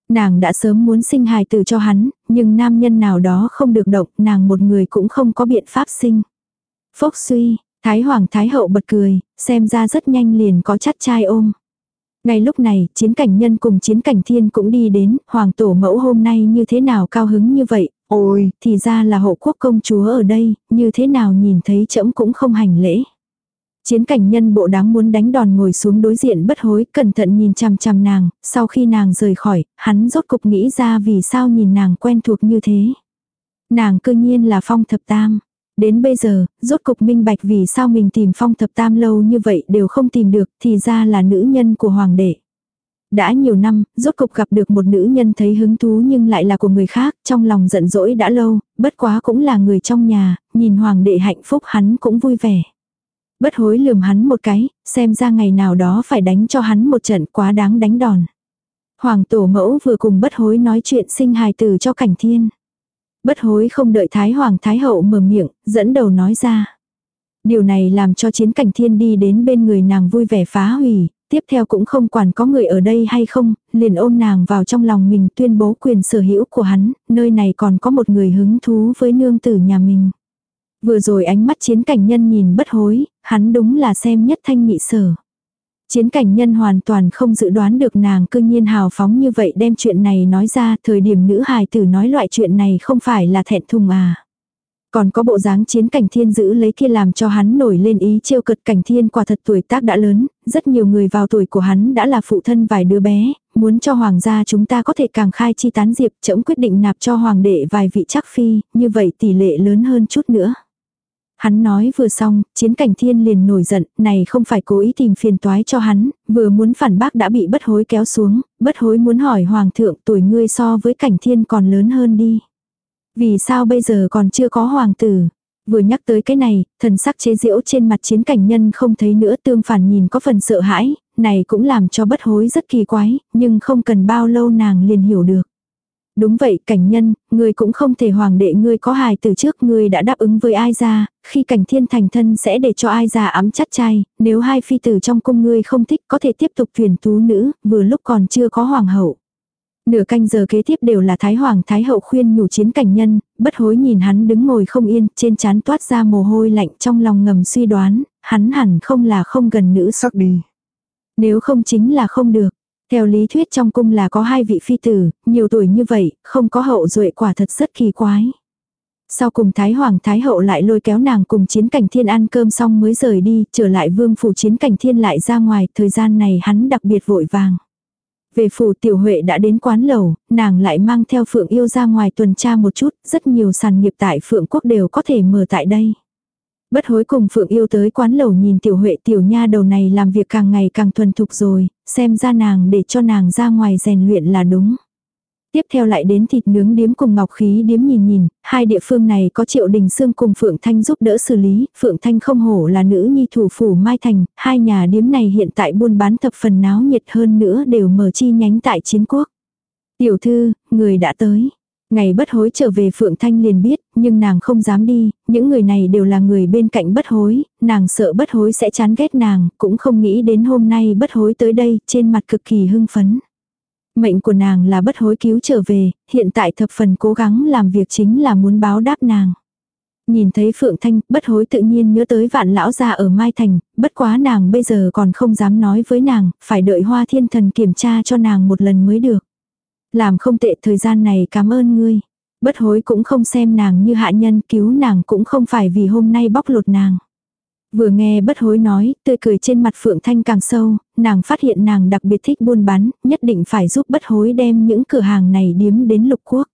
Nàng đã sớm muốn sinh hài tử cho hắn, nhưng nam nhân nào đó không được động, nàng một người cũng không có biện pháp sinh. Phốc suy, Thái Hoàng Thái Hậu bật cười, xem ra rất nhanh liền có chắt trai ôm. Ngay lúc này, chiến cảnh nhân cùng chiến cảnh thiên cũng đi đến, hoàng tổ mẫu hôm nay như thế nào cao hứng như vậy, ôi, thì ra là hộ quốc công chúa ở đây, như thế nào nhìn thấy trẫm cũng không hành lễ. Chiến cảnh nhân bộ đáng muốn đánh đòn ngồi xuống đối diện bất hối, cẩn thận nhìn chằm chằm nàng, sau khi nàng rời khỏi, hắn rốt cục nghĩ ra vì sao nhìn nàng quen thuộc như thế. Nàng cơ nhiên là phong thập tam. Đến bây giờ, rốt cục minh bạch vì sao mình tìm phong thập tam lâu như vậy đều không tìm được, thì ra là nữ nhân của hoàng đệ. Đã nhiều năm, rốt cục gặp được một nữ nhân thấy hứng thú nhưng lại là của người khác, trong lòng giận dỗi đã lâu, bất quá cũng là người trong nhà, nhìn hoàng đệ hạnh phúc hắn cũng vui vẻ. Bất hối lườm hắn một cái, xem ra ngày nào đó phải đánh cho hắn một trận quá đáng đánh đòn. Hoàng tổ mẫu vừa cùng bất hối nói chuyện sinh hài tử cho cảnh thiên. Bất hối không đợi Thái Hoàng Thái Hậu mở miệng, dẫn đầu nói ra. Điều này làm cho chiến cảnh thiên đi đến bên người nàng vui vẻ phá hủy, tiếp theo cũng không quản có người ở đây hay không, liền ôm nàng vào trong lòng mình tuyên bố quyền sở hữu của hắn, nơi này còn có một người hứng thú với nương tử nhà mình. Vừa rồi ánh mắt chiến cảnh nhân nhìn bất hối, hắn đúng là xem nhất thanh nhị sở. Chiến cảnh nhân hoàn toàn không dự đoán được nàng cư nhiên hào phóng như vậy đem chuyện này nói ra thời điểm nữ hài tử nói loại chuyện này không phải là thẹn thùng à. Còn có bộ dáng chiến cảnh thiên giữ lấy kia làm cho hắn nổi lên ý trêu cật cảnh thiên quả thật tuổi tác đã lớn, rất nhiều người vào tuổi của hắn đã là phụ thân vài đứa bé, muốn cho hoàng gia chúng ta có thể càng khai chi tán diệp chẫm quyết định nạp cho hoàng đệ vài vị chắc phi, như vậy tỷ lệ lớn hơn chút nữa. Hắn nói vừa xong, chiến cảnh thiên liền nổi giận, này không phải cố ý tìm phiền toái cho hắn, vừa muốn phản bác đã bị bất hối kéo xuống, bất hối muốn hỏi hoàng thượng tuổi ngươi so với cảnh thiên còn lớn hơn đi. Vì sao bây giờ còn chưa có hoàng tử? Vừa nhắc tới cái này, thần sắc chế diễu trên mặt chiến cảnh nhân không thấy nữa tương phản nhìn có phần sợ hãi, này cũng làm cho bất hối rất kỳ quái, nhưng không cần bao lâu nàng liền hiểu được. Đúng vậy, cảnh nhân, ngươi cũng không thể hoàng đệ ngươi có hài từ trước ngươi đã đáp ứng với ai ra, khi cảnh thiên thành thân sẽ để cho ai ra ấm chắc trai, nếu hai phi tử trong cung ngươi không thích có thể tiếp tục tuyển tú nữ, vừa lúc còn chưa có hoàng hậu. Nửa canh giờ kế tiếp đều là Thái Hoàng Thái Hậu khuyên nhủ chiến cảnh nhân, bất hối nhìn hắn đứng ngồi không yên, trên trán toát ra mồ hôi lạnh trong lòng ngầm suy đoán, hắn hẳn không là không gần nữ sắc đi. Nếu không chính là không được. Theo lý thuyết trong cung là có hai vị phi tử, nhiều tuổi như vậy, không có hậu duệ quả thật rất kỳ quái. Sau cùng Thái Hoàng Thái Hậu lại lôi kéo nàng cùng chiến cảnh thiên ăn cơm xong mới rời đi, trở lại vương phủ chiến cảnh thiên lại ra ngoài, thời gian này hắn đặc biệt vội vàng. Về phủ tiểu huệ đã đến quán lầu, nàng lại mang theo phượng yêu ra ngoài tuần tra một chút, rất nhiều sàn nghiệp tại phượng quốc đều có thể mở tại đây. Bất hối cùng phượng yêu tới quán lầu nhìn tiểu huệ tiểu nha đầu này làm việc càng ngày càng thuần thục rồi, xem ra nàng để cho nàng ra ngoài rèn luyện là đúng. Tiếp theo lại đến thịt nướng điếm cùng ngọc khí điếm nhìn nhìn, hai địa phương này có triệu đình xương cùng Phượng Thanh giúp đỡ xử lý, Phượng Thanh không hổ là nữ nhi thủ phủ Mai Thành, hai nhà điếm này hiện tại buôn bán thập phần náo nhiệt hơn nữa đều mở chi nhánh tại chiến quốc. Tiểu thư, người đã tới. Ngày bất hối trở về Phượng Thanh liền biết, nhưng nàng không dám đi, những người này đều là người bên cạnh bất hối, nàng sợ bất hối sẽ chán ghét nàng, cũng không nghĩ đến hôm nay bất hối tới đây, trên mặt cực kỳ hưng phấn. Mệnh của nàng là bất hối cứu trở về, hiện tại thập phần cố gắng làm việc chính là muốn báo đáp nàng. Nhìn thấy Phượng Thanh, bất hối tự nhiên nhớ tới vạn lão gia ở Mai Thành, bất quá nàng bây giờ còn không dám nói với nàng, phải đợi hoa thiên thần kiểm tra cho nàng một lần mới được. Làm không tệ thời gian này cảm ơn ngươi. Bất hối cũng không xem nàng như hạ nhân cứu nàng cũng không phải vì hôm nay bóc lột nàng. Vừa nghe bất hối nói, tươi cười trên mặt Phượng Thanh càng sâu, nàng phát hiện nàng đặc biệt thích buôn bán, nhất định phải giúp bất hối đem những cửa hàng này điếm đến lục quốc.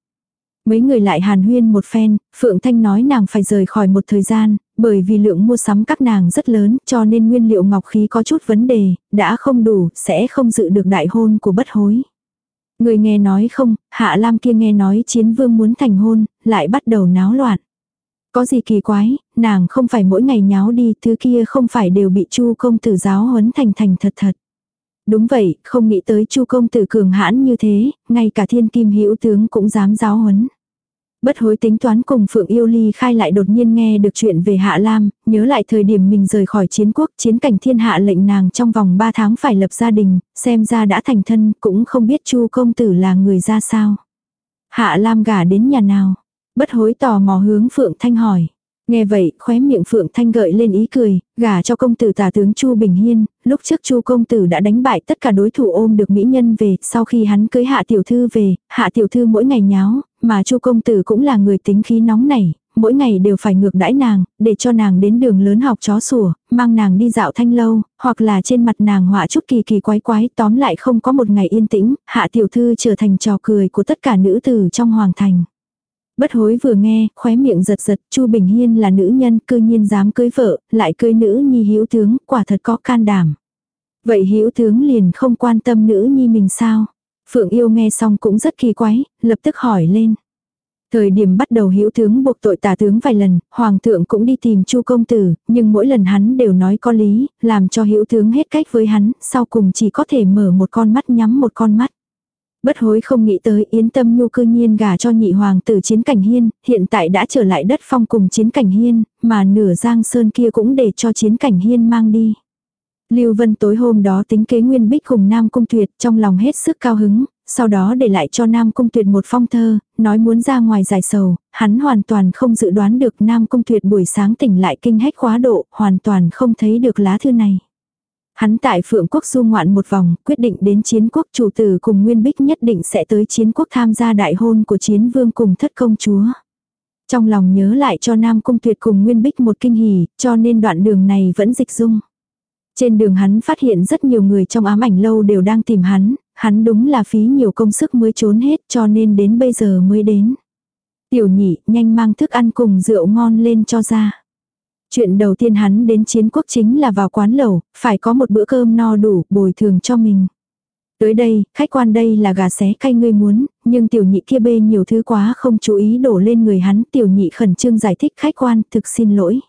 Mấy người lại hàn huyên một phen, Phượng Thanh nói nàng phải rời khỏi một thời gian, bởi vì lượng mua sắm các nàng rất lớn cho nên nguyên liệu ngọc khí có chút vấn đề, đã không đủ, sẽ không dự được đại hôn của bất hối. Người nghe nói không, Hạ Lam kia nghe nói chiến vương muốn thành hôn, lại bắt đầu náo loạn. Có gì kỳ quái, nàng không phải mỗi ngày nháo đi, thứ kia không phải đều bị Chu công tử giáo huấn thành thành thật thật. Đúng vậy, không nghĩ tới Chu công tử cường hãn như thế, ngay cả thiên kim hữu tướng cũng dám giáo huấn. Bất hối tính toán cùng Phượng Yêu Ly khai lại đột nhiên nghe được chuyện về Hạ Lam, nhớ lại thời điểm mình rời khỏi chiến quốc, chiến cảnh thiên hạ lệnh nàng trong vòng 3 tháng phải lập gia đình, xem ra đã thành thân, cũng không biết Chu công tử là người ra sao. Hạ Lam gả đến nhà nào? Bất hối tò mò hướng Phượng Thanh hỏi. Nghe vậy, khóe miệng Phượng Thanh gợi lên ý cười, gả cho công tử tả tướng Chu Bình Hiên, lúc trước Chu công tử đã đánh bại tất cả đối thủ ôm được mỹ nhân về, sau khi hắn cưới hạ tiểu thư về, hạ tiểu thư mỗi ngày nháo, mà Chu công tử cũng là người tính khí nóng nảy, mỗi ngày đều phải ngược đãi nàng, để cho nàng đến đường lớn học chó sủa, mang nàng đi dạo thanh lâu, hoặc là trên mặt nàng họa chút kỳ kỳ quái quái, tóm lại không có một ngày yên tĩnh, hạ tiểu thư trở thành trò cười của tất cả nữ tử trong hoàng thành. Bất hối vừa nghe, khóe miệng giật giật, Chu Bình Hiên là nữ nhân, cư nhiên dám cưới vợ, lại cưới nữ nhi hữu tướng, quả thật có can đảm. Vậy hữu tướng liền không quan tâm nữ nhi mình sao? Phượng yêu nghe xong cũng rất kỳ quái, lập tức hỏi lên. Thời điểm bắt đầu hữu tướng buộc tội tả tướng vài lần, hoàng thượng cũng đi tìm chu công tử, nhưng mỗi lần hắn đều nói có lý, làm cho hữu tướng hết cách với hắn, sau cùng chỉ có thể mở một con mắt nhắm một con mắt. Bất hối không nghĩ tới Yến Tâm Nhu cư nhiên gả cho nhị hoàng tử chiến cảnh hiên, hiện tại đã trở lại đất phong cùng chiến cảnh hiên, mà nửa giang sơn kia cũng để cho chiến cảnh hiên mang đi. Lưu Vân tối hôm đó tính kế Nguyên Bích cùng Nam Cung Tuyệt trong lòng hết sức cao hứng, sau đó để lại cho Nam Cung Tuyệt một phong thơ, nói muốn ra ngoài giải sầu, hắn hoàn toàn không dự đoán được Nam Cung Tuyệt buổi sáng tỉnh lại kinh hách quá độ, hoàn toàn không thấy được lá thư này. Hắn tại Phượng Quốc du ngoạn một vòng, quyết định đến chiến quốc chủ tử cùng Nguyên Bích nhất định sẽ tới chiến quốc tham gia đại hôn của chiến vương cùng thất công chúa. Trong lòng nhớ lại cho Nam Cung Tuyệt cùng Nguyên Bích một kinh hỉ, cho nên đoạn đường này vẫn dịch dung. Trên đường hắn phát hiện rất nhiều người trong ám ảnh lâu đều đang tìm hắn, hắn đúng là phí nhiều công sức mới trốn hết cho nên đến bây giờ mới đến. Tiểu nhị nhanh mang thức ăn cùng rượu ngon lên cho ra. Chuyện đầu tiên hắn đến chiến quốc chính là vào quán lẩu, phải có một bữa cơm no đủ bồi thường cho mình. Tới đây, khách quan đây là gà xé cay ngươi muốn, nhưng tiểu nhị kia bê nhiều thứ quá không chú ý đổ lên người hắn. Tiểu nhị khẩn trương giải thích khách quan thực xin lỗi.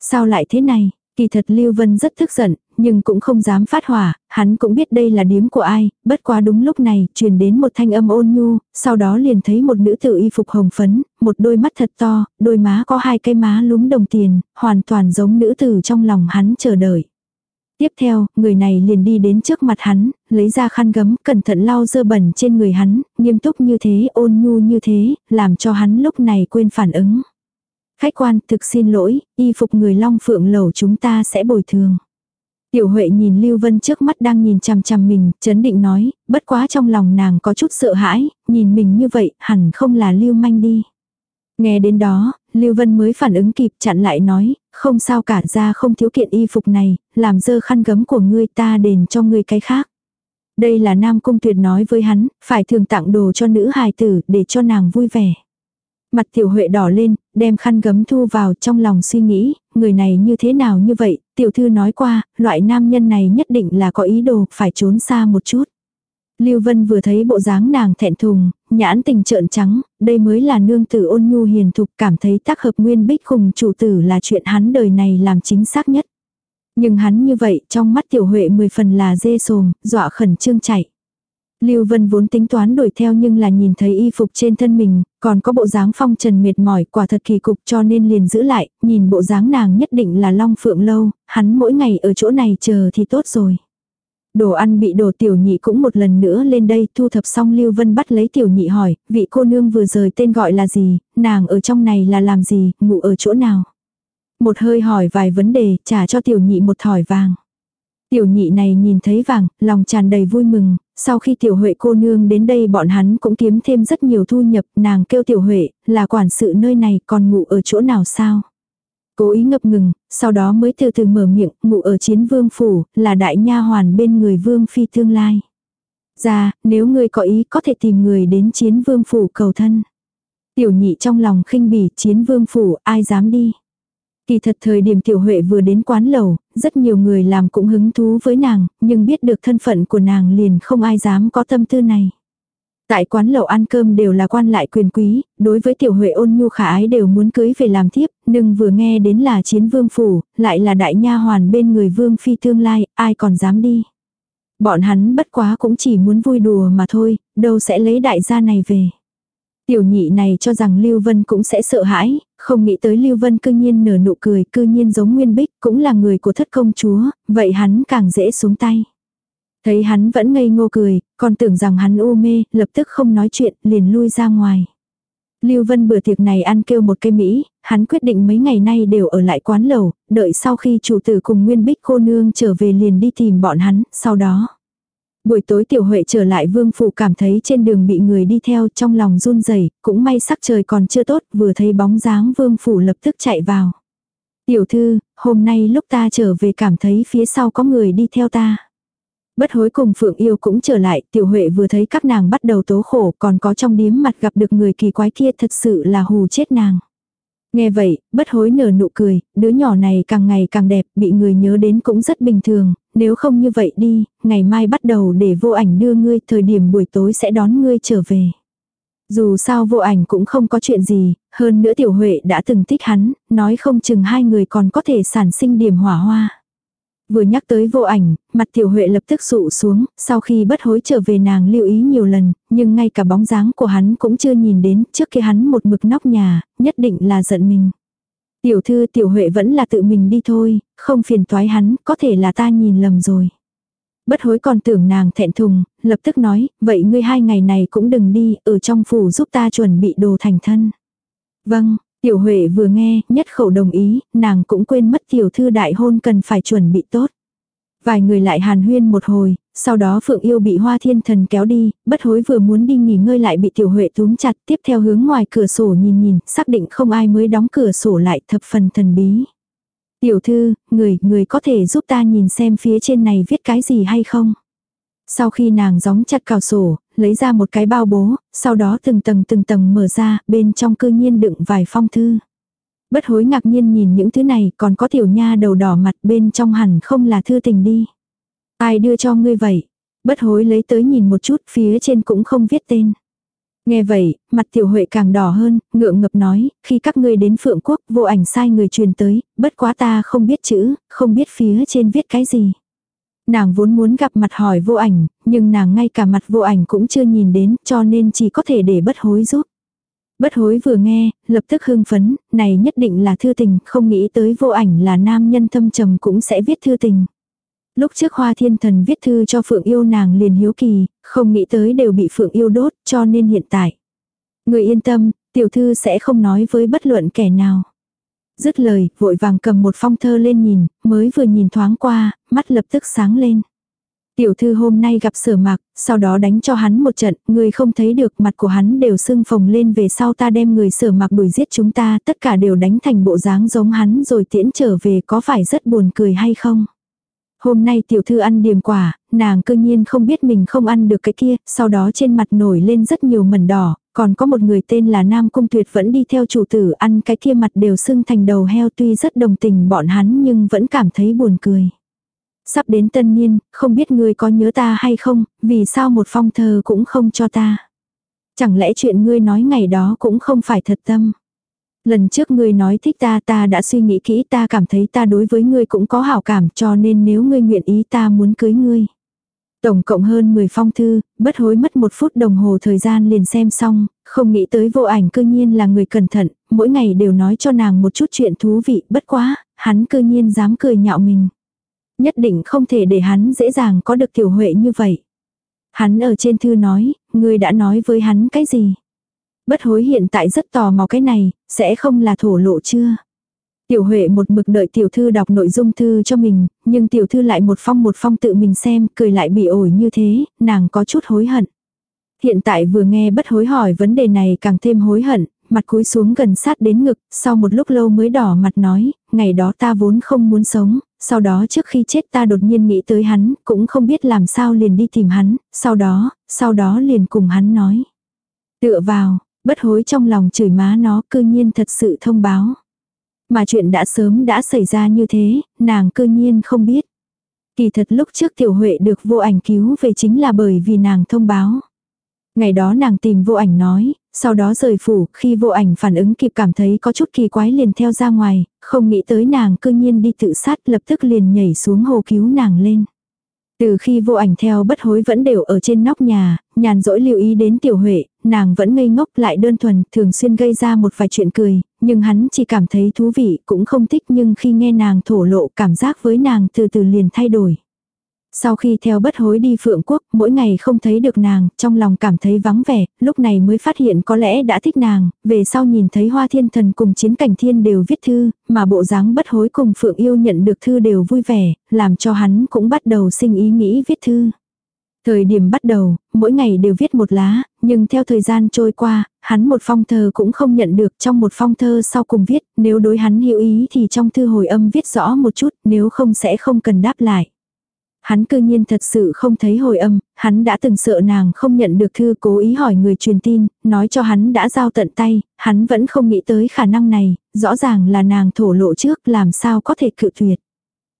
Sao lại thế này, Kỳ thật Lưu Vân rất tức giận, nhưng cũng không dám phát hỏa, hắn cũng biết đây là điếm của ai, bất quá đúng lúc này, truyền đến một thanh âm ôn nhu, sau đó liền thấy một nữ tử y phục hồng phấn, một đôi mắt thật to, đôi má có hai cái má lúm đồng tiền, hoàn toàn giống nữ tử trong lòng hắn chờ đợi. Tiếp theo, người này liền đi đến trước mặt hắn, lấy ra khăn gấm, cẩn thận lau dơ bẩn trên người hắn, nghiêm túc như thế, ôn nhu như thế, làm cho hắn lúc này quên phản ứng. Khách quan, thực xin lỗi, y phục người long phượng lầu chúng ta sẽ bồi thường. Tiểu Huệ nhìn Lưu Vân trước mắt đang nhìn chằm chằm mình, chấn định nói, bất quá trong lòng nàng có chút sợ hãi, nhìn mình như vậy, hẳn không là Lưu Manh đi. Nghe đến đó, Lưu Vân mới phản ứng kịp chặn lại nói, không sao cả ra không thiếu kiện y phục này, làm dơ khăn gấm của ngươi ta đền cho ngươi cái khác. Đây là Nam Cung Tuyệt nói với hắn, phải thường tặng đồ cho nữ hài tử để cho nàng vui vẻ. Mặt tiểu huệ đỏ lên, đem khăn gấm thu vào trong lòng suy nghĩ, người này như thế nào như vậy, tiểu thư nói qua, loại nam nhân này nhất định là có ý đồ, phải trốn xa một chút. Lưu Vân vừa thấy bộ dáng nàng thẹn thùng, nhãn tình trợn trắng, đây mới là nương tử ôn nhu hiền thục cảm thấy tác hợp nguyên bích cùng chủ tử là chuyện hắn đời này làm chính xác nhất. Nhưng hắn như vậy trong mắt tiểu huệ mười phần là dê sồm, dọa khẩn trương chạy. Lưu Vân vốn tính toán đuổi theo nhưng là nhìn thấy y phục trên thân mình, còn có bộ dáng phong trần mệt mỏi quả thật kỳ cục cho nên liền giữ lại, nhìn bộ dáng nàng nhất định là long phượng lâu, hắn mỗi ngày ở chỗ này chờ thì tốt rồi. Đồ ăn bị đồ tiểu nhị cũng một lần nữa lên đây thu thập xong Lưu Vân bắt lấy tiểu nhị hỏi, vị cô nương vừa rời tên gọi là gì, nàng ở trong này là làm gì, ngủ ở chỗ nào. Một hơi hỏi vài vấn đề, trả cho tiểu nhị một thỏi vàng. Tiểu nhị này nhìn thấy vàng, lòng tràn đầy vui mừng, sau khi tiểu huệ cô nương đến đây bọn hắn cũng kiếm thêm rất nhiều thu nhập, nàng kêu tiểu huệ, là quản sự nơi này còn ngủ ở chỗ nào sao? Cố ý ngập ngừng, sau đó mới từ từ mở miệng, ngủ ở chiến vương phủ, là đại nha hoàn bên người vương phi tương lai. Ra, nếu ngươi có ý có thể tìm người đến chiến vương phủ cầu thân. Tiểu nhị trong lòng khinh bỉ chiến vương phủ, ai dám đi. Kỳ thật thời điểm tiểu huệ vừa đến quán lầu, rất nhiều người làm cũng hứng thú với nàng, nhưng biết được thân phận của nàng liền không ai dám có tâm tư này. Tại quán lầu ăn cơm đều là quan lại quyền quý, đối với tiểu huệ ôn nhu khả ái đều muốn cưới về làm thiếp, nhưng vừa nghe đến là chiến vương phủ, lại là đại nha hoàn bên người vương phi tương lai, ai còn dám đi. Bọn hắn bất quá cũng chỉ muốn vui đùa mà thôi, đâu sẽ lấy đại gia này về. Tiểu nhị này cho rằng Lưu Vân cũng sẽ sợ hãi, không nghĩ tới Lưu Vân cư nhiên nở nụ cười, cư nhiên giống Nguyên Bích, cũng là người của thất công chúa, vậy hắn càng dễ xuống tay. Thấy hắn vẫn ngây ngô cười, còn tưởng rằng hắn u mê, lập tức không nói chuyện, liền lui ra ngoài. Lưu Vân bữa tiệc này ăn kêu một cây Mỹ, hắn quyết định mấy ngày nay đều ở lại quán lầu, đợi sau khi chủ tử cùng Nguyên Bích cô nương trở về liền đi tìm bọn hắn, sau đó. Buổi tối tiểu huệ trở lại vương phủ cảm thấy trên đường bị người đi theo trong lòng run rẩy cũng may sắc trời còn chưa tốt, vừa thấy bóng dáng vương phủ lập tức chạy vào. Tiểu thư, hôm nay lúc ta trở về cảm thấy phía sau có người đi theo ta. Bất hối cùng Phượng Yêu cũng trở lại, tiểu huệ vừa thấy các nàng bắt đầu tố khổ còn có trong điếm mặt gặp được người kỳ quái kia thật sự là hù chết nàng. Nghe vậy, bất hối nở nụ cười, đứa nhỏ này càng ngày càng đẹp, bị người nhớ đến cũng rất bình thường, nếu không như vậy đi, ngày mai bắt đầu để vô ảnh đưa ngươi, thời điểm buổi tối sẽ đón ngươi trở về. Dù sao vô ảnh cũng không có chuyện gì, hơn nữa tiểu huệ đã từng thích hắn, nói không chừng hai người còn có thể sản sinh điểm hỏa hoa. Vừa nhắc tới vô ảnh, mặt tiểu huệ lập tức sụ xuống, sau khi bất hối trở về nàng lưu ý nhiều lần, nhưng ngay cả bóng dáng của hắn cũng chưa nhìn đến, trước khi hắn một mực nóc nhà, nhất định là giận mình. Tiểu thư tiểu huệ vẫn là tự mình đi thôi, không phiền toái hắn, có thể là ta nhìn lầm rồi. Bất hối còn tưởng nàng thẹn thùng, lập tức nói, vậy ngươi hai ngày này cũng đừng đi, ở trong phủ giúp ta chuẩn bị đồ thành thân. Vâng, tiểu huệ vừa nghe, nhất khẩu đồng ý, nàng cũng quên mất tiểu thư đại hôn cần phải chuẩn bị tốt. Vài người lại hàn huyên một hồi, sau đó Phượng Yêu bị Hoa Thiên Thần kéo đi, bất hối vừa muốn đi nghỉ ngơi lại bị Tiểu Huệ túm chặt, tiếp theo hướng ngoài cửa sổ nhìn nhìn, xác định không ai mới đóng cửa sổ lại thập phần thần bí. Tiểu thư, người, người có thể giúp ta nhìn xem phía trên này viết cái gì hay không? Sau khi nàng gióng chặt cào sổ, lấy ra một cái bao bố, sau đó từng tầng từng tầng mở ra, bên trong cư nhiên đựng vài phong thư. Bất hối ngạc nhiên nhìn những thứ này, còn có tiểu nha đầu đỏ mặt bên trong hẳn không là thư tình đi. Ai đưa cho ngươi vậy? Bất hối lấy tới nhìn một chút, phía trên cũng không viết tên. Nghe vậy, mặt tiểu huệ càng đỏ hơn, ngượng ngập nói, khi các ngươi đến phượng quốc, vô ảnh sai người truyền tới, bất quá ta không biết chữ, không biết phía trên viết cái gì. Nàng vốn muốn gặp mặt hỏi vô ảnh, nhưng nàng ngay cả mặt vô ảnh cũng chưa nhìn đến, cho nên chỉ có thể để bất hối giúp. Bất hối vừa nghe, lập tức hưng phấn, này nhất định là thư tình, không nghĩ tới vô ảnh là nam nhân thâm trầm cũng sẽ viết thư tình. Lúc trước Hoa Thiên Thần viết thư cho Phượng Yêu nàng liền hiếu kỳ, không nghĩ tới đều bị Phượng Yêu đốt, cho nên hiện tại. Người yên tâm, tiểu thư sẽ không nói với bất luận kẻ nào. Dứt lời, vội vàng cầm một phong thơ lên nhìn, mới vừa nhìn thoáng qua, mắt lập tức sáng lên. Tiểu thư hôm nay gặp sở mạc, sau đó đánh cho hắn một trận, người không thấy được mặt của hắn đều sưng phồng lên về sau ta đem người sở mạc đuổi giết chúng ta, tất cả đều đánh thành bộ dáng giống hắn rồi tiễn trở về có phải rất buồn cười hay không? Hôm nay tiểu thư ăn điềm quả, nàng cơ nhiên không biết mình không ăn được cái kia, sau đó trên mặt nổi lên rất nhiều mẩn đỏ, còn có một người tên là Nam Cung Tuyệt vẫn đi theo chủ tử ăn cái kia mặt đều sưng thành đầu heo tuy rất đồng tình bọn hắn nhưng vẫn cảm thấy buồn cười. Sắp đến tân niên, không biết ngươi có nhớ ta hay không, vì sao một phong thơ cũng không cho ta. Chẳng lẽ chuyện ngươi nói ngày đó cũng không phải thật tâm. Lần trước ngươi nói thích ta ta đã suy nghĩ kỹ ta cảm thấy ta đối với ngươi cũng có hảo cảm cho nên nếu ngươi nguyện ý ta muốn cưới ngươi. Tổng cộng hơn 10 phong thư, bất hối mất một phút đồng hồ thời gian liền xem xong, không nghĩ tới vô ảnh cư nhiên là người cẩn thận, mỗi ngày đều nói cho nàng một chút chuyện thú vị, bất quá, hắn cư nhiên dám cười nhạo mình. Nhất định không thể để hắn dễ dàng có được tiểu huệ như vậy. Hắn ở trên thư nói, ngươi đã nói với hắn cái gì? Bất hối hiện tại rất tò mò cái này, sẽ không là thổ lộ chưa? Tiểu Huệ một mực đợi tiểu thư đọc nội dung thư cho mình, nhưng tiểu thư lại một phong một phong tự mình xem, cười lại bị ổi như thế, nàng có chút hối hận. Hiện tại vừa nghe bất hối hỏi vấn đề này càng thêm hối hận, mặt cúi xuống gần sát đến ngực, sau một lúc lâu mới đỏ mặt nói, ngày đó ta vốn không muốn sống, sau đó trước khi chết ta đột nhiên nghĩ tới hắn, cũng không biết làm sao liền đi tìm hắn, sau đó, sau đó liền cùng hắn nói. Tựa vào, bất hối trong lòng chửi má nó cư nhiên thật sự thông báo. Mà chuyện đã sớm đã xảy ra như thế, nàng cư nhiên không biết. Kỳ thật lúc trước tiểu huệ được vô ảnh cứu về chính là bởi vì nàng thông báo. Ngày đó nàng tìm vô ảnh nói, sau đó rời phủ, khi vô ảnh phản ứng kịp cảm thấy có chút kỳ quái liền theo ra ngoài, không nghĩ tới nàng cư nhiên đi tự sát lập tức liền nhảy xuống hồ cứu nàng lên. Từ khi vô ảnh theo bất hối vẫn đều ở trên nóc nhà, nhàn rỗi lưu ý đến tiểu huệ, nàng vẫn ngây ngốc lại đơn thuần, thường xuyên gây ra một vài chuyện cười, nhưng hắn chỉ cảm thấy thú vị, cũng không thích nhưng khi nghe nàng thổ lộ cảm giác với nàng từ từ liền thay đổi. Sau khi theo bất hối đi phượng quốc, mỗi ngày không thấy được nàng, trong lòng cảm thấy vắng vẻ, lúc này mới phát hiện có lẽ đã thích nàng, về sau nhìn thấy hoa thiên thần cùng chiến cảnh thiên đều viết thư, mà bộ dáng bất hối cùng phượng yêu nhận được thư đều vui vẻ, làm cho hắn cũng bắt đầu sinh ý nghĩ viết thư. Thời điểm bắt đầu, mỗi ngày đều viết một lá, nhưng theo thời gian trôi qua, hắn một phong thơ cũng không nhận được trong một phong thơ sau cùng viết, nếu đối hắn hiểu ý thì trong thư hồi âm viết rõ một chút, nếu không sẽ không cần đáp lại. Hắn cư nhiên thật sự không thấy hồi âm, hắn đã từng sợ nàng không nhận được thư cố ý hỏi người truyền tin, nói cho hắn đã giao tận tay, hắn vẫn không nghĩ tới khả năng này, rõ ràng là nàng thổ lộ trước làm sao có thể cự tuyệt.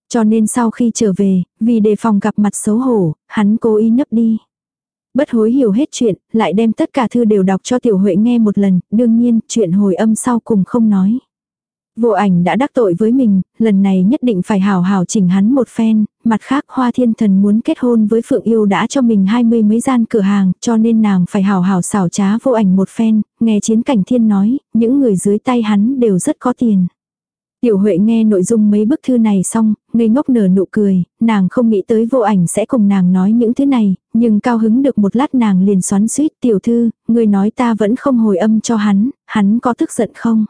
Cho nên sau khi trở về, vì đề phòng gặp mặt xấu hổ, hắn cố ý nấp đi. Bất hối hiểu hết chuyện, lại đem tất cả thư đều đọc cho Tiểu Huệ nghe một lần, đương nhiên, chuyện hồi âm sau cùng không nói. Vô ảnh đã đắc tội với mình, lần này nhất định phải hào hào chỉnh hắn một phen, mặt khác hoa thiên thần muốn kết hôn với Phượng Yêu đã cho mình hai mươi mấy gian cửa hàng, cho nên nàng phải hào hào xảo trá vô ảnh một phen, nghe chiến cảnh thiên nói, những người dưới tay hắn đều rất có tiền. Tiểu Huệ nghe nội dung mấy bức thư này xong, ngây ngốc nở nụ cười, nàng không nghĩ tới vô ảnh sẽ cùng nàng nói những thứ này, nhưng cao hứng được một lát nàng liền xoắn suýt tiểu thư, người nói ta vẫn không hồi âm cho hắn, hắn có tức giận không?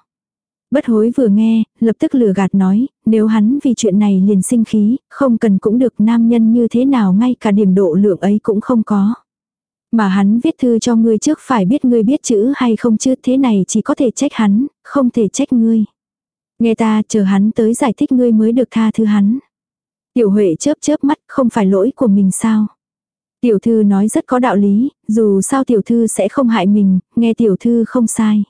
Bất hối vừa nghe, lập tức lừa gạt nói, nếu hắn vì chuyện này liền sinh khí, không cần cũng được nam nhân như thế nào ngay cả điểm độ lượng ấy cũng không có. Mà hắn viết thư cho ngươi trước phải biết ngươi biết chữ hay không chứ thế này chỉ có thể trách hắn, không thể trách ngươi. Nghe ta chờ hắn tới giải thích ngươi mới được tha thứ hắn. Tiểu Huệ chớp chớp mắt không phải lỗi của mình sao. Tiểu thư nói rất có đạo lý, dù sao tiểu thư sẽ không hại mình, nghe tiểu thư không sai.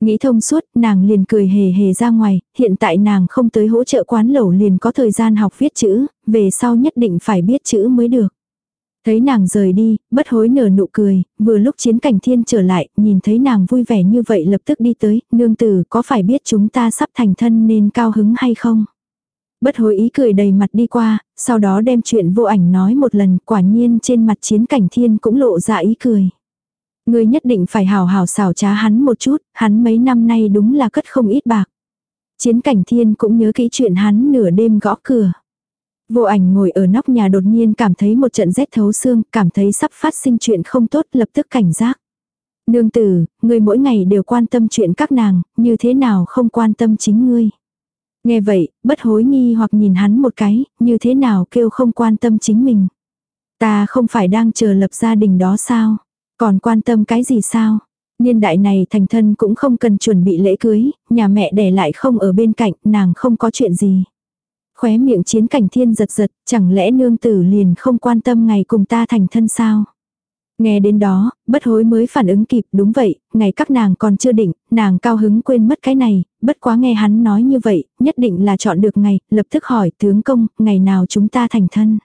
Nghĩ thông suốt, nàng liền cười hề hề ra ngoài, hiện tại nàng không tới hỗ trợ quán lẩu liền có thời gian học viết chữ, về sau nhất định phải biết chữ mới được. Thấy nàng rời đi, bất hối nở nụ cười, vừa lúc chiến cảnh thiên trở lại, nhìn thấy nàng vui vẻ như vậy lập tức đi tới, nương tử có phải biết chúng ta sắp thành thân nên cao hứng hay không? Bất hối ý cười đầy mặt đi qua, sau đó đem chuyện vô ảnh nói một lần, quả nhiên trên mặt chiến cảnh thiên cũng lộ ra ý cười. Ngươi nhất định phải hào hào xảo trá hắn một chút, hắn mấy năm nay đúng là cất không ít bạc. Chiến cảnh thiên cũng nhớ kỹ chuyện hắn nửa đêm gõ cửa. Vô ảnh ngồi ở nóc nhà đột nhiên cảm thấy một trận rét thấu xương, cảm thấy sắp phát sinh chuyện không tốt lập tức cảnh giác. Nương tử, ngươi mỗi ngày đều quan tâm chuyện các nàng, như thế nào không quan tâm chính ngươi. Nghe vậy, bất hối nghi hoặc nhìn hắn một cái, như thế nào kêu không quan tâm chính mình. Ta không phải đang chờ lập gia đình đó sao? Còn quan tâm cái gì sao? Niên đại này thành thân cũng không cần chuẩn bị lễ cưới, nhà mẹ đẻ lại không ở bên cạnh, nàng không có chuyện gì. Khóe miệng chiến cảnh thiên giật giật, chẳng lẽ nương tử liền không quan tâm ngày cùng ta thành thân sao? Nghe đến đó, bất hối mới phản ứng kịp, đúng vậy, ngày các nàng còn chưa định, nàng cao hứng quên mất cái này, bất quá nghe hắn nói như vậy, nhất định là chọn được ngày, lập tức hỏi tướng công, ngày nào chúng ta thành thân.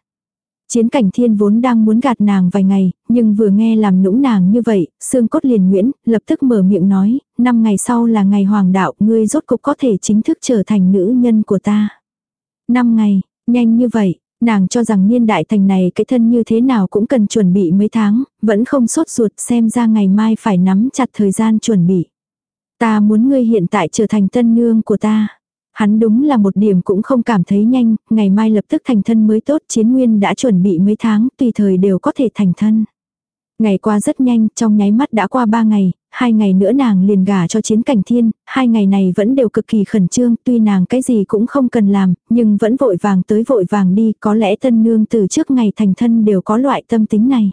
Chiến cảnh thiên vốn đang muốn gạt nàng vài ngày, nhưng vừa nghe làm nũng nàng như vậy, xương cốt liền nguyễn, lập tức mở miệng nói, năm ngày sau là ngày hoàng đạo, ngươi rốt cục có thể chính thức trở thành nữ nhân của ta. Năm ngày, nhanh như vậy, nàng cho rằng niên đại thành này cái thân như thế nào cũng cần chuẩn bị mấy tháng, vẫn không sốt ruột xem ra ngày mai phải nắm chặt thời gian chuẩn bị. Ta muốn ngươi hiện tại trở thành tân nương của ta. Hắn đúng là một điểm cũng không cảm thấy nhanh, ngày mai lập tức thành thân mới tốt, chiến nguyên đã chuẩn bị mấy tháng, tùy thời đều có thể thành thân. Ngày qua rất nhanh, trong nháy mắt đã qua ba ngày, hai ngày nữa nàng liền gả cho chiến cảnh thiên, hai ngày này vẫn đều cực kỳ khẩn trương, tuy nàng cái gì cũng không cần làm, nhưng vẫn vội vàng tới vội vàng đi, có lẽ tân nương từ trước ngày thành thân đều có loại tâm tính này.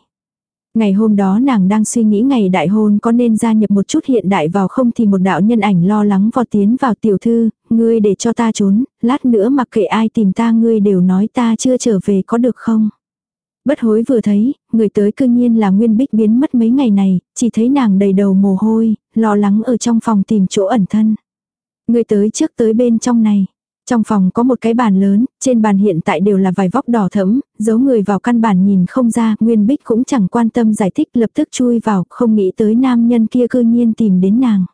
Ngày hôm đó nàng đang suy nghĩ ngày đại hôn có nên gia nhập một chút hiện đại vào không thì một đạo nhân ảnh lo lắng vọt tiến vào tiểu thư, ngươi để cho ta trốn, lát nữa mặc kệ ai tìm ta ngươi đều nói ta chưa trở về có được không. Bất hối vừa thấy, người tới cư nhiên là Nguyên Bích biến mất mấy ngày này, chỉ thấy nàng đầy đầu mồ hôi, lo lắng ở trong phòng tìm chỗ ẩn thân. Người tới trước tới bên trong này. Trong phòng có một cái bàn lớn, trên bàn hiện tại đều là vài vóc đỏ thẫm, giấu người vào căn bản nhìn không ra, Nguyên Bích cũng chẳng quan tâm giải thích lập tức chui vào, không nghĩ tới nam nhân kia cư nhiên tìm đến nàng.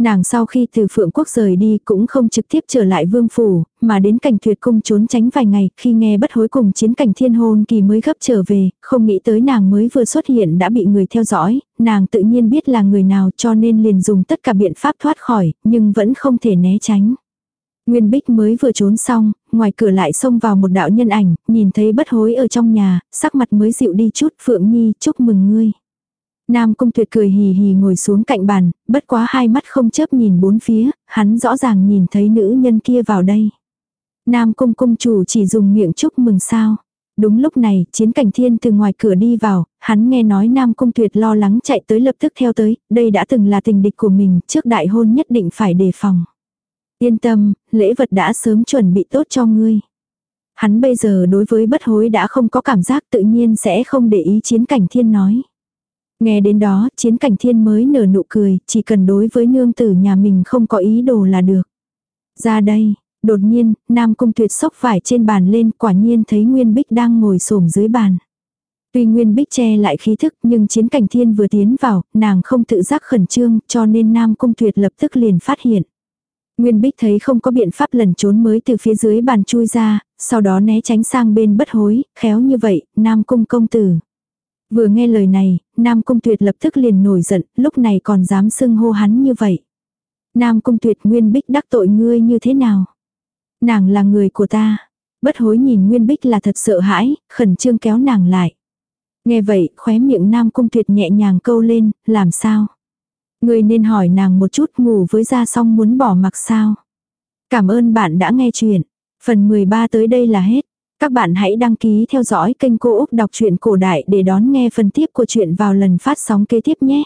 Nàng sau khi từ Phượng Quốc rời đi cũng không trực tiếp trở lại vương phủ, mà đến cảnh tuyệt cung trốn tránh vài ngày, khi nghe bất hối cùng chiến cảnh thiên hôn kỳ mới gấp trở về, không nghĩ tới nàng mới vừa xuất hiện đã bị người theo dõi, nàng tự nhiên biết là người nào cho nên liền dùng tất cả biện pháp thoát khỏi, nhưng vẫn không thể né tránh. Nguyên Bích mới vừa trốn xong, ngoài cửa lại xông vào một đạo nhân ảnh, nhìn thấy bất hối ở trong nhà, sắc mặt mới dịu đi chút, Phượng Nhi chúc mừng ngươi. Nam Cung Tuyệt cười hì hì ngồi xuống cạnh bàn, bất quá hai mắt không chớp nhìn bốn phía, hắn rõ ràng nhìn thấy nữ nhân kia vào đây. Nam Cung Cung chủ chỉ dùng miệng chúc mừng sao. Đúng lúc này, chiến cảnh thiên từ ngoài cửa đi vào, hắn nghe nói Nam Cung Tuyệt lo lắng chạy tới lập tức theo tới, đây đã từng là tình địch của mình, trước đại hôn nhất định phải đề phòng. Yên tâm, lễ vật đã sớm chuẩn bị tốt cho ngươi. Hắn bây giờ đối với bất hối đã không có cảm giác tự nhiên sẽ không để ý chiến cảnh thiên nói. Nghe đến đó, chiến cảnh thiên mới nở nụ cười, chỉ cần đối với nương tử nhà mình không có ý đồ là được. Ra đây, đột nhiên, Nam Cung Tuyệt sốc vải trên bàn lên, quả nhiên thấy Nguyên Bích đang ngồi xổm dưới bàn. Tuy Nguyên Bích che lại khí thức, nhưng chiến cảnh thiên vừa tiến vào, nàng không tự giác khẩn trương, cho nên Nam Cung Tuyệt lập tức liền phát hiện. Nguyên Bích thấy không có biện pháp lần trốn mới từ phía dưới bàn chui ra, sau đó né tránh sang bên bất hối, khéo như vậy, Nam Cung công tử. Vừa nghe lời này, Nam Cung Tuyệt lập tức liền nổi giận, lúc này còn dám xưng hô hắn như vậy. Nam Cung Tuyệt Nguyên Bích đắc tội ngươi như thế nào? Nàng là người của ta. Bất hối nhìn Nguyên Bích là thật sợ hãi, khẩn trương kéo nàng lại. Nghe vậy, khóe miệng Nam Cung Tuyệt nhẹ nhàng câu lên, làm sao? Người nên hỏi nàng một chút ngủ với ra xong muốn bỏ mặc sao? Cảm ơn bạn đã nghe chuyện. Phần 13 tới đây là hết. Các bạn hãy đăng ký theo dõi kênh Cô Úc Đọc truyện Cổ Đại để đón nghe phần tiếp của chuyện vào lần phát sóng kế tiếp nhé.